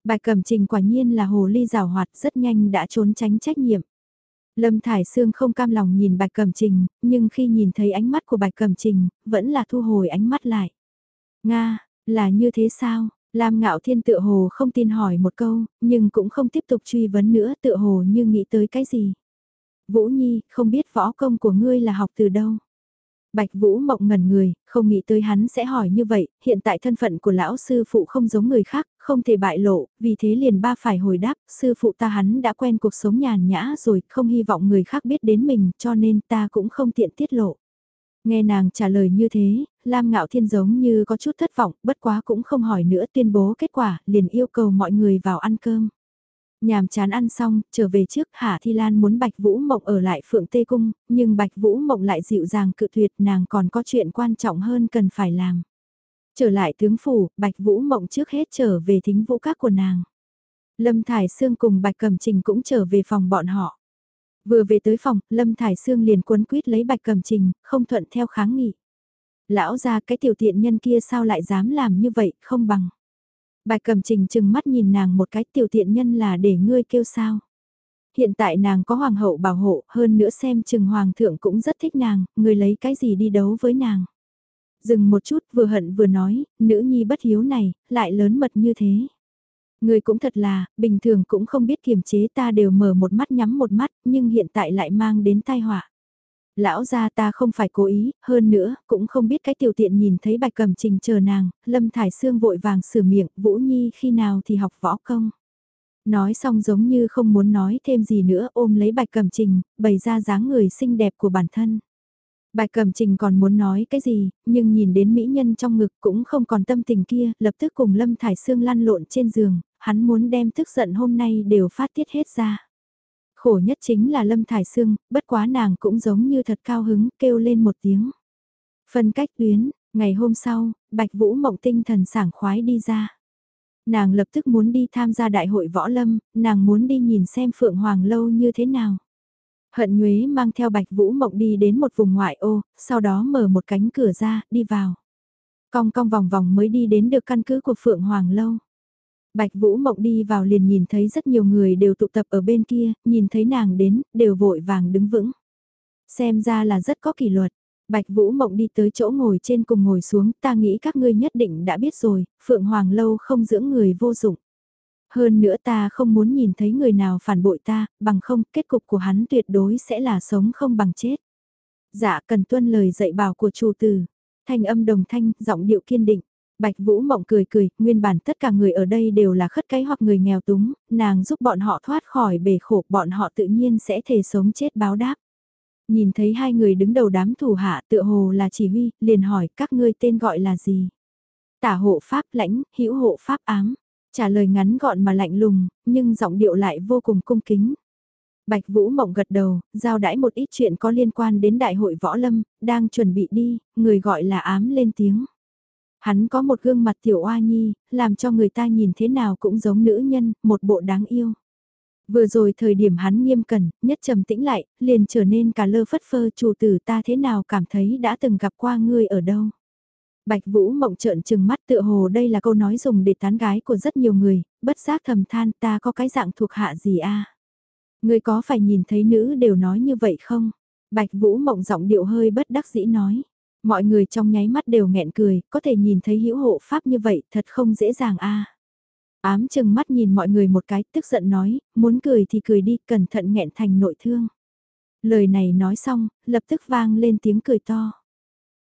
Bạch Cẩm Trình quả nhiên là hồ ly rào hoạt rất nhanh đã trốn tránh trách nhiệm. Lâm Thải Sương không cam lòng nhìn Bạch Cẩm Trình, nhưng khi nhìn thấy ánh mắt của Bạch Cẩm Trình, vẫn là thu hồi ánh mắt lại. Nga, là như thế sao? Lam Ngạo Thiên tự hồ không tin hỏi một câu, nhưng cũng không tiếp tục truy vấn nữa tự hồ như nghĩ tới cái gì. Vũ Nhi, không biết võ công của ngươi là học từ đâu? Bạch Vũ Mộng ngẩn người, không nghĩ tới hắn sẽ hỏi như vậy, hiện tại thân phận của lão sư phụ không giống người khác, không thể bại lộ, vì thế liền ba phải hồi đáp, sư phụ ta hắn đã quen cuộc sống nhàn nhã rồi, không hy vọng người khác biết đến mình, cho nên ta cũng không tiện tiết lộ. Nghe nàng trả lời như thế, Lam Ngạo Thiên giống như có chút thất vọng, bất quá cũng không hỏi nữa tuyên bố kết quả, liền yêu cầu mọi người vào ăn cơm. Nhàm chán ăn xong, trở về trước Hạ Thi Lan muốn Bạch Vũ Mộng ở lại Phượng Tê Cung, nhưng Bạch Vũ Mộng lại dịu dàng cự tuyệt nàng còn có chuyện quan trọng hơn cần phải làm. Trở lại tướng phủ, Bạch Vũ Mộng trước hết trở về thính vũ các của nàng. Lâm Thải Sương cùng Bạch Cầm Trình cũng trở về phòng bọn họ. Vừa về tới phòng, Lâm Thải Sương liền cuốn quýt lấy Bạch Cầm Trình, không thuận theo kháng nghị. Lão ra cái tiểu tiện nhân kia sao lại dám làm như vậy, không bằng. Bạch cầm trình chừng mắt nhìn nàng một cái tiểu tiện nhân là để ngươi kêu sao. Hiện tại nàng có hoàng hậu bảo hộ, hơn nữa xem chừng hoàng thượng cũng rất thích nàng, người lấy cái gì đi đấu với nàng. Dừng một chút vừa hận vừa nói, nữ nhi bất hiếu này, lại lớn mật như thế. Người cũng thật là, bình thường cũng không biết kiềm chế ta đều mở một mắt nhắm một mắt, nhưng hiện tại lại mang đến tai họa. Lão gia ta không phải cố ý, hơn nữa, cũng không biết cái tiểu tiện nhìn thấy bạch cầm trình chờ nàng, lâm thải xương vội vàng sửa miệng, Vũ Nhi khi nào thì học võ công. Nói xong giống như không muốn nói thêm gì nữa ôm lấy bạch cầm trình, bày ra dáng người xinh đẹp của bản thân. Bạch cầm trình còn muốn nói cái gì, nhưng nhìn đến mỹ nhân trong ngực cũng không còn tâm tình kia, lập tức cùng lâm thải Sương lăn lộn trên giường, hắn muốn đem tức giận hôm nay đều phát tiết hết ra. Khổ nhất chính là Lâm Thải Sương, bất quá nàng cũng giống như thật cao hứng, kêu lên một tiếng. Phân cách tuyến, ngày hôm sau, Bạch Vũ Mộng tinh thần sảng khoái đi ra. Nàng lập tức muốn đi tham gia đại hội võ lâm, nàng muốn đi nhìn xem Phượng Hoàng Lâu như thế nào. Hận Nhuế mang theo Bạch Vũ Mộng đi đến một vùng ngoại ô, sau đó mở một cánh cửa ra, đi vào. Cong cong vòng vòng mới đi đến được căn cứ của Phượng Hoàng Lâu. Bạch Vũ Mộng đi vào liền nhìn thấy rất nhiều người đều tụ tập ở bên kia, nhìn thấy nàng đến, đều vội vàng đứng vững. Xem ra là rất có kỷ luật. Bạch Vũ Mộng đi tới chỗ ngồi trên cùng ngồi xuống, ta nghĩ các ngươi nhất định đã biết rồi, Phượng Hoàng Lâu không dưỡng người vô dụng. Hơn nữa ta không muốn nhìn thấy người nào phản bội ta, bằng không, kết cục của hắn tuyệt đối sẽ là sống không bằng chết. Dạ cần tuân lời dạy bảo của chủ tử. Thanh âm đồng thanh, giọng điệu kiên định. Bạch Vũ Mộng cười cười, nguyên bản tất cả người ở đây đều là khất cái hoặc người nghèo túng, nàng giúp bọn họ thoát khỏi bể khổ, bọn họ tự nhiên sẽ thề sống chết báo đáp. Nhìn thấy hai người đứng đầu đám thủ hạ tựa hồ là chỉ huy, liền hỏi các ngươi tên gọi là gì? Tả hộ pháp lãnh, hữu hộ pháp ám. Trả lời ngắn gọn mà lạnh lùng, nhưng giọng điệu lại vô cùng cung kính. Bạch Vũ Mộng gật đầu, giao đãi một ít chuyện có liên quan đến đại hội võ lâm, đang chuẩn bị đi, người gọi là ám lên tiếng. Hắn có một gương mặt tiểu oa nhi, làm cho người ta nhìn thế nào cũng giống nữ nhân, một bộ đáng yêu. Vừa rồi thời điểm hắn nghiêm cẩn, nhất trầm tĩnh lại, liền trở nên cả lơ phất phơ chủ tử ta thế nào cảm thấy đã từng gặp qua ngươi ở đâu. Bạch Vũ mộng trợn trừng mắt tựa hồ đây là câu nói dùng để tán gái của rất nhiều người, bất giác thầm than ta có cái dạng thuộc hạ gì a Ngươi có phải nhìn thấy nữ đều nói như vậy không? Bạch Vũ mộng giọng điệu hơi bất đắc dĩ nói. Mọi người trong nháy mắt đều nghẹn cười, có thể nhìn thấy hữu hộ pháp như vậy thật không dễ dàng a. Ám chừng mắt nhìn mọi người một cái, tức giận nói, muốn cười thì cười đi, cẩn thận nghẹn thành nội thương. Lời này nói xong, lập tức vang lên tiếng cười to.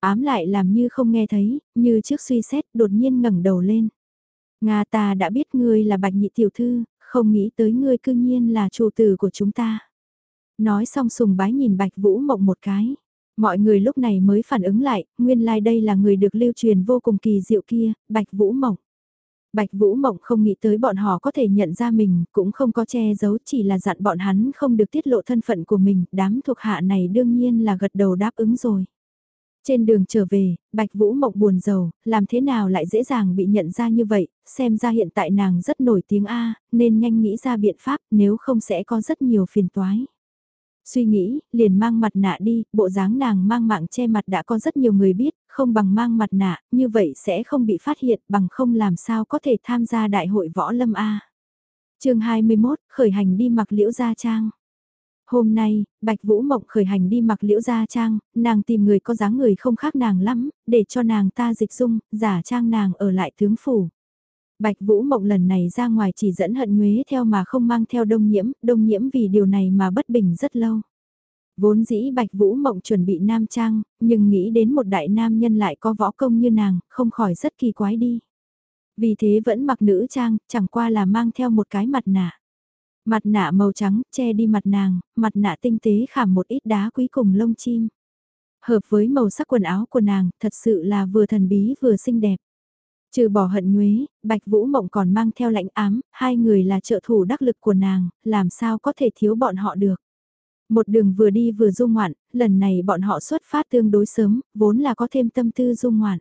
Ám lại làm như không nghe thấy, như trước suy xét, đột nhiên ngẩng đầu lên. Nga ta đã biết ngươi là bạch nhị tiểu thư, không nghĩ tới ngươi cư nhiên là chủ tử của chúng ta. Nói xong sùng bái nhìn bạch vũ mộng một cái. Mọi người lúc này mới phản ứng lại, nguyên lai like đây là người được lưu truyền vô cùng kỳ diệu kia, Bạch Vũ Mộng. Bạch Vũ Mộng không nghĩ tới bọn họ có thể nhận ra mình, cũng không có che giấu chỉ là dặn bọn hắn không được tiết lộ thân phận của mình, đám thuộc hạ này đương nhiên là gật đầu đáp ứng rồi. Trên đường trở về, Bạch Vũ Mộng buồn rầu, làm thế nào lại dễ dàng bị nhận ra như vậy, xem ra hiện tại nàng rất nổi tiếng A, nên nhanh nghĩ ra biện pháp nếu không sẽ có rất nhiều phiền toái. Suy nghĩ, liền mang mặt nạ đi, bộ dáng nàng mang mạng che mặt đã có rất nhiều người biết, không bằng mang mặt nạ, như vậy sẽ không bị phát hiện bằng không làm sao có thể tham gia đại hội võ lâm A. chương 21, khởi hành đi mặc liễu gia trang. Hôm nay, Bạch Vũ Mộng khởi hành đi mặc liễu gia trang, nàng tìm người có dáng người không khác nàng lắm, để cho nàng ta dịch dung, giả trang nàng ở lại tướng phủ. Bạch Vũ Mộng lần này ra ngoài chỉ dẫn hận nhuế theo mà không mang theo đông nhiễm, đông nhiễm vì điều này mà bất bình rất lâu. Vốn dĩ Bạch Vũ Mộng chuẩn bị nam trang, nhưng nghĩ đến một đại nam nhân lại có võ công như nàng, không khỏi rất kỳ quái đi. Vì thế vẫn mặc nữ trang, chẳng qua là mang theo một cái mặt nạ. Mặt nạ màu trắng, che đi mặt nàng, mặt nạ tinh tế khảm một ít đá quý cùng lông chim. Hợp với màu sắc quần áo của nàng, thật sự là vừa thần bí vừa xinh đẹp. Trừ bỏ hận nhuế, Bạch Vũ Mộng còn mang theo lãnh ám, hai người là trợ thủ đắc lực của nàng, làm sao có thể thiếu bọn họ được. Một đường vừa đi vừa du ngoạn, lần này bọn họ xuất phát tương đối sớm, vốn là có thêm tâm tư du ngoạn.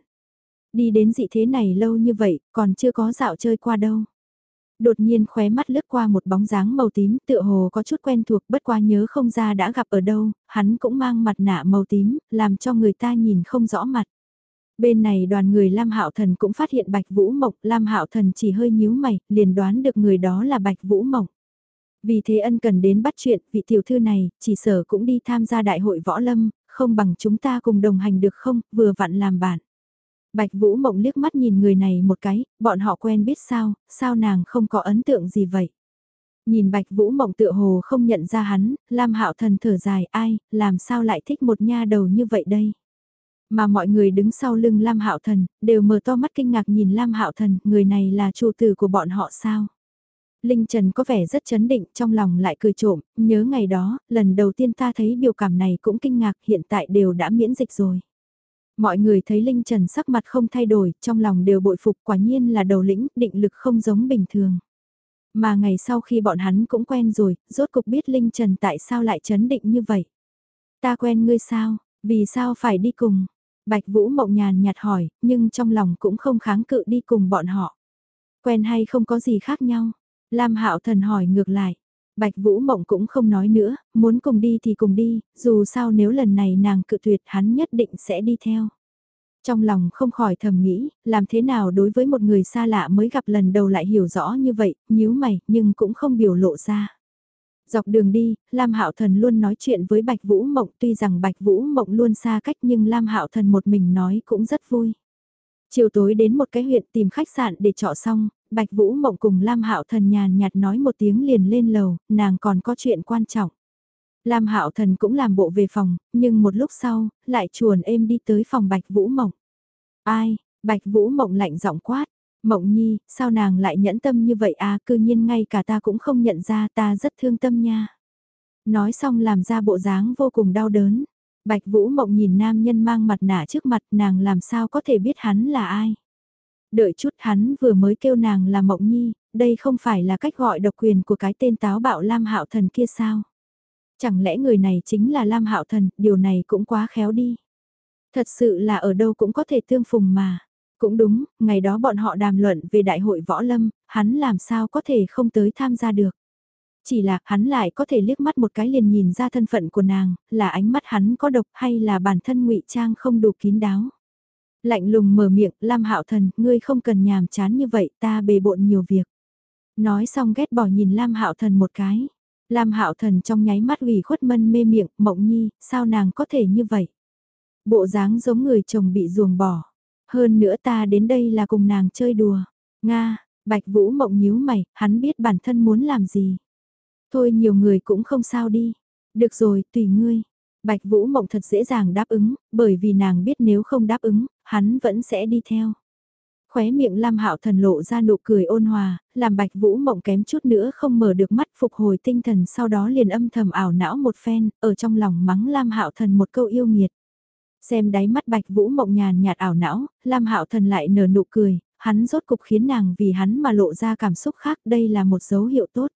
Đi đến dị thế này lâu như vậy, còn chưa có dạo chơi qua đâu. Đột nhiên khóe mắt lướt qua một bóng dáng màu tím tựa hồ có chút quen thuộc bất qua nhớ không ra đã gặp ở đâu, hắn cũng mang mặt nạ màu tím, làm cho người ta nhìn không rõ mặt. Bên này đoàn người Lam Hạo Thần cũng phát hiện Bạch Vũ Mộc, Lam Hạo Thần chỉ hơi nhíu mày, liền đoán được người đó là Bạch Vũ Mộc. Vì thế ân cần đến bắt chuyện, vị tiểu thư này, chỉ sở cũng đi tham gia đại hội võ lâm, không bằng chúng ta cùng đồng hành được không, vừa vặn làm bạn. Bạch Vũ Mộng liếc mắt nhìn người này một cái, bọn họ quen biết sao, sao nàng không có ấn tượng gì vậy. Nhìn Bạch Vũ Mộng tựa hồ không nhận ra hắn, Lam Hạo Thần thở dài ai, làm sao lại thích một nha đầu như vậy đây. Mà mọi người đứng sau lưng Lam Hạo Thần, đều mở to mắt kinh ngạc nhìn Lam Hạo Thần, người này là chủ tử của bọn họ sao. Linh Trần có vẻ rất chấn định, trong lòng lại cười trộm, nhớ ngày đó, lần đầu tiên ta thấy biểu cảm này cũng kinh ngạc, hiện tại đều đã miễn dịch rồi. Mọi người thấy Linh Trần sắc mặt không thay đổi, trong lòng đều bội phục quả nhiên là đầu lĩnh, định lực không giống bình thường. Mà ngày sau khi bọn hắn cũng quen rồi, rốt cục biết Linh Trần tại sao lại chấn định như vậy. Ta quen ngươi sao, vì sao phải đi cùng? Bạch Vũ mộng nhàn nhạt hỏi, nhưng trong lòng cũng không kháng cự đi cùng bọn họ. Quen hay không có gì khác nhau? Lam Hạo Thần hỏi ngược lại. Bạch Vũ Mộng cũng không nói nữa, muốn cùng đi thì cùng đi, dù sao nếu lần này nàng cự tuyệt hắn nhất định sẽ đi theo. Trong lòng không khỏi thầm nghĩ, làm thế nào đối với một người xa lạ mới gặp lần đầu lại hiểu rõ như vậy, nhíu mày, nhưng cũng không biểu lộ ra. Dọc đường đi, Lam Hạo Thần luôn nói chuyện với Bạch Vũ Mộng, tuy rằng Bạch Vũ Mộng luôn xa cách nhưng Lam Hạo Thần một mình nói cũng rất vui. Chiều tối đến một cái huyện tìm khách sạn để trọ xong, Bạch Vũ Mộng cùng Lam Hạo Thần nhàn nhạt nói một tiếng liền lên lầu, nàng còn có chuyện quan trọng. Lam Hạo Thần cũng làm bộ về phòng, nhưng một lúc sau, lại chuồn êm đi tới phòng Bạch Vũ Mộng. Ai? Bạch Vũ Mộng lạnh giọng quát. Mộng Nhi, sao nàng lại nhẫn tâm như vậy à, cư nhiên ngay cả ta cũng không nhận ra ta rất thương tâm nha. Nói xong làm ra bộ dáng vô cùng đau đớn. Bạch Vũ Mộng nhìn nam nhân mang mặt nạ trước mặt nàng làm sao có thể biết hắn là ai. Đợi chút hắn vừa mới kêu nàng là Mộng Nhi, đây không phải là cách gọi độc quyền của cái tên táo bạo Lam Hạo Thần kia sao? Chẳng lẽ người này chính là Lam Hạo Thần, điều này cũng quá khéo đi. Thật sự là ở đâu cũng có thể tương phùng mà. Cũng đúng, ngày đó bọn họ đàm luận về đại hội võ lâm, hắn làm sao có thể không tới tham gia được. Chỉ là hắn lại có thể liếc mắt một cái liền nhìn ra thân phận của nàng, là ánh mắt hắn có độc hay là bản thân ngụy trang không đủ kín đáo. Lạnh lùng mở miệng, Lam Hạo Thần, ngươi không cần nhàm chán như vậy, ta bề bộn nhiều việc. Nói xong ghét bỏ nhìn Lam Hạo Thần một cái. Lam Hạo Thần trong nháy mắt ủy khuất mân mê miệng, Mộng Nhi, sao nàng có thể như vậy? Bộ dáng giống người chồng bị ruồng bỏ. Hơn nữa ta đến đây là cùng nàng chơi đùa. Nga, Bạch Vũ Mộng nhíu mày, hắn biết bản thân muốn làm gì. Thôi nhiều người cũng không sao đi. Được rồi, tùy ngươi. Bạch Vũ Mộng thật dễ dàng đáp ứng, bởi vì nàng biết nếu không đáp ứng, hắn vẫn sẽ đi theo. Khóe miệng Lam Hạo Thần lộ ra nụ cười ôn hòa, làm Bạch Vũ Mộng kém chút nữa không mở được mắt phục hồi tinh thần sau đó liền âm thầm ảo não một phen, ở trong lòng mắng Lam Hạo Thần một câu yêu nghiệt. Xem đáy mắt Bạch Vũ Mộng nhàn nhạt ảo não, Lam Hạo Thần lại nở nụ cười, hắn rốt cục khiến nàng vì hắn mà lộ ra cảm xúc khác, đây là một dấu hiệu tốt.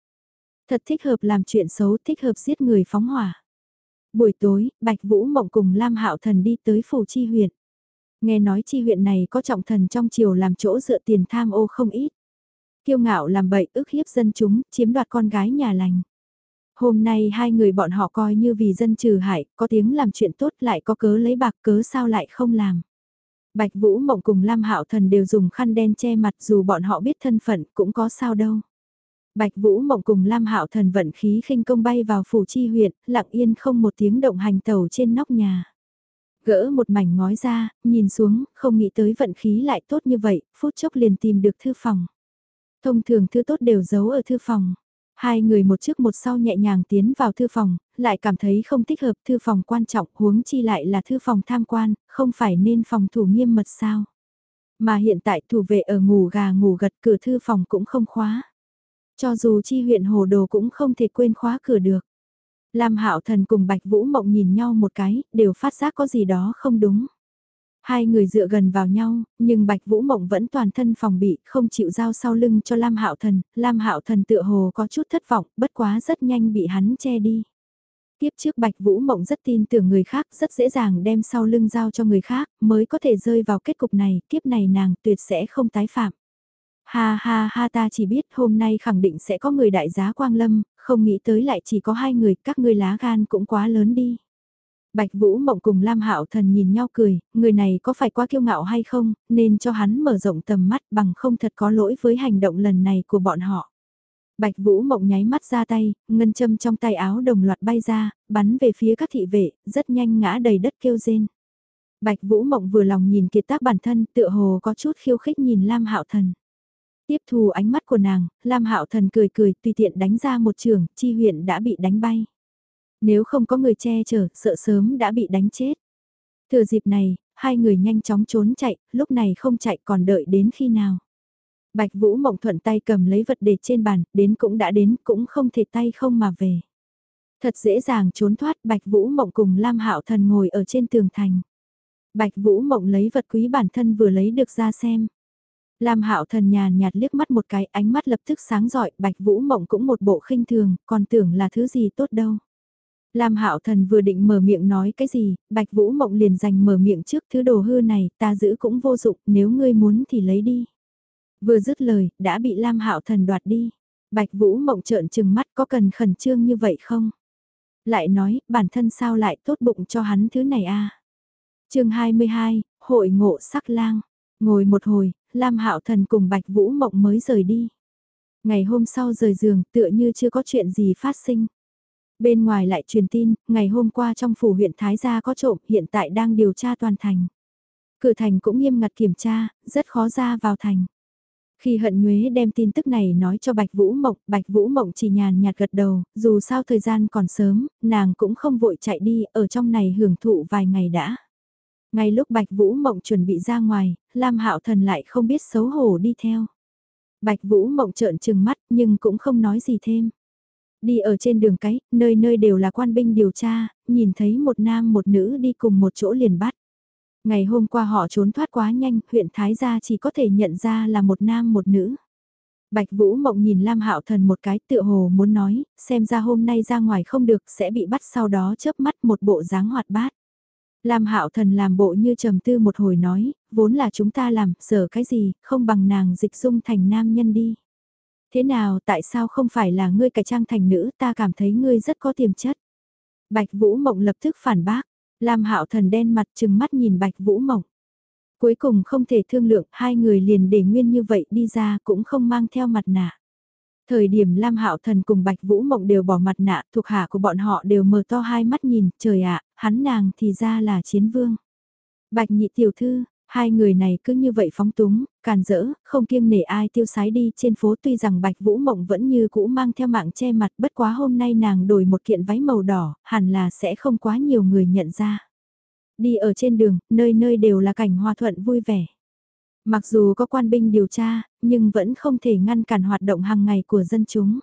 Thật thích hợp làm chuyện xấu, thích hợp giết người phóng hỏa. Buổi tối, Bạch Vũ Mộng cùng Lam Hạo Thần đi tới phủ chi huyện. Nghe nói chi huyện này có trọng thần trong triều làm chỗ dựa tiền tham ô không ít. Kiêu ngạo làm bậy ức hiếp dân chúng, chiếm đoạt con gái nhà lành. Hôm nay hai người bọn họ coi như vì dân trừ hại, có tiếng làm chuyện tốt lại có cớ lấy bạc cớ sao lại không làm. Bạch Vũ Mộng cùng Lam Hạo Thần đều dùng khăn đen che mặt dù bọn họ biết thân phận cũng có sao đâu. Bạch Vũ Mộng cùng Lam Hạo Thần vận khí khinh công bay vào phủ chi huyện, lặng yên không một tiếng động hành tàu trên nóc nhà. Gỡ một mảnh ngói ra, nhìn xuống, không nghĩ tới vận khí lại tốt như vậy, phút chốc liền tìm được thư phòng. Thông thường thư tốt đều giấu ở thư phòng. Hai người một trước một sau nhẹ nhàng tiến vào thư phòng, lại cảm thấy không thích hợp thư phòng quan trọng huống chi lại là thư phòng tham quan, không phải nên phòng thủ nghiêm mật sao. Mà hiện tại thủ vệ ở ngủ gà ngủ gật cửa thư phòng cũng không khóa. Cho dù chi huyện hồ đồ cũng không thể quên khóa cửa được. Lam Hạo Thần cùng Bạch Vũ Mộng nhìn nhau một cái, đều phát giác có gì đó không đúng. Hai người dựa gần vào nhau, nhưng Bạch Vũ Mộng vẫn toàn thân phòng bị, không chịu giao sau lưng cho Lam Hạo Thần, Lam Hạo Thần tựa hồ có chút thất vọng, bất quá rất nhanh bị hắn che đi. Tiếp trước Bạch Vũ Mộng rất tin tưởng người khác, rất dễ dàng đem sau lưng giao cho người khác, mới có thể rơi vào kết cục này, kiếp này nàng tuyệt sẽ không tái phạm. Ha ha ha ta chỉ biết hôm nay khẳng định sẽ có người đại giá Quang Lâm, không nghĩ tới lại chỉ có hai người, các ngươi lá gan cũng quá lớn đi. Bạch Vũ Mộng cùng Lam Hạo Thần nhìn nhau cười, người này có phải quá kiêu ngạo hay không, nên cho hắn mở rộng tầm mắt bằng không thật có lỗi với hành động lần này của bọn họ. Bạch Vũ Mộng nháy mắt ra tay, ngân châm trong tay áo đồng loạt bay ra, bắn về phía các thị vệ, rất nhanh ngã đầy đất kêu rên. Bạch Vũ Mộng vừa lòng nhìn kiệt tác bản thân, tựa hồ có chút khiêu khích nhìn Lam Hạo Thần. Tiếp thù ánh mắt của nàng, Lam Hạo Thần cười cười tùy tiện đánh ra một trường, chi huyện đã bị đánh bay. Nếu không có người che chở, sợ sớm đã bị đánh chết. Thừa dịp này, hai người nhanh chóng trốn chạy, lúc này không chạy còn đợi đến khi nào. Bạch Vũ Mộng thuận tay cầm lấy vật để trên bàn, đến cũng đã đến, cũng không thể tay không mà về. Thật dễ dàng trốn thoát Bạch Vũ Mộng cùng Lam Hạo Thần ngồi ở trên tường thành. Bạch Vũ Mộng lấy vật quý bản thân vừa lấy được ra xem. Lam Hạo Thần nhàn nhạt liếc mắt một cái, ánh mắt lập tức sáng rọi, Bạch Vũ Mộng cũng một bộ khinh thường, còn tưởng là thứ gì tốt đâu. Lam Hạo Thần vừa định mở miệng nói cái gì, Bạch Vũ Mộng liền giành mở miệng trước thứ đồ hư này, ta giữ cũng vô dụng, nếu ngươi muốn thì lấy đi. Vừa dứt lời, đã bị Lam Hạo Thần đoạt đi. Bạch Vũ Mộng trợn trừng mắt có cần khẩn trương như vậy không? Lại nói, bản thân sao lại tốt bụng cho hắn thứ này a? À? Chương 22, hội ngộ sắc lang. Ngồi một hồi, Lam Hạo Thần cùng Bạch Vũ Mộng mới rời đi. Ngày hôm sau rời giường, tựa như chưa có chuyện gì phát sinh. Bên ngoài lại truyền tin, ngày hôm qua trong phủ huyện Thái Gia có trộm, hiện tại đang điều tra toàn thành. Cửa thành cũng nghiêm ngặt kiểm tra, rất khó ra vào thành. Khi hận nhuế đem tin tức này nói cho Bạch Vũ Mộng, Bạch Vũ Mộng chỉ nhàn nhạt gật đầu, dù sao thời gian còn sớm, nàng cũng không vội chạy đi, ở trong này hưởng thụ vài ngày đã. Ngay lúc Bạch Vũ Mộng chuẩn bị ra ngoài, Lam Hạo Thần lại không biết xấu hổ đi theo. Bạch Vũ Mộng trợn trừng mắt nhưng cũng không nói gì thêm. Đi ở trên đường cái, nơi nơi đều là quan binh điều tra, nhìn thấy một nam một nữ đi cùng một chỗ liền bắt. Ngày hôm qua họ trốn thoát quá nhanh, huyện Thái Gia chỉ có thể nhận ra là một nam một nữ. Bạch Vũ Mộng nhìn Lam Hạo Thần một cái tựa hồ muốn nói, xem ra hôm nay ra ngoài không được sẽ bị bắt sau đó chớp mắt một bộ dáng hoạt bát. Lam Hạo Thần làm bộ như trầm tư một hồi nói, vốn là chúng ta làm, sở cái gì, không bằng nàng dịch dung thành nam nhân đi. Thế nào tại sao không phải là ngươi cải trang thành nữ ta cảm thấy ngươi rất có tiềm chất. Bạch Vũ Mộng lập tức phản bác, Lam Hạo Thần đen mặt trừng mắt nhìn Bạch Vũ Mộng. Cuối cùng không thể thương lượng, hai người liền để nguyên như vậy đi ra cũng không mang theo mặt nạ. Thời điểm Lam Hạo Thần cùng Bạch Vũ Mộng đều bỏ mặt nạ, thuộc hạ của bọn họ đều mở to hai mắt nhìn, trời ạ, hắn nàng thì ra là chiến vương. Bạch nhị tiểu thư, hai người này cứ như vậy phóng túng, càn rỡ, không kiêng nể ai tiêu sái đi trên phố tuy rằng Bạch Vũ Mộng vẫn như cũ mang theo mạng che mặt bất quá hôm nay nàng đổi một kiện váy màu đỏ, hẳn là sẽ không quá nhiều người nhận ra. Đi ở trên đường, nơi nơi đều là cảnh hòa thuận vui vẻ. Mặc dù có quan binh điều tra, nhưng vẫn không thể ngăn cản hoạt động hàng ngày của dân chúng.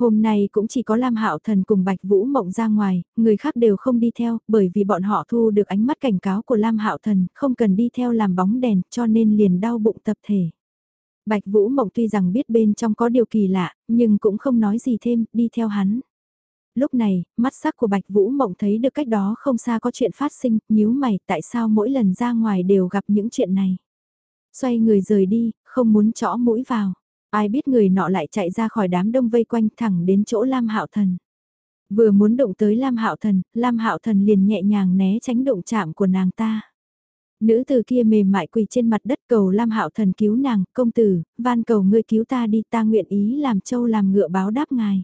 Hôm nay cũng chỉ có Lam Hạo Thần cùng Bạch Vũ Mộng ra ngoài, người khác đều không đi theo, bởi vì bọn họ thu được ánh mắt cảnh cáo của Lam Hạo Thần, không cần đi theo làm bóng đèn, cho nên liền đau bụng tập thể. Bạch Vũ Mộng tuy rằng biết bên trong có điều kỳ lạ, nhưng cũng không nói gì thêm, đi theo hắn. Lúc này, mắt sắc của Bạch Vũ Mộng thấy được cách đó không xa có chuyện phát sinh, nhíu mày, tại sao mỗi lần ra ngoài đều gặp những chuyện này. Xoay người rời đi, không muốn chõ mũi vào. Ai biết người nọ lại chạy ra khỏi đám đông vây quanh thẳng đến chỗ Lam Hạo Thần. Vừa muốn động tới Lam Hạo Thần, Lam Hạo Thần liền nhẹ nhàng né tránh động chạm của nàng ta. Nữ từ kia mềm mại quỳ trên mặt đất cầu Lam Hạo Thần cứu nàng, công tử, van cầu ngươi cứu ta đi ta nguyện ý làm châu làm ngựa báo đáp ngài.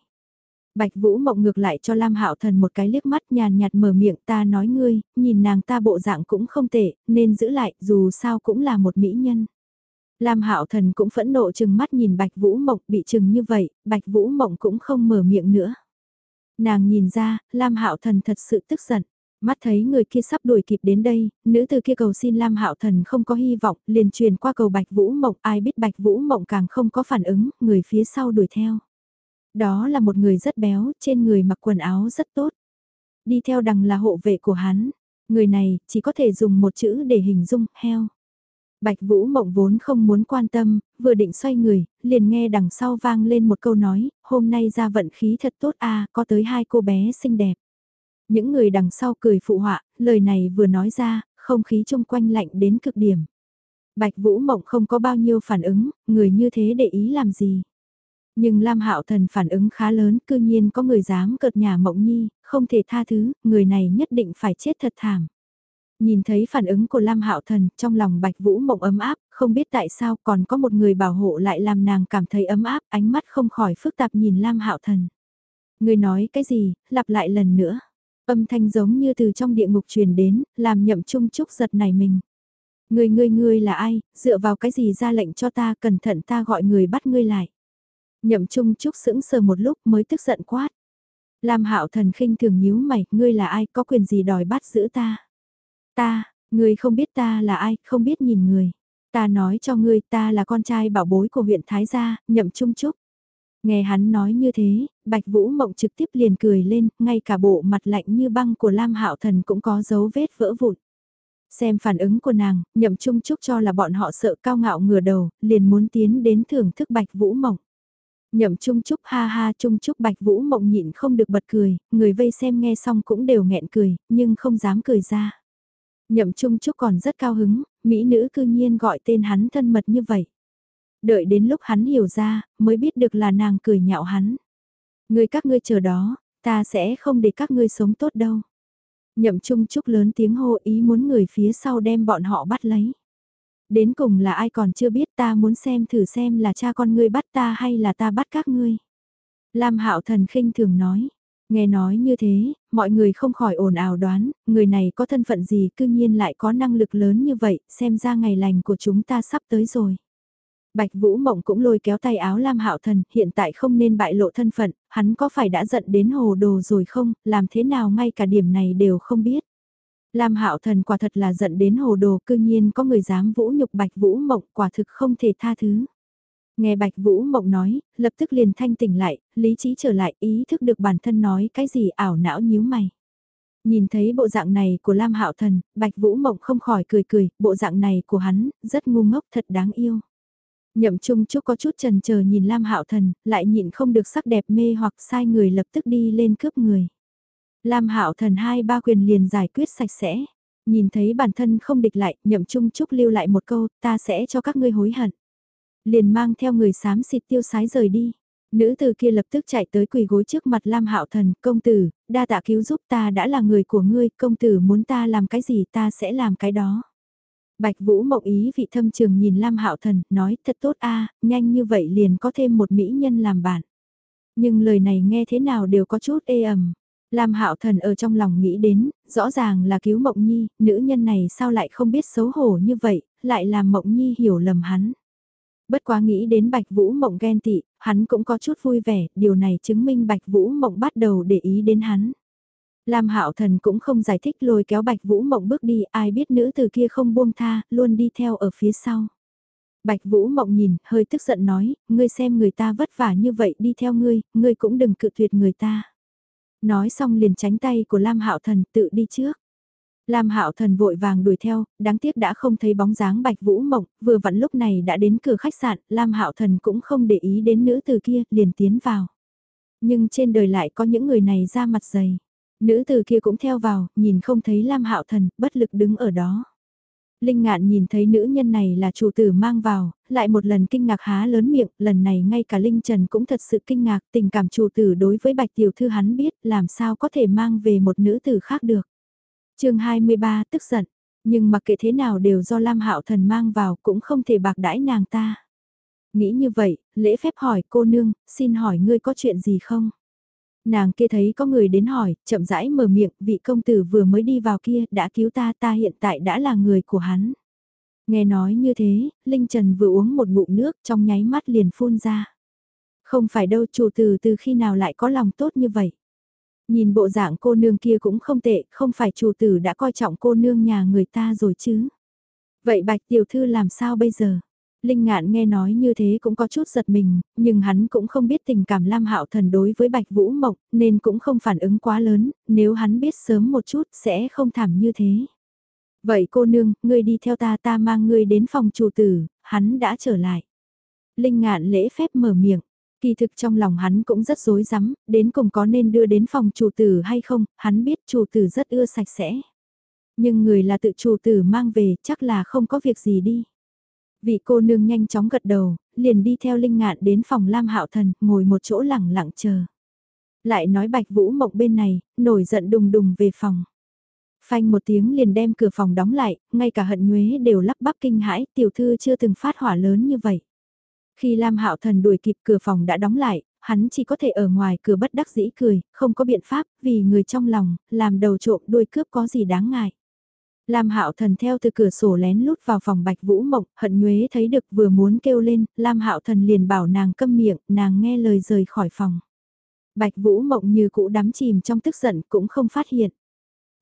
Bạch Vũ mộng ngược lại cho Lam Hạo Thần một cái liếc mắt nhàn nhạt mở miệng ta nói ngươi, nhìn nàng ta bộ dạng cũng không tệ, nên giữ lại, dù sao cũng là một mỹ nhân. Lam Hạo Thần cũng phẫn nộ chừng mắt nhìn Bạch Vũ Mộng bị chừng như vậy, Bạch Vũ Mộng cũng không mở miệng nữa. Nàng nhìn ra, Lam Hạo Thần thật sự tức giận. Mắt thấy người kia sắp đuổi kịp đến đây, nữ từ kia cầu xin Lam Hạo Thần không có hy vọng, liền truyền qua cầu Bạch Vũ Mộng, ai biết Bạch Vũ Mộng càng không có phản ứng, người phía sau đuổi theo. Đó là một người rất béo, trên người mặc quần áo rất tốt. Đi theo đằng là hộ vệ của hắn. Người này chỉ có thể dùng một chữ để hình dung, heo. Bạch Vũ Mộng vốn không muốn quan tâm, vừa định xoay người, liền nghe đằng sau vang lên một câu nói, hôm nay ra vận khí thật tốt a, có tới hai cô bé xinh đẹp. Những người đằng sau cười phụ họa, lời này vừa nói ra, không khí chung quanh lạnh đến cực điểm. Bạch Vũ Mộng không có bao nhiêu phản ứng, người như thế để ý làm gì. Nhưng Lam Hạo Thần phản ứng khá lớn, cư nhiên có người dám cợt nhà Mộng Nhi, không thể tha thứ, người này nhất định phải chết thật thảm. Nhìn thấy phản ứng của Lam Hạo Thần, trong lòng Bạch Vũ Mộng ấm áp, không biết tại sao còn có một người bảo hộ lại làm nàng cảm thấy ấm áp, ánh mắt không khỏi phức tạp nhìn Lam Hạo Thần. Người nói cái gì, lặp lại lần nữa. Âm thanh giống như từ trong địa ngục truyền đến, làm nhậm trung trúc giật này mình. Người người người là ai, dựa vào cái gì ra lệnh cho ta, cẩn thận ta gọi người bắt ngươi lại. Nhậm trung trúc sững sờ một lúc mới tức giận quát. Lam hạo thần khinh thường nhíu mày, ngươi là ai, có quyền gì đòi bắt giữ ta. Ta, ngươi không biết ta là ai, không biết nhìn người. Ta nói cho ngươi ta là con trai bảo bối của huyện Thái Gia, nhậm trung trúc. Nghe hắn nói như thế, Bạch Vũ Mộng trực tiếp liền cười lên, ngay cả bộ mặt lạnh như băng của Lam Hạo Thần cũng có dấu vết vỡ vụn. Xem phản ứng của nàng, nhậm trung trúc cho là bọn họ sợ cao ngạo ngửa đầu, liền muốn tiến đến thưởng thức Bạch Vũ Mộng. Nhậm trung trúc ha ha trung trúc Bạch Vũ Mộng nhịn không được bật cười, người vây xem nghe xong cũng đều nghẹn cười, nhưng không dám cười ra. Nhậm trung trúc còn rất cao hứng, mỹ nữ cư nhiên gọi tên hắn thân mật như vậy. Đợi đến lúc hắn hiểu ra, mới biết được là nàng cười nhạo hắn. Người các ngươi chờ đó, ta sẽ không để các ngươi sống tốt đâu. Nhậm Trung Trúc lớn tiếng hô ý muốn người phía sau đem bọn họ bắt lấy. Đến cùng là ai còn chưa biết ta muốn xem thử xem là cha con ngươi bắt ta hay là ta bắt các ngươi. Lam Hạo Thần khinh thường nói. Nghe nói như thế, mọi người không khỏi ồn ào đoán, người này có thân phận gì cư nhiên lại có năng lực lớn như vậy, xem ra ngày lành của chúng ta sắp tới rồi. Bạch Vũ Mộng cũng lôi kéo tay áo Lam Hạo Thần, hiện tại không nên bại lộ thân phận, hắn có phải đã giận đến hồ đồ rồi không, làm thế nào ngay cả điểm này đều không biết. Lam Hạo Thần quả thật là giận đến hồ đồ, cư nhiên có người dám vũ nhục Bạch Vũ Mộng, quả thực không thể tha thứ. Nghe Bạch Vũ Mộng nói, lập tức liền thanh tỉnh lại, lý trí trở lại, ý thức được bản thân nói cái gì ảo não nhíu mày. Nhìn thấy bộ dạng này của Lam Hạo Thần, Bạch Vũ Mộng không khỏi cười cười, bộ dạng này của hắn, rất ngu ngốc thật đáng yêu. Nhậm Trung Trúc có chút trần chờ nhìn Lam Hạo Thần, lại nhịn không được sắc đẹp mê hoặc sai người lập tức đi lên cướp người. Lam Hạo Thần hai ba quyền liền giải quyết sạch sẽ. Nhìn thấy bản thân không địch lại, Nhậm Trung Trúc lưu lại một câu, ta sẽ cho các ngươi hối hận. Liền mang theo người xám xịt tiêu sái rời đi. Nữ từ kia lập tức chạy tới quỳ gối trước mặt Lam Hạo Thần, công tử, đa tạ cứu giúp ta đã là người của ngươi, công tử muốn ta làm cái gì ta sẽ làm cái đó. Bạch Vũ mộng ý vị thâm trường nhìn Lam Hạo Thần, nói thật tốt a, nhanh như vậy liền có thêm một mỹ nhân làm bạn. Nhưng lời này nghe thế nào đều có chút ê ẩm. Lam Hạo Thần ở trong lòng nghĩ đến, rõ ràng là cứu Mộng Nhi, nữ nhân này sao lại không biết xấu hổ như vậy, lại làm Mộng Nhi hiểu lầm hắn. Bất quá nghĩ đến Bạch Vũ Mộng ghen tị, hắn cũng có chút vui vẻ, điều này chứng minh Bạch Vũ Mộng bắt đầu để ý đến hắn. Lam Hạo Thần cũng không giải thích lôi kéo Bạch Vũ Mộng bước đi, ai biết nữ từ kia không buông tha, luôn đi theo ở phía sau. Bạch Vũ Mộng nhìn, hơi tức giận nói, ngươi xem người ta vất vả như vậy đi theo ngươi, ngươi cũng đừng cự tuyệt người ta. Nói xong liền tránh tay của Lam Hạo Thần tự đi trước. Lam Hạo Thần vội vàng đuổi theo, đáng tiếc đã không thấy bóng dáng Bạch Vũ Mộng, vừa vặn lúc này đã đến cửa khách sạn, Lam Hạo Thần cũng không để ý đến nữ từ kia, liền tiến vào. Nhưng trên đời lại có những người này ra mặt dày. Nữ từ kia cũng theo vào, nhìn không thấy Lam Hạo Thần, bất lực đứng ở đó. Linh ngạn nhìn thấy nữ nhân này là chủ tử mang vào, lại một lần kinh ngạc há lớn miệng, lần này ngay cả Linh Trần cũng thật sự kinh ngạc, tình cảm chủ tử đối với bạch tiểu thư hắn biết, làm sao có thể mang về một nữ tử khác được chương 23 tức giận, nhưng mặc kệ thế nào đều do Lam Hạo Thần mang vào cũng không thể bạc đãi nàng ta. Nghĩ như vậy, lễ phép hỏi cô nương, xin hỏi ngươi có chuyện gì không? Nàng kia thấy có người đến hỏi, chậm rãi mở miệng, vị công tử vừa mới đi vào kia, đã cứu ta, ta hiện tại đã là người của hắn. Nghe nói như thế, Linh Trần vừa uống một ngụm nước trong nháy mắt liền phun ra. Không phải đâu chủ tử từ khi nào lại có lòng tốt như vậy. Nhìn bộ dạng cô nương kia cũng không tệ, không phải chủ tử đã coi trọng cô nương nhà người ta rồi chứ. Vậy bạch tiểu thư làm sao bây giờ? Linh ngạn nghe nói như thế cũng có chút giật mình, nhưng hắn cũng không biết tình cảm Lam Hạo Thần đối với Bạch Vũ Mộc, nên cũng không phản ứng quá lớn, nếu hắn biết sớm một chút sẽ không thảm như thế. Vậy cô nương, ngươi đi theo ta ta mang ngươi đến phòng chủ tử, hắn đã trở lại. Linh ngạn lễ phép mở miệng, kỳ thực trong lòng hắn cũng rất rối rắm, đến cùng có nên đưa đến phòng chủ tử hay không, hắn biết chủ tử rất ưa sạch sẽ. Nhưng người là tự chủ tử mang về, chắc là không có việc gì đi. Vị cô nương nhanh chóng gật đầu, liền đi theo Linh Ngạn đến phòng Lam Hạo Thần, ngồi một chỗ lẳng lặng chờ. Lại nói Bạch Vũ Mộng bên này, nổi giận đùng đùng về phòng. Phanh một tiếng liền đem cửa phòng đóng lại, ngay cả hận nhuế đều lắp bắp kinh hãi, tiểu thư chưa từng phát hỏa lớn như vậy. Khi Lam Hạo Thần đuổi kịp cửa phòng đã đóng lại, hắn chỉ có thể ở ngoài cửa bất đắc dĩ cười, không có biện pháp, vì người trong lòng, làm đầu trộm đuôi cướp có gì đáng ngại. Lam Hạo Thần theo từ cửa sổ lén lút vào phòng Bạch Vũ Mộng, hận nhuế thấy được vừa muốn kêu lên, Lam Hạo Thần liền bảo nàng câm miệng, nàng nghe lời rời khỏi phòng. Bạch Vũ Mộng như cũ đắm chìm trong tức giận cũng không phát hiện.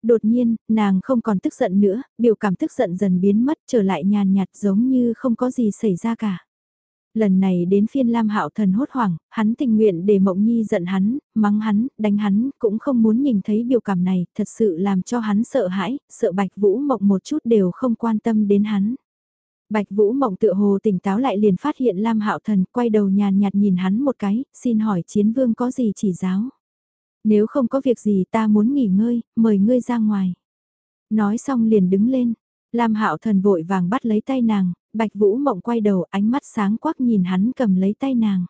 Đột nhiên, nàng không còn tức giận nữa, biểu cảm tức giận dần biến mất trở lại nhàn nhạt giống như không có gì xảy ra cả. Lần này đến phiên Lam Hạo Thần hốt hoảng, hắn tình nguyện để Mộng Nhi giận hắn, mắng hắn, đánh hắn, cũng không muốn nhìn thấy biểu cảm này, thật sự làm cho hắn sợ hãi, sợ Bạch Vũ Mộng một chút đều không quan tâm đến hắn. Bạch Vũ Mộng tựa hồ tỉnh táo lại liền phát hiện Lam Hạo Thần, quay đầu nhàn nhạt nhìn hắn một cái, xin hỏi chiến vương có gì chỉ giáo. Nếu không có việc gì ta muốn nghỉ ngơi, mời ngươi ra ngoài. Nói xong liền đứng lên, Lam Hạo Thần vội vàng bắt lấy tay nàng, Bạch Vũ Mộng quay đầu ánh mắt sáng quắc nhìn hắn cầm lấy tay nàng.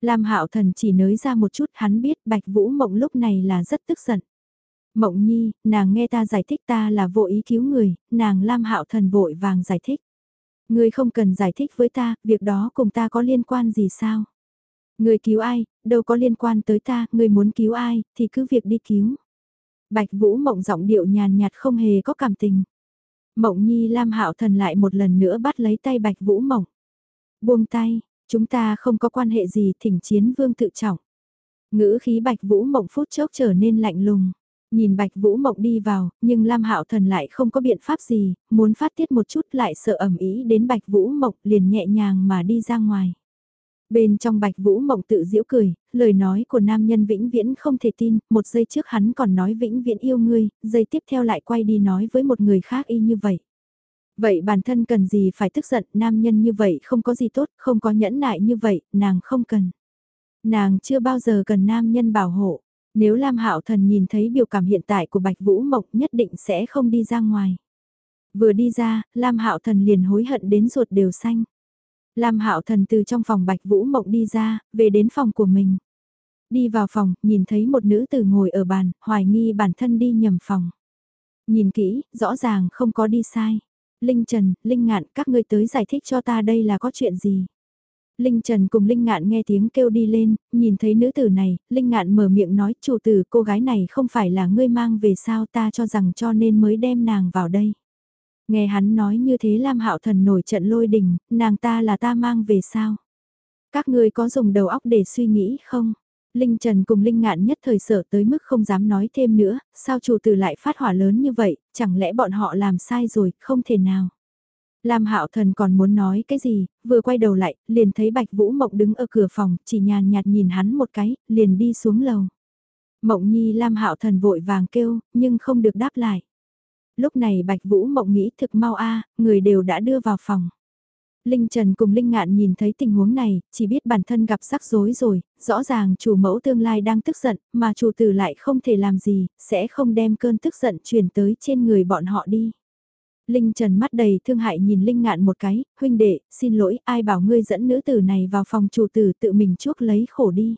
Lam Hạo Thần chỉ nới ra một chút hắn biết Bạch Vũ Mộng lúc này là rất tức giận. Mộng Nhi, nàng nghe ta giải thích ta là vô ý cứu người, nàng Lam Hạo Thần vội vàng giải thích. Ngươi không cần giải thích với ta, việc đó cùng ta có liên quan gì sao? Ngươi cứu ai, đâu có liên quan tới ta, ngươi muốn cứu ai, thì cứ việc đi cứu. Bạch Vũ Mộng giọng điệu nhàn nhạt không hề có cảm tình. Mộng Nhi Lam Hạo Thần lại một lần nữa bắt lấy tay Bạch Vũ Mộng. Buông tay, chúng ta không có quan hệ gì thỉnh chiến vương tự trọng. Ngữ khí Bạch Vũ Mộng phút chốc trở nên lạnh lùng. Nhìn Bạch Vũ Mộng đi vào, nhưng Lam Hạo Thần lại không có biện pháp gì, muốn phát tiết một chút lại sợ ẩm ý đến Bạch Vũ Mộng liền nhẹ nhàng mà đi ra ngoài. Bên trong Bạch Vũ Mộng tự giễu cười, lời nói của nam nhân vĩnh viễn không thể tin, một giây trước hắn còn nói vĩnh viễn yêu ngươi, giây tiếp theo lại quay đi nói với một người khác y như vậy. Vậy bản thân cần gì phải tức giận, nam nhân như vậy không có gì tốt, không có nhẫn nại như vậy, nàng không cần. Nàng chưa bao giờ cần nam nhân bảo hộ. Nếu Lam Hạo Thần nhìn thấy biểu cảm hiện tại của Bạch Vũ Mộng nhất định sẽ không đi ra ngoài. Vừa đi ra, Lam Hạo Thần liền hối hận đến ruột đều xanh. Lam Hạo Thần từ trong phòng Bạch Vũ Mộng đi ra, về đến phòng của mình. Đi vào phòng, nhìn thấy một nữ tử ngồi ở bàn, hoài nghi bản thân đi nhầm phòng. Nhìn kỹ, rõ ràng không có đi sai. Linh Trần, Linh Ngạn, các ngươi tới giải thích cho ta đây là có chuyện gì. Linh Trần cùng Linh Ngạn nghe tiếng kêu đi lên, nhìn thấy nữ tử này, Linh Ngạn mở miệng nói chủ tử cô gái này không phải là ngươi mang về sao ta cho rằng cho nên mới đem nàng vào đây. Nghe hắn nói như thế Lam Hạo Thần nổi trận lôi đình, nàng ta là ta mang về sao? Các ngươi có dùng đầu óc để suy nghĩ không? Linh Trần cùng Linh Ngạn nhất thời sở tới mức không dám nói thêm nữa, sao chủ tử lại phát hỏa lớn như vậy, chẳng lẽ bọn họ làm sai rồi, không thể nào. Lam Hạo Thần còn muốn nói cái gì, vừa quay đầu lại, liền thấy Bạch Vũ Mộng đứng ở cửa phòng, chỉ nhàn nhạt nhìn hắn một cái, liền đi xuống lầu. Mộng Nhi Lam Hạo Thần vội vàng kêu, nhưng không được đáp lại. Lúc này Bạch Vũ Mộng nghĩ thực mau a, người đều đã đưa vào phòng. Linh Trần cùng Linh Ngạn nhìn thấy tình huống này, chỉ biết bản thân gặp rắc rối rồi, rõ ràng chủ mẫu tương lai đang tức giận, mà chủ tử lại không thể làm gì, sẽ không đem cơn tức giận truyền tới trên người bọn họ đi. Linh Trần mắt đầy thương hại nhìn Linh Ngạn một cái, huynh đệ, xin lỗi, ai bảo ngươi dẫn nữ tử này vào phòng chủ tử tự mình chuốc lấy khổ đi.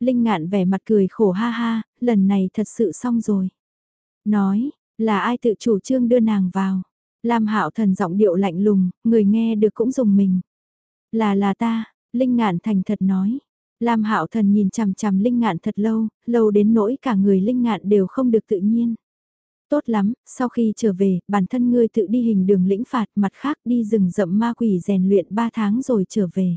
Linh Ngạn vẻ mặt cười khổ ha ha, lần này thật sự xong rồi. Nói, là ai tự chủ trương đưa nàng vào? Lam Hạo Thần giọng điệu lạnh lùng, người nghe được cũng dùng mình. Là là ta, Linh Ngạn thành thật nói. Lam Hạo Thần nhìn chằm chằm Linh Ngạn thật lâu, lâu đến nỗi cả người Linh Ngạn đều không được tự nhiên. Tốt lắm, sau khi trở về, bản thân ngươi tự đi hình đường lĩnh phạt, mặt khác đi rừng rậm ma quỷ rèn luyện 3 tháng rồi trở về.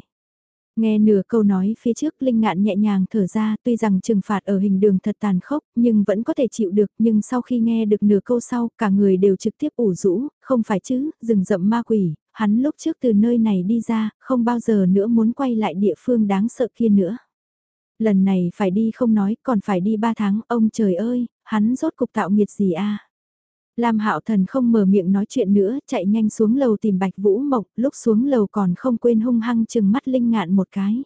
Nghe nửa câu nói phía trước Linh Ngạn nhẹ nhàng thở ra tuy rằng trừng phạt ở hình đường thật tàn khốc nhưng vẫn có thể chịu được nhưng sau khi nghe được nửa câu sau cả người đều trực tiếp ủ rũ, không phải chứ, rừng rậm ma quỷ, hắn lúc trước từ nơi này đi ra, không bao giờ nữa muốn quay lại địa phương đáng sợ kia nữa. Lần này phải đi không nói còn phải đi ba tháng, ông trời ơi, hắn rốt cục tạo nghiệt gì a Lam Hạo Thần không mở miệng nói chuyện nữa, chạy nhanh xuống lầu tìm Bạch Vũ Mộng, lúc xuống lầu còn không quên hung hăng chừng mắt Linh Ngạn một cái.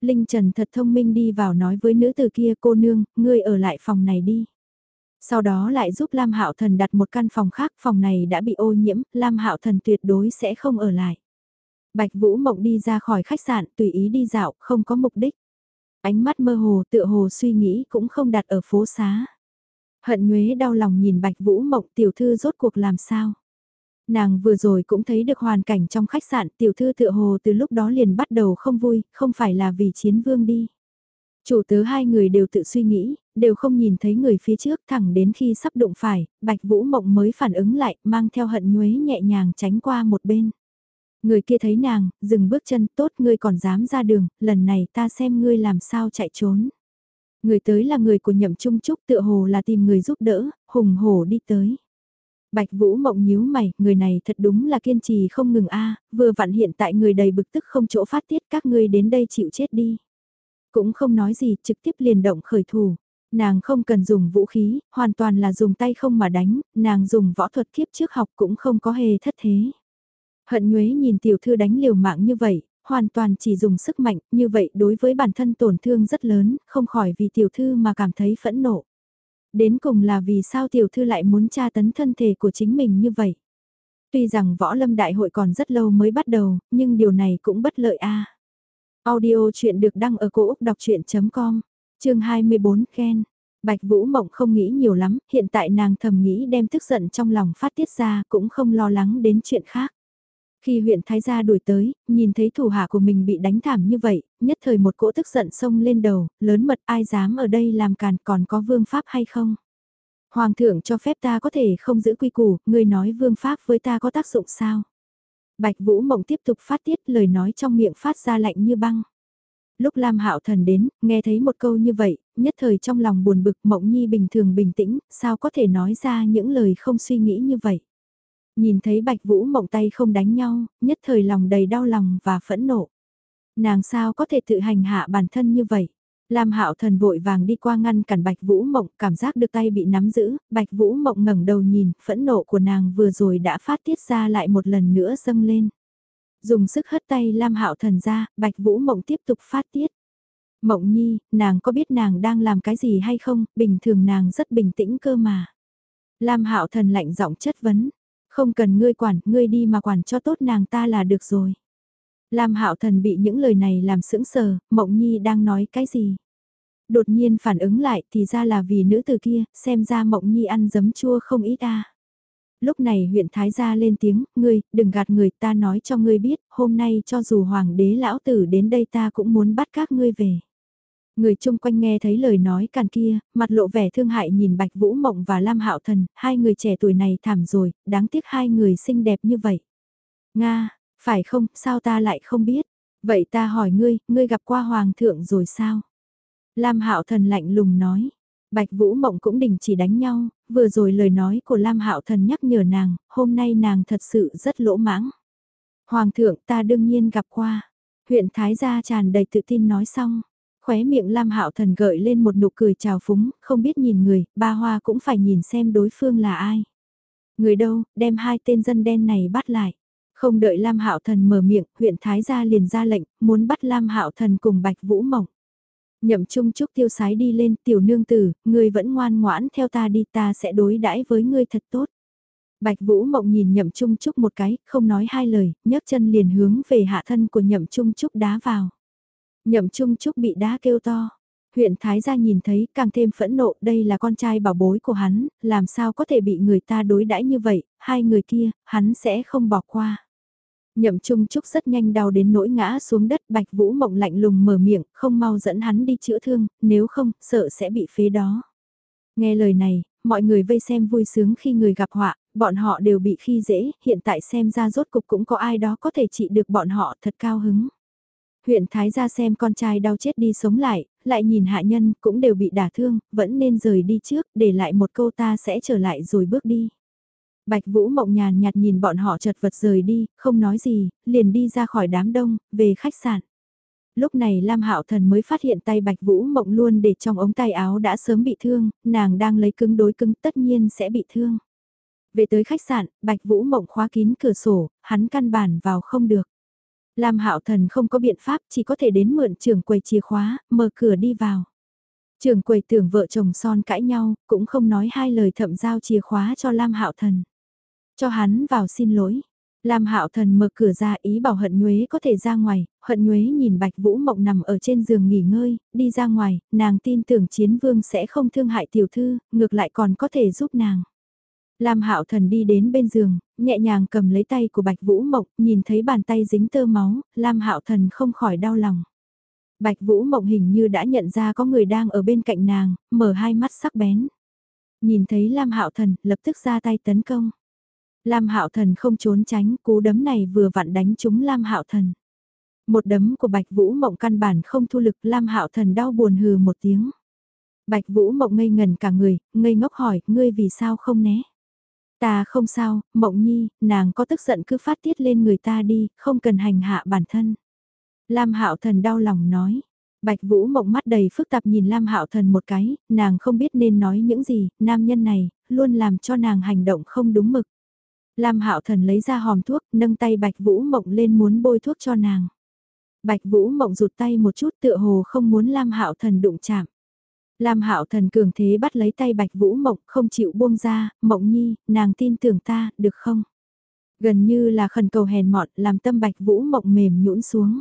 Linh Trần thật thông minh đi vào nói với nữ từ kia cô nương, ngươi ở lại phòng này đi. Sau đó lại giúp Lam Hạo Thần đặt một căn phòng khác, phòng này đã bị ô nhiễm, Lam Hạo Thần tuyệt đối sẽ không ở lại. Bạch Vũ Mộng đi ra khỏi khách sạn, tùy ý đi dạo, không có mục đích. Ánh mắt mơ hồ, tựa hồ suy nghĩ cũng không đặt ở phố xá. Hận nhuế đau lòng nhìn Bạch Vũ Mộng tiểu thư rốt cuộc làm sao. Nàng vừa rồi cũng thấy được hoàn cảnh trong khách sạn tiểu thư tựa hồ từ lúc đó liền bắt đầu không vui, không phải là vì chiến vương đi. Chủ tớ hai người đều tự suy nghĩ, đều không nhìn thấy người phía trước thẳng đến khi sắp đụng phải, Bạch Vũ Mộng mới phản ứng lại, mang theo hận nhuế nhẹ nhàng tránh qua một bên. Người kia thấy nàng, dừng bước chân tốt ngươi còn dám ra đường, lần này ta xem ngươi làm sao chạy trốn. Người tới là người của nhậm trung trúc tựa hồ là tìm người giúp đỡ, hùng hổ đi tới. Bạch Vũ mộng nhíu mày, người này thật đúng là kiên trì không ngừng a, vừa vặn hiện tại người đầy bực tức không chỗ phát tiết các ngươi đến đây chịu chết đi. Cũng không nói gì, trực tiếp liền động khởi thủ. Nàng không cần dùng vũ khí, hoàn toàn là dùng tay không mà đánh, nàng dùng võ thuật kiếp trước học cũng không có hề thất thế. Hận Nhuế nhìn tiểu thư đánh liều mạng như vậy, hoàn toàn chỉ dùng sức mạnh, như vậy đối với bản thân tổn thương rất lớn, không khỏi vì tiểu thư mà cảm thấy phẫn nộ. Đến cùng là vì sao tiểu thư lại muốn tra tấn thân thể của chính mình như vậy. Tuy rằng võ lâm đại hội còn rất lâu mới bắt đầu, nhưng điều này cũng bất lợi a. Audio chuyện được đăng ở cổ Úc đọc chuyện.com, chương 24 khen. Bạch Vũ Mộng không nghĩ nhiều lắm, hiện tại nàng thầm nghĩ đem tức giận trong lòng phát tiết ra cũng không lo lắng đến chuyện khác. Khi huyện Thái Gia đuổi tới, nhìn thấy thủ hạ của mình bị đánh thảm như vậy, nhất thời một cỗ tức giận sông lên đầu, lớn mật ai dám ở đây làm càn còn có vương pháp hay không? Hoàng thượng cho phép ta có thể không giữ quy củ, người nói vương pháp với ta có tác dụng sao? Bạch Vũ Mộng tiếp tục phát tiết lời nói trong miệng phát ra lạnh như băng. Lúc Lam Hạo Thần đến, nghe thấy một câu như vậy, nhất thời trong lòng buồn bực Mộng Nhi bình thường bình tĩnh, sao có thể nói ra những lời không suy nghĩ như vậy? Nhìn thấy Bạch Vũ mộng tay không đánh nhau, nhất thời lòng đầy đau lòng và phẫn nộ. Nàng sao có thể tự hành hạ bản thân như vậy? Lam Hạo Thần vội vàng đi qua ngăn cản Bạch Vũ Mộng, cảm giác được tay bị nắm giữ, Bạch Vũ Mộng ngẩng đầu nhìn, phẫn nộ của nàng vừa rồi đã phát tiết ra lại một lần nữa dâng lên. Dùng sức hất tay Lam Hạo Thần ra, Bạch Vũ Mộng tiếp tục phát tiết. Mộng Nhi, nàng có biết nàng đang làm cái gì hay không, bình thường nàng rất bình tĩnh cơ mà. Lam Hạo Thần lạnh giọng chất vấn, không cần ngươi quản, ngươi đi mà quản cho tốt nàng ta là được rồi. Lam Hạo Thần bị những lời này làm sững sờ, Mộng Nhi đang nói cái gì? Đột nhiên phản ứng lại thì ra là vì nữ từ kia, xem ra Mộng Nhi ăn giấm chua không ít ta. Lúc này huyện Thái gia lên tiếng, ngươi, đừng gạt người ta nói cho ngươi biết, hôm nay cho dù hoàng đế lão tử đến đây ta cũng muốn bắt các ngươi về. Người chung quanh nghe thấy lời nói càn kia, mặt lộ vẻ thương hại nhìn Bạch Vũ Mộng và Lam Hạo Thần, hai người trẻ tuổi này thảm rồi, đáng tiếc hai người xinh đẹp như vậy. Nga, phải không, sao ta lại không biết? Vậy ta hỏi ngươi, ngươi gặp qua Hoàng thượng rồi sao? Lam Hạo Thần lạnh lùng nói. Bạch Vũ Mộng cũng đình chỉ đánh nhau, vừa rồi lời nói của Lam Hạo Thần nhắc nhở nàng, hôm nay nàng thật sự rất lỗ mãng. Hoàng thượng ta đương nhiên gặp qua. Huyện Thái Gia tràn đầy tự tin nói xong. Khóe miệng Lam Hạo Thần gợi lên một nụ cười chào phúng, không biết nhìn người, ba hoa cũng phải nhìn xem đối phương là ai. Người đâu, đem hai tên dân đen này bắt lại. Không đợi Lam Hạo Thần mở miệng, huyện Thái gia liền ra lệnh, muốn bắt Lam Hạo Thần cùng Bạch Vũ Mộng. Nhậm Trung Trúc tiêu sái đi lên, tiểu nương tử, ngươi vẫn ngoan ngoãn theo ta đi, ta sẽ đối đãi với ngươi thật tốt. Bạch Vũ Mộng nhìn Nhậm Trung Trúc một cái, không nói hai lời, nhấc chân liền hướng về hạ thân của Nhậm Trung Trúc đá vào. Nhậm Trung Trúc bị đá kêu to. Huyện Thái gia nhìn thấy càng thêm phẫn nộ đây là con trai bảo bối của hắn, làm sao có thể bị người ta đối đãi như vậy, hai người kia, hắn sẽ không bỏ qua. Nhậm Trung Trúc rất nhanh đau đến nỗi ngã xuống đất Bạch Vũ Mộng lạnh lùng mở miệng, không mau dẫn hắn đi chữa thương, nếu không, sợ sẽ bị phế đó. Nghe lời này, mọi người vây xem vui sướng khi người gặp họa, bọn họ đều bị khi dễ, hiện tại xem ra rốt cục cũng có ai đó có thể trị được bọn họ thật cao hứng. Huyện Thái ra xem con trai đau chết đi sống lại, lại nhìn hạ nhân cũng đều bị đả thương, vẫn nên rời đi trước, để lại một câu ta sẽ trở lại rồi bước đi. Bạch Vũ mộng nhàn nhạt nhìn bọn họ chật vật rời đi, không nói gì, liền đi ra khỏi đám đông, về khách sạn. Lúc này Lam Hạo Thần mới phát hiện tay Bạch Vũ mộng luôn để trong ống tay áo đã sớm bị thương, nàng đang lấy cứng đối cứng tất nhiên sẽ bị thương. Về tới khách sạn, Bạch Vũ mộng khóa kín cửa sổ, hắn căn bản vào không được. Lam Hạo Thần không có biện pháp chỉ có thể đến mượn trưởng quầy chìa khóa, mở cửa đi vào. Trưởng quầy tưởng vợ chồng son cãi nhau, cũng không nói hai lời thậm giao chìa khóa cho Lam Hạo Thần. Cho hắn vào xin lỗi. Lam Hạo Thần mở cửa ra ý bảo Hận Nhuế có thể ra ngoài, Hận Nhuế nhìn Bạch Vũ Mộng nằm ở trên giường nghỉ ngơi, đi ra ngoài, nàng tin tưởng Chiến Vương sẽ không thương hại tiểu thư, ngược lại còn có thể giúp nàng. Lam Hạo Thần đi đến bên giường, nhẹ nhàng cầm lấy tay của Bạch Vũ Mộng, nhìn thấy bàn tay dính tơ máu, Lam Hạo Thần không khỏi đau lòng. Bạch Vũ Mộng hình như đã nhận ra có người đang ở bên cạnh nàng, mở hai mắt sắc bén. Nhìn thấy Lam Hạo Thần, lập tức ra tay tấn công. Lam Hạo Thần không trốn tránh, cú đấm này vừa vặn đánh trúng Lam Hạo Thần. Một đấm của Bạch Vũ Mộng căn bản không thu lực, Lam Hạo Thần đau buồn hừ một tiếng. Bạch Vũ Mộng ngây ngần cả người, ngây ngốc hỏi, ngươi vì sao không né? Ta không sao, Mộng Nhi, nàng có tức giận cứ phát tiết lên người ta đi, không cần hành hạ bản thân. Lam Hạo Thần đau lòng nói. Bạch Vũ Mộng mắt đầy phức tạp nhìn Lam Hạo Thần một cái, nàng không biết nên nói những gì, nam nhân này luôn làm cho nàng hành động không đúng mực. Lam Hạo Thần lấy ra hòm thuốc, nâng tay Bạch Vũ Mộng lên muốn bôi thuốc cho nàng. Bạch Vũ Mộng rụt tay một chút tựa hồ không muốn Lam Hạo Thần đụng chạm. Lam Hạo Thần cường thế bắt lấy tay Bạch Vũ Mộng, không chịu buông ra, "Mộng Nhi, nàng tin tưởng ta, được không?" Gần như là khẩn cầu hèn mọn, làm tâm Bạch Vũ Mộng mềm nhũn xuống.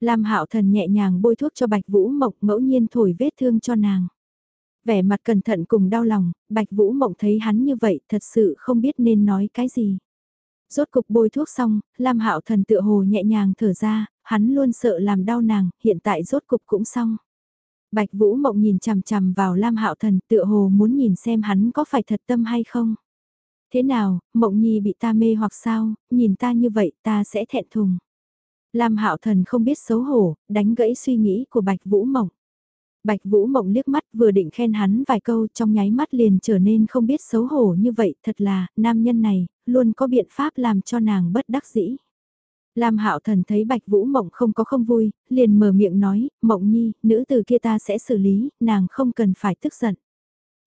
Lam Hạo Thần nhẹ nhàng bôi thuốc cho Bạch Vũ Mộng, ngẫu nhiên thổi vết thương cho nàng. Vẻ mặt cẩn thận cùng đau lòng, Bạch Vũ Mộng thấy hắn như vậy, thật sự không biết nên nói cái gì. Rốt cục bôi thuốc xong, Lam Hạo Thần tựa hồ nhẹ nhàng thở ra, hắn luôn sợ làm đau nàng, hiện tại rốt cục cũng xong. Bạch Vũ Mộng nhìn chằm chằm vào Lam Hạo Thần tựa hồ muốn nhìn xem hắn có phải thật tâm hay không. Thế nào, Mộng Nhi bị ta mê hoặc sao, nhìn ta như vậy ta sẽ thẹn thùng. Lam Hạo Thần không biết xấu hổ, đánh gãy suy nghĩ của Bạch Vũ Mộng. Bạch Vũ Mộng liếc mắt vừa định khen hắn vài câu trong nháy mắt liền trở nên không biết xấu hổ như vậy, thật là, nam nhân này, luôn có biện pháp làm cho nàng bất đắc dĩ. Lam Hạo Thần thấy Bạch Vũ Mộng không có không vui, liền mở miệng nói, Mộng Nhi, nữ từ kia ta sẽ xử lý, nàng không cần phải tức giận.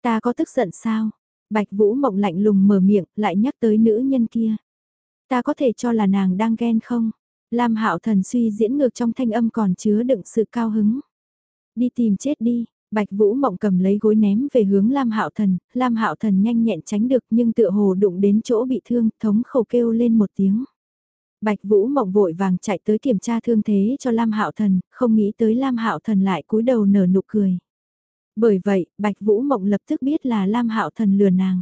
Ta có tức giận sao? Bạch Vũ Mộng lạnh lùng mở miệng, lại nhắc tới nữ nhân kia. Ta có thể cho là nàng đang ghen không? Lam Hạo Thần suy diễn ngược trong thanh âm còn chứa đựng sự cao hứng. Đi tìm chết đi, Bạch Vũ Mộng cầm lấy gối ném về hướng Lam Hạo Thần, Lam Hạo Thần nhanh nhẹn tránh được nhưng tựa hồ đụng đến chỗ bị thương, thống khẩu kêu lên một tiếng. Bạch Vũ Mộng vội vàng chạy tới kiểm tra thương thế cho Lam Hạo Thần, không nghĩ tới Lam Hạo Thần lại cúi đầu nở nụ cười. Bởi vậy, Bạch Vũ Mộng lập tức biết là Lam Hạo Thần lừa nàng.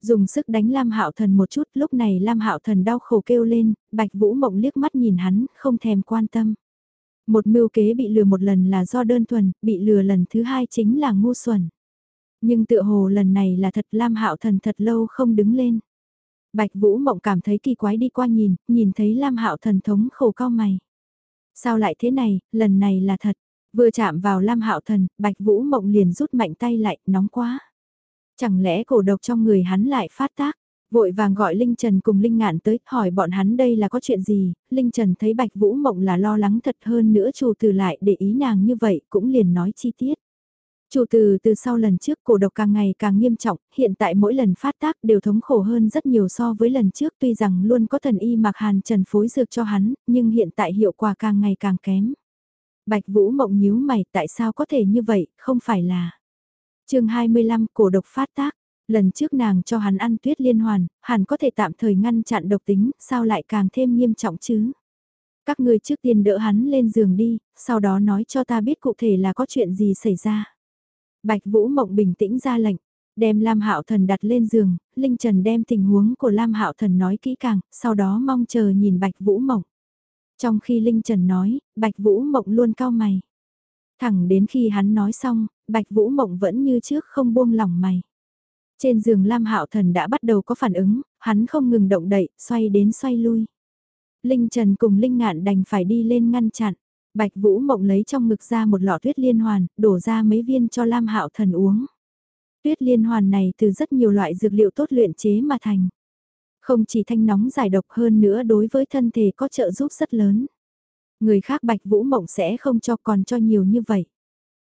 Dùng sức đánh Lam Hạo Thần một chút, lúc này Lam Hạo Thần đau khổ kêu lên, Bạch Vũ Mộng liếc mắt nhìn hắn, không thèm quan tâm. Một mưu kế bị lừa một lần là do đơn thuần, bị lừa lần thứ hai chính là ngu xuẩn. Nhưng tựa hồ lần này là thật Lam Hạo Thần thật lâu không đứng lên. Bạch Vũ Mộng cảm thấy kỳ quái đi qua nhìn, nhìn thấy Lam Hạo Thần thống khổ cao mày. Sao lại thế này, lần này là thật. Vừa chạm vào Lam Hạo Thần, Bạch Vũ Mộng liền rút mạnh tay lại, nóng quá. Chẳng lẽ cổ độc trong người hắn lại phát tác? Vội vàng gọi Linh Trần cùng Linh Ngạn tới, hỏi bọn hắn đây là có chuyện gì, Linh Trần thấy Bạch Vũ Mộng là lo lắng thật hơn nữa chủ từ lại để ý nàng như vậy, cũng liền nói chi tiết. Chủ từ từ sau lần trước cổ độc càng ngày càng nghiêm trọng, hiện tại mỗi lần phát tác đều thống khổ hơn rất nhiều so với lần trước tuy rằng luôn có thần y mặc hàn trần phối dược cho hắn, nhưng hiện tại hiệu quả càng ngày càng kém. Bạch Vũ Mộng nhíu mày tại sao có thể như vậy, không phải là... chương 25 cổ độc phát tác, Lần trước nàng cho hắn ăn tuyết liên hoàn, hẳn có thể tạm thời ngăn chặn độc tính, sao lại càng thêm nghiêm trọng chứ? Các ngươi trước tiên đỡ hắn lên giường đi, sau đó nói cho ta biết cụ thể là có chuyện gì xảy ra. Bạch Vũ Mộng bình tĩnh ra lệnh, đem Lam Hạo Thần đặt lên giường, Linh Trần đem tình huống của Lam Hạo Thần nói kỹ càng, sau đó mong chờ nhìn Bạch Vũ Mộng. Trong khi Linh Trần nói, Bạch Vũ Mộng luôn cao mày. Thẳng đến khi hắn nói xong, Bạch Vũ Mộng vẫn như trước không buông lỏng mày. Trên giường Lam Hạo Thần đã bắt đầu có phản ứng, hắn không ngừng động đậy, xoay đến xoay lui. Linh Trần cùng Linh Ngạn đành phải đi lên ngăn chặn. Bạch Vũ Mộng lấy trong ngực ra một lọ tuyết liên hoàn, đổ ra mấy viên cho Lam Hạo Thần uống. Tuyết liên hoàn này từ rất nhiều loại dược liệu tốt luyện chế mà thành. Không chỉ thanh nóng giải độc hơn nữa đối với thân thể có trợ giúp rất lớn. Người khác Bạch Vũ Mộng sẽ không cho còn cho nhiều như vậy.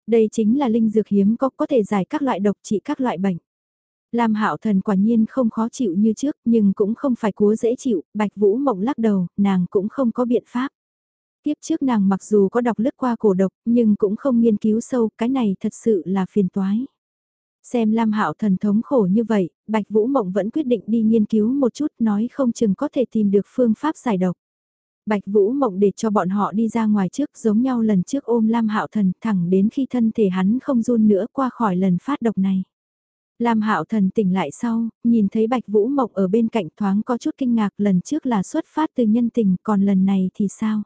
Đây chính là linh dược hiếm có có thể giải các loại độc trị các loại bệnh. Lam Hạo Thần quả nhiên không khó chịu như trước, nhưng cũng không phải cúa dễ chịu, Bạch Vũ Mộng lắc đầu, nàng cũng không có biện pháp. Tiếp trước nàng mặc dù có đọc lướt qua cổ độc, nhưng cũng không nghiên cứu sâu, cái này thật sự là phiền toái. Xem Lam Hạo Thần thống khổ như vậy, Bạch Vũ Mộng vẫn quyết định đi nghiên cứu một chút, nói không chừng có thể tìm được phương pháp giải độc. Bạch Vũ Mộng để cho bọn họ đi ra ngoài trước giống nhau lần trước ôm Lam Hạo Thần thẳng đến khi thân thể hắn không run nữa qua khỏi lần phát độc này. Lam Hạo Thần tỉnh lại sau, nhìn thấy Bạch Vũ Mộng ở bên cạnh thoáng có chút kinh ngạc lần trước là xuất phát từ nhân tình còn lần này thì sao?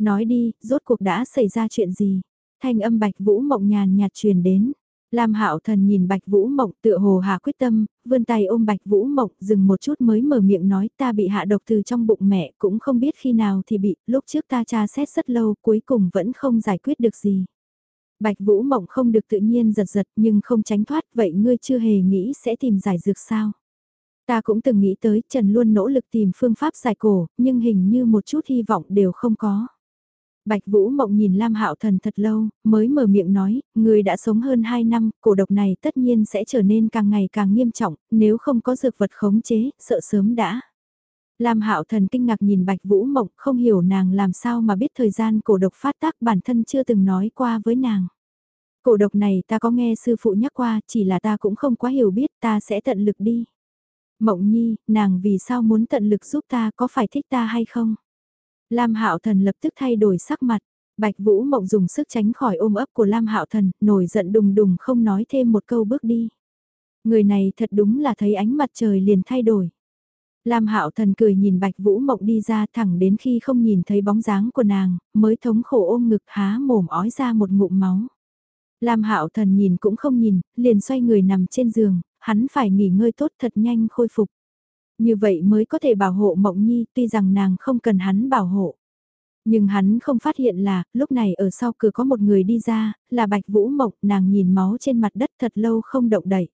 Nói đi, rốt cuộc đã xảy ra chuyện gì? Thanh âm Bạch Vũ Mộng nhàn nhạt truyền đến. Lam Hạo Thần nhìn Bạch Vũ Mộng tựa hồ hà quyết tâm, vươn tay ôm Bạch Vũ Mộng dừng một chút mới mở miệng nói ta bị hạ độc từ trong bụng mẹ cũng không biết khi nào thì bị, lúc trước ta tra xét rất lâu cuối cùng vẫn không giải quyết được gì. Bạch Vũ Mộng không được tự nhiên giật giật nhưng không tránh thoát vậy ngươi chưa hề nghĩ sẽ tìm giải dược sao. Ta cũng từng nghĩ tới Trần luôn nỗ lực tìm phương pháp giải cổ nhưng hình như một chút hy vọng đều không có. Bạch Vũ Mộng nhìn Lam Hạo Thần thật lâu, mới mở miệng nói, người đã sống hơn 2 năm, cổ độc này tất nhiên sẽ trở nên càng ngày càng nghiêm trọng, nếu không có dược vật khống chế, sợ sớm đã. Lam Hạo Thần kinh ngạc nhìn Bạch Vũ Mộng, không hiểu nàng làm sao mà biết thời gian cổ độc phát tác bản thân chưa từng nói qua với nàng. Cổ độc này ta có nghe sư phụ nhắc qua, chỉ là ta cũng không quá hiểu biết, ta sẽ tận lực đi. Mộng Nhi, nàng vì sao muốn tận lực giúp ta có phải thích ta hay không? Lam Hạo Thần lập tức thay đổi sắc mặt. Bạch Vũ Mộng dùng sức tránh khỏi ôm ấp của Lam Hạo Thần, nổi giận đùng đùng không nói thêm một câu bước đi. Người này thật đúng là thấy ánh mặt trời liền thay đổi. Lam Hạo Thần cười nhìn Bạch Vũ Mộng đi ra thẳng đến khi không nhìn thấy bóng dáng của nàng, mới thống khổ ôm ngực há mồm ói ra một ngụm máu. Lam Hạo Thần nhìn cũng không nhìn, liền xoay người nằm trên giường, hắn phải nghỉ ngơi tốt thật nhanh khôi phục. Như vậy mới có thể bảo hộ Mộng Nhi tuy rằng nàng không cần hắn bảo hộ. Nhưng hắn không phát hiện là, lúc này ở sau cửa có một người đi ra, là Bạch Vũ Mộng, nàng nhìn máu trên mặt đất thật lâu không động đậy.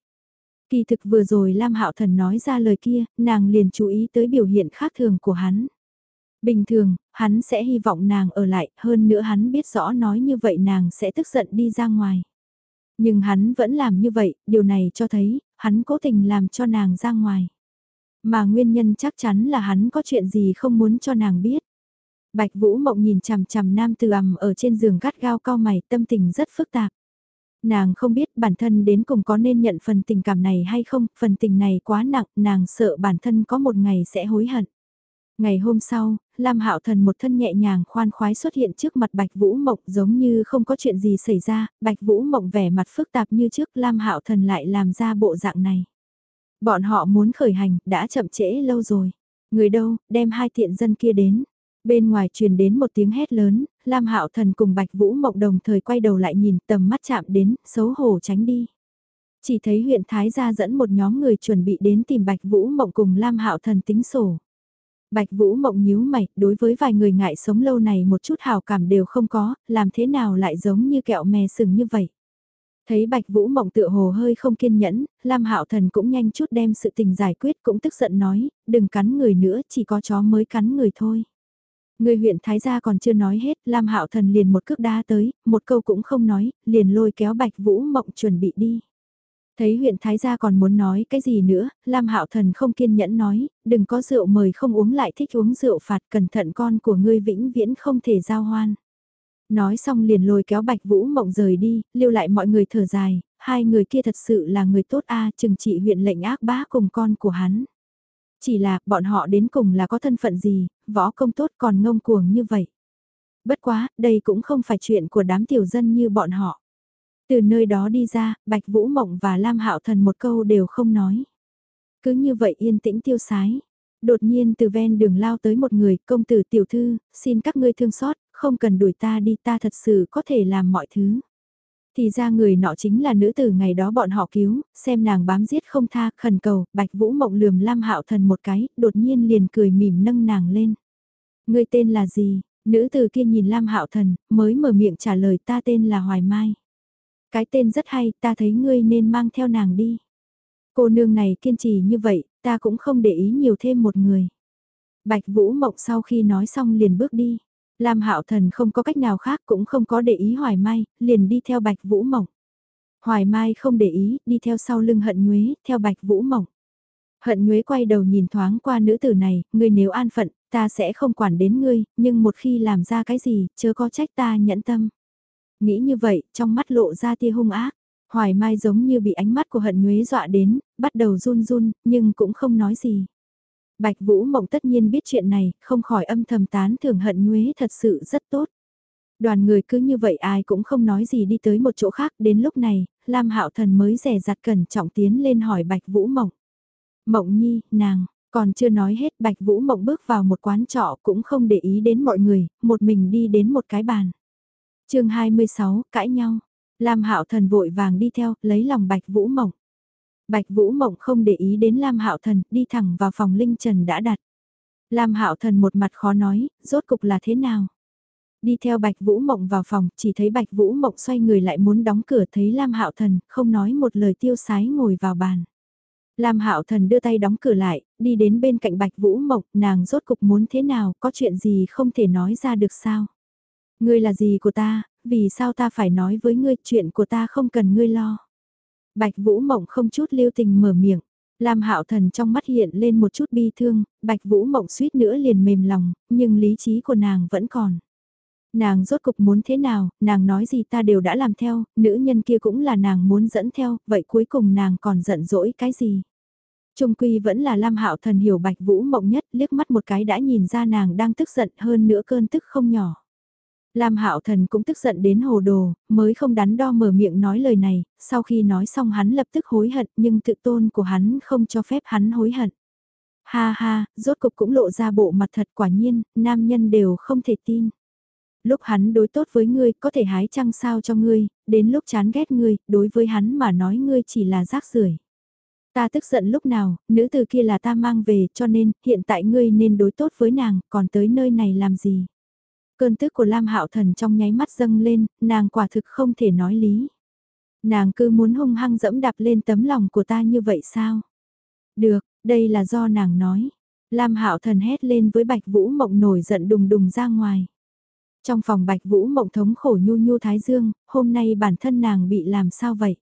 Kỳ thực vừa rồi Lam Hạo Thần nói ra lời kia, nàng liền chú ý tới biểu hiện khác thường của hắn. Bình thường, hắn sẽ hy vọng nàng ở lại, hơn nữa hắn biết rõ nói như vậy nàng sẽ tức giận đi ra ngoài. Nhưng hắn vẫn làm như vậy, điều này cho thấy, hắn cố tình làm cho nàng ra ngoài. Mà nguyên nhân chắc chắn là hắn có chuyện gì không muốn cho nàng biết. Bạch Vũ Mộng nhìn chằm chằm nam từ ầm ở trên giường gắt gao cao mày tâm tình rất phức tạp. Nàng không biết bản thân đến cùng có nên nhận phần tình cảm này hay không, phần tình này quá nặng, nàng sợ bản thân có một ngày sẽ hối hận. Ngày hôm sau, Lam Hạo Thần một thân nhẹ nhàng khoan khoái xuất hiện trước mặt Bạch Vũ Mộng giống như không có chuyện gì xảy ra, Bạch Vũ Mộng vẻ mặt phức tạp như trước Lam Hạo Thần lại làm ra bộ dạng này. Bọn họ muốn khởi hành, đã chậm trễ lâu rồi. Người đâu, đem hai tiện dân kia đến. Bên ngoài truyền đến một tiếng hét lớn, Lam Hạo Thần cùng Bạch Vũ Mộng đồng thời quay đầu lại nhìn tầm mắt chạm đến, xấu hổ tránh đi. Chỉ thấy huyện Thái gia dẫn một nhóm người chuẩn bị đến tìm Bạch Vũ Mộng cùng Lam Hạo Thần tính sổ. Bạch Vũ Mộng nhíu mày, đối với vài người ngại sống lâu này một chút hào cảm đều không có, làm thế nào lại giống như kẹo mè sừng như vậy. Thấy Bạch Vũ Mộng tựa hồ hơi không kiên nhẫn, Lam Hạo Thần cũng nhanh chút đem sự tình giải quyết cũng tức giận nói, đừng cắn người nữa, chỉ có chó mới cắn người thôi. Người huyện Thái gia còn chưa nói hết, Lam Hạo Thần liền một cước đá tới, một câu cũng không nói, liền lôi kéo Bạch Vũ Mộng chuẩn bị đi. Thấy huyện Thái gia còn muốn nói cái gì nữa, Lam Hạo Thần không kiên nhẫn nói, đừng có rượu mời không uống lại thích uống rượu phạt cẩn thận con của ngươi vĩnh viễn không thể giao hoan. Nói xong liền lôi kéo Bạch Vũ Mộng rời đi, lưu lại mọi người thở dài, hai người kia thật sự là người tốt a chừng trị huyện lệnh ác bá cùng con của hắn. Chỉ là bọn họ đến cùng là có thân phận gì, võ công tốt còn ngông cuồng như vậy. Bất quá, đây cũng không phải chuyện của đám tiểu dân như bọn họ. Từ nơi đó đi ra, Bạch Vũ Mộng và Lam Hạo Thần một câu đều không nói. Cứ như vậy yên tĩnh tiêu sái. Đột nhiên từ ven đường lao tới một người, công tử tiểu thư, xin các ngươi thương xót, không cần đuổi ta đi ta thật sự có thể làm mọi thứ. Thì ra người nọ chính là nữ tử ngày đó bọn họ cứu, xem nàng bám giết không tha, khẩn cầu, Bạch Vũ Mộng lườm Lam Hạo Thần một cái, đột nhiên liền cười mỉm nâng nàng lên. Ngươi tên là gì? Nữ tử kia nhìn Lam Hạo Thần, mới mở miệng trả lời ta tên là Hoài Mai. Cái tên rất hay, ta thấy ngươi nên mang theo nàng đi. Cô nương này kiên trì như vậy, ta cũng không để ý nhiều thêm một người. Bạch Vũ Mộng sau khi nói xong liền bước đi. Lam Hạo Thần không có cách nào khác cũng không có để ý Hoài Mai, liền đi theo Bạch Vũ Mộng. Hoài Mai không để ý, đi theo sau lưng Hận Nhuế, theo Bạch Vũ Mộng. Hận Nhuế quay đầu nhìn thoáng qua nữ tử này, ngươi nếu an phận, ta sẽ không quản đến ngươi, nhưng một khi làm ra cái gì, chớ có trách ta nhẫn tâm. Nghĩ như vậy, trong mắt lộ ra tia hung ác. Hoài Mai giống như bị ánh mắt của hận nhuế dọa đến, bắt đầu run run, nhưng cũng không nói gì. Bạch Vũ Mộng tất nhiên biết chuyện này, không khỏi âm thầm tán thưởng hận nhuế thật sự rất tốt. Đoàn người cứ như vậy ai cũng không nói gì đi tới một chỗ khác, đến lúc này, Lam Hạo Thần mới rẻ rặt cẩn trọng tiến lên hỏi Bạch Vũ Mộng. Mộng Nhi, nàng, còn chưa nói hết Bạch Vũ Mộng bước vào một quán trọ cũng không để ý đến mọi người, một mình đi đến một cái bàn. chương 26, cãi nhau. Lam Hạo Thần vội vàng đi theo, lấy lòng Bạch Vũ Mộng. Bạch Vũ Mộng không để ý đến Lam Hạo Thần, đi thẳng vào phòng Linh Trần đã đặt. Lam Hạo Thần một mặt khó nói, rốt cục là thế nào? Đi theo Bạch Vũ Mộng vào phòng, chỉ thấy Bạch Vũ Mộng xoay người lại muốn đóng cửa thấy Lam Hạo Thần, không nói một lời tiêu sái ngồi vào bàn. Lam Hạo Thần đưa tay đóng cửa lại, đi đến bên cạnh Bạch Vũ Mộng, nàng rốt cục muốn thế nào, có chuyện gì không thể nói ra được sao? Ngươi là gì của ta, vì sao ta phải nói với ngươi chuyện của ta không cần ngươi lo. Bạch Vũ Mộng không chút lưu tình mở miệng. Lam Hạo Thần trong mắt hiện lên một chút bi thương, Bạch Vũ Mộng suýt nữa liền mềm lòng, nhưng lý trí của nàng vẫn còn. Nàng rốt cục muốn thế nào, nàng nói gì ta đều đã làm theo, nữ nhân kia cũng là nàng muốn dẫn theo, vậy cuối cùng nàng còn giận dỗi cái gì? Trung quy vẫn là Lam Hạo Thần hiểu Bạch Vũ Mộng nhất, liếc mắt một cái đã nhìn ra nàng đang tức giận hơn nữa cơn tức không nhỏ. Lam Hạo Thần cũng tức giận đến hồ đồ, mới không đắn đo mở miệng nói lời này, sau khi nói xong hắn lập tức hối hận nhưng tự tôn của hắn không cho phép hắn hối hận. Ha ha, rốt cục cũng lộ ra bộ mặt thật quả nhiên, nam nhân đều không thể tin. Lúc hắn đối tốt với ngươi có thể hái trăng sao cho ngươi, đến lúc chán ghét ngươi, đối với hắn mà nói ngươi chỉ là rác rưởi. Ta tức giận lúc nào, nữ từ kia là ta mang về cho nên hiện tại ngươi nên đối tốt với nàng, còn tới nơi này làm gì? Cơn tức của Lam Hạo Thần trong nháy mắt dâng lên, nàng quả thực không thể nói lý. Nàng cứ muốn hung hăng dẫm đạp lên tấm lòng của ta như vậy sao? Được, đây là do nàng nói. Lam Hạo Thần hét lên với Bạch Vũ Mộng nổi giận đùng đùng ra ngoài. Trong phòng Bạch Vũ Mộng thống khổ nhu nhu thái dương, hôm nay bản thân nàng bị làm sao vậy?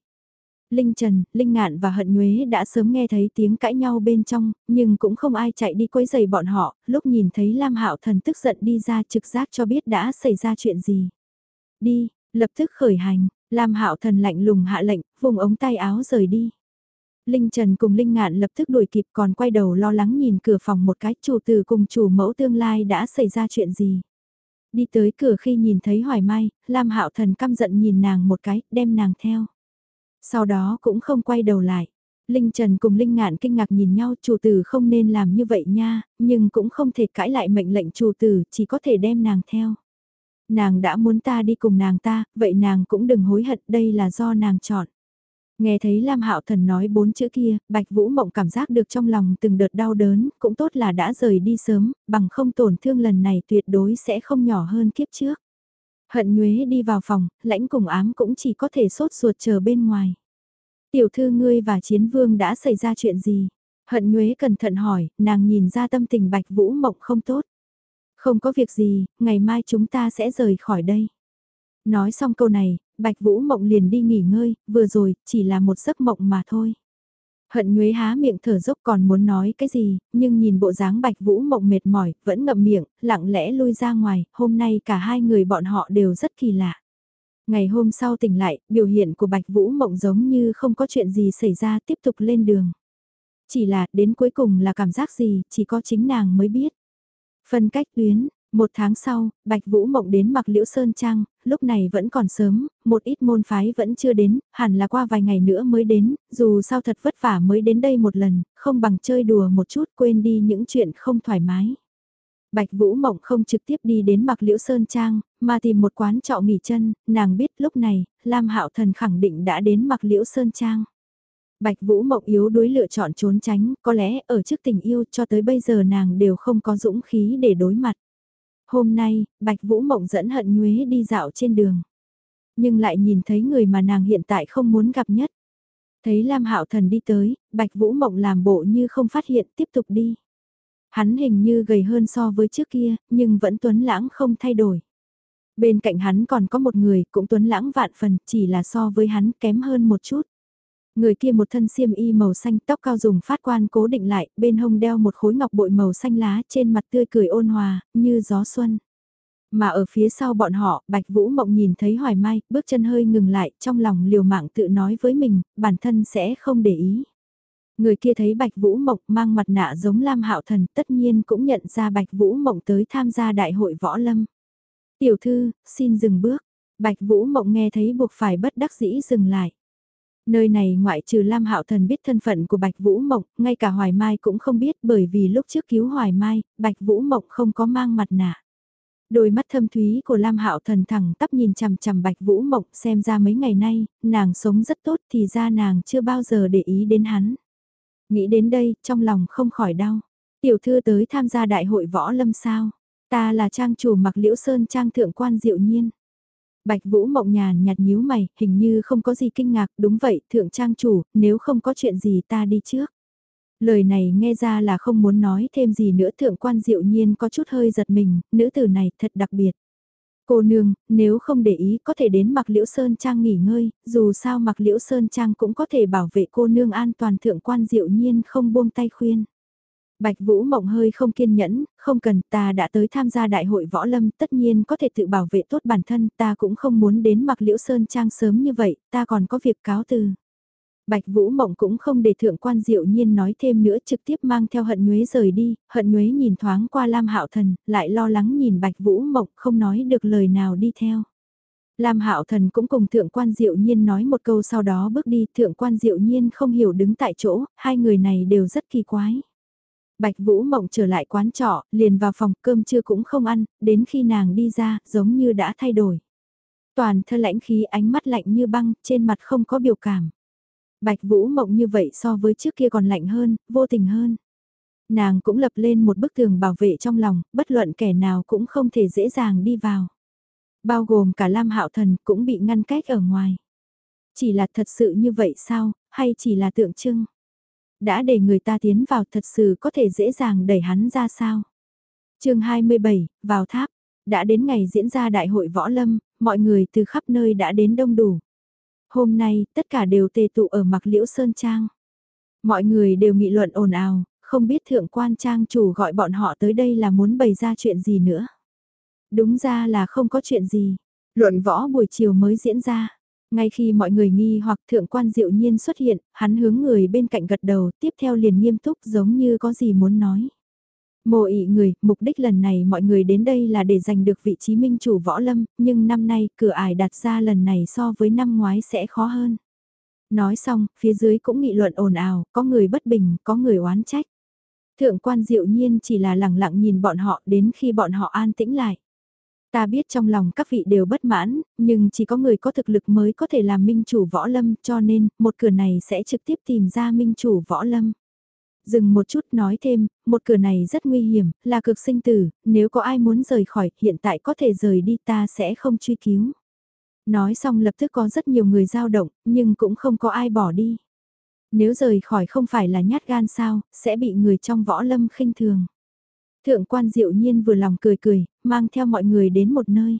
Linh Trần, Linh Ngạn và Hận Nhuế đã sớm nghe thấy tiếng cãi nhau bên trong, nhưng cũng không ai chạy đi quấy giày bọn họ, lúc nhìn thấy Lam Hạo Thần tức giận đi ra trực giác cho biết đã xảy ra chuyện gì. Đi, lập tức khởi hành, Lam Hạo Thần lạnh lùng hạ lệnh, vùng ống tay áo rời đi. Linh Trần cùng Linh Ngạn lập tức đuổi kịp còn quay đầu lo lắng nhìn cửa phòng một cái chủ từ cùng chủ mẫu tương lai đã xảy ra chuyện gì. Đi tới cửa khi nhìn thấy Hoài Mai, Lam Hạo Thần căm giận nhìn nàng một cái, đem nàng theo. Sau đó cũng không quay đầu lại. Linh Trần cùng Linh Ngạn kinh ngạc nhìn nhau chủ tử không nên làm như vậy nha, nhưng cũng không thể cãi lại mệnh lệnh chủ tử, chỉ có thể đem nàng theo. Nàng đã muốn ta đi cùng nàng ta, vậy nàng cũng đừng hối hận đây là do nàng chọn. Nghe thấy Lam Hạo Thần nói bốn chữ kia, Bạch Vũ Mộng cảm giác được trong lòng từng đợt đau đớn, cũng tốt là đã rời đi sớm, bằng không tổn thương lần này tuyệt đối sẽ không nhỏ hơn kiếp trước. Hận nhuế đi vào phòng, lãnh cùng ám cũng chỉ có thể sốt ruột chờ bên ngoài. Tiểu thư ngươi và chiến vương đã xảy ra chuyện gì? Hận nhuế cẩn thận hỏi, nàng nhìn ra tâm tình bạch vũ mộng không tốt. Không có việc gì, ngày mai chúng ta sẽ rời khỏi đây. Nói xong câu này, bạch vũ mộng liền đi nghỉ ngơi, vừa rồi, chỉ là một giấc mộng mà thôi. Hận Nhuế há miệng thở dốc còn muốn nói cái gì, nhưng nhìn bộ dáng Bạch Vũ Mộng mệt mỏi, vẫn ngậm miệng, lặng lẽ lui ra ngoài, hôm nay cả hai người bọn họ đều rất kỳ lạ. Ngày hôm sau tỉnh lại, biểu hiện của Bạch Vũ Mộng giống như không có chuyện gì xảy ra tiếp tục lên đường. Chỉ là đến cuối cùng là cảm giác gì, chỉ có chính nàng mới biết. Phân cách tuyến, một tháng sau, Bạch Vũ Mộng đến mặc liễu sơn trang, lúc này vẫn còn sớm, một ít môn phái vẫn chưa đến, hẳn là qua vài ngày nữa mới đến, dù sao thật vất vả mới đến đây một lần, không bằng chơi đùa một chút quên đi những chuyện không thoải mái. Bạch Vũ Mộng không trực tiếp đi đến mặc Liễu Sơn Trang, mà tìm một quán trọ nghỉ chân, nàng biết lúc này, Lam Hạo Thần khẳng định đã đến mặc Liễu Sơn Trang. Bạch Vũ Mộng yếu đuối lựa chọn trốn tránh, có lẽ ở trước tình yêu cho tới bây giờ nàng đều không có dũng khí để đối mặt. Hôm nay, Bạch Vũ Mộng dẫn hận nhuế đi dạo trên đường. Nhưng lại nhìn thấy người mà nàng hiện tại không muốn gặp nhất. Thấy Lam Hạo Thần đi tới, Bạch Vũ Mộng làm bộ như không phát hiện tiếp tục đi. Hắn hình như gầy hơn so với trước kia, nhưng vẫn tuấn lãng không thay đổi. Bên cạnh hắn còn có một người cũng tuấn lãng vạn phần, chỉ là so với hắn kém hơn một chút. Người kia một thân xiêm y màu xanh tóc cao dùng phát quan cố định lại, bên hông đeo một khối ngọc bội màu xanh lá trên mặt tươi cười ôn hòa, như gió xuân. Mà ở phía sau bọn họ, Bạch Vũ Mộng nhìn thấy Hoài Mai, bước chân hơi ngừng lại, trong lòng liều mạng tự nói với mình, bản thân sẽ không để ý. Người kia thấy Bạch Vũ Mộng mang mặt nạ giống Lam Hạo Thần, tất nhiên cũng nhận ra Bạch Vũ Mộng tới tham gia đại hội võ lâm. Tiểu thư, xin dừng bước. Bạch Vũ Mộng nghe thấy buộc phải bất đắc dĩ dừng lại. Nơi này ngoại trừ Lam Hạo Thần biết thân phận của Bạch Vũ Mộng, ngay cả Hoài Mai cũng không biết bởi vì lúc trước cứu Hoài Mai, Bạch Vũ Mộng không có mang mặt nạ. Đôi mắt thâm thúy của Lam Hạo Thần thẳng tắp nhìn chằm chằm Bạch Vũ Mộng xem ra mấy ngày nay, nàng sống rất tốt thì ra nàng chưa bao giờ để ý đến hắn. Nghĩ đến đây, trong lòng không khỏi đau. Tiểu thư tới tham gia đại hội võ lâm sao? Ta là trang chủ mặc liễu sơn trang thượng quan diệu nhiên. Bạch Vũ mộng nhàn nhạt nhíu mày, hình như không có gì kinh ngạc, đúng vậy, thượng trang chủ, nếu không có chuyện gì ta đi trước. Lời này nghe ra là không muốn nói thêm gì nữa thượng quan diệu nhiên có chút hơi giật mình, nữ tử này thật đặc biệt. Cô nương, nếu không để ý có thể đến mặc liễu sơn trang nghỉ ngơi, dù sao mặc liễu sơn trang cũng có thể bảo vệ cô nương an toàn thượng quan diệu nhiên không buông tay khuyên. Bạch Vũ Mộng hơi không kiên nhẫn, không cần ta đã tới tham gia đại hội võ lâm tất nhiên có thể tự bảo vệ tốt bản thân ta cũng không muốn đến mặc liễu sơn trang sớm như vậy, ta còn có việc cáo từ. Bạch Vũ Mộng cũng không để thượng quan diệu nhiên nói thêm nữa trực tiếp mang theo hận nhuế rời đi, hận nhuế nhìn thoáng qua Lam Hạo Thần, lại lo lắng nhìn Bạch Vũ Mộng không nói được lời nào đi theo. Lam Hạo Thần cũng cùng thượng quan diệu nhiên nói một câu sau đó bước đi, thượng quan diệu nhiên không hiểu đứng tại chỗ, hai người này đều rất kỳ quái. Bạch Vũ Mộng trở lại quán trọ, liền vào phòng cơm trưa cũng không ăn, đến khi nàng đi ra, giống như đã thay đổi. Toàn thơ lãnh khí ánh mắt lạnh như băng, trên mặt không có biểu cảm. Bạch Vũ Mộng như vậy so với trước kia còn lạnh hơn, vô tình hơn. Nàng cũng lập lên một bức tường bảo vệ trong lòng, bất luận kẻ nào cũng không thể dễ dàng đi vào. Bao gồm cả Lam Hạo Thần cũng bị ngăn cách ở ngoài. Chỉ là thật sự như vậy sao, hay chỉ là tượng trưng? Đã để người ta tiến vào thật sự có thể dễ dàng đẩy hắn ra sao? chương 27, vào tháp. Đã đến ngày diễn ra đại hội võ lâm, mọi người từ khắp nơi đã đến đông đủ. Hôm nay, tất cả đều tề tụ ở mặc liễu Sơn Trang. Mọi người đều nghị luận ồn ào, không biết thượng quan trang chủ gọi bọn họ tới đây là muốn bày ra chuyện gì nữa. Đúng ra là không có chuyện gì. Luận võ buổi chiều mới diễn ra. Ngay khi mọi người nghi hoặc thượng quan diệu nhiên xuất hiện, hắn hướng người bên cạnh gật đầu, tiếp theo liền nghiêm túc giống như có gì muốn nói. Mộ ị người, mục đích lần này mọi người đến đây là để giành được vị trí minh chủ võ lâm, nhưng năm nay cửa ải đặt ra lần này so với năm ngoái sẽ khó hơn. Nói xong, phía dưới cũng nghị luận ồn ào, có người bất bình, có người oán trách. Thượng quan diệu nhiên chỉ là lẳng lặng nhìn bọn họ đến khi bọn họ an tĩnh lại. Ta biết trong lòng các vị đều bất mãn, nhưng chỉ có người có thực lực mới có thể làm minh chủ võ lâm cho nên một cửa này sẽ trực tiếp tìm ra minh chủ võ lâm. Dừng một chút nói thêm, một cửa này rất nguy hiểm, là cực sinh tử, nếu có ai muốn rời khỏi hiện tại có thể rời đi ta sẽ không truy cứu. Nói xong lập tức có rất nhiều người dao động, nhưng cũng không có ai bỏ đi. Nếu rời khỏi không phải là nhát gan sao, sẽ bị người trong võ lâm khinh thường. Thượng quan diệu nhiên vừa lòng cười cười, mang theo mọi người đến một nơi.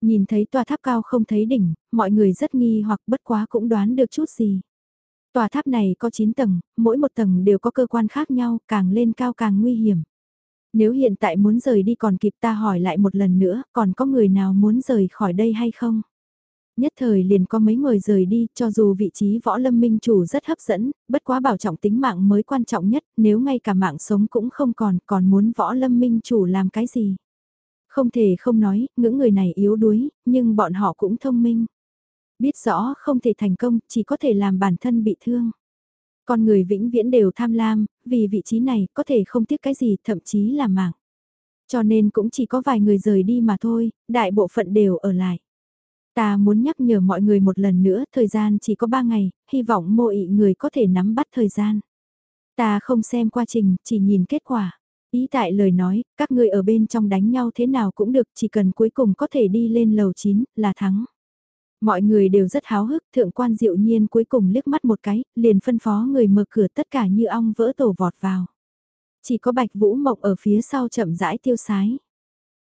Nhìn thấy tòa tháp cao không thấy đỉnh, mọi người rất nghi hoặc bất quá cũng đoán được chút gì. Tòa tháp này có 9 tầng, mỗi một tầng đều có cơ quan khác nhau, càng lên cao càng nguy hiểm. Nếu hiện tại muốn rời đi còn kịp ta hỏi lại một lần nữa, còn có người nào muốn rời khỏi đây hay không? Nhất thời liền có mấy người rời đi, cho dù vị trí võ lâm minh chủ rất hấp dẫn, bất quá bảo trọng tính mạng mới quan trọng nhất, nếu ngay cả mạng sống cũng không còn, còn muốn võ lâm minh chủ làm cái gì? Không thể không nói, những người này yếu đuối, nhưng bọn họ cũng thông minh. Biết rõ không thể thành công, chỉ có thể làm bản thân bị thương. Con người vĩnh viễn đều tham lam, vì vị trí này có thể không tiếc cái gì, thậm chí là mạng. Cho nên cũng chỉ có vài người rời đi mà thôi, đại bộ phận đều ở lại. Ta muốn nhắc nhở mọi người một lần nữa, thời gian chỉ có 3 ngày, hy vọng mô ị người có thể nắm bắt thời gian. Ta không xem quá trình, chỉ nhìn kết quả. Ý tại lời nói, các người ở bên trong đánh nhau thế nào cũng được, chỉ cần cuối cùng có thể đi lên lầu 9, là thắng. Mọi người đều rất háo hức, thượng quan diệu nhiên cuối cùng liếc mắt một cái, liền phân phó người mở cửa tất cả như ong vỡ tổ vọt vào. Chỉ có bạch vũ mộng ở phía sau chậm rãi tiêu sái.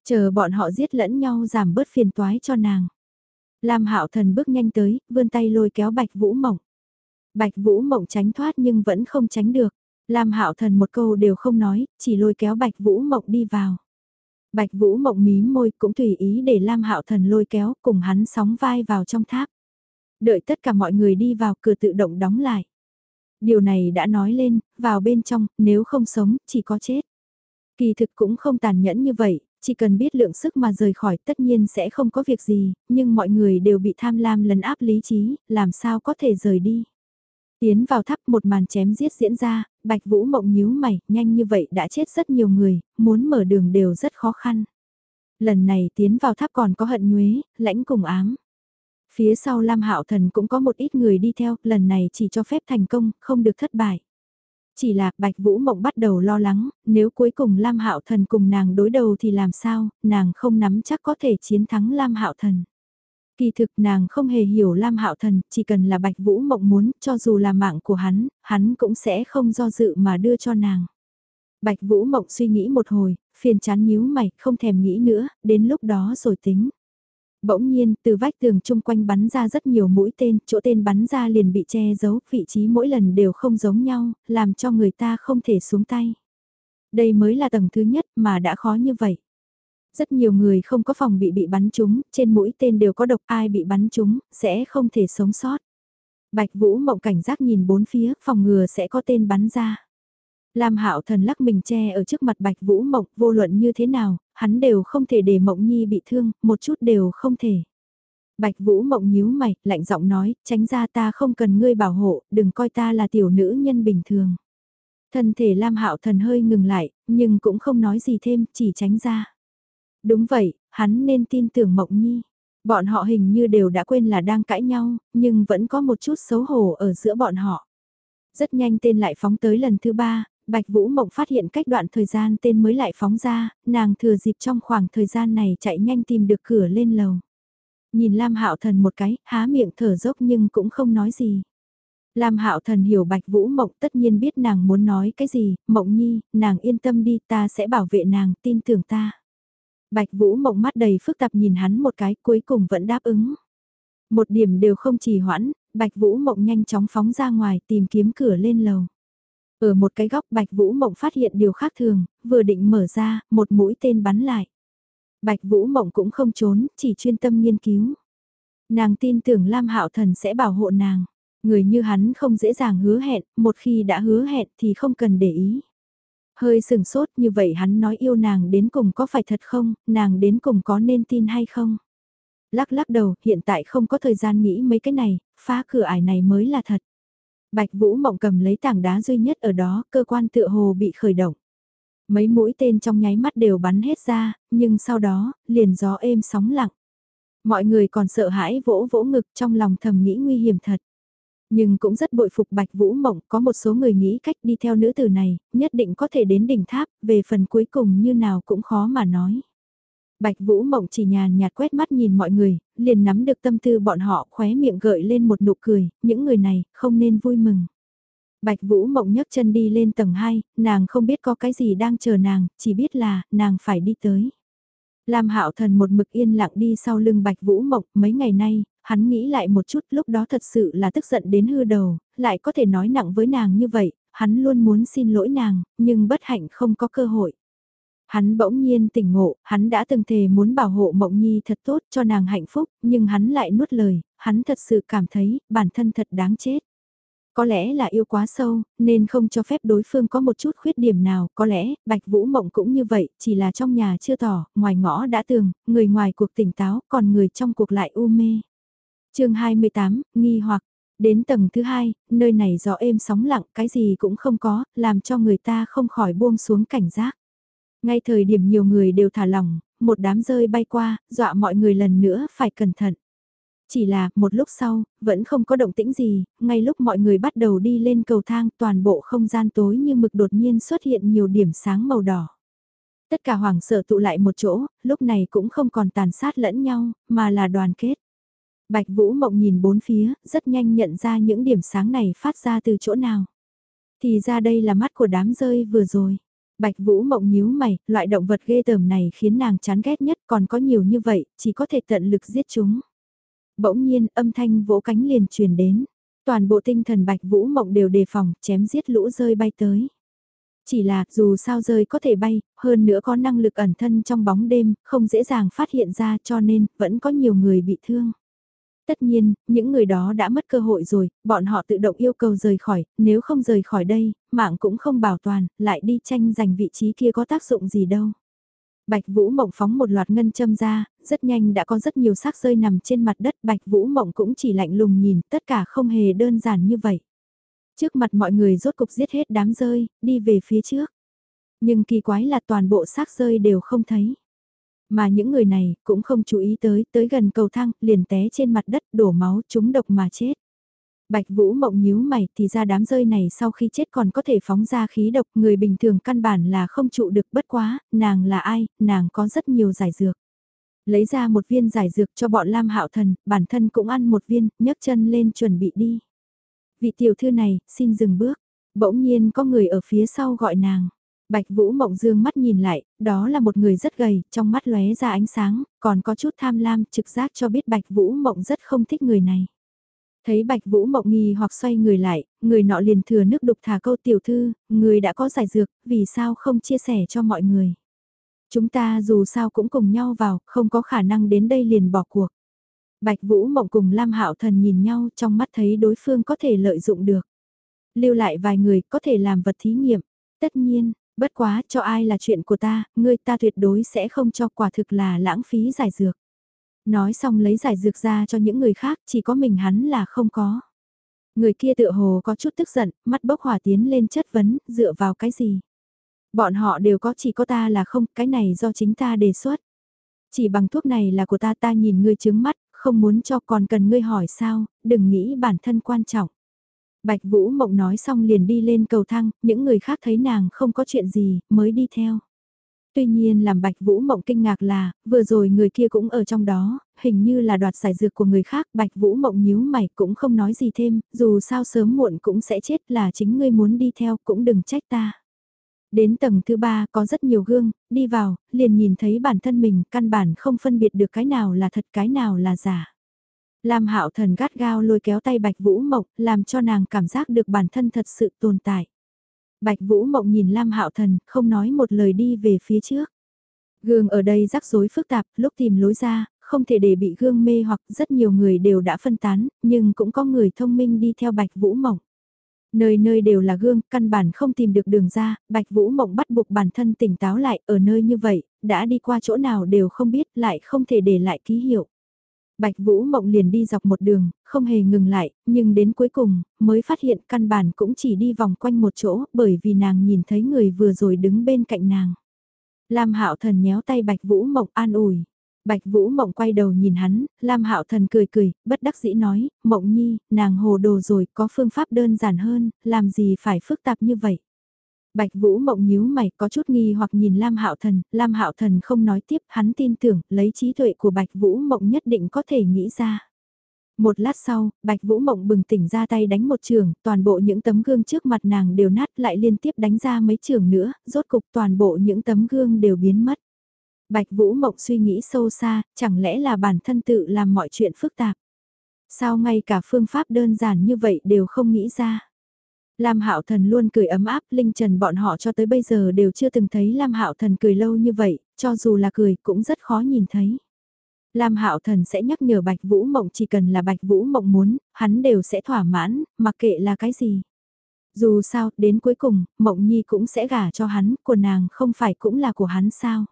Chờ bọn họ giết lẫn nhau giảm bớt phiền toái cho nàng. Lam hạo thần bước nhanh tới, vươn tay lôi kéo bạch vũ mộng. Bạch vũ mộng tránh thoát nhưng vẫn không tránh được. Lam hạo thần một câu đều không nói, chỉ lôi kéo bạch vũ mộng đi vào. Bạch Vũ mộng mí môi cũng tùy ý để Lam Hạo Thần lôi kéo cùng hắn sóng vai vào trong tháp. Đợi tất cả mọi người đi vào cửa tự động đóng lại. Điều này đã nói lên, vào bên trong, nếu không sống, chỉ có chết. Kỳ thực cũng không tàn nhẫn như vậy, chỉ cần biết lượng sức mà rời khỏi tất nhiên sẽ không có việc gì, nhưng mọi người đều bị tham lam lấn áp lý trí, làm sao có thể rời đi. Tiến vào tháp một màn chém giết diễn ra, Bạch Vũ mộng nhíu mày, nhanh như vậy đã chết rất nhiều người, muốn mở đường đều rất khó khăn. Lần này tiến vào tháp còn có hận nhuế, lãnh cùng ám. Phía sau Lam Hạo Thần cũng có một ít người đi theo, lần này chỉ cho phép thành công, không được thất bại. Chỉ là Bạch Vũ Mộng bắt đầu lo lắng, nếu cuối cùng Lam Hạo Thần cùng nàng đối đầu thì làm sao, nàng không nắm chắc có thể chiến thắng Lam Hạo Thần. Kỳ thực nàng không hề hiểu Lam Hạo Thần, chỉ cần là Bạch Vũ Mộng muốn, cho dù là mạng của hắn, hắn cũng sẽ không do dự mà đưa cho nàng. Bạch Vũ Mộng suy nghĩ một hồi, phiền chán nhíu mày, không thèm nghĩ nữa, đến lúc đó rồi tính. Bỗng nhiên, từ vách tường chung quanh bắn ra rất nhiều mũi tên, chỗ tên bắn ra liền bị che giấu, vị trí mỗi lần đều không giống nhau, làm cho người ta không thể xuống tay. Đây mới là tầng thứ nhất mà đã khó như vậy. Rất nhiều người không có phòng bị bị bắn trúng, trên mũi tên đều có độc ai bị bắn trúng, sẽ không thể sống sót. Bạch Vũ mộng cảnh giác nhìn bốn phía, phòng ngừa sẽ có tên bắn ra. Lam Hạo Thần lắc mình che ở trước mặt Bạch Vũ Mộng, vô luận như thế nào, hắn đều không thể để Mộng Nhi bị thương, một chút đều không thể. Bạch Vũ Mộng nhíu mày, lạnh giọng nói, tránh ra ta không cần ngươi bảo hộ, đừng coi ta là tiểu nữ nhân bình thường. Thân thể Lam Hạo Thần hơi ngừng lại, nhưng cũng không nói gì thêm, chỉ tránh ra. Đúng vậy, hắn nên tin tưởng Mộng Nhi. Bọn họ hình như đều đã quên là đang cãi nhau, nhưng vẫn có một chút xấu hổ ở giữa bọn họ. Rất nhanh tên lại phóng tới lần thứ ba, Bạch Vũ Mộng phát hiện cách đoạn thời gian tên mới lại phóng ra, nàng thừa dịp trong khoảng thời gian này chạy nhanh tìm được cửa lên lầu. Nhìn Lam Hạo Thần một cái, há miệng thở dốc nhưng cũng không nói gì. Lam Hạo Thần hiểu Bạch Vũ Mộng tất nhiên biết nàng muốn nói cái gì, Mộng Nhi, nàng yên tâm đi ta sẽ bảo vệ nàng, tin tưởng ta. Bạch Vũ Mộng mắt đầy phức tạp nhìn hắn một cái cuối cùng vẫn đáp ứng. Một điểm đều không trì hoãn, Bạch Vũ Mộng nhanh chóng phóng ra ngoài tìm kiếm cửa lên lầu. Ở một cái góc Bạch Vũ Mộng phát hiện điều khác thường, vừa định mở ra, một mũi tên bắn lại. Bạch Vũ Mộng cũng không trốn, chỉ chuyên tâm nghiên cứu. Nàng tin tưởng Lam Hạo Thần sẽ bảo hộ nàng. Người như hắn không dễ dàng hứa hẹn, một khi đã hứa hẹn thì không cần để ý. Hơi sừng sốt như vậy hắn nói yêu nàng đến cùng có phải thật không, nàng đến cùng có nên tin hay không. Lắc lắc đầu, hiện tại không có thời gian nghĩ mấy cái này, phá cửa ải này mới là thật. Bạch Vũ Mộng cầm lấy tảng đá duy nhất ở đó, cơ quan tựa hồ bị khởi động. Mấy mũi tên trong nháy mắt đều bắn hết ra, nhưng sau đó, liền gió êm sóng lặng. Mọi người còn sợ hãi vỗ vỗ ngực trong lòng thầm nghĩ nguy hiểm thật. Nhưng cũng rất bội phục Bạch Vũ Mộng, có một số người nghĩ cách đi theo nữ tử này, nhất định có thể đến đỉnh tháp, về phần cuối cùng như nào cũng khó mà nói. Bạch Vũ Mộng chỉ nhàn nhạt quét mắt nhìn mọi người, liền nắm được tâm tư bọn họ khóe miệng gợi lên một nụ cười, những người này không nên vui mừng. Bạch Vũ Mộng nhấc chân đi lên tầng 2, nàng không biết có cái gì đang chờ nàng, chỉ biết là nàng phải đi tới. Lam Hạo Thần một mực yên lặng đi sau lưng Bạch Vũ Mộng, mấy ngày nay, hắn nghĩ lại một chút lúc đó thật sự là tức giận đến hư đầu, lại có thể nói nặng với nàng như vậy, hắn luôn muốn xin lỗi nàng, nhưng bất hạnh không có cơ hội. Hắn bỗng nhiên tỉnh ngộ, hắn đã từng thề muốn bảo hộ Mộng Nhi thật tốt cho nàng hạnh phúc, nhưng hắn lại nuốt lời, hắn thật sự cảm thấy bản thân thật đáng chết. Có lẽ là yêu quá sâu, nên không cho phép đối phương có một chút khuyết điểm nào, có lẽ, Bạch Vũ Mộng cũng như vậy, chỉ là trong nhà chưa tỏ, ngoài ngõ đã tường, người ngoài cuộc tỉnh táo, còn người trong cuộc lại u mê. chương 28, nghi hoặc, đến tầng thứ hai, nơi này gió êm sóng lặng, cái gì cũng không có, làm cho người ta không khỏi buông xuống cảnh giác. Ngay thời điểm nhiều người đều thả lỏng, một đám rơi bay qua, dọa mọi người lần nữa phải cẩn thận. Chỉ là, một lúc sau, vẫn không có động tĩnh gì, ngay lúc mọi người bắt đầu đi lên cầu thang toàn bộ không gian tối như mực đột nhiên xuất hiện nhiều điểm sáng màu đỏ. Tất cả hoàng sợ tụ lại một chỗ, lúc này cũng không còn tàn sát lẫn nhau, mà là đoàn kết. Bạch Vũ Mộng nhìn bốn phía, rất nhanh nhận ra những điểm sáng này phát ra từ chỗ nào. Thì ra đây là mắt của đám rơi vừa rồi. Bạch Vũ Mộng nhíu mày, loại động vật ghê tởm này khiến nàng chán ghét nhất còn có nhiều như vậy, chỉ có thể tận lực giết chúng. Bỗng nhiên âm thanh vỗ cánh liền truyền đến. Toàn bộ tinh thần Bạch Vũ Mộng đều đề phòng, chém giết lũ rơi bay tới. Chỉ là, dù sao rơi có thể bay, hơn nữa có năng lực ẩn thân trong bóng đêm, không dễ dàng phát hiện ra cho nên, vẫn có nhiều người bị thương. Tất nhiên, những người đó đã mất cơ hội rồi, bọn họ tự động yêu cầu rời khỏi, nếu không rời khỏi đây, mạng cũng không bảo toàn, lại đi tranh giành vị trí kia có tác dụng gì đâu. Bạch Vũ Mộng phóng một loạt ngân châm ra, rất nhanh đã có rất nhiều xác rơi nằm trên mặt đất. Bạch Vũ Mộng cũng chỉ lạnh lùng nhìn, tất cả không hề đơn giản như vậy. Trước mặt mọi người rốt cục giết hết đám rơi, đi về phía trước. Nhưng kỳ quái là toàn bộ xác rơi đều không thấy. Mà những người này cũng không chú ý tới, tới gần cầu thang, liền té trên mặt đất đổ máu trúng độc mà chết. Bạch Vũ mộng nhíu mày thì ra đám rơi này sau khi chết còn có thể phóng ra khí độc người bình thường căn bản là không trụ được bất quá, nàng là ai, nàng có rất nhiều giải dược. Lấy ra một viên giải dược cho bọn Lam Hạo Thần, bản thân cũng ăn một viên, nhấc chân lên chuẩn bị đi. Vị tiểu thư này, xin dừng bước. Bỗng nhiên có người ở phía sau gọi nàng. Bạch Vũ Mộng dương mắt nhìn lại, đó là một người rất gầy, trong mắt lóe ra ánh sáng, còn có chút tham lam, trực giác cho biết Bạch Vũ Mộng rất không thích người này. Thấy Bạch Vũ Mộng nghi hoặc xoay người lại, người nọ liền thừa nước đục thả câu tiểu thư, người đã có giải dược, vì sao không chia sẻ cho mọi người. Chúng ta dù sao cũng cùng nhau vào, không có khả năng đến đây liền bỏ cuộc. Bạch Vũ Mộng cùng Lam Hạo Thần nhìn nhau trong mắt thấy đối phương có thể lợi dụng được. Lưu lại vài người có thể làm vật thí nghiệm. Tất nhiên, bất quá cho ai là chuyện của ta, người ta tuyệt đối sẽ không cho quả thực là lãng phí giải dược. Nói xong lấy giải dược ra cho những người khác, chỉ có mình hắn là không có. Người kia tựa hồ có chút tức giận, mắt bốc hỏa tiến lên chất vấn, dựa vào cái gì? Bọn họ đều có chỉ có ta là không, cái này do chính ta đề xuất. Chỉ bằng thuốc này là của ta ta nhìn ngươi chứng mắt, không muốn cho còn cần ngươi hỏi sao, đừng nghĩ bản thân quan trọng. Bạch Vũ Mộng nói xong liền đi lên cầu thang, những người khác thấy nàng không có chuyện gì, mới đi theo. Tuy nhiên làm Bạch Vũ Mộng kinh ngạc là, vừa rồi người kia cũng ở trong đó, hình như là đoạt giải dược của người khác, Bạch Vũ Mộng nhíu mày cũng không nói gì thêm, dù sao sớm muộn cũng sẽ chết là chính ngươi muốn đi theo cũng đừng trách ta. Đến tầng thứ ba có rất nhiều gương, đi vào, liền nhìn thấy bản thân mình, căn bản không phân biệt được cái nào là thật cái nào là giả. Lam Hạo Thần gắt gao lôi kéo tay Bạch Vũ Mộng, làm cho nàng cảm giác được bản thân thật sự tồn tại. Bạch Vũ Mộng nhìn Lam Hạo Thần, không nói một lời đi về phía trước. Gương ở đây rắc rối phức tạp, lúc tìm lối ra, không thể để bị gương mê hoặc rất nhiều người đều đã phân tán, nhưng cũng có người thông minh đi theo Bạch Vũ Mộng. Nơi nơi đều là gương, căn bản không tìm được đường ra, Bạch Vũ Mộng bắt buộc bản thân tỉnh táo lại, ở nơi như vậy, đã đi qua chỗ nào đều không biết, lại không thể để lại ký hiệu. Bạch Vũ Mộng liền đi dọc một đường, không hề ngừng lại, nhưng đến cuối cùng, mới phát hiện căn bản cũng chỉ đi vòng quanh một chỗ, bởi vì nàng nhìn thấy người vừa rồi đứng bên cạnh nàng. Lam Hạo Thần nhéo tay Bạch Vũ Mộng an ủi. Bạch Vũ Mộng quay đầu nhìn hắn, Lam Hạo Thần cười cười, bất đắc dĩ nói, Mộng Nhi, nàng hồ đồ rồi, có phương pháp đơn giản hơn, làm gì phải phức tạp như vậy. Bạch Vũ Mộng nhíu mày có chút nghi hoặc nhìn Lam Hạo Thần, Lam Hạo Thần không nói tiếp, hắn tin tưởng, lấy trí tuệ của Bạch Vũ Mộng nhất định có thể nghĩ ra. Một lát sau, Bạch Vũ Mộng bừng tỉnh ra tay đánh một trường, toàn bộ những tấm gương trước mặt nàng đều nát lại liên tiếp đánh ra mấy trường nữa, rốt cục toàn bộ những tấm gương đều biến mất. Bạch Vũ Mộng suy nghĩ sâu xa, chẳng lẽ là bản thân tự làm mọi chuyện phức tạp. Sao ngay cả phương pháp đơn giản như vậy đều không nghĩ ra. Lam Hạo Thần luôn cười ấm áp, Linh Trần bọn họ cho tới bây giờ đều chưa từng thấy Lam Hạo Thần cười lâu như vậy, cho dù là cười cũng rất khó nhìn thấy. Lam Hạo Thần sẽ nhắc nhở Bạch Vũ Mộng chỉ cần là Bạch Vũ Mộng muốn, hắn đều sẽ thỏa mãn, mặc kệ là cái gì. Dù sao, đến cuối cùng, Mộng Nhi cũng sẽ gả cho hắn, của nàng không phải cũng là của hắn sao.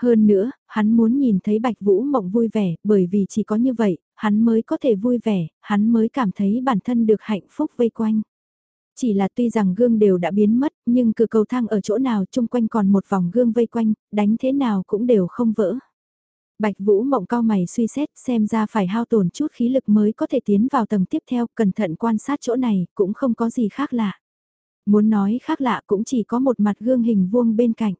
Hơn nữa, hắn muốn nhìn thấy Bạch Vũ Mộng vui vẻ, bởi vì chỉ có như vậy, hắn mới có thể vui vẻ, hắn mới cảm thấy bản thân được hạnh phúc vây quanh. Chỉ là tuy rằng gương đều đã biến mất, nhưng cửa cầu thang ở chỗ nào chung quanh còn một vòng gương vây quanh, đánh thế nào cũng đều không vỡ. Bạch Vũ mộng cao mày suy xét xem ra phải hao tổn chút khí lực mới có thể tiến vào tầng tiếp theo, cẩn thận quan sát chỗ này, cũng không có gì khác lạ. Muốn nói khác lạ cũng chỉ có một mặt gương hình vuông bên cạnh.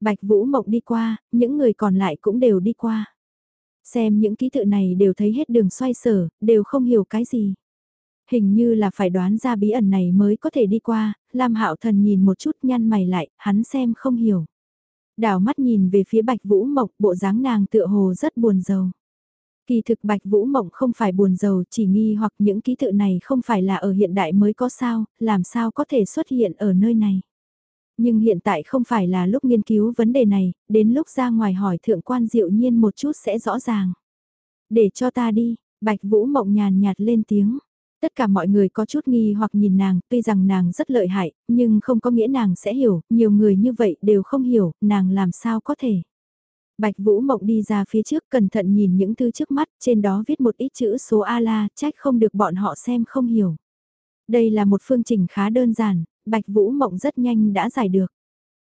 Bạch Vũ mộng đi qua, những người còn lại cũng đều đi qua. Xem những ký tự này đều thấy hết đường xoay sở, đều không hiểu cái gì. Hình như là phải đoán ra bí ẩn này mới có thể đi qua, Lam Hạo Thần nhìn một chút nhăn mày lại, hắn xem không hiểu. Đảo mắt nhìn về phía Bạch Vũ Mộng, bộ dáng nàng tựa hồ rất buồn rầu. Kỳ thực Bạch Vũ Mộng không phải buồn giàu, chỉ nghi hoặc những ký tự này không phải là ở hiện đại mới có sao, làm sao có thể xuất hiện ở nơi này. Nhưng hiện tại không phải là lúc nghiên cứu vấn đề này, đến lúc ra ngoài hỏi thượng quan diệu nhiên một chút sẽ rõ ràng. Để cho ta đi, Bạch Vũ Mộng nhàn nhạt lên tiếng. Tất cả mọi người có chút nghi hoặc nhìn nàng, tuy rằng nàng rất lợi hại, nhưng không có nghĩa nàng sẽ hiểu, nhiều người như vậy đều không hiểu, nàng làm sao có thể. Bạch Vũ Mộng đi ra phía trước cẩn thận nhìn những thứ trước mắt, trên đó viết một ít chữ số A-la, trách không được bọn họ xem không hiểu. Đây là một phương trình khá đơn giản, Bạch Vũ Mộng rất nhanh đã giải được.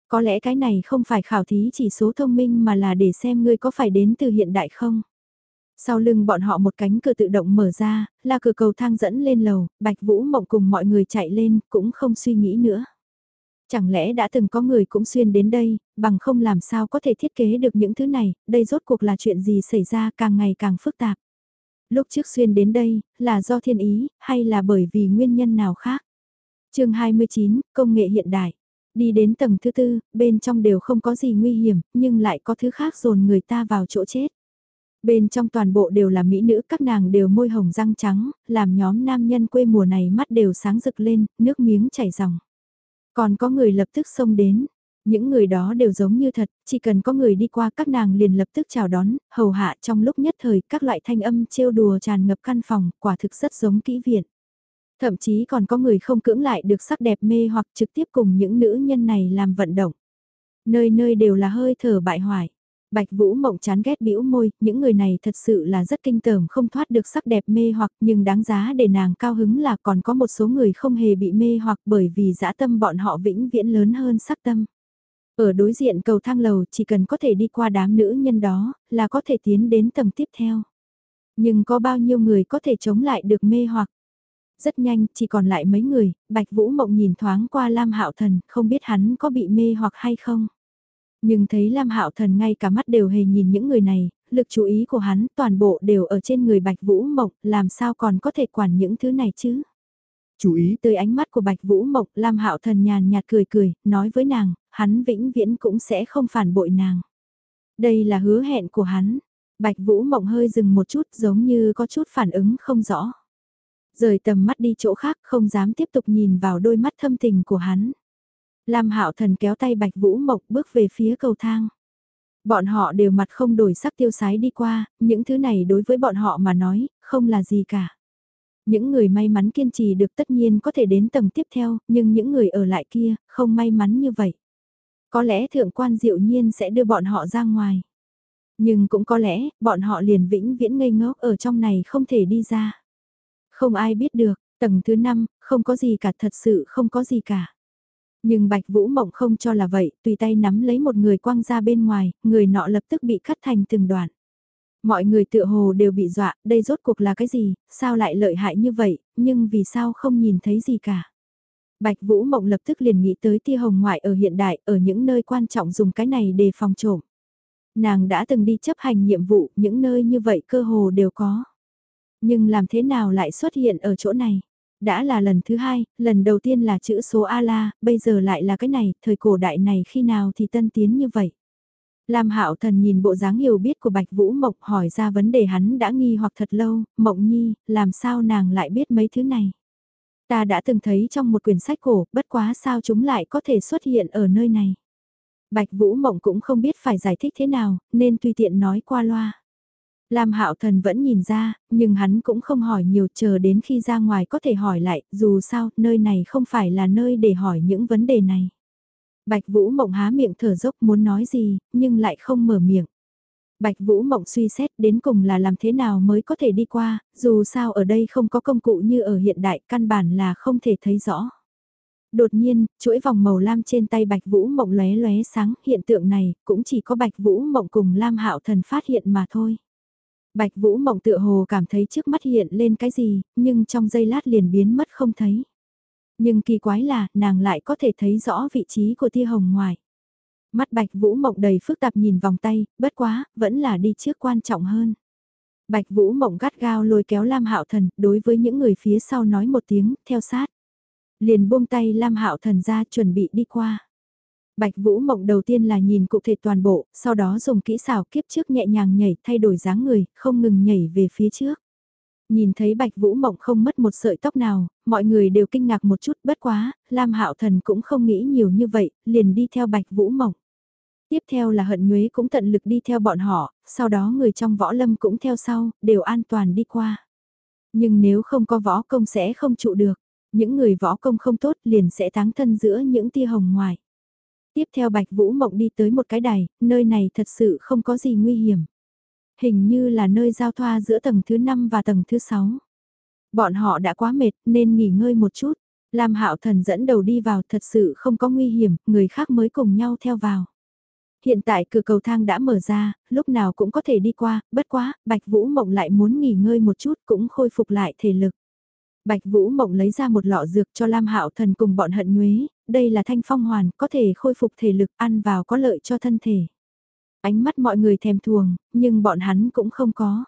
Có lẽ cái này không phải khảo thí chỉ số thông minh mà là để xem ngươi có phải đến từ hiện đại không. Sau lưng bọn họ một cánh cửa tự động mở ra, là cửa cầu thang dẫn lên lầu, Bạch Vũ Mộng cùng mọi người chạy lên, cũng không suy nghĩ nữa. Chẳng lẽ đã từng có người cũng xuyên đến đây, bằng không làm sao có thể thiết kế được những thứ này, đây rốt cuộc là chuyện gì xảy ra càng ngày càng phức tạp. Lúc trước xuyên đến đây, là do thiên ý, hay là bởi vì nguyên nhân nào khác? chương 29, công nghệ hiện đại. Đi đến tầng thứ tư, bên trong đều không có gì nguy hiểm, nhưng lại có thứ khác dồn người ta vào chỗ chết. Bên trong toàn bộ đều là mỹ nữ, các nàng đều môi hồng răng trắng, làm nhóm nam nhân quê mùa này mắt đều sáng rực lên, nước miếng chảy ròng. Còn có người lập tức xông đến, những người đó đều giống như thật, chỉ cần có người đi qua các nàng liền lập tức chào đón, hầu hạ trong lúc nhất thời các loại thanh âm trêu đùa tràn ngập căn phòng, quả thực rất giống kỹ viện. Thậm chí còn có người không cưỡng lại được sắc đẹp mê hoặc trực tiếp cùng những nữ nhân này làm vận động. Nơi nơi đều là hơi thở bại hoại. Bạch Vũ Mộng chán ghét bĩu môi, những người này thật sự là rất kinh tởm không thoát được sắc đẹp mê hoặc nhưng đáng giá để nàng cao hứng là còn có một số người không hề bị mê hoặc bởi vì dã tâm bọn họ vĩnh viễn lớn hơn sắc tâm. Ở đối diện cầu thang lầu chỉ cần có thể đi qua đám nữ nhân đó là có thể tiến đến tầng tiếp theo. Nhưng có bao nhiêu người có thể chống lại được mê hoặc. Rất nhanh, chỉ còn lại mấy người, Bạch Vũ Mộng nhìn thoáng qua Lam Hạo Thần, không biết hắn có bị mê hoặc hay không. Nhưng thấy Lam Hạo Thần ngay cả mắt đều hề nhìn những người này, lực chú ý của hắn toàn bộ đều ở trên người Bạch Vũ Mộng, làm sao còn có thể quản những thứ này chứ? Chú ý tới ánh mắt của Bạch Vũ Mộng, Lam Hạo Thần nhàn nhạt cười cười, nói với nàng, hắn vĩnh viễn cũng sẽ không phản bội nàng. Đây là hứa hẹn của hắn. Bạch Vũ Mộng hơi dừng một chút giống như có chút phản ứng không rõ. Rời tầm mắt đi chỗ khác không dám tiếp tục nhìn vào đôi mắt thâm tình của hắn. Lam Hạo Thần kéo tay Bạch Vũ Mộc bước về phía cầu thang. Bọn họ đều mặt không đổi sắc tiêu sái đi qua, những thứ này đối với bọn họ mà nói, không là gì cả. Những người may mắn kiên trì được tất nhiên có thể đến tầng tiếp theo, nhưng những người ở lại kia, không may mắn như vậy. Có lẽ thượng quan diệu nhiên sẽ đưa bọn họ ra ngoài. Nhưng cũng có lẽ, bọn họ liền vĩnh viễn ngây ngốc ở trong này không thể đi ra. Không ai biết được, tầng thứ 5, không có gì cả thật sự không có gì cả. Nhưng Bạch Vũ Mộng không cho là vậy, tùy tay nắm lấy một người quăng ra bên ngoài, người nọ lập tức bị cắt thành từng đoạn. Mọi người tựa hồ đều bị dọa, đây rốt cuộc là cái gì, sao lại lợi hại như vậy, nhưng vì sao không nhìn thấy gì cả. Bạch Vũ Mộng lập tức liền nghĩ tới tia hồng ngoại ở hiện đại, ở những nơi quan trọng dùng cái này để phòng trộm. Nàng đã từng đi chấp hành nhiệm vụ, những nơi như vậy cơ hồ đều có. Nhưng làm thế nào lại xuất hiện ở chỗ này? Đã là lần thứ hai, lần đầu tiên là chữ số A-la, bây giờ lại là cái này, thời cổ đại này khi nào thì tân tiến như vậy. Lam Hạo Thần nhìn bộ dáng hiểu biết của Bạch Vũ Mộc hỏi ra vấn đề hắn đã nghi hoặc thật lâu, Mộng Nhi, làm sao nàng lại biết mấy thứ này? Ta đã từng thấy trong một quyển sách cổ, bất quá sao chúng lại có thể xuất hiện ở nơi này. Bạch Vũ Mộng cũng không biết phải giải thích thế nào, nên tùy tiện nói qua loa. Lam Hạo Thần vẫn nhìn ra, nhưng hắn cũng không hỏi nhiều chờ đến khi ra ngoài có thể hỏi lại, dù sao, nơi này không phải là nơi để hỏi những vấn đề này. Bạch Vũ Mộng há miệng thở dốc muốn nói gì, nhưng lại không mở miệng. Bạch Vũ Mộng suy xét đến cùng là làm thế nào mới có thể đi qua, dù sao ở đây không có công cụ như ở hiện đại, căn bản là không thể thấy rõ. Đột nhiên, chuỗi vòng màu lam trên tay Bạch Vũ Mộng lóe lóe sáng, hiện tượng này cũng chỉ có Bạch Vũ Mộng cùng Lam Hạo Thần phát hiện mà thôi. Bạch Vũ Mộng tựa hồ cảm thấy trước mắt hiện lên cái gì, nhưng trong giây lát liền biến mất không thấy. Nhưng kỳ quái là, nàng lại có thể thấy rõ vị trí của tia hồng ngoài. Mắt Bạch Vũ Mộng đầy phức tạp nhìn vòng tay, bất quá, vẫn là đi trước quan trọng hơn. Bạch Vũ Mộng gắt gao lôi kéo Lam Hạo Thần, đối với những người phía sau nói một tiếng, theo sát. Liền buông tay Lam Hạo Thần ra chuẩn bị đi qua. Bạch Vũ Mộng đầu tiên là nhìn cụ thể toàn bộ, sau đó dùng kỹ xảo kiếp trước nhẹ nhàng nhảy thay đổi dáng người, không ngừng nhảy về phía trước. Nhìn thấy Bạch Vũ Mộng không mất một sợi tóc nào, mọi người đều kinh ngạc một chút bất quá, Lam Hạo Thần cũng không nghĩ nhiều như vậy, liền đi theo Bạch Vũ Mộng. Tiếp theo là hận nhuế cũng tận lực đi theo bọn họ, sau đó người trong võ lâm cũng theo sau, đều an toàn đi qua. Nhưng nếu không có võ công sẽ không trụ được, những người võ công không tốt liền sẽ táng thân giữa những tia hồng ngoài. Tiếp theo Bạch Vũ Mộng đi tới một cái đài, nơi này thật sự không có gì nguy hiểm. Hình như là nơi giao thoa giữa tầng thứ 5 và tầng thứ 6. Bọn họ đã quá mệt nên nghỉ ngơi một chút. Lam Hạo Thần dẫn đầu đi vào thật sự không có nguy hiểm, người khác mới cùng nhau theo vào. Hiện tại cửa cầu thang đã mở ra, lúc nào cũng có thể đi qua, bất quá, Bạch Vũ Mộng lại muốn nghỉ ngơi một chút cũng khôi phục lại thể lực. Bạch Vũ Mộng lấy ra một lọ dược cho Lam Hạo Thần cùng bọn hận nhuế, đây là thanh phong hoàn, có thể khôi phục thể lực ăn vào có lợi cho thân thể. Ánh mắt mọi người thèm thuồng, nhưng bọn hắn cũng không có.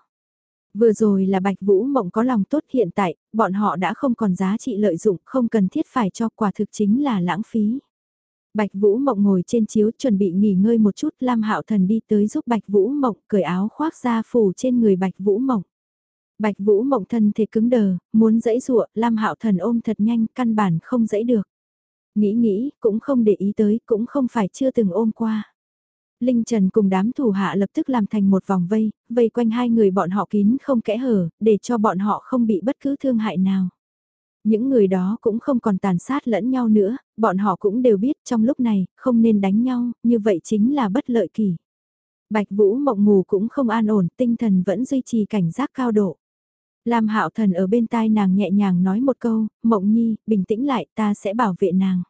Vừa rồi là Bạch Vũ Mộng có lòng tốt hiện tại, bọn họ đã không còn giá trị lợi dụng, không cần thiết phải cho quả thực chính là lãng phí. Bạch Vũ Mộng ngồi trên chiếu chuẩn bị nghỉ ngơi một chút, Lam Hạo Thần đi tới giúp Bạch Vũ Mộng cởi áo khoác ra phủ trên người Bạch Vũ Mộng. Bạch Vũ Mộng thân thể cứng đờ, muốn dãy dụa, Lam Hạo Thần ôm thật nhanh, căn bản không dãy được. Nghĩ nghĩ, cũng không để ý tới, cũng không phải chưa từng ôm qua. Linh Trần cùng đám thủ hạ lập tức làm thành một vòng vây, vây quanh hai người bọn họ kín không kẽ hở, để cho bọn họ không bị bất cứ thương hại nào. Những người đó cũng không còn tàn sát lẫn nhau nữa, bọn họ cũng đều biết trong lúc này, không nên đánh nhau, như vậy chính là bất lợi kỳ. Bạch Vũ mộng ngủ cũng không an ổn, tinh thần vẫn duy trì cảnh giác cao độ. Lam Hạo Thần ở bên tai nàng nhẹ nhàng nói một câu, "Mộng Nhi, bình tĩnh lại, ta sẽ bảo vệ nàng."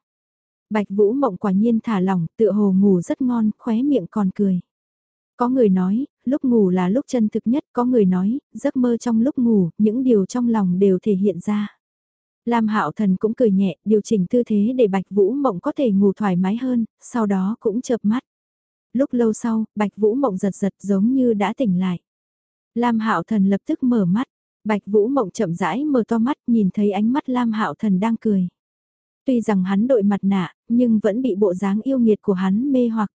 Bạch Vũ Mộng quả nhiên thả lỏng, tựa hồ ngủ rất ngon, khóe miệng còn cười. Có người nói, lúc ngủ là lúc chân thực nhất, có người nói, giấc mơ trong lúc ngủ, những điều trong lòng đều thể hiện ra. Lam Hạo Thần cũng cười nhẹ, điều chỉnh tư thế để Bạch Vũ Mộng có thể ngủ thoải mái hơn, sau đó cũng chợp mắt. Lúc lâu sau, Bạch Vũ Mộng giật giật giống như đã tỉnh lại. Lam Hạo Thần lập tức mở mắt, Bạch Vũ Mộng chậm rãi mở to mắt nhìn thấy ánh mắt Lam Hạo Thần đang cười. Tuy rằng hắn đội mặt nạ, nhưng vẫn bị bộ dáng yêu nghiệt của hắn mê hoặc.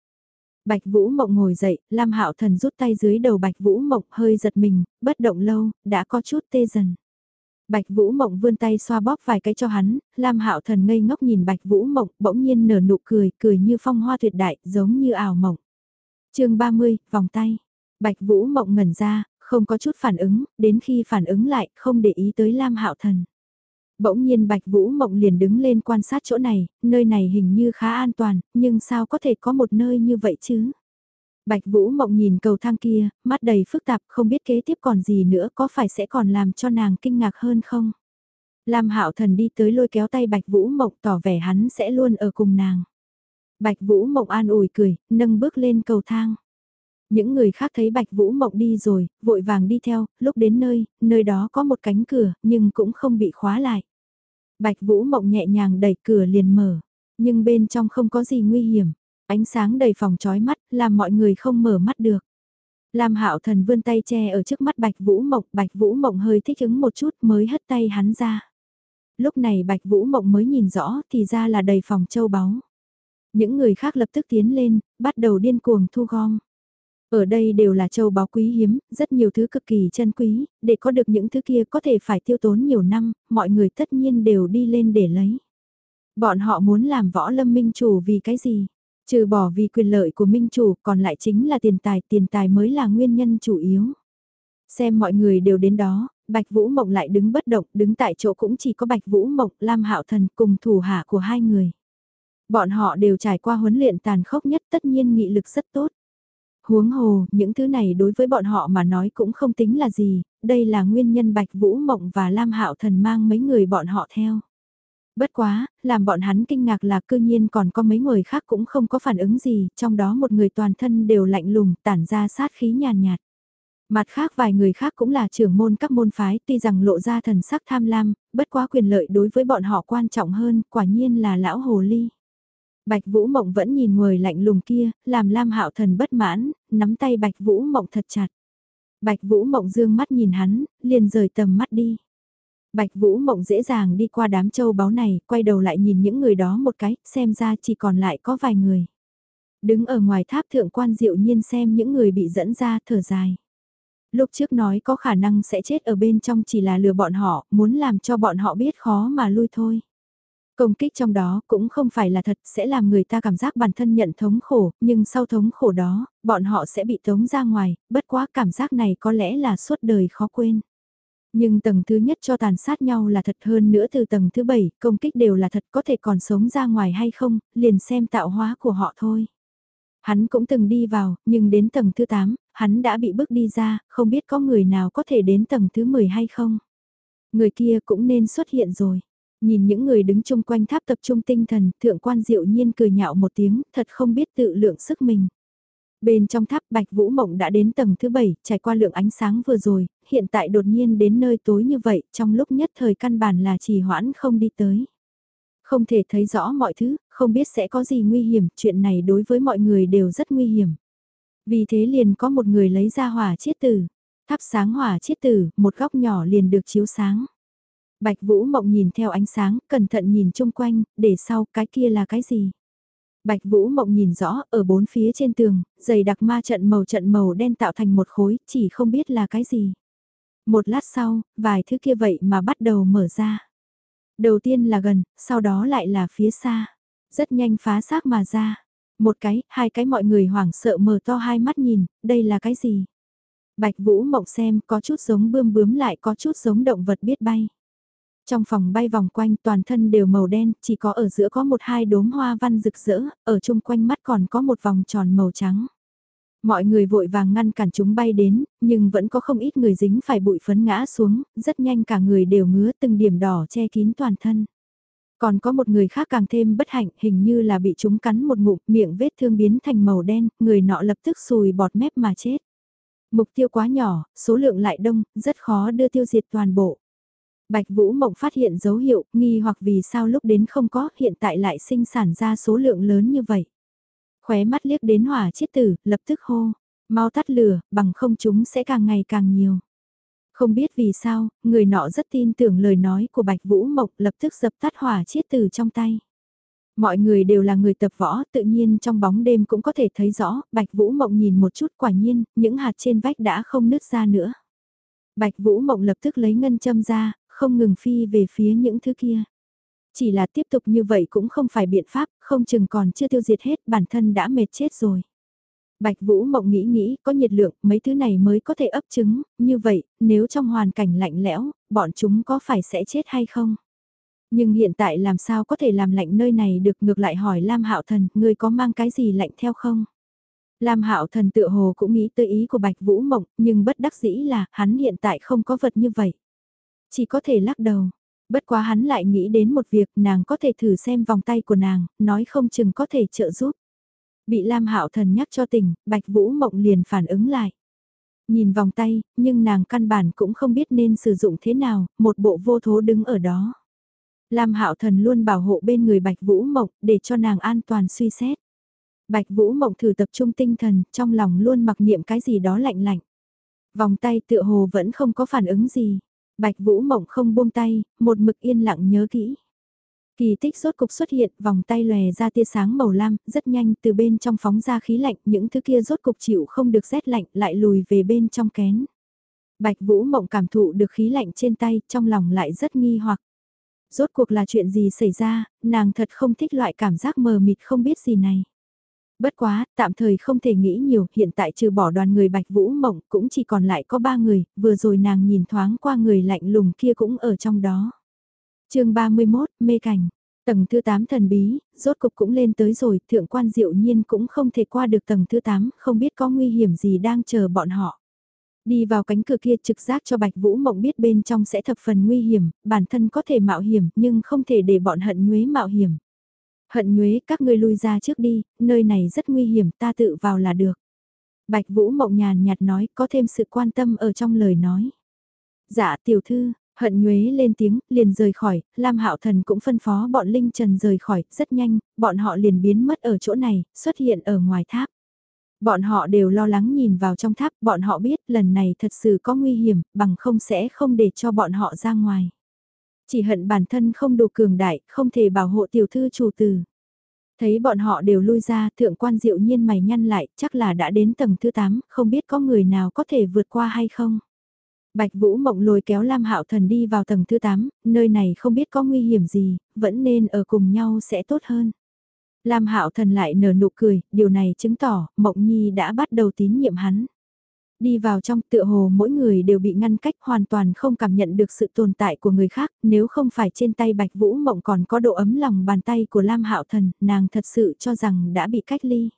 Bạch Vũ Mộng ngồi dậy, Lam Hạo Thần rút tay dưới đầu Bạch Vũ Mộng hơi giật mình, bất động lâu, đã có chút tê dần. Bạch Vũ Mộng vươn tay xoa bóp vài cái cho hắn, Lam Hạo Thần ngây ngốc nhìn Bạch Vũ Mộng, bỗng nhiên nở nụ cười, cười như phong hoa tuyệt đại, giống như ảo mộng. Chương 30, vòng tay. Bạch Vũ Mộng ngẩn ra, không có chút phản ứng, đến khi phản ứng lại, không để ý tới Lam Hạo Thần. Bỗng nhiên Bạch Vũ Mộng liền đứng lên quan sát chỗ này, nơi này hình như khá an toàn, nhưng sao có thể có một nơi như vậy chứ? Bạch Vũ Mộng nhìn cầu thang kia, mắt đầy phức tạp không biết kế tiếp còn gì nữa có phải sẽ còn làm cho nàng kinh ngạc hơn không? Lam Hạo Thần đi tới lôi kéo tay Bạch Vũ Mộng tỏ vẻ hắn sẽ luôn ở cùng nàng. Bạch Vũ Mộng an ủi cười, nâng bước lên cầu thang. Những người khác thấy Bạch Vũ Mộng đi rồi, vội vàng đi theo, lúc đến nơi, nơi đó có một cánh cửa, nhưng cũng không bị khóa lại. Bạch Vũ Mộng nhẹ nhàng đẩy cửa liền mở, nhưng bên trong không có gì nguy hiểm. Ánh sáng đầy phòng chói mắt, làm mọi người không mở mắt được. Lam Hạo Thần vươn tay che ở trước mắt Bạch Vũ Mộng, Bạch Vũ Mộng hơi thích ứng một chút mới hất tay hắn ra. Lúc này Bạch Vũ Mộng mới nhìn rõ thì ra là đầy phòng châu báu. Những người khác lập tức tiến lên, bắt đầu điên cuồng thu gom. Ở đây đều là châu báu quý hiếm, rất nhiều thứ cực kỳ chân quý, để có được những thứ kia có thể phải tiêu tốn nhiều năm, mọi người tất nhiên đều đi lên để lấy. Bọn họ muốn làm võ lâm minh chủ vì cái gì? Trừ bỏ vì quyền lợi của minh chủ còn lại chính là tiền tài, tiền tài mới là nguyên nhân chủ yếu. Xem mọi người đều đến đó, Bạch Vũ Mộng lại đứng bất động, đứng tại chỗ cũng chỉ có Bạch Vũ Mộng, Lam Hạo Thần cùng thủ hạ của hai người. Bọn họ đều trải qua huấn luyện tàn khốc nhất tất nhiên nghị lực rất tốt. Huống hồ, những thứ này đối với bọn họ mà nói cũng không tính là gì, đây là nguyên nhân Bạch Vũ Mộng và Lam Hạo Thần mang mấy người bọn họ theo. Bất quá, làm bọn hắn kinh ngạc là cư nhiên còn có mấy người khác cũng không có phản ứng gì, trong đó một người toàn thân đều lạnh lùng, tản ra sát khí nhàn nhạt, Mặt khác vài người khác cũng là trưởng môn các môn phái, tuy rằng lộ ra thần sắc tham lam, bất quá quyền lợi đối với bọn họ quan trọng hơn, quả nhiên là lão hồ ly. Bạch Vũ Mộng vẫn nhìn người lạnh lùng kia, làm Lam Hạo Thần bất mãn, nắm tay Bạch Vũ Mộng thật chặt. Bạch Vũ Mộng dương mắt nhìn hắn, liền rời tầm mắt đi. Bạch Vũ Mộng dễ dàng đi qua đám châu báu này, quay đầu lại nhìn những người đó một cái, xem ra chỉ còn lại có vài người. Đứng ở ngoài tháp thượng quan diệu nhiên xem những người bị dẫn ra thở dài. Lúc trước nói có khả năng sẽ chết ở bên trong chỉ là lừa bọn họ, muốn làm cho bọn họ biết khó mà lui thôi. Công kích trong đó cũng không phải là thật sẽ làm người ta cảm giác bản thân nhận thống khổ, nhưng sau thống khổ đó, bọn họ sẽ bị tống ra ngoài, bất quá cảm giác này có lẽ là suốt đời khó quên. Nhưng tầng thứ nhất cho tàn sát nhau là thật hơn nữa từ tầng thứ bảy, công kích đều là thật có thể còn sống ra ngoài hay không, liền xem tạo hóa của họ thôi. Hắn cũng từng đi vào, nhưng đến tầng thứ 8, hắn đã bị bước đi ra, không biết có người nào có thể đến tầng thứ 10 hay không. Người kia cũng nên xuất hiện rồi. Nhìn những người đứng chung quanh tháp tập trung tinh thần, thượng quan diệu nhiên cười nhạo một tiếng, thật không biết tự lượng sức mình. Bên trong tháp Bạch Vũ Mộng đã đến tầng thứ 7, trải qua lượng ánh sáng vừa rồi, hiện tại đột nhiên đến nơi tối như vậy, trong lúc nhất thời căn bản là trì hoãn không đi tới. Không thể thấy rõ mọi thứ, không biết sẽ có gì nguy hiểm, chuyện này đối với mọi người đều rất nguy hiểm. Vì thế liền có một người lấy ra hỏa chiết tử, thắp sáng hỏa chiết tử, một góc nhỏ liền được chiếu sáng. Bạch Vũ Mộng nhìn theo ánh sáng, cẩn thận nhìn chung quanh, để sau cái kia là cái gì. Bạch Vũ Mộng nhìn rõ, ở bốn phía trên tường, dày đặc ma trận màu trận màu đen tạo thành một khối, chỉ không biết là cái gì. Một lát sau, vài thứ kia vậy mà bắt đầu mở ra. Đầu tiên là gần, sau đó lại là phía xa. Rất nhanh phá xác mà ra. Một cái, hai cái mọi người hoảng sợ mở to hai mắt nhìn, đây là cái gì? Bạch Vũ Mộng xem có chút giống bươm bướm lại có chút giống động vật biết bay. Trong phòng bay vòng quanh toàn thân đều màu đen, chỉ có ở giữa có một hai đốm hoa văn rực rỡ, ở chung quanh mắt còn có một vòng tròn màu trắng. Mọi người vội vàng ngăn cản chúng bay đến, nhưng vẫn có không ít người dính phải bụi phấn ngã xuống, rất nhanh cả người đều ngứa từng điểm đỏ che kín toàn thân. Còn có một người khác càng thêm bất hạnh, hình như là bị chúng cắn một ngụm, miệng vết thương biến thành màu đen, người nọ lập tức sùi bọt mép mà chết. Mục tiêu quá nhỏ, số lượng lại đông, rất khó đưa tiêu diệt toàn bộ. Bạch Vũ Mộng phát hiện dấu hiệu, nghi hoặc vì sao lúc đến không có, hiện tại lại sinh sản ra số lượng lớn như vậy. Khóe mắt liếc đến hỏa chiết tử, lập tức hô, mau tắt lửa, bằng không chúng sẽ càng ngày càng nhiều. Không biết vì sao, người nọ rất tin tưởng lời nói của Bạch Vũ Mộng lập tức dập tắt hỏa chiết tử trong tay. Mọi người đều là người tập võ, tự nhiên trong bóng đêm cũng có thể thấy rõ, Bạch Vũ Mộng nhìn một chút quả nhiên, những hạt trên vách đã không nứt ra nữa. Bạch Vũ Mộng lập tức lấy ngân châm ra, không ngừng phi về phía những thứ kia. Chỉ là tiếp tục như vậy cũng không phải biện pháp, không chừng còn chưa tiêu diệt hết bản thân đã mệt chết rồi. Bạch Vũ Mộng nghĩ nghĩ, có nhiệt lượng, mấy thứ này mới có thể ấp trứng, như vậy, nếu trong hoàn cảnh lạnh lẽo, bọn chúng có phải sẽ chết hay không? Nhưng hiện tại làm sao có thể làm lạnh nơi này được ngược lại hỏi Lam Hạo Thần, ngươi có mang cái gì lạnh theo không? Lam Hạo Thần tựa hồ cũng nghĩ tới ý của Bạch Vũ Mộng, nhưng bất đắc dĩ là hắn hiện tại không có vật như vậy. Chỉ có thể lắc đầu. Bất quá hắn lại nghĩ đến một việc nàng có thể thử xem vòng tay của nàng, nói không chừng có thể trợ giúp. Bị Lam Hạo Thần nhắc cho tỉnh, Bạch Vũ Mộng liền phản ứng lại. Nhìn vòng tay, nhưng nàng căn bản cũng không biết nên sử dụng thế nào, một bộ vô thố đứng ở đó. Lam Hạo Thần luôn bảo hộ bên người Bạch Vũ Mộng để cho nàng an toàn suy xét. Bạch Vũ Mộng thử tập trung tinh thần, trong lòng luôn mặc niệm cái gì đó lạnh lạnh. Vòng tay tựa hồ vẫn không có phản ứng gì. Bạch Vũ Mộng không buông tay, một mực yên lặng nhớ kỹ. Kỳ tích rốt cục xuất hiện, vòng tay lòe ra tia sáng màu lam, rất nhanh từ bên trong phóng ra khí lạnh, những thứ kia rốt cục chịu không được rét lạnh, lại lùi về bên trong kén. Bạch Vũ Mộng cảm thụ được khí lạnh trên tay, trong lòng lại rất nghi hoặc. Rốt cuộc là chuyện gì xảy ra, nàng thật không thích loại cảm giác mờ mịt không biết gì này. Bất quá, tạm thời không thể nghĩ nhiều, hiện tại trừ bỏ đoàn người Bạch Vũ Mộng cũng chỉ còn lại có ba người, vừa rồi nàng nhìn thoáng qua người lạnh lùng kia cũng ở trong đó. chương 31, mê cảnh. Tầng thứ 8 thần bí, rốt cục cũng lên tới rồi, thượng quan diệu nhiên cũng không thể qua được tầng thứ 8, không biết có nguy hiểm gì đang chờ bọn họ. Đi vào cánh cửa kia trực giác cho Bạch Vũ Mộng biết bên trong sẽ thập phần nguy hiểm, bản thân có thể mạo hiểm nhưng không thể để bọn hận nhuế mạo hiểm. Hận nhuế các ngươi lui ra trước đi, nơi này rất nguy hiểm ta tự vào là được. Bạch Vũ Mộng nhàn nhạt nói có thêm sự quan tâm ở trong lời nói. Dạ tiểu thư, hận nhuế lên tiếng, liền rời khỏi, Lam Hạo Thần cũng phân phó bọn Linh Trần rời khỏi, rất nhanh, bọn họ liền biến mất ở chỗ này, xuất hiện ở ngoài tháp. Bọn họ đều lo lắng nhìn vào trong tháp, bọn họ biết lần này thật sự có nguy hiểm, bằng không sẽ không để cho bọn họ ra ngoài. Chỉ hận bản thân không đủ cường đại, không thể bảo hộ tiểu thư chủ tử. Thấy bọn họ đều lui ra, thượng quan diệu nhiên mày nhăn lại, chắc là đã đến tầng thứ 8, không biết có người nào có thể vượt qua hay không. Bạch Vũ Mộng lôi kéo Lam Hạo Thần đi vào tầng thứ 8, nơi này không biết có nguy hiểm gì, vẫn nên ở cùng nhau sẽ tốt hơn. Lam Hạo Thần lại nở nụ cười, điều này chứng tỏ Mộng Nhi đã bắt đầu tín nhiệm hắn. Đi vào trong tựa hồ mỗi người đều bị ngăn cách hoàn toàn không cảm nhận được sự tồn tại của người khác, nếu không phải trên tay Bạch Vũ Mộng còn có độ ấm lòng bàn tay của Lam Hạo Thần, nàng thật sự cho rằng đã bị cách ly.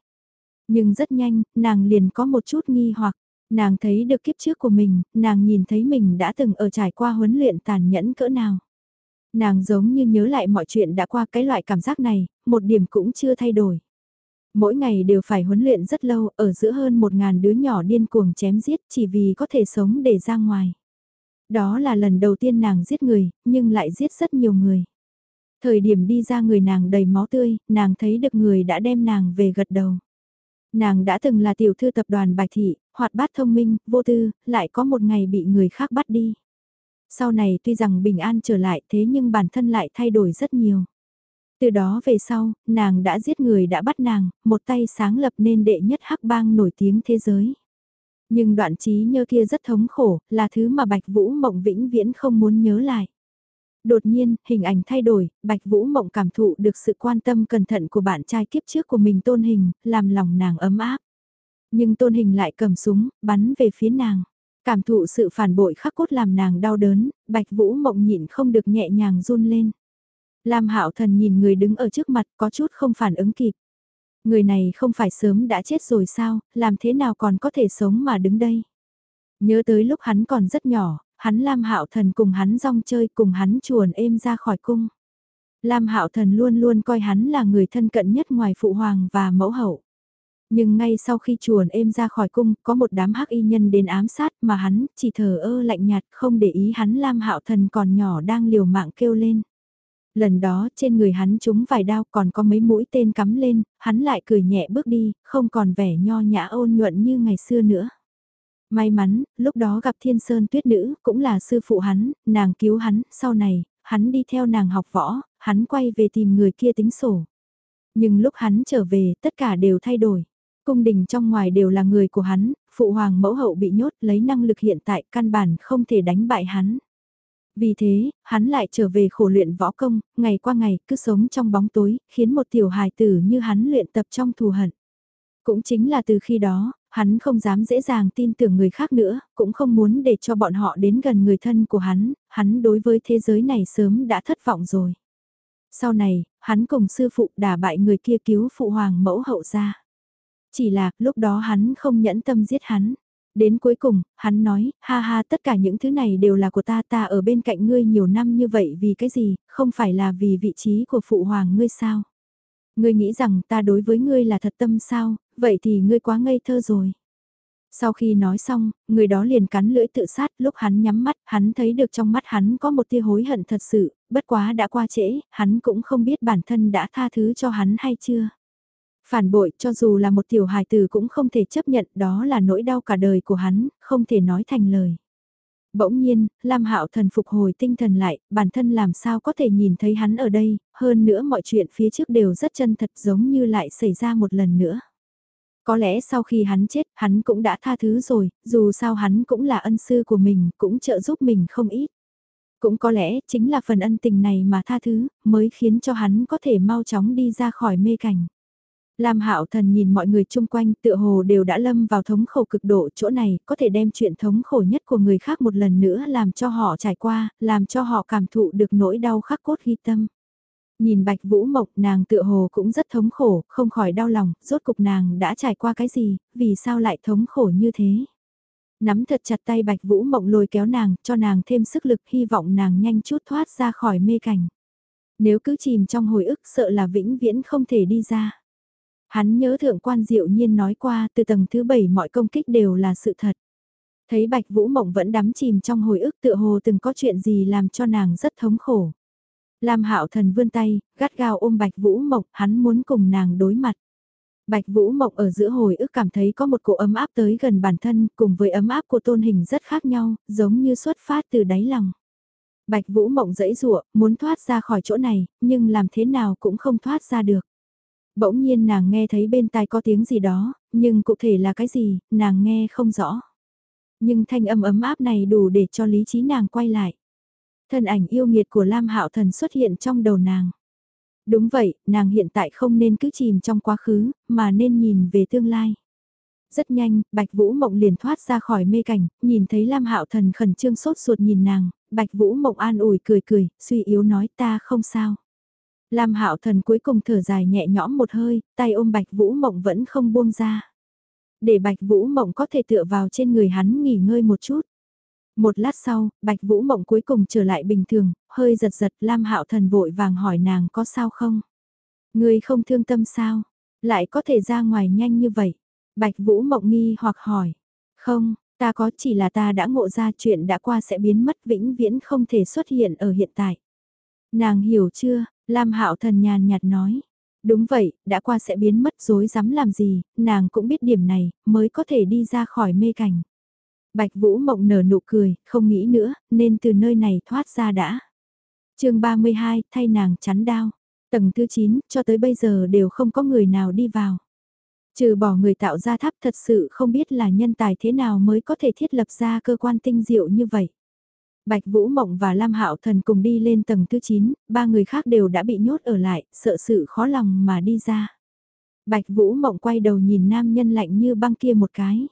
Nhưng rất nhanh, nàng liền có một chút nghi hoặc, nàng thấy được kiếp trước của mình, nàng nhìn thấy mình đã từng ở trải qua huấn luyện tàn nhẫn cỡ nào. Nàng giống như nhớ lại mọi chuyện đã qua cái loại cảm giác này, một điểm cũng chưa thay đổi. Mỗi ngày đều phải huấn luyện rất lâu, ở giữa hơn một ngàn đứa nhỏ điên cuồng chém giết chỉ vì có thể sống để ra ngoài. Đó là lần đầu tiên nàng giết người, nhưng lại giết rất nhiều người. Thời điểm đi ra người nàng đầy máu tươi, nàng thấy được người đã đem nàng về gật đầu. Nàng đã từng là tiểu thư tập đoàn Bạch Thị, hoạt bát thông minh, vô tư, lại có một ngày bị người khác bắt đi. Sau này tuy rằng bình an trở lại thế nhưng bản thân lại thay đổi rất nhiều. Từ đó về sau, nàng đã giết người đã bắt nàng, một tay sáng lập nên đệ nhất hắc bang nổi tiếng thế giới. Nhưng đoạn trí nhớ kia rất thống khổ, là thứ mà Bạch Vũ Mộng vĩnh viễn không muốn nhớ lại. Đột nhiên, hình ảnh thay đổi, Bạch Vũ Mộng cảm thụ được sự quan tâm cẩn thận của bạn trai kiếp trước của mình tôn hình, làm lòng nàng ấm áp. Nhưng tôn hình lại cầm súng, bắn về phía nàng. Cảm thụ sự phản bội khắc cốt làm nàng đau đớn, Bạch Vũ Mộng nhịn không được nhẹ nhàng run lên. Lam Hạo Thần nhìn người đứng ở trước mặt có chút không phản ứng kịp. Người này không phải sớm đã chết rồi sao, làm thế nào còn có thể sống mà đứng đây. Nhớ tới lúc hắn còn rất nhỏ, hắn Lam Hạo Thần cùng hắn rong chơi cùng hắn chuồn êm ra khỏi cung. Lam Hạo Thần luôn luôn coi hắn là người thân cận nhất ngoài phụ hoàng và mẫu hậu. Nhưng ngay sau khi chuồn êm ra khỏi cung, có một đám hắc y nhân đến ám sát mà hắn chỉ thờ ơ lạnh nhạt không để ý hắn Lam Hạo Thần còn nhỏ đang liều mạng kêu lên. Lần đó trên người hắn trúng vài đao còn có mấy mũi tên cắm lên, hắn lại cười nhẹ bước đi, không còn vẻ nho nhã ôn nhuận như ngày xưa nữa. May mắn, lúc đó gặp thiên sơn tuyết nữ, cũng là sư phụ hắn, nàng cứu hắn, sau này, hắn đi theo nàng học võ, hắn quay về tìm người kia tính sổ. Nhưng lúc hắn trở về, tất cả đều thay đổi. Cung đình trong ngoài đều là người của hắn, phụ hoàng mẫu hậu bị nhốt lấy năng lực hiện tại căn bản không thể đánh bại hắn. Vì thế, hắn lại trở về khổ luyện võ công, ngày qua ngày cứ sống trong bóng tối, khiến một tiểu hài tử như hắn luyện tập trong thù hận. Cũng chính là từ khi đó, hắn không dám dễ dàng tin tưởng người khác nữa, cũng không muốn để cho bọn họ đến gần người thân của hắn, hắn đối với thế giới này sớm đã thất vọng rồi. Sau này, hắn cùng sư phụ đả bại người kia cứu phụ hoàng mẫu hậu ra. Chỉ là, lúc đó hắn không nhẫn tâm giết hắn. Đến cuối cùng, hắn nói, ha ha tất cả những thứ này đều là của ta ta ở bên cạnh ngươi nhiều năm như vậy vì cái gì, không phải là vì vị trí của phụ hoàng ngươi sao? Ngươi nghĩ rằng ta đối với ngươi là thật tâm sao, vậy thì ngươi quá ngây thơ rồi. Sau khi nói xong, người đó liền cắn lưỡi tự sát, lúc hắn nhắm mắt, hắn thấy được trong mắt hắn có một tia hối hận thật sự, bất quá đã qua trễ, hắn cũng không biết bản thân đã tha thứ cho hắn hay chưa. Phản bội cho dù là một tiểu hài tử cũng không thể chấp nhận đó là nỗi đau cả đời của hắn, không thể nói thành lời. Bỗng nhiên, Lam Hạo Thần phục hồi tinh thần lại, bản thân làm sao có thể nhìn thấy hắn ở đây, hơn nữa mọi chuyện phía trước đều rất chân thật giống như lại xảy ra một lần nữa. Có lẽ sau khi hắn chết, hắn cũng đã tha thứ rồi, dù sao hắn cũng là ân sư của mình, cũng trợ giúp mình không ít. Cũng có lẽ chính là phần ân tình này mà tha thứ, mới khiến cho hắn có thể mau chóng đi ra khỏi mê cảnh. Lam Hạo Thần nhìn mọi người chung quanh tựa hồ đều đã lâm vào thống khổ cực độ chỗ này có thể đem chuyện thống khổ nhất của người khác một lần nữa làm cho họ trải qua, làm cho họ cảm thụ được nỗi đau khắc cốt ghi tâm. Nhìn Bạch Vũ Mộc nàng tựa hồ cũng rất thống khổ, không khỏi đau lòng, rốt cục nàng đã trải qua cái gì, vì sao lại thống khổ như thế. Nắm thật chặt tay Bạch Vũ Mộng lôi kéo nàng, cho nàng thêm sức lực hy vọng nàng nhanh chút thoát ra khỏi mê cảnh. Nếu cứ chìm trong hồi ức sợ là vĩnh viễn không thể đi ra. Hắn nhớ thượng quan diệu nhiên nói qua từ tầng thứ bảy mọi công kích đều là sự thật. Thấy Bạch Vũ Mộng vẫn đắm chìm trong hồi ức tựa hồ từng có chuyện gì làm cho nàng rất thống khổ. Lam Hạo Thần vươn tay, gắt gao ôm Bạch Vũ Mộng, hắn muốn cùng nàng đối mặt. Bạch Vũ Mộng ở giữa hồi ức cảm thấy có một cỗ ấm áp tới gần bản thân, cùng với ấm áp của tôn hình rất khác nhau, giống như xuất phát từ đáy lòng. Bạch Vũ Mộng dẫy dụa, muốn thoát ra khỏi chỗ này, nhưng làm thế nào cũng không thoát ra được. Bỗng nhiên nàng nghe thấy bên tai có tiếng gì đó, nhưng cụ thể là cái gì, nàng nghe không rõ. Nhưng thanh âm ấm áp này đủ để cho lý trí nàng quay lại. Thân ảnh yêu nghiệt của Lam Hạo Thần xuất hiện trong đầu nàng. Đúng vậy, nàng hiện tại không nên cứ chìm trong quá khứ, mà nên nhìn về tương lai. Rất nhanh, Bạch Vũ Mộng liền thoát ra khỏi mê cảnh, nhìn thấy Lam Hạo Thần khẩn trương sốt ruột nhìn nàng, Bạch Vũ Mộng an ủi cười cười, suy yếu nói ta không sao. Lam Hạo Thần cuối cùng thở dài nhẹ nhõm một hơi, tay ôm Bạch Vũ Mộng vẫn không buông ra. Để Bạch Vũ Mộng có thể tựa vào trên người hắn nghỉ ngơi một chút. Một lát sau, Bạch Vũ Mộng cuối cùng trở lại bình thường, hơi giật giật Lam Hạo Thần vội vàng hỏi nàng có sao không? Người không thương tâm sao? Lại có thể ra ngoài nhanh như vậy? Bạch Vũ Mộng nghi hoặc hỏi. Không, ta có chỉ là ta đã ngộ ra chuyện đã qua sẽ biến mất vĩnh viễn không thể xuất hiện ở hiện tại. Nàng hiểu chưa? Lam Hạo Thần nhàn nhạt nói. Đúng vậy, đã qua sẽ biến mất dối dám làm gì, nàng cũng biết điểm này, mới có thể đi ra khỏi mê cảnh. Bạch Vũ Mộng nở nụ cười, không nghĩ nữa, nên từ nơi này thoát ra đã. chương 32, thay nàng chắn đao. Tầng thứ 9, cho tới bây giờ đều không có người nào đi vào. Trừ bỏ người tạo ra tháp thật sự không biết là nhân tài thế nào mới có thể thiết lập ra cơ quan tinh diệu như vậy. Bạch Vũ Mộng và Lam Hạo Thần cùng đi lên tầng thứ 9, ba người khác đều đã bị nhốt ở lại, sợ sự khó lòng mà đi ra. Bạch Vũ Mộng quay đầu nhìn nam nhân lạnh như băng kia một cái.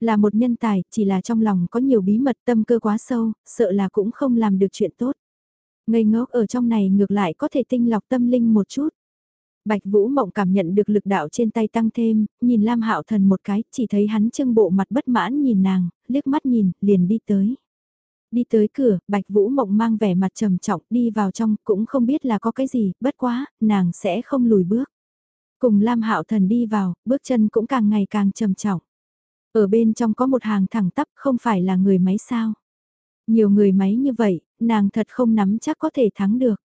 Là một nhân tài, chỉ là trong lòng có nhiều bí mật tâm cơ quá sâu, sợ là cũng không làm được chuyện tốt. Ngây ngốc ở trong này ngược lại có thể tinh lọc tâm linh một chút. Bạch Vũ Mộng cảm nhận được lực đạo trên tay tăng thêm, nhìn Lam Hạo Thần một cái, chỉ thấy hắn trưng bộ mặt bất mãn nhìn nàng, liếc mắt nhìn, liền đi tới. Đi tới cửa, Bạch Vũ Mộng mang vẻ mặt trầm trọng đi vào trong, cũng không biết là có cái gì, bất quá, nàng sẽ không lùi bước. Cùng Lam Hạo Thần đi vào, bước chân cũng càng ngày càng trầm trọng. Ở bên trong có một hàng thẳng tắp không phải là người máy sao. Nhiều người máy như vậy, nàng thật không nắm chắc có thể thắng được.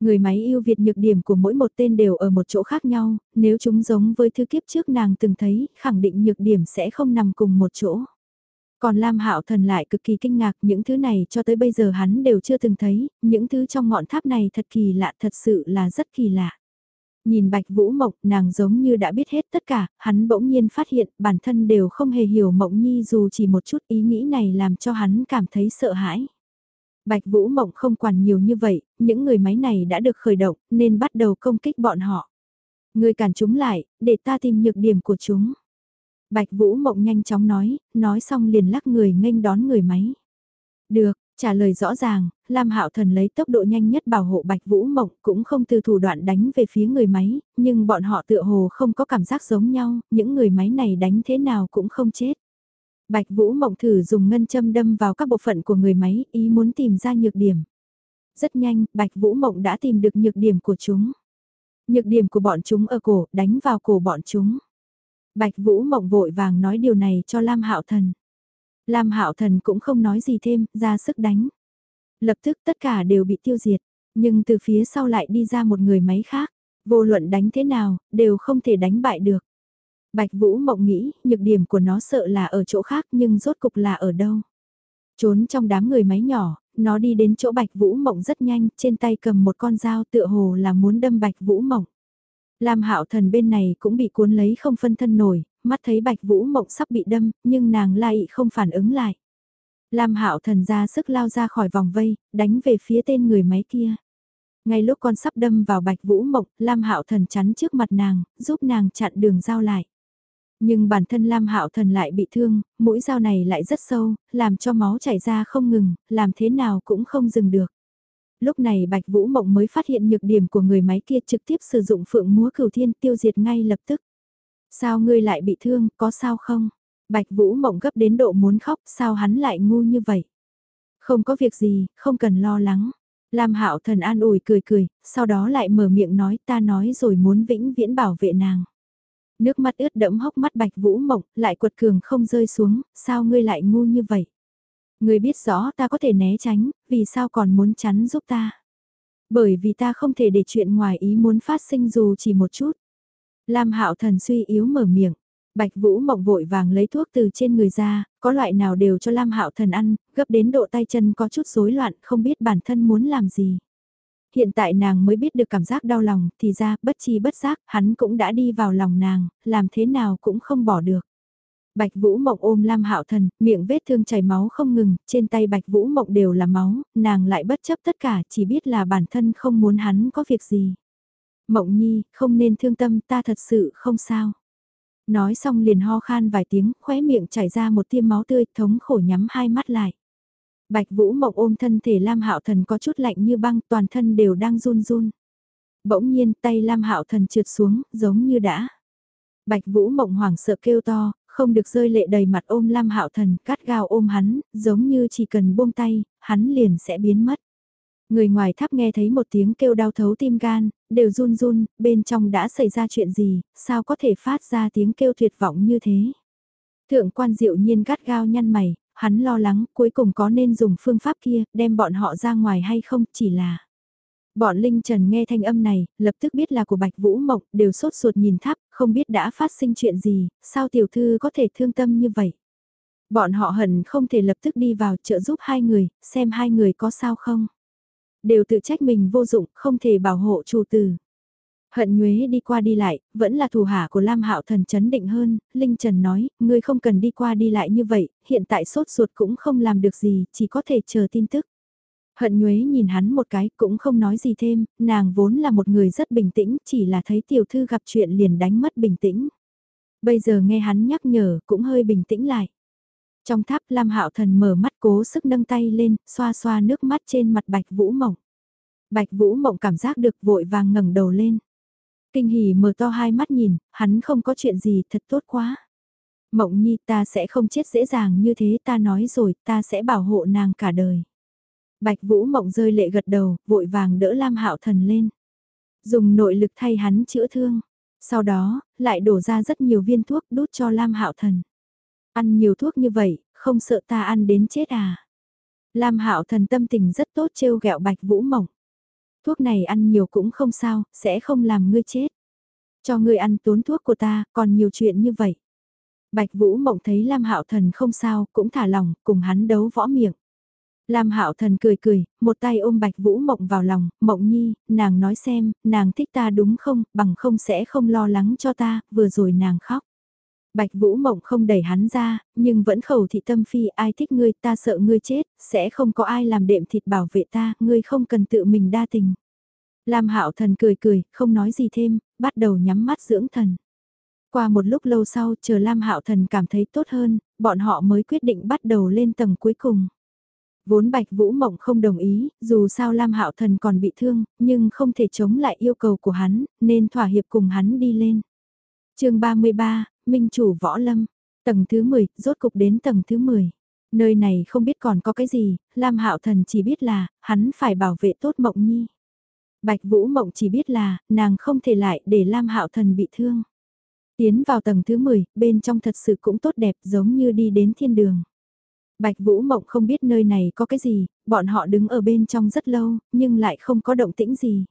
Người máy yêu Việt nhược điểm của mỗi một tên đều ở một chỗ khác nhau, nếu chúng giống với thư kiếp trước nàng từng thấy, khẳng định nhược điểm sẽ không nằm cùng một chỗ. Còn Lam Hạo Thần lại cực kỳ kinh ngạc những thứ này cho tới bây giờ hắn đều chưa từng thấy, những thứ trong ngọn tháp này thật kỳ lạ thật sự là rất kỳ lạ. Nhìn Bạch Vũ Mộng, nàng giống như đã biết hết tất cả, hắn bỗng nhiên phát hiện bản thân đều không hề hiểu Mộng Nhi dù chỉ một chút ý nghĩ này làm cho hắn cảm thấy sợ hãi. Bạch Vũ Mộng không quản nhiều như vậy, những người máy này đã được khởi động nên bắt đầu công kích bọn họ. Người cản chúng lại, để ta tìm nhược điểm của chúng. Bạch Vũ Mộng nhanh chóng nói, nói xong liền lắc người nghênh đón người máy. Được, trả lời rõ ràng, Lam Hạo Thần lấy tốc độ nhanh nhất bảo hộ Bạch Vũ Mộng cũng không từ thủ đoạn đánh về phía người máy, nhưng bọn họ tựa hồ không có cảm giác giống nhau, những người máy này đánh thế nào cũng không chết. Bạch Vũ Mộng thử dùng ngân châm đâm vào các bộ phận của người máy, ý muốn tìm ra nhược điểm. Rất nhanh, Bạch Vũ Mộng đã tìm được nhược điểm của chúng. Nhược điểm của bọn chúng ở cổ, đánh vào cổ bọn chúng. Bạch Vũ Mộng vội vàng nói điều này cho Lam Hạo Thần. Lam Hạo Thần cũng không nói gì thêm, ra sức đánh. Lập tức tất cả đều bị tiêu diệt, nhưng từ phía sau lại đi ra một người máy khác, vô luận đánh thế nào, đều không thể đánh bại được. Bạch Vũ Mộng nghĩ, nhược điểm của nó sợ là ở chỗ khác nhưng rốt cục là ở đâu. Trốn trong đám người máy nhỏ, nó đi đến chỗ Bạch Vũ Mộng rất nhanh, trên tay cầm một con dao tựa hồ là muốn đâm Bạch Vũ Mộng. Lam Hạo Thần bên này cũng bị cuốn lấy không phân thân nổi, mắt thấy Bạch Vũ Mộng sắp bị đâm, nhưng nàng lại không phản ứng lại. Lam Hạo Thần ra sức lao ra khỏi vòng vây, đánh về phía tên người máy kia. Ngay lúc con sắp đâm vào Bạch Vũ Mộng, Lam Hạo Thần chắn trước mặt nàng, giúp nàng chặn đường dao lại. Nhưng bản thân Lam Hạo Thần lại bị thương, mũi dao này lại rất sâu, làm cho máu chảy ra không ngừng, làm thế nào cũng không dừng được. Lúc này Bạch Vũ Mộng mới phát hiện nhược điểm của người máy kia trực tiếp sử dụng phượng múa cửu thiên tiêu diệt ngay lập tức. Sao ngươi lại bị thương, có sao không? Bạch Vũ Mộng gấp đến độ muốn khóc, sao hắn lại ngu như vậy? Không có việc gì, không cần lo lắng. Lam Hạo Thần an ủi cười cười, sau đó lại mở miệng nói ta nói rồi muốn vĩnh viễn bảo vệ nàng. Nước mắt ướt đẫm hốc mắt Bạch Vũ Mộng, lại quật cường không rơi xuống, sao ngươi lại ngu như vậy? Người biết rõ ta có thể né tránh, vì sao còn muốn chắn giúp ta? Bởi vì ta không thể để chuyện ngoài ý muốn phát sinh dù chỉ một chút. Lam Hạo Thần suy yếu mở miệng. Bạch Vũ Mộng vội vàng lấy thuốc từ trên người ra, có loại nào đều cho Lam Hạo Thần ăn, gấp đến độ tay chân có chút rối loạn, không biết bản thân muốn làm gì. Hiện tại nàng mới biết được cảm giác đau lòng, thì ra, bất chi bất giác, hắn cũng đã đi vào lòng nàng, làm thế nào cũng không bỏ được. Bạch Vũ Mộng ôm Lam Hạo Thần, miệng vết thương chảy máu không ngừng, trên tay Bạch Vũ Mộng đều là máu, nàng lại bất chấp tất cả, chỉ biết là bản thân không muốn hắn có việc gì. Mộng Nhi, không nên thương tâm, ta thật sự không sao. Nói xong liền ho khan vài tiếng, khóe miệng chảy ra một tiêm máu tươi, thống khổ nhắm hai mắt lại. Bạch Vũ Mộng ôm thân thể Lam Hạo Thần có chút lạnh như băng, toàn thân đều đang run run. Bỗng nhiên tay Lam Hạo Thần trượt xuống, giống như đã. Bạch Vũ Mộng hoảng sợ kêu to, không được rơi lệ đầy mặt ôm Lam Hạo Thần, cắt gao ôm hắn, giống như chỉ cần buông tay, hắn liền sẽ biến mất. Người ngoài tháp nghe thấy một tiếng kêu đau thấu tim gan, đều run run, bên trong đã xảy ra chuyện gì, sao có thể phát ra tiếng kêu tuyệt vọng như thế. Thượng quan diệu nhiên gắt gao nhăn mày, hắn lo lắng cuối cùng có nên dùng phương pháp kia, đem bọn họ ra ngoài hay không, chỉ là... Bọn Linh Trần nghe thanh âm này, lập tức biết là của Bạch Vũ Mộc, đều sốt ruột nhìn tháp, không biết đã phát sinh chuyện gì, sao tiểu thư có thể thương tâm như vậy. Bọn họ hận không thể lập tức đi vào trợ giúp hai người, xem hai người có sao không. Đều tự trách mình vô dụng, không thể bảo hộ chủ tử. Hận Nhuế đi qua đi lại, vẫn là thủ hạ của Lam Hạo Thần chấn định hơn, Linh Trần nói, ngươi không cần đi qua đi lại như vậy, hiện tại sốt ruột cũng không làm được gì, chỉ có thể chờ tin tức. Hận Nhuế nhìn hắn một cái cũng không nói gì thêm, nàng vốn là một người rất bình tĩnh, chỉ là thấy tiểu thư gặp chuyện liền đánh mất bình tĩnh. Bây giờ nghe hắn nhắc nhở cũng hơi bình tĩnh lại. Trong tháp Lam Hạo Thần mở mắt cố sức nâng tay lên, xoa xoa nước mắt trên mặt Bạch Vũ Mộng. Bạch Vũ Mộng cảm giác được vội vàng ngẩng đầu lên. Kinh hỉ mở to hai mắt nhìn, hắn không có chuyện gì thật tốt quá. Mộng Nhi ta sẽ không chết dễ dàng như thế ta nói rồi ta sẽ bảo hộ nàng cả đời. Bạch Vũ Mộng rơi lệ gật đầu, vội vàng đỡ Lam Hạo Thần lên. Dùng nội lực thay hắn chữa thương. Sau đó, lại đổ ra rất nhiều viên thuốc đút cho Lam Hạo Thần. Ăn nhiều thuốc như vậy, không sợ ta ăn đến chết à? Lam Hạo Thần tâm tình rất tốt trêu ghẹo Bạch Vũ Mộng. Thuốc này ăn nhiều cũng không sao, sẽ không làm ngươi chết. Cho ngươi ăn tốn thuốc của ta, còn nhiều chuyện như vậy. Bạch Vũ Mộng thấy Lam Hạo Thần không sao, cũng thả lòng, cùng hắn đấu võ miệng. Lam Hạo Thần cười cười, một tay ôm Bạch Vũ Mộng vào lòng, "Mộng Nhi, nàng nói xem, nàng thích ta đúng không, bằng không sẽ không lo lắng cho ta." Vừa rồi nàng khóc. Bạch Vũ Mộng không đẩy hắn ra, nhưng vẫn khẩu thị tâm phi, "Ai thích ngươi, ta sợ ngươi chết, sẽ không có ai làm đệm thịt bảo vệ ta, ngươi không cần tự mình đa tình." Lam Hạo Thần cười cười, không nói gì thêm, bắt đầu nhắm mắt dưỡng thần. Qua một lúc lâu sau, chờ Lam Hạo Thần cảm thấy tốt hơn, bọn họ mới quyết định bắt đầu lên tầng cuối cùng. Vốn Bạch Vũ Mộng không đồng ý, dù sao Lam Hạo Thần còn bị thương, nhưng không thể chống lại yêu cầu của hắn, nên thỏa hiệp cùng hắn đi lên. chương 33, Minh Chủ Võ Lâm, tầng thứ 10, rốt cục đến tầng thứ 10. Nơi này không biết còn có cái gì, Lam Hạo Thần chỉ biết là, hắn phải bảo vệ tốt Mộng Nhi. Bạch Vũ Mộng chỉ biết là, nàng không thể lại để Lam Hạo Thần bị thương. Tiến vào tầng thứ 10, bên trong thật sự cũng tốt đẹp giống như đi đến thiên đường. Bạch Vũ Mộng không biết nơi này có cái gì, bọn họ đứng ở bên trong rất lâu, nhưng lại không có động tĩnh gì.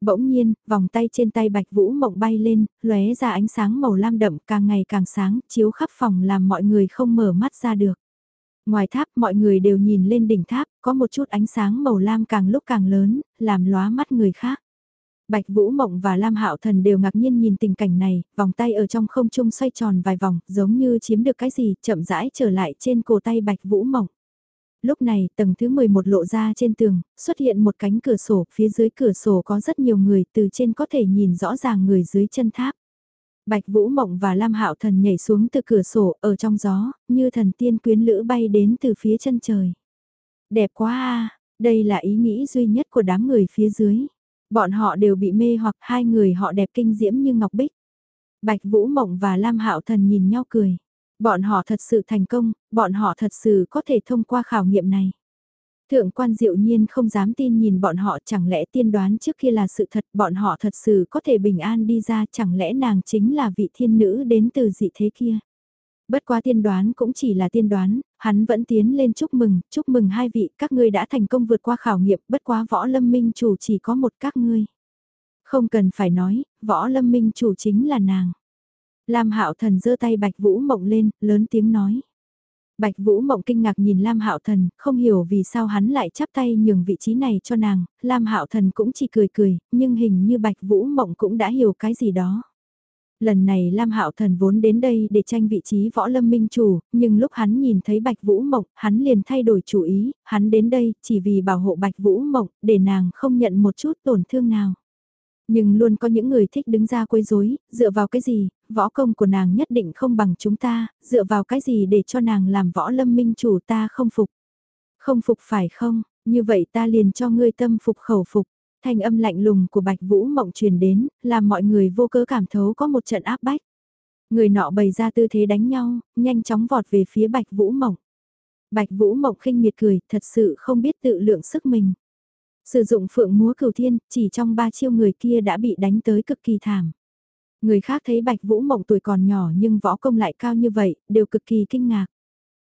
Bỗng nhiên, vòng tay trên tay Bạch Vũ Mộng bay lên, lóe ra ánh sáng màu lam đậm càng ngày càng sáng, chiếu khắp phòng làm mọi người không mở mắt ra được. Ngoài tháp mọi người đều nhìn lên đỉnh tháp, có một chút ánh sáng màu lam càng lúc càng lớn, làm lóa mắt người khác. Bạch Vũ Mộng và Lam Hạo Thần đều ngạc nhiên nhìn tình cảnh này, vòng tay ở trong không trung xoay tròn vài vòng, giống như chiếm được cái gì, chậm rãi trở lại trên cổ tay Bạch Vũ Mộng. Lúc này, tầng thứ 11 lộ ra trên tường, xuất hiện một cánh cửa sổ, phía dưới cửa sổ có rất nhiều người, từ trên có thể nhìn rõ ràng người dưới chân tháp. Bạch Vũ Mộng và Lam Hạo Thần nhảy xuống từ cửa sổ, ở trong gió, như thần tiên quyến lữ bay đến từ phía chân trời. Đẹp quá a, đây là ý nghĩ duy nhất của đám người phía dưới. Bọn họ đều bị mê hoặc hai người họ đẹp kinh diễm như ngọc bích. Bạch Vũ Mộng và Lam Hạo Thần nhìn nhau cười. Bọn họ thật sự thành công, bọn họ thật sự có thể thông qua khảo nghiệm này. Thượng quan diệu nhiên không dám tin nhìn bọn họ chẳng lẽ tiên đoán trước kia là sự thật bọn họ thật sự có thể bình an đi ra chẳng lẽ nàng chính là vị thiên nữ đến từ dị thế kia. Bất quá tiên đoán cũng chỉ là tiên đoán, hắn vẫn tiến lên chúc mừng, chúc mừng hai vị, các ngươi đã thành công vượt qua khảo nghiệm, bất quá võ lâm minh chủ chỉ có một các ngươi. Không cần phải nói, võ lâm minh chủ chính là nàng. Lam Hạo Thần giơ tay Bạch Vũ Mộng lên, lớn tiếng nói. Bạch Vũ Mộng kinh ngạc nhìn Lam Hạo Thần, không hiểu vì sao hắn lại chắp tay nhường vị trí này cho nàng, Lam Hạo Thần cũng chỉ cười cười, nhưng hình như Bạch Vũ Mộng cũng đã hiểu cái gì đó. Lần này Lam Hạo Thần vốn đến đây để tranh vị trí võ lâm minh chủ, nhưng lúc hắn nhìn thấy Bạch Vũ Mộng, hắn liền thay đổi chủ ý, hắn đến đây chỉ vì bảo hộ Bạch Vũ Mộng, để nàng không nhận một chút tổn thương nào. Nhưng luôn có những người thích đứng ra quấy rối, dựa vào cái gì, võ công của nàng nhất định không bằng chúng ta, dựa vào cái gì để cho nàng làm võ lâm minh chủ ta không phục. Không phục phải không, như vậy ta liền cho ngươi tâm phục khẩu phục. Thanh âm lạnh lùng của Bạch Vũ Mộng truyền đến, làm mọi người vô cớ cảm thấu có một trận áp bách. Người nọ bày ra tư thế đánh nhau, nhanh chóng vọt về phía Bạch Vũ Mộng. Bạch Vũ Mộng khinh miệt cười, thật sự không biết tự lượng sức mình. Sử dụng phượng múa cửu thiên, chỉ trong ba chiêu người kia đã bị đánh tới cực kỳ thảm. Người khác thấy Bạch Vũ Mộng tuổi còn nhỏ nhưng võ công lại cao như vậy, đều cực kỳ kinh ngạc.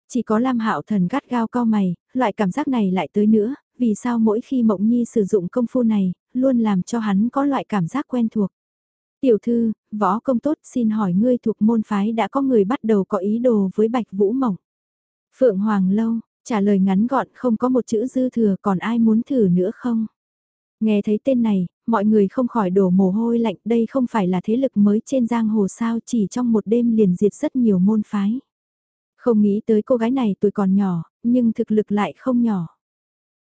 Chỉ có Lam Hạo Thần gắt gao cao mày, loại cảm giác này lại tới nữa, vì sao mỗi khi Mộng Nhi sử dụng công phu này, luôn làm cho hắn có loại cảm giác quen thuộc. Tiểu thư, võ công tốt xin hỏi ngươi thuộc môn phái đã có người bắt đầu có ý đồ với Bạch Vũ Mộng. Phượng Hoàng Lâu, trả lời ngắn gọn không có một chữ dư thừa còn ai muốn thử nữa không? Nghe thấy tên này, mọi người không khỏi đổ mồ hôi lạnh đây không phải là thế lực mới trên giang hồ sao chỉ trong một đêm liền diệt rất nhiều môn phái. Không nghĩ tới cô gái này tuổi còn nhỏ, nhưng thực lực lại không nhỏ.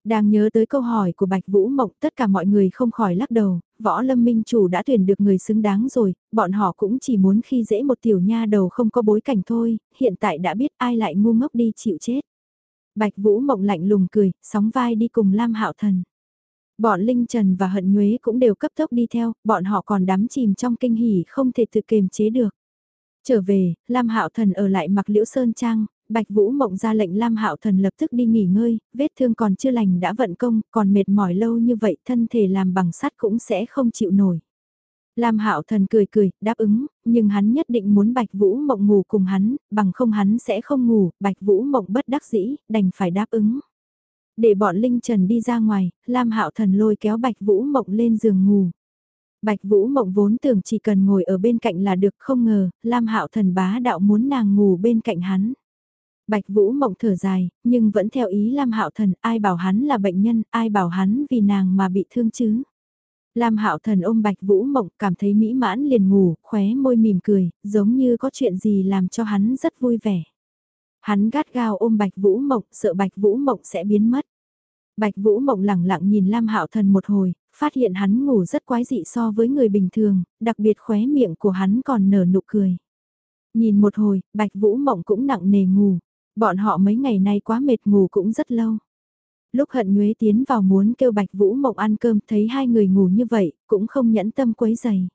Đang nhớ tới câu hỏi của Bạch Vũ Mộng tất cả mọi người không khỏi lắc đầu, võ lâm minh chủ đã tuyển được người xứng đáng rồi, bọn họ cũng chỉ muốn khi dễ một tiểu nha đầu không có bối cảnh thôi, hiện tại đã biết ai lại ngu ngốc đi chịu chết. Bạch Vũ Mộng lạnh lùng cười, sóng vai đi cùng Lam Hạo Thần. Bọn Linh Trần và Hận Nhuế cũng đều cấp tốc đi theo, bọn họ còn đắm chìm trong kinh hỉ không thể tự kiềm chế được. Trở về, Lam Hạo Thần ở lại mặc liễu sơn trang, Bạch Vũ Mộng ra lệnh Lam Hạo Thần lập tức đi nghỉ ngơi, vết thương còn chưa lành đã vận công, còn mệt mỏi lâu như vậy thân thể làm bằng sắt cũng sẽ không chịu nổi. Lam Hạo Thần cười cười, đáp ứng, nhưng hắn nhất định muốn Bạch Vũ Mộng ngủ cùng hắn, bằng không hắn sẽ không ngủ, Bạch Vũ Mộng bất đắc dĩ, đành phải đáp ứng. Để bọn Linh Trần đi ra ngoài, Lam Hạo Thần lôi kéo Bạch Vũ Mộng lên giường ngủ. Bạch Vũ Mộng vốn tưởng chỉ cần ngồi ở bên cạnh là được không ngờ, Lam Hạo Thần bá đạo muốn nàng ngủ bên cạnh hắn. Bạch Vũ Mộng thở dài, nhưng vẫn theo ý Lam Hạo Thần, ai bảo hắn là bệnh nhân, ai bảo hắn vì nàng mà bị thương chứ. Lam Hạo Thần ôm Bạch Vũ Mộng, cảm thấy mỹ mãn liền ngủ, khóe môi mỉm cười, giống như có chuyện gì làm cho hắn rất vui vẻ. Hắn gắt gao ôm Bạch Vũ Mộng, sợ Bạch Vũ Mộng sẽ biến mất. Bạch Vũ Mộng lẳng lặng nhìn Lam Hạo Thần một hồi, phát hiện hắn ngủ rất quái dị so với người bình thường, đặc biệt khóe miệng của hắn còn nở nụ cười. Nhìn một hồi, Bạch Vũ Mộng cũng nặng nề ngủ, bọn họ mấy ngày nay quá mệt ngủ cũng rất lâu. Lúc hận nhuế tiến vào muốn kêu Bạch Vũ Mộng ăn cơm thấy hai người ngủ như vậy, cũng không nhẫn tâm quấy giày.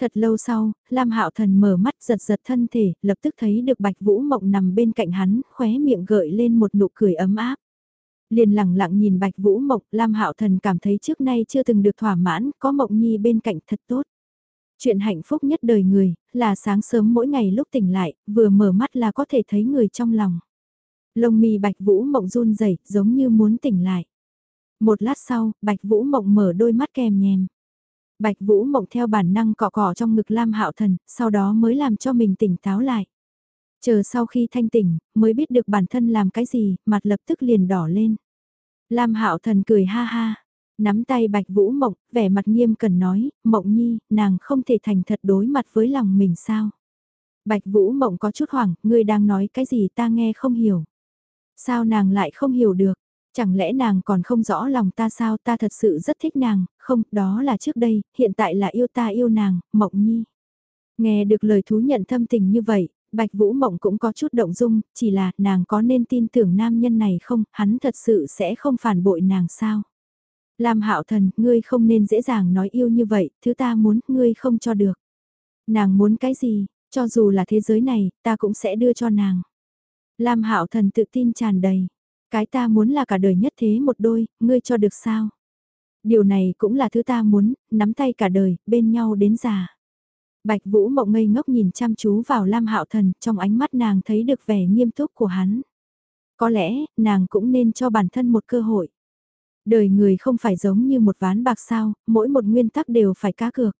Thật lâu sau, Lam Hạo Thần mở mắt giật giật thân thể, lập tức thấy được Bạch Vũ Mộng nằm bên cạnh hắn, khóe miệng gợi lên một nụ cười ấm áp. Liền lặng lặng nhìn Bạch Vũ Mộng, Lam Hạo Thần cảm thấy trước nay chưa từng được thỏa mãn, có Mộng Nhi bên cạnh thật tốt. Chuyện hạnh phúc nhất đời người, là sáng sớm mỗi ngày lúc tỉnh lại, vừa mở mắt là có thể thấy người trong lòng. Lông mi Bạch Vũ Mộng run rẩy giống như muốn tỉnh lại. Một lát sau, Bạch Vũ Mộng mở đôi mắt kèm nhèm. Bạch Vũ Mộng theo bản năng cọ cọ trong ngực Lam Hạo Thần, sau đó mới làm cho mình tỉnh táo lại. Chờ sau khi thanh tỉnh, mới biết được bản thân làm cái gì, mặt lập tức liền đỏ lên. Lam Hạo Thần cười ha ha, nắm tay Bạch Vũ Mộng, vẻ mặt nghiêm cần nói, Mộng Nhi, nàng không thể thành thật đối mặt với lòng mình sao? Bạch Vũ Mộng có chút hoảng, ngươi đang nói cái gì ta nghe không hiểu. Sao nàng lại không hiểu được? Chẳng lẽ nàng còn không rõ lòng ta sao ta thật sự rất thích nàng, không, đó là trước đây, hiện tại là yêu ta yêu nàng, Mộng Nhi. Nghe được lời thú nhận thâm tình như vậy, Bạch Vũ Mộng cũng có chút động dung, chỉ là nàng có nên tin tưởng nam nhân này không, hắn thật sự sẽ không phản bội nàng sao. Lam Hạo Thần, ngươi không nên dễ dàng nói yêu như vậy, thứ ta muốn, ngươi không cho được. Nàng muốn cái gì? Cho dù là thế giới này, ta cũng sẽ đưa cho nàng. Lam Hạo Thần tự tin tràn đầy. Cái ta muốn là cả đời nhất thế một đôi, ngươi cho được sao? Điều này cũng là thứ ta muốn, nắm tay cả đời, bên nhau đến già. Bạch Vũ mộng ngây ngốc nhìn chăm chú vào Lam Hạo Thần, trong ánh mắt nàng thấy được vẻ nghiêm túc của hắn. Có lẽ, nàng cũng nên cho bản thân một cơ hội. Đời người không phải giống như một ván bạc sao, mỗi một nguyên tắc đều phải cá cược.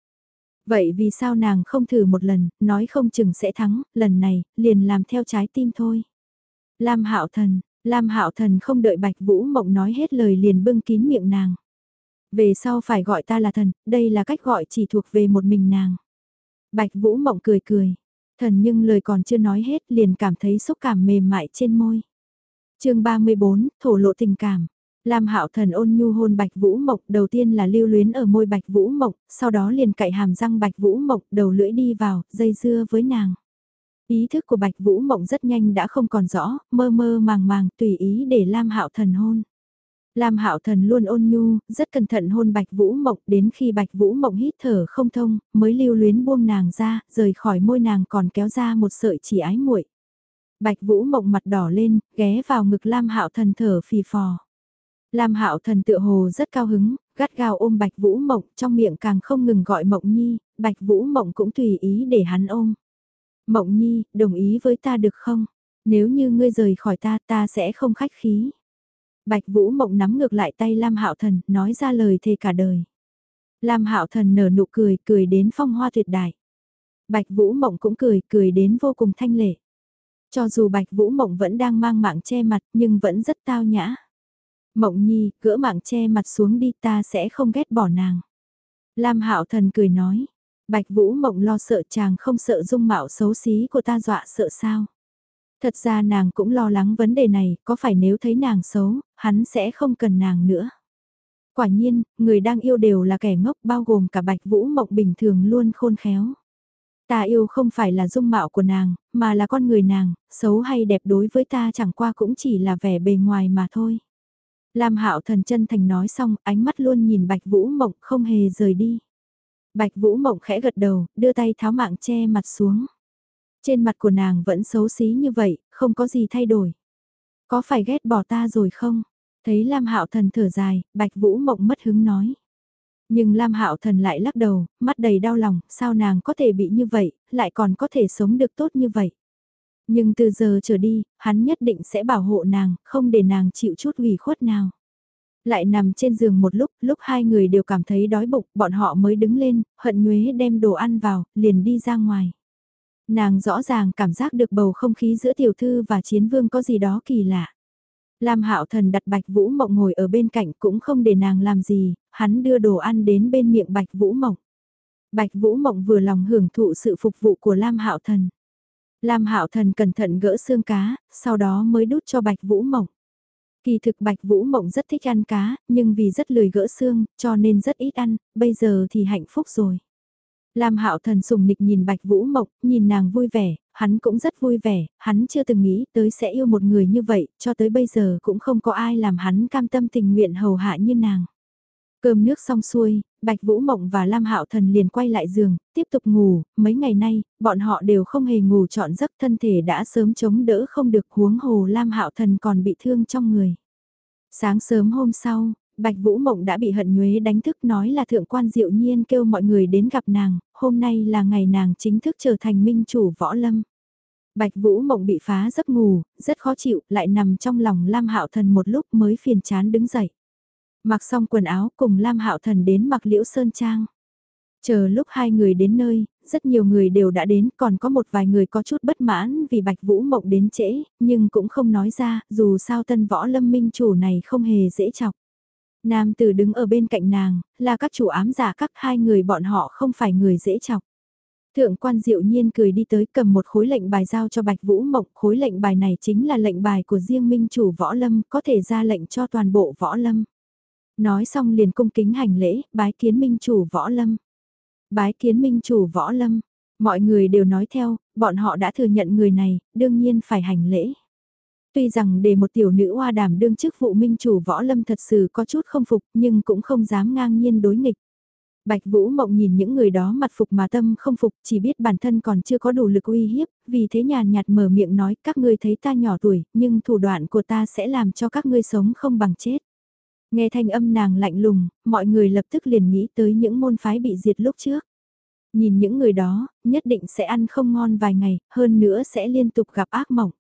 Vậy vì sao nàng không thử một lần, nói không chừng sẽ thắng, lần này, liền làm theo trái tim thôi. Lam Hạo Thần, Lam Hạo Thần không đợi Bạch Vũ Mộng nói hết lời liền bưng kín miệng nàng. Về sau phải gọi ta là thần, đây là cách gọi chỉ thuộc về một mình nàng. Bạch Vũ Mộng cười cười, thần nhưng lời còn chưa nói hết liền cảm thấy xúc cảm mềm mại trên môi. chương 34, thổ lộ tình cảm. Lam Hạo Thần ôn nhu hôn Bạch Vũ mộc đầu tiên là lưu luyến ở môi Bạch Vũ mộc sau đó liền cạy hàm răng Bạch Vũ mộc đầu lưỡi đi vào, dây dưa với nàng. Ý thức của Bạch Vũ Mộng rất nhanh đã không còn rõ, mơ mơ màng màng tùy ý để Lam Hạo Thần hôn. Lam Hạo Thần luôn ôn nhu, rất cẩn thận hôn Bạch Vũ Mộng, đến khi Bạch Vũ Mộng hít thở không thông, mới lưu luyến buông nàng ra, rời khỏi môi nàng còn kéo ra một sợi chỉ ái muội. Bạch Vũ Mộng mặt đỏ lên, ghé vào ngực Lam Hạo Thần thở phì phò. Lam Hạo Thần tựa hồ rất cao hứng, gắt gao ôm Bạch Vũ Mộng, trong miệng càng không ngừng gọi Mộng Nhi, Bạch Vũ Mộng cũng tùy ý để hắn ôm. Mộng Nhi, đồng ý với ta được không? Nếu như ngươi rời khỏi ta, ta sẽ không khách khí. Bạch Vũ Mộng nắm ngược lại tay Lam Hạo Thần, nói ra lời thề cả đời. Lam Hạo Thần nở nụ cười, cười đến phong hoa tuyệt đại. Bạch Vũ Mộng cũng cười, cười đến vô cùng thanh lệ. Cho dù Bạch Vũ Mộng vẫn đang mang mạng che mặt, nhưng vẫn rất tao nhã. Mộng Nhi, gỡ mạng che mặt xuống đi, ta sẽ không ghét bỏ nàng. Lam Hạo Thần cười nói, Bạch Vũ Mộng lo sợ chàng không sợ dung mạo xấu xí của ta dọa sợ sao. Thật ra nàng cũng lo lắng vấn đề này, có phải nếu thấy nàng xấu, hắn sẽ không cần nàng nữa. Quả nhiên, người đang yêu đều là kẻ ngốc bao gồm cả Bạch Vũ Mộng bình thường luôn khôn khéo. Ta yêu không phải là dung mạo của nàng, mà là con người nàng, xấu hay đẹp đối với ta chẳng qua cũng chỉ là vẻ bề ngoài mà thôi. Lam Hạo thần chân thành nói xong, ánh mắt luôn nhìn Bạch Vũ Mộng không hề rời đi. Bạch Vũ Mộng khẽ gật đầu, đưa tay tháo mạng che mặt xuống. Trên mặt của nàng vẫn xấu xí như vậy, không có gì thay đổi. Có phải ghét bỏ ta rồi không? Thấy Lam Hạo Thần thở dài, Bạch Vũ Mộng mất hứng nói. Nhưng Lam Hạo Thần lại lắc đầu, mắt đầy đau lòng, sao nàng có thể bị như vậy, lại còn có thể sống được tốt như vậy. Nhưng từ giờ trở đi, hắn nhất định sẽ bảo hộ nàng, không để nàng chịu chút ủy khuất nào. Lại nằm trên giường một lúc, lúc hai người đều cảm thấy đói bụng, bọn họ mới đứng lên, hận nhuế đem đồ ăn vào, liền đi ra ngoài. Nàng rõ ràng cảm giác được bầu không khí giữa tiểu thư và chiến vương có gì đó kỳ lạ. Lam Hạo Thần đặt Bạch Vũ Mộng ngồi ở bên cạnh cũng không để nàng làm gì, hắn đưa đồ ăn đến bên miệng Bạch Vũ Mộng. Bạch Vũ Mộng vừa lòng hưởng thụ sự phục vụ của Lam Hạo Thần. Lam Hạo Thần cẩn thận gỡ xương cá, sau đó mới đút cho Bạch Vũ Mộng. Kỳ thực Bạch Vũ Mộng rất thích ăn cá, nhưng vì rất lười gỡ xương, cho nên rất ít ăn, bây giờ thì hạnh phúc rồi. Lam Hạo Thần sùng nịch nhìn Bạch Vũ Mộng, nhìn nàng vui vẻ, hắn cũng rất vui vẻ, hắn chưa từng nghĩ tới sẽ yêu một người như vậy, cho tới bây giờ cũng không có ai làm hắn cam tâm tình nguyện hầu hạ như nàng. Cơm nước xong xuôi, Bạch Vũ Mộng và Lam Hạo Thần liền quay lại giường, tiếp tục ngủ, mấy ngày nay, bọn họ đều không hề ngủ trọn giấc thân thể đã sớm chống đỡ không được huống hồ Lam Hạo Thần còn bị thương trong người. Sáng sớm hôm sau, Bạch Vũ Mộng đã bị hận nhuế đánh thức nói là thượng quan diệu nhiên kêu mọi người đến gặp nàng, hôm nay là ngày nàng chính thức trở thành minh chủ võ lâm. Bạch Vũ Mộng bị phá giấc ngủ, rất khó chịu, lại nằm trong lòng Lam Hạo Thần một lúc mới phiền chán đứng dậy. Mặc xong quần áo cùng Lam Hạo Thần đến mặc liễu sơn trang. Chờ lúc hai người đến nơi, rất nhiều người đều đã đến, còn có một vài người có chút bất mãn vì Bạch Vũ Mộng đến trễ, nhưng cũng không nói ra, dù sao tân võ lâm minh chủ này không hề dễ chọc. Nam tử đứng ở bên cạnh nàng, là các chủ ám giả các hai người bọn họ không phải người dễ chọc. Thượng quan diệu nhiên cười đi tới cầm một khối lệnh bài giao cho Bạch Vũ Mộng, khối lệnh bài này chính là lệnh bài của riêng minh chủ võ lâm, có thể ra lệnh cho toàn bộ võ lâm. Nói xong liền cung kính hành lễ, bái kiến minh chủ võ lâm. Bái kiến minh chủ võ lâm, mọi người đều nói theo, bọn họ đã thừa nhận người này, đương nhiên phải hành lễ. Tuy rằng để một tiểu nữ hoa đảm đương chức vụ minh chủ võ lâm thật sự có chút không phục nhưng cũng không dám ngang nhiên đối nghịch. Bạch Vũ Mộng nhìn những người đó mặt phục mà tâm không phục, chỉ biết bản thân còn chưa có đủ lực uy hiếp, vì thế nhàn nhạt mở miệng nói các ngươi thấy ta nhỏ tuổi, nhưng thủ đoạn của ta sẽ làm cho các ngươi sống không bằng chết. Nghe thanh âm nàng lạnh lùng, mọi người lập tức liền nghĩ tới những môn phái bị diệt lúc trước. Nhìn những người đó, nhất định sẽ ăn không ngon vài ngày, hơn nữa sẽ liên tục gặp ác mộng.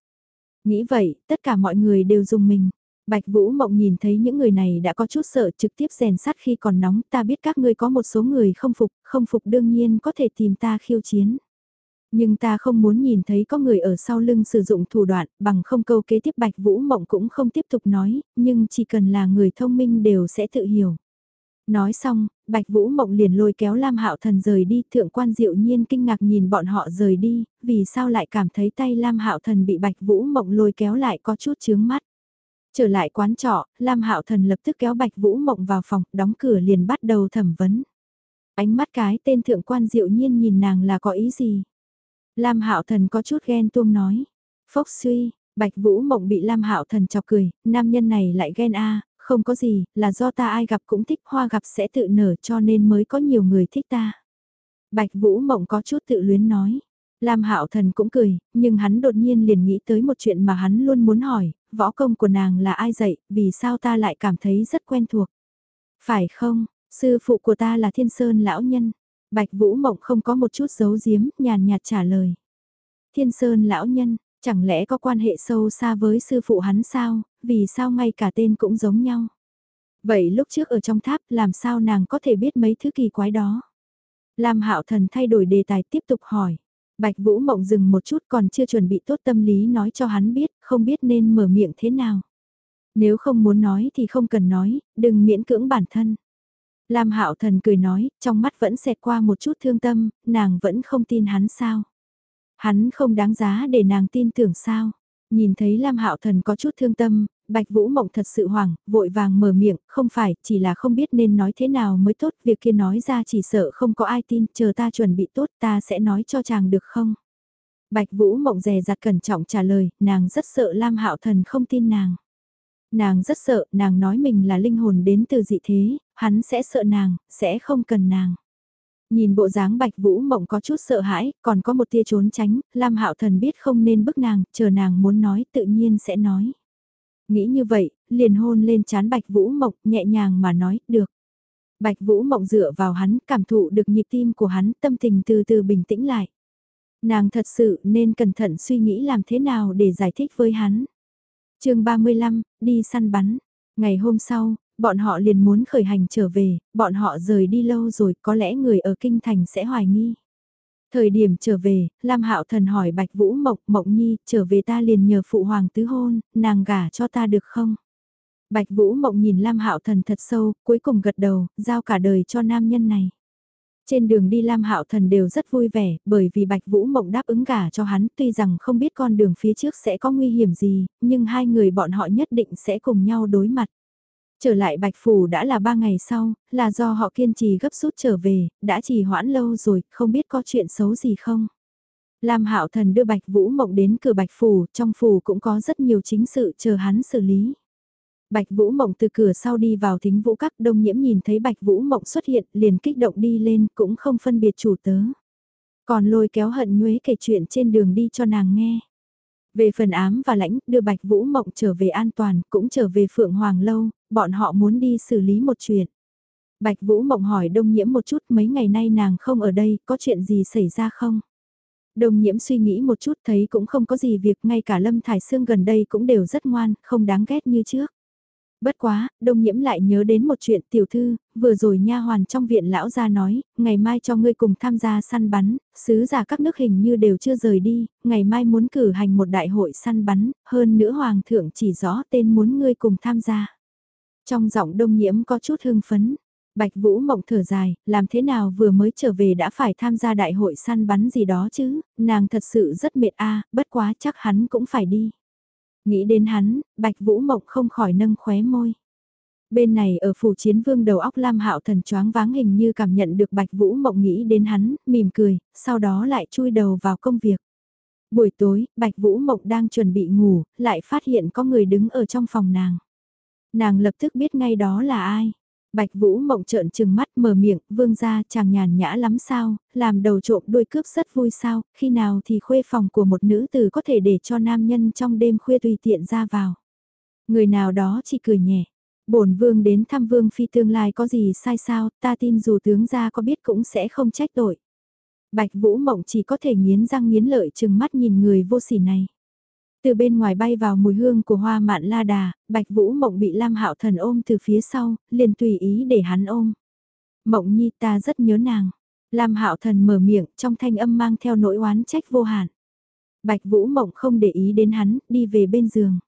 Nghĩ vậy, tất cả mọi người đều dùng mình. Bạch Vũ Mộng nhìn thấy những người này đã có chút sợ trực tiếp rèn sắt khi còn nóng, ta biết các ngươi có một số người không phục, không phục đương nhiên có thể tìm ta khiêu chiến. Nhưng ta không muốn nhìn thấy có người ở sau lưng sử dụng thủ đoạn, bằng không câu kế tiếp Bạch Vũ Mộng cũng không tiếp tục nói, nhưng chỉ cần là người thông minh đều sẽ tự hiểu. Nói xong, Bạch Vũ Mộng liền lôi kéo Lam Hạo Thần rời đi, thượng quan diệu nhiên kinh ngạc nhìn bọn họ rời đi, vì sao lại cảm thấy tay Lam Hạo Thần bị Bạch Vũ Mộng lôi kéo lại có chút chướng mắt. Trở lại quán trọ, Lam Hạo Thần lập tức kéo Bạch Vũ Mộng vào phòng, đóng cửa liền bắt đầu thẩm vấn. Ánh mắt cái tên thượng quan diệu nhiên nhìn nàng là có ý gì? Lam Hạo Thần có chút ghen tuông nói. Phốc suy, Bạch Vũ Mộng bị Lam Hạo Thần chọc cười, nam nhân này lại ghen a, không có gì, là do ta ai gặp cũng thích, hoa gặp sẽ tự nở cho nên mới có nhiều người thích ta. Bạch Vũ Mộng có chút tự luyến nói. Lam Hạo Thần cũng cười, nhưng hắn đột nhiên liền nghĩ tới một chuyện mà hắn luôn muốn hỏi, võ công của nàng là ai dạy, vì sao ta lại cảm thấy rất quen thuộc. Phải không, sư phụ của ta là Thiên Sơn lão nhân. Bạch Vũ Mộng không có một chút giấu giếm, nhàn nhạt trả lời. Thiên Sơn lão nhân, chẳng lẽ có quan hệ sâu xa với sư phụ hắn sao, vì sao ngay cả tên cũng giống nhau. Vậy lúc trước ở trong tháp làm sao nàng có thể biết mấy thứ kỳ quái đó? Lam Hạo Thần thay đổi đề tài tiếp tục hỏi. Bạch Vũ Mộng dừng một chút còn chưa chuẩn bị tốt tâm lý nói cho hắn biết, không biết nên mở miệng thế nào. Nếu không muốn nói thì không cần nói, đừng miễn cưỡng bản thân. Lam Hạo Thần cười nói, trong mắt vẫn xẹt qua một chút thương tâm, nàng vẫn không tin hắn sao. Hắn không đáng giá để nàng tin tưởng sao. Nhìn thấy Lam Hạo Thần có chút thương tâm, Bạch Vũ Mộng thật sự hoảng, vội vàng mở miệng, không phải, chỉ là không biết nên nói thế nào mới tốt, việc kia nói ra chỉ sợ không có ai tin, chờ ta chuẩn bị tốt ta sẽ nói cho chàng được không? Bạch Vũ Mộng dè dặt cẩn trọng trả lời, nàng rất sợ Lam Hạo Thần không tin nàng. Nàng rất sợ, nàng nói mình là linh hồn đến từ dị thế, hắn sẽ sợ nàng, sẽ không cần nàng. Nhìn bộ dáng Bạch Vũ Mộng có chút sợ hãi, còn có một tia trốn tránh, Lam Hạo Thần biết không nên bức nàng, chờ nàng muốn nói tự nhiên sẽ nói. Nghĩ như vậy, liền hôn lên chán Bạch Vũ Mộng, nhẹ nhàng mà nói, được. Bạch Vũ Mộng dựa vào hắn, cảm thụ được nhịp tim của hắn, tâm tình từ từ bình tĩnh lại. Nàng thật sự nên cẩn thận suy nghĩ làm thế nào để giải thích với hắn chương 35, đi săn bắn. Ngày hôm sau, bọn họ liền muốn khởi hành trở về, bọn họ rời đi lâu rồi, có lẽ người ở Kinh Thành sẽ hoài nghi. Thời điểm trở về, Lam Hạo Thần hỏi Bạch Vũ Mộng, Mộng Nhi, trở về ta liền nhờ phụ hoàng tứ hôn, nàng gả cho ta được không? Bạch Vũ Mộng nhìn Lam Hạo Thần thật sâu, cuối cùng gật đầu, giao cả đời cho nam nhân này. Trên đường đi Lam Hạo Thần đều rất vui vẻ, bởi vì Bạch Vũ Mộng đáp ứng gả cho hắn, tuy rằng không biết con đường phía trước sẽ có nguy hiểm gì, nhưng hai người bọn họ nhất định sẽ cùng nhau đối mặt. Trở lại Bạch Phủ đã là ba ngày sau, là do họ kiên trì gấp rút trở về, đã trì hoãn lâu rồi, không biết có chuyện xấu gì không. Lam Hạo Thần đưa Bạch Vũ Mộng đến cửa Bạch Phủ, trong phủ cũng có rất nhiều chính sự chờ hắn xử lý. Bạch Vũ Mộng từ cửa sau đi vào thính vũ các đông nhiễm nhìn thấy Bạch Vũ Mộng xuất hiện liền kích động đi lên cũng không phân biệt chủ tớ. Còn lôi kéo hận nhuế kể chuyện trên đường đi cho nàng nghe. Về phần ám và lãnh, đưa Bạch Vũ Mộng trở về an toàn, cũng trở về Phượng Hoàng Lâu, bọn họ muốn đi xử lý một chuyện. Bạch Vũ Mộng hỏi Đông Nhiễm một chút mấy ngày nay nàng không ở đây, có chuyện gì xảy ra không? Đông Nhiễm suy nghĩ một chút thấy cũng không có gì việc, ngay cả Lâm Thải Sương gần đây cũng đều rất ngoan, không đáng ghét như trước. Bất quá, đông nhiễm lại nhớ đến một chuyện tiểu thư, vừa rồi nha hoàn trong viện lão gia nói, ngày mai cho ngươi cùng tham gia săn bắn, sứ giả các nước hình như đều chưa rời đi, ngày mai muốn cử hành một đại hội săn bắn, hơn nữa hoàng thượng chỉ rõ tên muốn ngươi cùng tham gia. Trong giọng đông nhiễm có chút hưng phấn, Bạch Vũ mộng thở dài, làm thế nào vừa mới trở về đã phải tham gia đại hội săn bắn gì đó chứ, nàng thật sự rất mệt a bất quá chắc hắn cũng phải đi. Nghĩ đến hắn, Bạch Vũ Mộng không khỏi nâng khóe môi. Bên này ở phủ chiến vương đầu óc Lam Hạo Thần choáng váng hình như cảm nhận được Bạch Vũ Mộng nghĩ đến hắn, mỉm cười, sau đó lại chui đầu vào công việc. Buổi tối, Bạch Vũ Mộng đang chuẩn bị ngủ, lại phát hiện có người đứng ở trong phòng nàng. Nàng lập tức biết ngay đó là ai. Bạch Vũ mộng trợn trừng mắt mở miệng, vương ra chàng nhàn nhã lắm sao, làm đầu trộm đuôi cướp rất vui sao, khi nào thì khuê phòng của một nữ tử có thể để cho nam nhân trong đêm khuya tùy tiện ra vào. Người nào đó chỉ cười nhẹ, bổn vương đến thăm vương phi tương lai có gì sai sao, ta tin dù tướng gia có biết cũng sẽ không trách tội. Bạch Vũ Mộng chỉ có thể nghiến răng nghiến lợi trừng mắt nhìn người vô sỉ này. Từ bên ngoài bay vào mùi hương của hoa mạn la đà, Bạch Vũ Mộng bị Lam Hạo Thần ôm từ phía sau, liền tùy ý để hắn ôm. Mộng Nhi ta rất nhớ nàng. Lam Hạo Thần mở miệng, trong thanh âm mang theo nỗi oán trách vô hạn. Bạch Vũ Mộng không để ý đến hắn, đi về bên giường.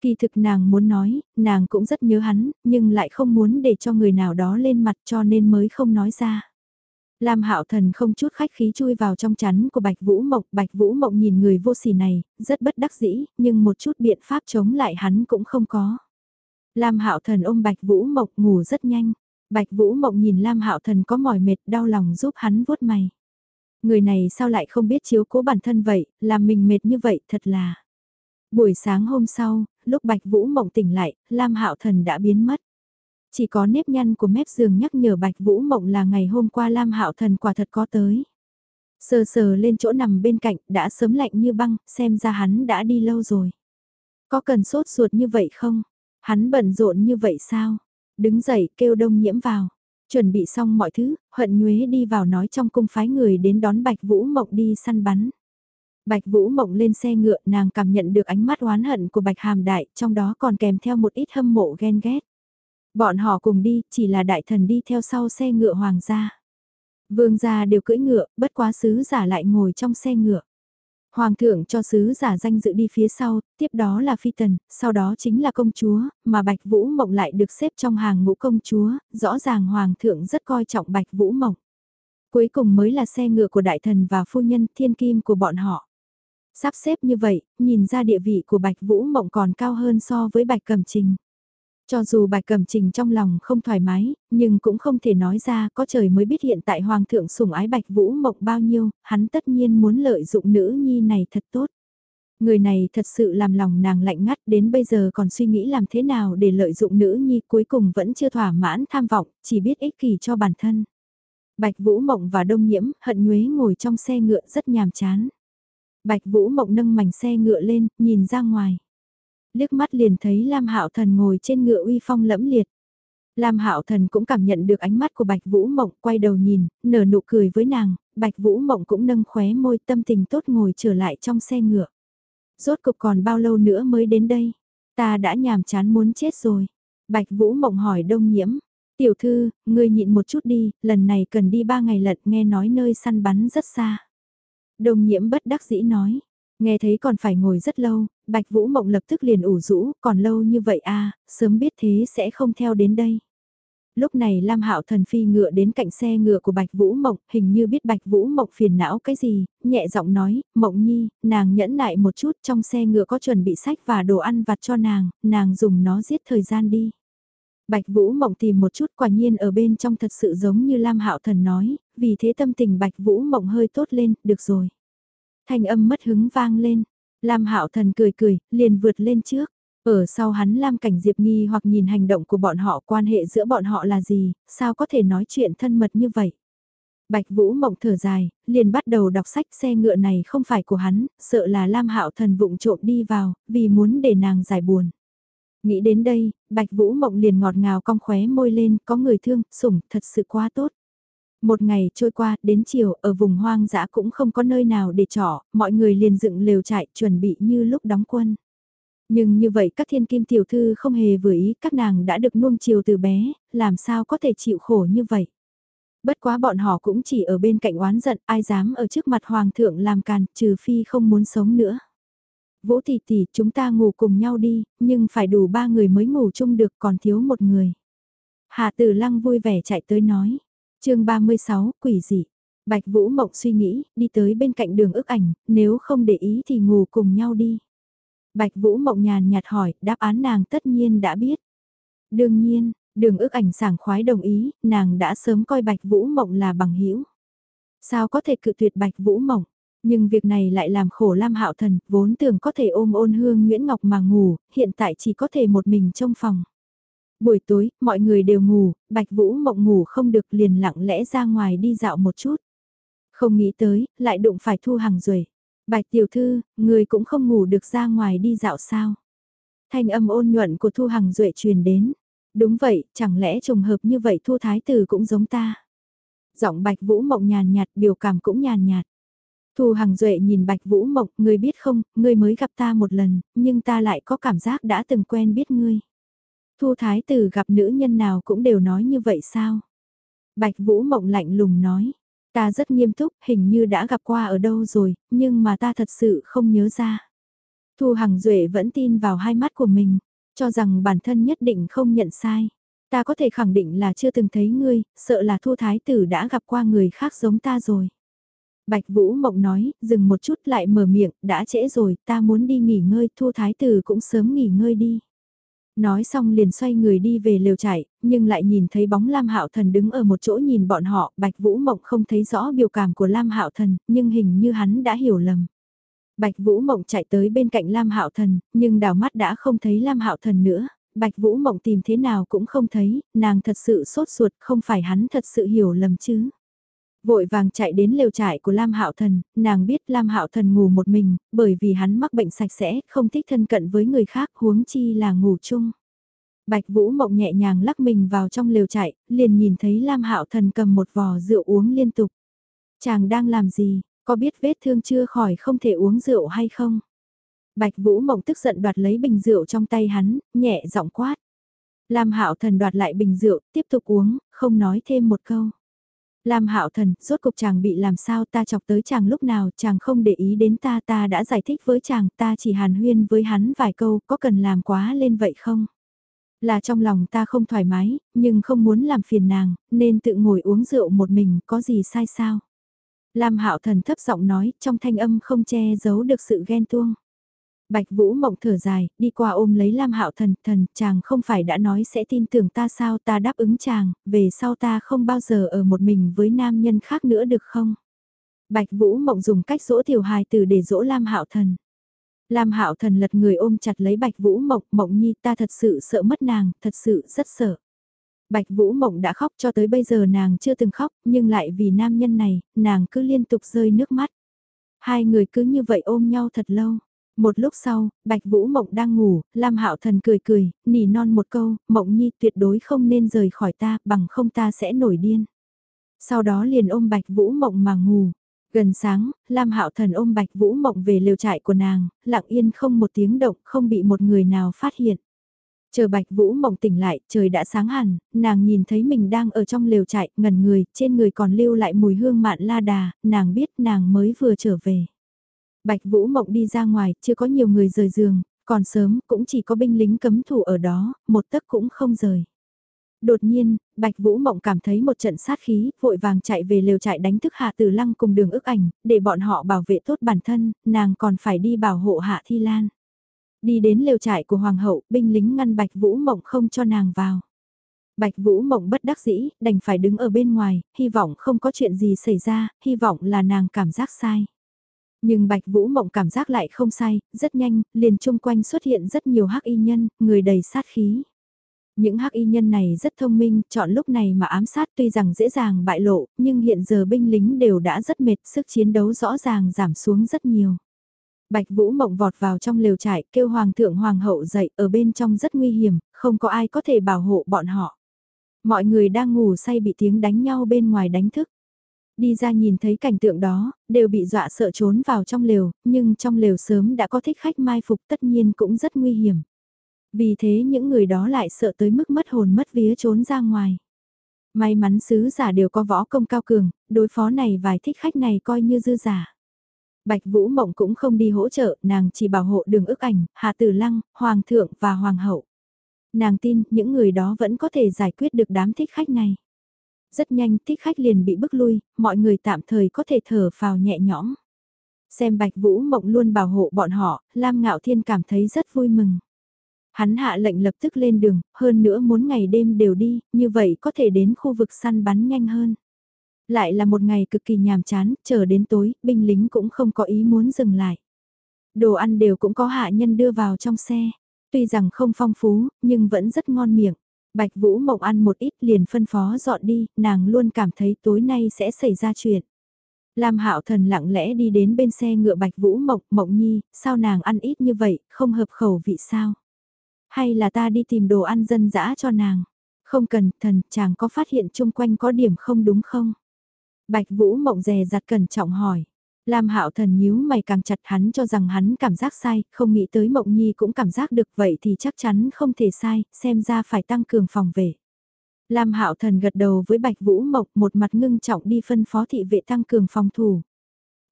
Kỳ thực nàng muốn nói, nàng cũng rất nhớ hắn, nhưng lại không muốn để cho người nào đó lên mặt cho nên mới không nói ra. Lam Hạo Thần không chút khách khí chui vào trong chắn của Bạch Vũ Mộng, Bạch Vũ Mộng nhìn người vô sỉ này, rất bất đắc dĩ, nhưng một chút biện pháp chống lại hắn cũng không có. Lam Hạo Thần ôm Bạch Vũ Mộng ngủ rất nhanh. Bạch Vũ Mộng nhìn Lam Hạo Thần có mỏi mệt, đau lòng giúp hắn vuốt mày. Người này sao lại không biết chiếu cố bản thân vậy, làm mình mệt như vậy, thật là. Buổi sáng hôm sau, lúc Bạch Vũ Mộng tỉnh lại, Lam Hạo Thần đã biến mất. Chỉ có nếp nhăn của mép giường nhắc nhở Bạch Vũ Mộng là ngày hôm qua Lam Hạo Thần quả thật có tới. Sờ sờ lên chỗ nằm bên cạnh, đã sớm lạnh như băng, xem ra hắn đã đi lâu rồi. Có cần sốt ruột như vậy không? Hắn bận rộn như vậy sao? Đứng dậy kêu đông nhiễm vào. Chuẩn bị xong mọi thứ, hận nhuế đi vào nói trong cung phái người đến đón Bạch Vũ Mộng đi săn bắn. Bạch Vũ Mộng lên xe ngựa nàng cảm nhận được ánh mắt oán hận của Bạch Hàm Đại, trong đó còn kèm theo một ít hâm mộ ghen ghét. Bọn họ cùng đi, chỉ là đại thần đi theo sau xe ngựa hoàng gia. Vương gia đều cưỡi ngựa, bất quá sứ giả lại ngồi trong xe ngựa. Hoàng thượng cho sứ giả danh dự đi phía sau, tiếp đó là phi tần, sau đó chính là công chúa, mà Bạch Vũ Mộng lại được xếp trong hàng ngũ công chúa, rõ ràng Hoàng thượng rất coi trọng Bạch Vũ Mộng. Cuối cùng mới là xe ngựa của đại thần và phu nhân thiên kim của bọn họ. Sắp xếp như vậy, nhìn ra địa vị của Bạch Vũ Mộng còn cao hơn so với Bạch Cẩm Trình. Cho dù bạch cẩm trình trong lòng không thoải mái, nhưng cũng không thể nói ra có trời mới biết hiện tại hoàng thượng sủng ái bạch vũ mộng bao nhiêu, hắn tất nhiên muốn lợi dụng nữ nhi này thật tốt. Người này thật sự làm lòng nàng lạnh ngắt đến bây giờ còn suy nghĩ làm thế nào để lợi dụng nữ nhi cuối cùng vẫn chưa thỏa mãn tham vọng, chỉ biết ích kỷ cho bản thân. Bạch Vũ Mộng và Đông Nhiễm, hận nhuế ngồi trong xe ngựa rất nhàm chán. Bạch Vũ Mộng nâng mảnh xe ngựa lên, nhìn ra ngoài liếc mắt liền thấy Lam Hạo Thần ngồi trên ngựa uy phong lẫm liệt. Lam Hạo Thần cũng cảm nhận được ánh mắt của Bạch Vũ Mộng, quay đầu nhìn, nở nụ cười với nàng, Bạch Vũ Mộng cũng nâng khóe môi tâm tình tốt ngồi trở lại trong xe ngựa. Rốt cục còn bao lâu nữa mới đến đây? Ta đã nhàm chán muốn chết rồi. Bạch Vũ Mộng hỏi Đông Nhiễm, "Tiểu thư, ngươi nhịn một chút đi, lần này cần đi ba ngày lận, nghe nói nơi săn bắn rất xa." Đông Nhiễm bất đắc dĩ nói, Nghe thấy còn phải ngồi rất lâu, Bạch Vũ Mộng lập tức liền ủ rũ, còn lâu như vậy à, sớm biết thế sẽ không theo đến đây. Lúc này Lam Hạo Thần phi ngựa đến cạnh xe ngựa của Bạch Vũ Mộng, hình như biết Bạch Vũ Mộng phiền não cái gì, nhẹ giọng nói, Mộng Nhi, nàng nhẫn nại một chút trong xe ngựa có chuẩn bị sách và đồ ăn vặt cho nàng, nàng dùng nó giết thời gian đi. Bạch Vũ Mộng tìm một chút quả nhiên ở bên trong thật sự giống như Lam Hạo Thần nói, vì thế tâm tình Bạch Vũ Mộng hơi tốt lên, được rồi. Thanh âm mất hứng vang lên. Lam Hạo Thần cười cười, liền vượt lên trước. Ở sau hắn Lam Cảnh Diệp nghi hoặc nhìn hành động của bọn họ quan hệ giữa bọn họ là gì, sao có thể nói chuyện thân mật như vậy. Bạch Vũ mộng thở dài, liền bắt đầu đọc sách xe ngựa này không phải của hắn, sợ là Lam Hạo Thần vụng trộm đi vào, vì muốn để nàng giải buồn. Nghĩ đến đây, Bạch Vũ mộng liền ngọt ngào cong khóe môi lên, có người thương, sủng, thật sự quá tốt. Một ngày trôi qua, đến chiều, ở vùng hoang dã cũng không có nơi nào để trọ, mọi người liền dựng lều trại, chuẩn bị như lúc đóng quân. Nhưng như vậy các thiên kim tiểu thư không hề vừa ý, các nàng đã được nuông chiều từ bé, làm sao có thể chịu khổ như vậy. Bất quá bọn họ cũng chỉ ở bên cạnh oán giận, ai dám ở trước mặt hoàng thượng làm càn, trừ phi không muốn sống nữa. Vũ tỷ tỷ, chúng ta ngủ cùng nhau đi, nhưng phải đủ ba người mới ngủ chung được còn thiếu một người. hà tử lăng vui vẻ chạy tới nói chương 36, quỷ dị. Bạch Vũ Mộng suy nghĩ, đi tới bên cạnh đường ức ảnh, nếu không để ý thì ngủ cùng nhau đi. Bạch Vũ Mộng nhàn nhạt hỏi, đáp án nàng tất nhiên đã biết. Đương nhiên, đường ức ảnh sảng khoái đồng ý, nàng đã sớm coi Bạch Vũ Mộng là bằng hữu Sao có thể cự tuyệt Bạch Vũ Mộng? Nhưng việc này lại làm khổ Lam Hạo Thần, vốn tưởng có thể ôm ôn hương Nguyễn Ngọc mà ngủ, hiện tại chỉ có thể một mình trong phòng. Buổi tối, mọi người đều ngủ, Bạch Vũ Mộng ngủ không được liền lặng lẽ ra ngoài đi dạo một chút. Không nghĩ tới, lại đụng phải Thu Hằng Duệ. Bạch tiểu thư, người cũng không ngủ được ra ngoài đi dạo sao? Thanh âm ôn nhuận của Thu Hằng Duệ truyền đến. Đúng vậy, chẳng lẽ trùng hợp như vậy Thu Thái Tử cũng giống ta? Giọng Bạch Vũ Mộng nhàn nhạt, biểu cảm cũng nhàn nhạt. Thu Hằng Duệ nhìn Bạch Vũ Mộng, ngươi biết không, ngươi mới gặp ta một lần, nhưng ta lại có cảm giác đã từng quen biết ngươi. Thu Thái Tử gặp nữ nhân nào cũng đều nói như vậy sao? Bạch Vũ Mộng lạnh lùng nói, ta rất nghiêm túc, hình như đã gặp qua ở đâu rồi, nhưng mà ta thật sự không nhớ ra. Thu Hằng Duệ vẫn tin vào hai mắt của mình, cho rằng bản thân nhất định không nhận sai. Ta có thể khẳng định là chưa từng thấy ngươi, sợ là Thu Thái Tử đã gặp qua người khác giống ta rồi. Bạch Vũ Mộng nói, dừng một chút lại mở miệng, đã trễ rồi, ta muốn đi nghỉ ngơi, Thu Thái Tử cũng sớm nghỉ ngơi đi. Nói xong liền xoay người đi về lều trại, nhưng lại nhìn thấy bóng Lam Hạo Thần đứng ở một chỗ nhìn bọn họ, Bạch Vũ Mộng không thấy rõ biểu cảm của Lam Hạo Thần, nhưng hình như hắn đã hiểu lầm. Bạch Vũ Mộng chạy tới bên cạnh Lam Hạo Thần, nhưng đào mắt đã không thấy Lam Hạo Thần nữa, Bạch Vũ Mộng tìm thế nào cũng không thấy, nàng thật sự sốt ruột, không phải hắn thật sự hiểu lầm chứ. Vội vàng chạy đến lều trại của Lam Hạo Thần, nàng biết Lam Hạo Thần ngủ một mình, bởi vì hắn mắc bệnh sạch sẽ, không thích thân cận với người khác, huống chi là ngủ chung. Bạch Vũ Mộng nhẹ nhàng lắc mình vào trong lều trại, liền nhìn thấy Lam Hạo Thần cầm một vò rượu uống liên tục. Chàng đang làm gì, có biết vết thương chưa khỏi không thể uống rượu hay không? Bạch Vũ Mộng tức giận đoạt lấy bình rượu trong tay hắn, nhẹ giọng quát. Lam Hạo Thần đoạt lại bình rượu, tiếp tục uống, không nói thêm một câu. Lam Hạo Thần, rốt cục chàng bị làm sao ta chọc tới chàng lúc nào, chàng không để ý đến ta, ta đã giải thích với chàng, ta chỉ hàn huyên với hắn vài câu, có cần làm quá lên vậy không? Là trong lòng ta không thoải mái, nhưng không muốn làm phiền nàng, nên tự ngồi uống rượu một mình, có gì sai sao? Lam Hạo Thần thấp giọng nói, trong thanh âm không che giấu được sự ghen tuông. Bạch Vũ Mộng thở dài, đi qua ôm lấy Lam Hạo Thần, thần, chàng không phải đã nói sẽ tin tưởng ta sao ta đáp ứng chàng, về sau ta không bao giờ ở một mình với nam nhân khác nữa được không? Bạch Vũ Mộng dùng cách dỗ tiểu hài từ để dỗ Lam Hạo Thần. Lam Hạo Thần lật người ôm chặt lấy Bạch Vũ Mộng, Mộng Nhi ta thật sự sợ mất nàng, thật sự rất sợ. Bạch Vũ Mộng đã khóc cho tới bây giờ nàng chưa từng khóc, nhưng lại vì nam nhân này, nàng cứ liên tục rơi nước mắt. Hai người cứ như vậy ôm nhau thật lâu. Một lúc sau, Bạch Vũ Mộng đang ngủ, Lam Hạo Thần cười cười, nỉ non một câu, Mộng Nhi tuyệt đối không nên rời khỏi ta, bằng không ta sẽ nổi điên. Sau đó liền ôm Bạch Vũ Mộng mà ngủ. Gần sáng, Lam Hạo Thần ôm Bạch Vũ Mộng về lều trại của nàng, lặng yên không một tiếng động, không bị một người nào phát hiện. Chờ Bạch Vũ Mộng tỉnh lại, trời đã sáng hẳn, nàng nhìn thấy mình đang ở trong lều trại, ngẩn người, trên người còn lưu lại mùi hương mạn la đà, nàng biết nàng mới vừa trở về. Bạch Vũ Mộng đi ra ngoài, chưa có nhiều người rời giường, còn sớm cũng chỉ có binh lính cấm thủ ở đó, một tấc cũng không rời. Đột nhiên, Bạch Vũ Mộng cảm thấy một trận sát khí, vội vàng chạy về lều trại đánh thức Hạ Tử Lăng cùng đường ức ảnh, để bọn họ bảo vệ tốt bản thân, nàng còn phải đi bảo hộ Hạ Thi Lan. Đi đến lều trại của Hoàng hậu, binh lính ngăn Bạch Vũ Mộng không cho nàng vào. Bạch Vũ Mộng bất đắc dĩ, đành phải đứng ở bên ngoài, hy vọng không có chuyện gì xảy ra, hy vọng là nàng cảm giác sai. Nhưng Bạch Vũ Mộng cảm giác lại không sai, rất nhanh, liền chung quanh xuất hiện rất nhiều hắc y nhân, người đầy sát khí. Những hắc y nhân này rất thông minh, chọn lúc này mà ám sát tuy rằng dễ dàng bại lộ, nhưng hiện giờ binh lính đều đã rất mệt, sức chiến đấu rõ ràng giảm xuống rất nhiều. Bạch Vũ Mộng vọt vào trong lều trại, kêu Hoàng thượng Hoàng hậu dậy, ở bên trong rất nguy hiểm, không có ai có thể bảo hộ bọn họ. Mọi người đang ngủ say bị tiếng đánh nhau bên ngoài đánh thức. Đi ra nhìn thấy cảnh tượng đó, đều bị dọa sợ trốn vào trong lều, nhưng trong lều sớm đã có thích khách mai phục tất nhiên cũng rất nguy hiểm. Vì thế những người đó lại sợ tới mức mất hồn mất vía trốn ra ngoài. May mắn sứ giả đều có võ công cao cường, đối phó này vài thích khách này coi như dư giả. Bạch Vũ Mộng cũng không đi hỗ trợ, nàng chỉ bảo hộ đường ức ảnh, Hạ Tử Lăng, Hoàng thượng và Hoàng hậu. Nàng tin những người đó vẫn có thể giải quyết được đám thích khách này. Rất nhanh thích khách liền bị bức lui, mọi người tạm thời có thể thở phào nhẹ nhõm. Xem Bạch Vũ Mộng luôn bảo hộ bọn họ, Lam Ngạo Thiên cảm thấy rất vui mừng. Hắn hạ lệnh lập tức lên đường, hơn nữa muốn ngày đêm đều đi, như vậy có thể đến khu vực săn bắn nhanh hơn. Lại là một ngày cực kỳ nhàm chán, chờ đến tối, binh lính cũng không có ý muốn dừng lại. Đồ ăn đều cũng có hạ nhân đưa vào trong xe. Tuy rằng không phong phú, nhưng vẫn rất ngon miệng. Bạch Vũ Mộng ăn một ít liền phân phó dọn đi, nàng luôn cảm thấy tối nay sẽ xảy ra chuyện. Lam Hạo Thần lặng lẽ đi đến bên xe ngựa Bạch Vũ Mộng, Mộng Nhi, sao nàng ăn ít như vậy, không hợp khẩu vị sao? Hay là ta đi tìm đồ ăn dân dã cho nàng? Không cần, thần, chàng có phát hiện chung quanh có điểm không đúng không? Bạch Vũ Mộng dè dặt cẩn trọng hỏi. Lam Hạo Thần nhíu mày càng chặt hắn cho rằng hắn cảm giác sai, không nghĩ tới Mộng Nhi cũng cảm giác được vậy thì chắc chắn không thể sai, xem ra phải tăng cường phòng vệ. Lam Hạo Thần gật đầu với Bạch Vũ Mộc một mặt ngưng trọng đi phân phó thị vệ tăng cường phòng thủ.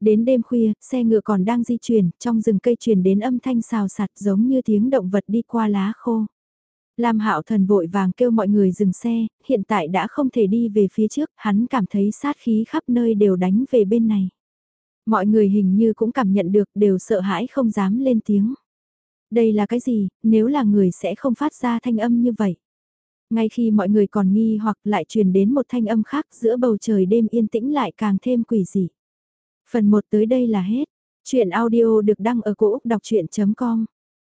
Đến đêm khuya, xe ngựa còn đang di chuyển, trong rừng cây truyền đến âm thanh xào sạt giống như tiếng động vật đi qua lá khô. Lam Hạo Thần vội vàng kêu mọi người dừng xe, hiện tại đã không thể đi về phía trước, hắn cảm thấy sát khí khắp nơi đều đánh về bên này. Mọi người hình như cũng cảm nhận được đều sợ hãi không dám lên tiếng. Đây là cái gì, nếu là người sẽ không phát ra thanh âm như vậy. Ngay khi mọi người còn nghi hoặc lại truyền đến một thanh âm khác giữa bầu trời đêm yên tĩnh lại càng thêm quỷ dị. Phần 1 tới đây là hết. Chuyện audio được đăng ở cổ Úc đọc chuyện.com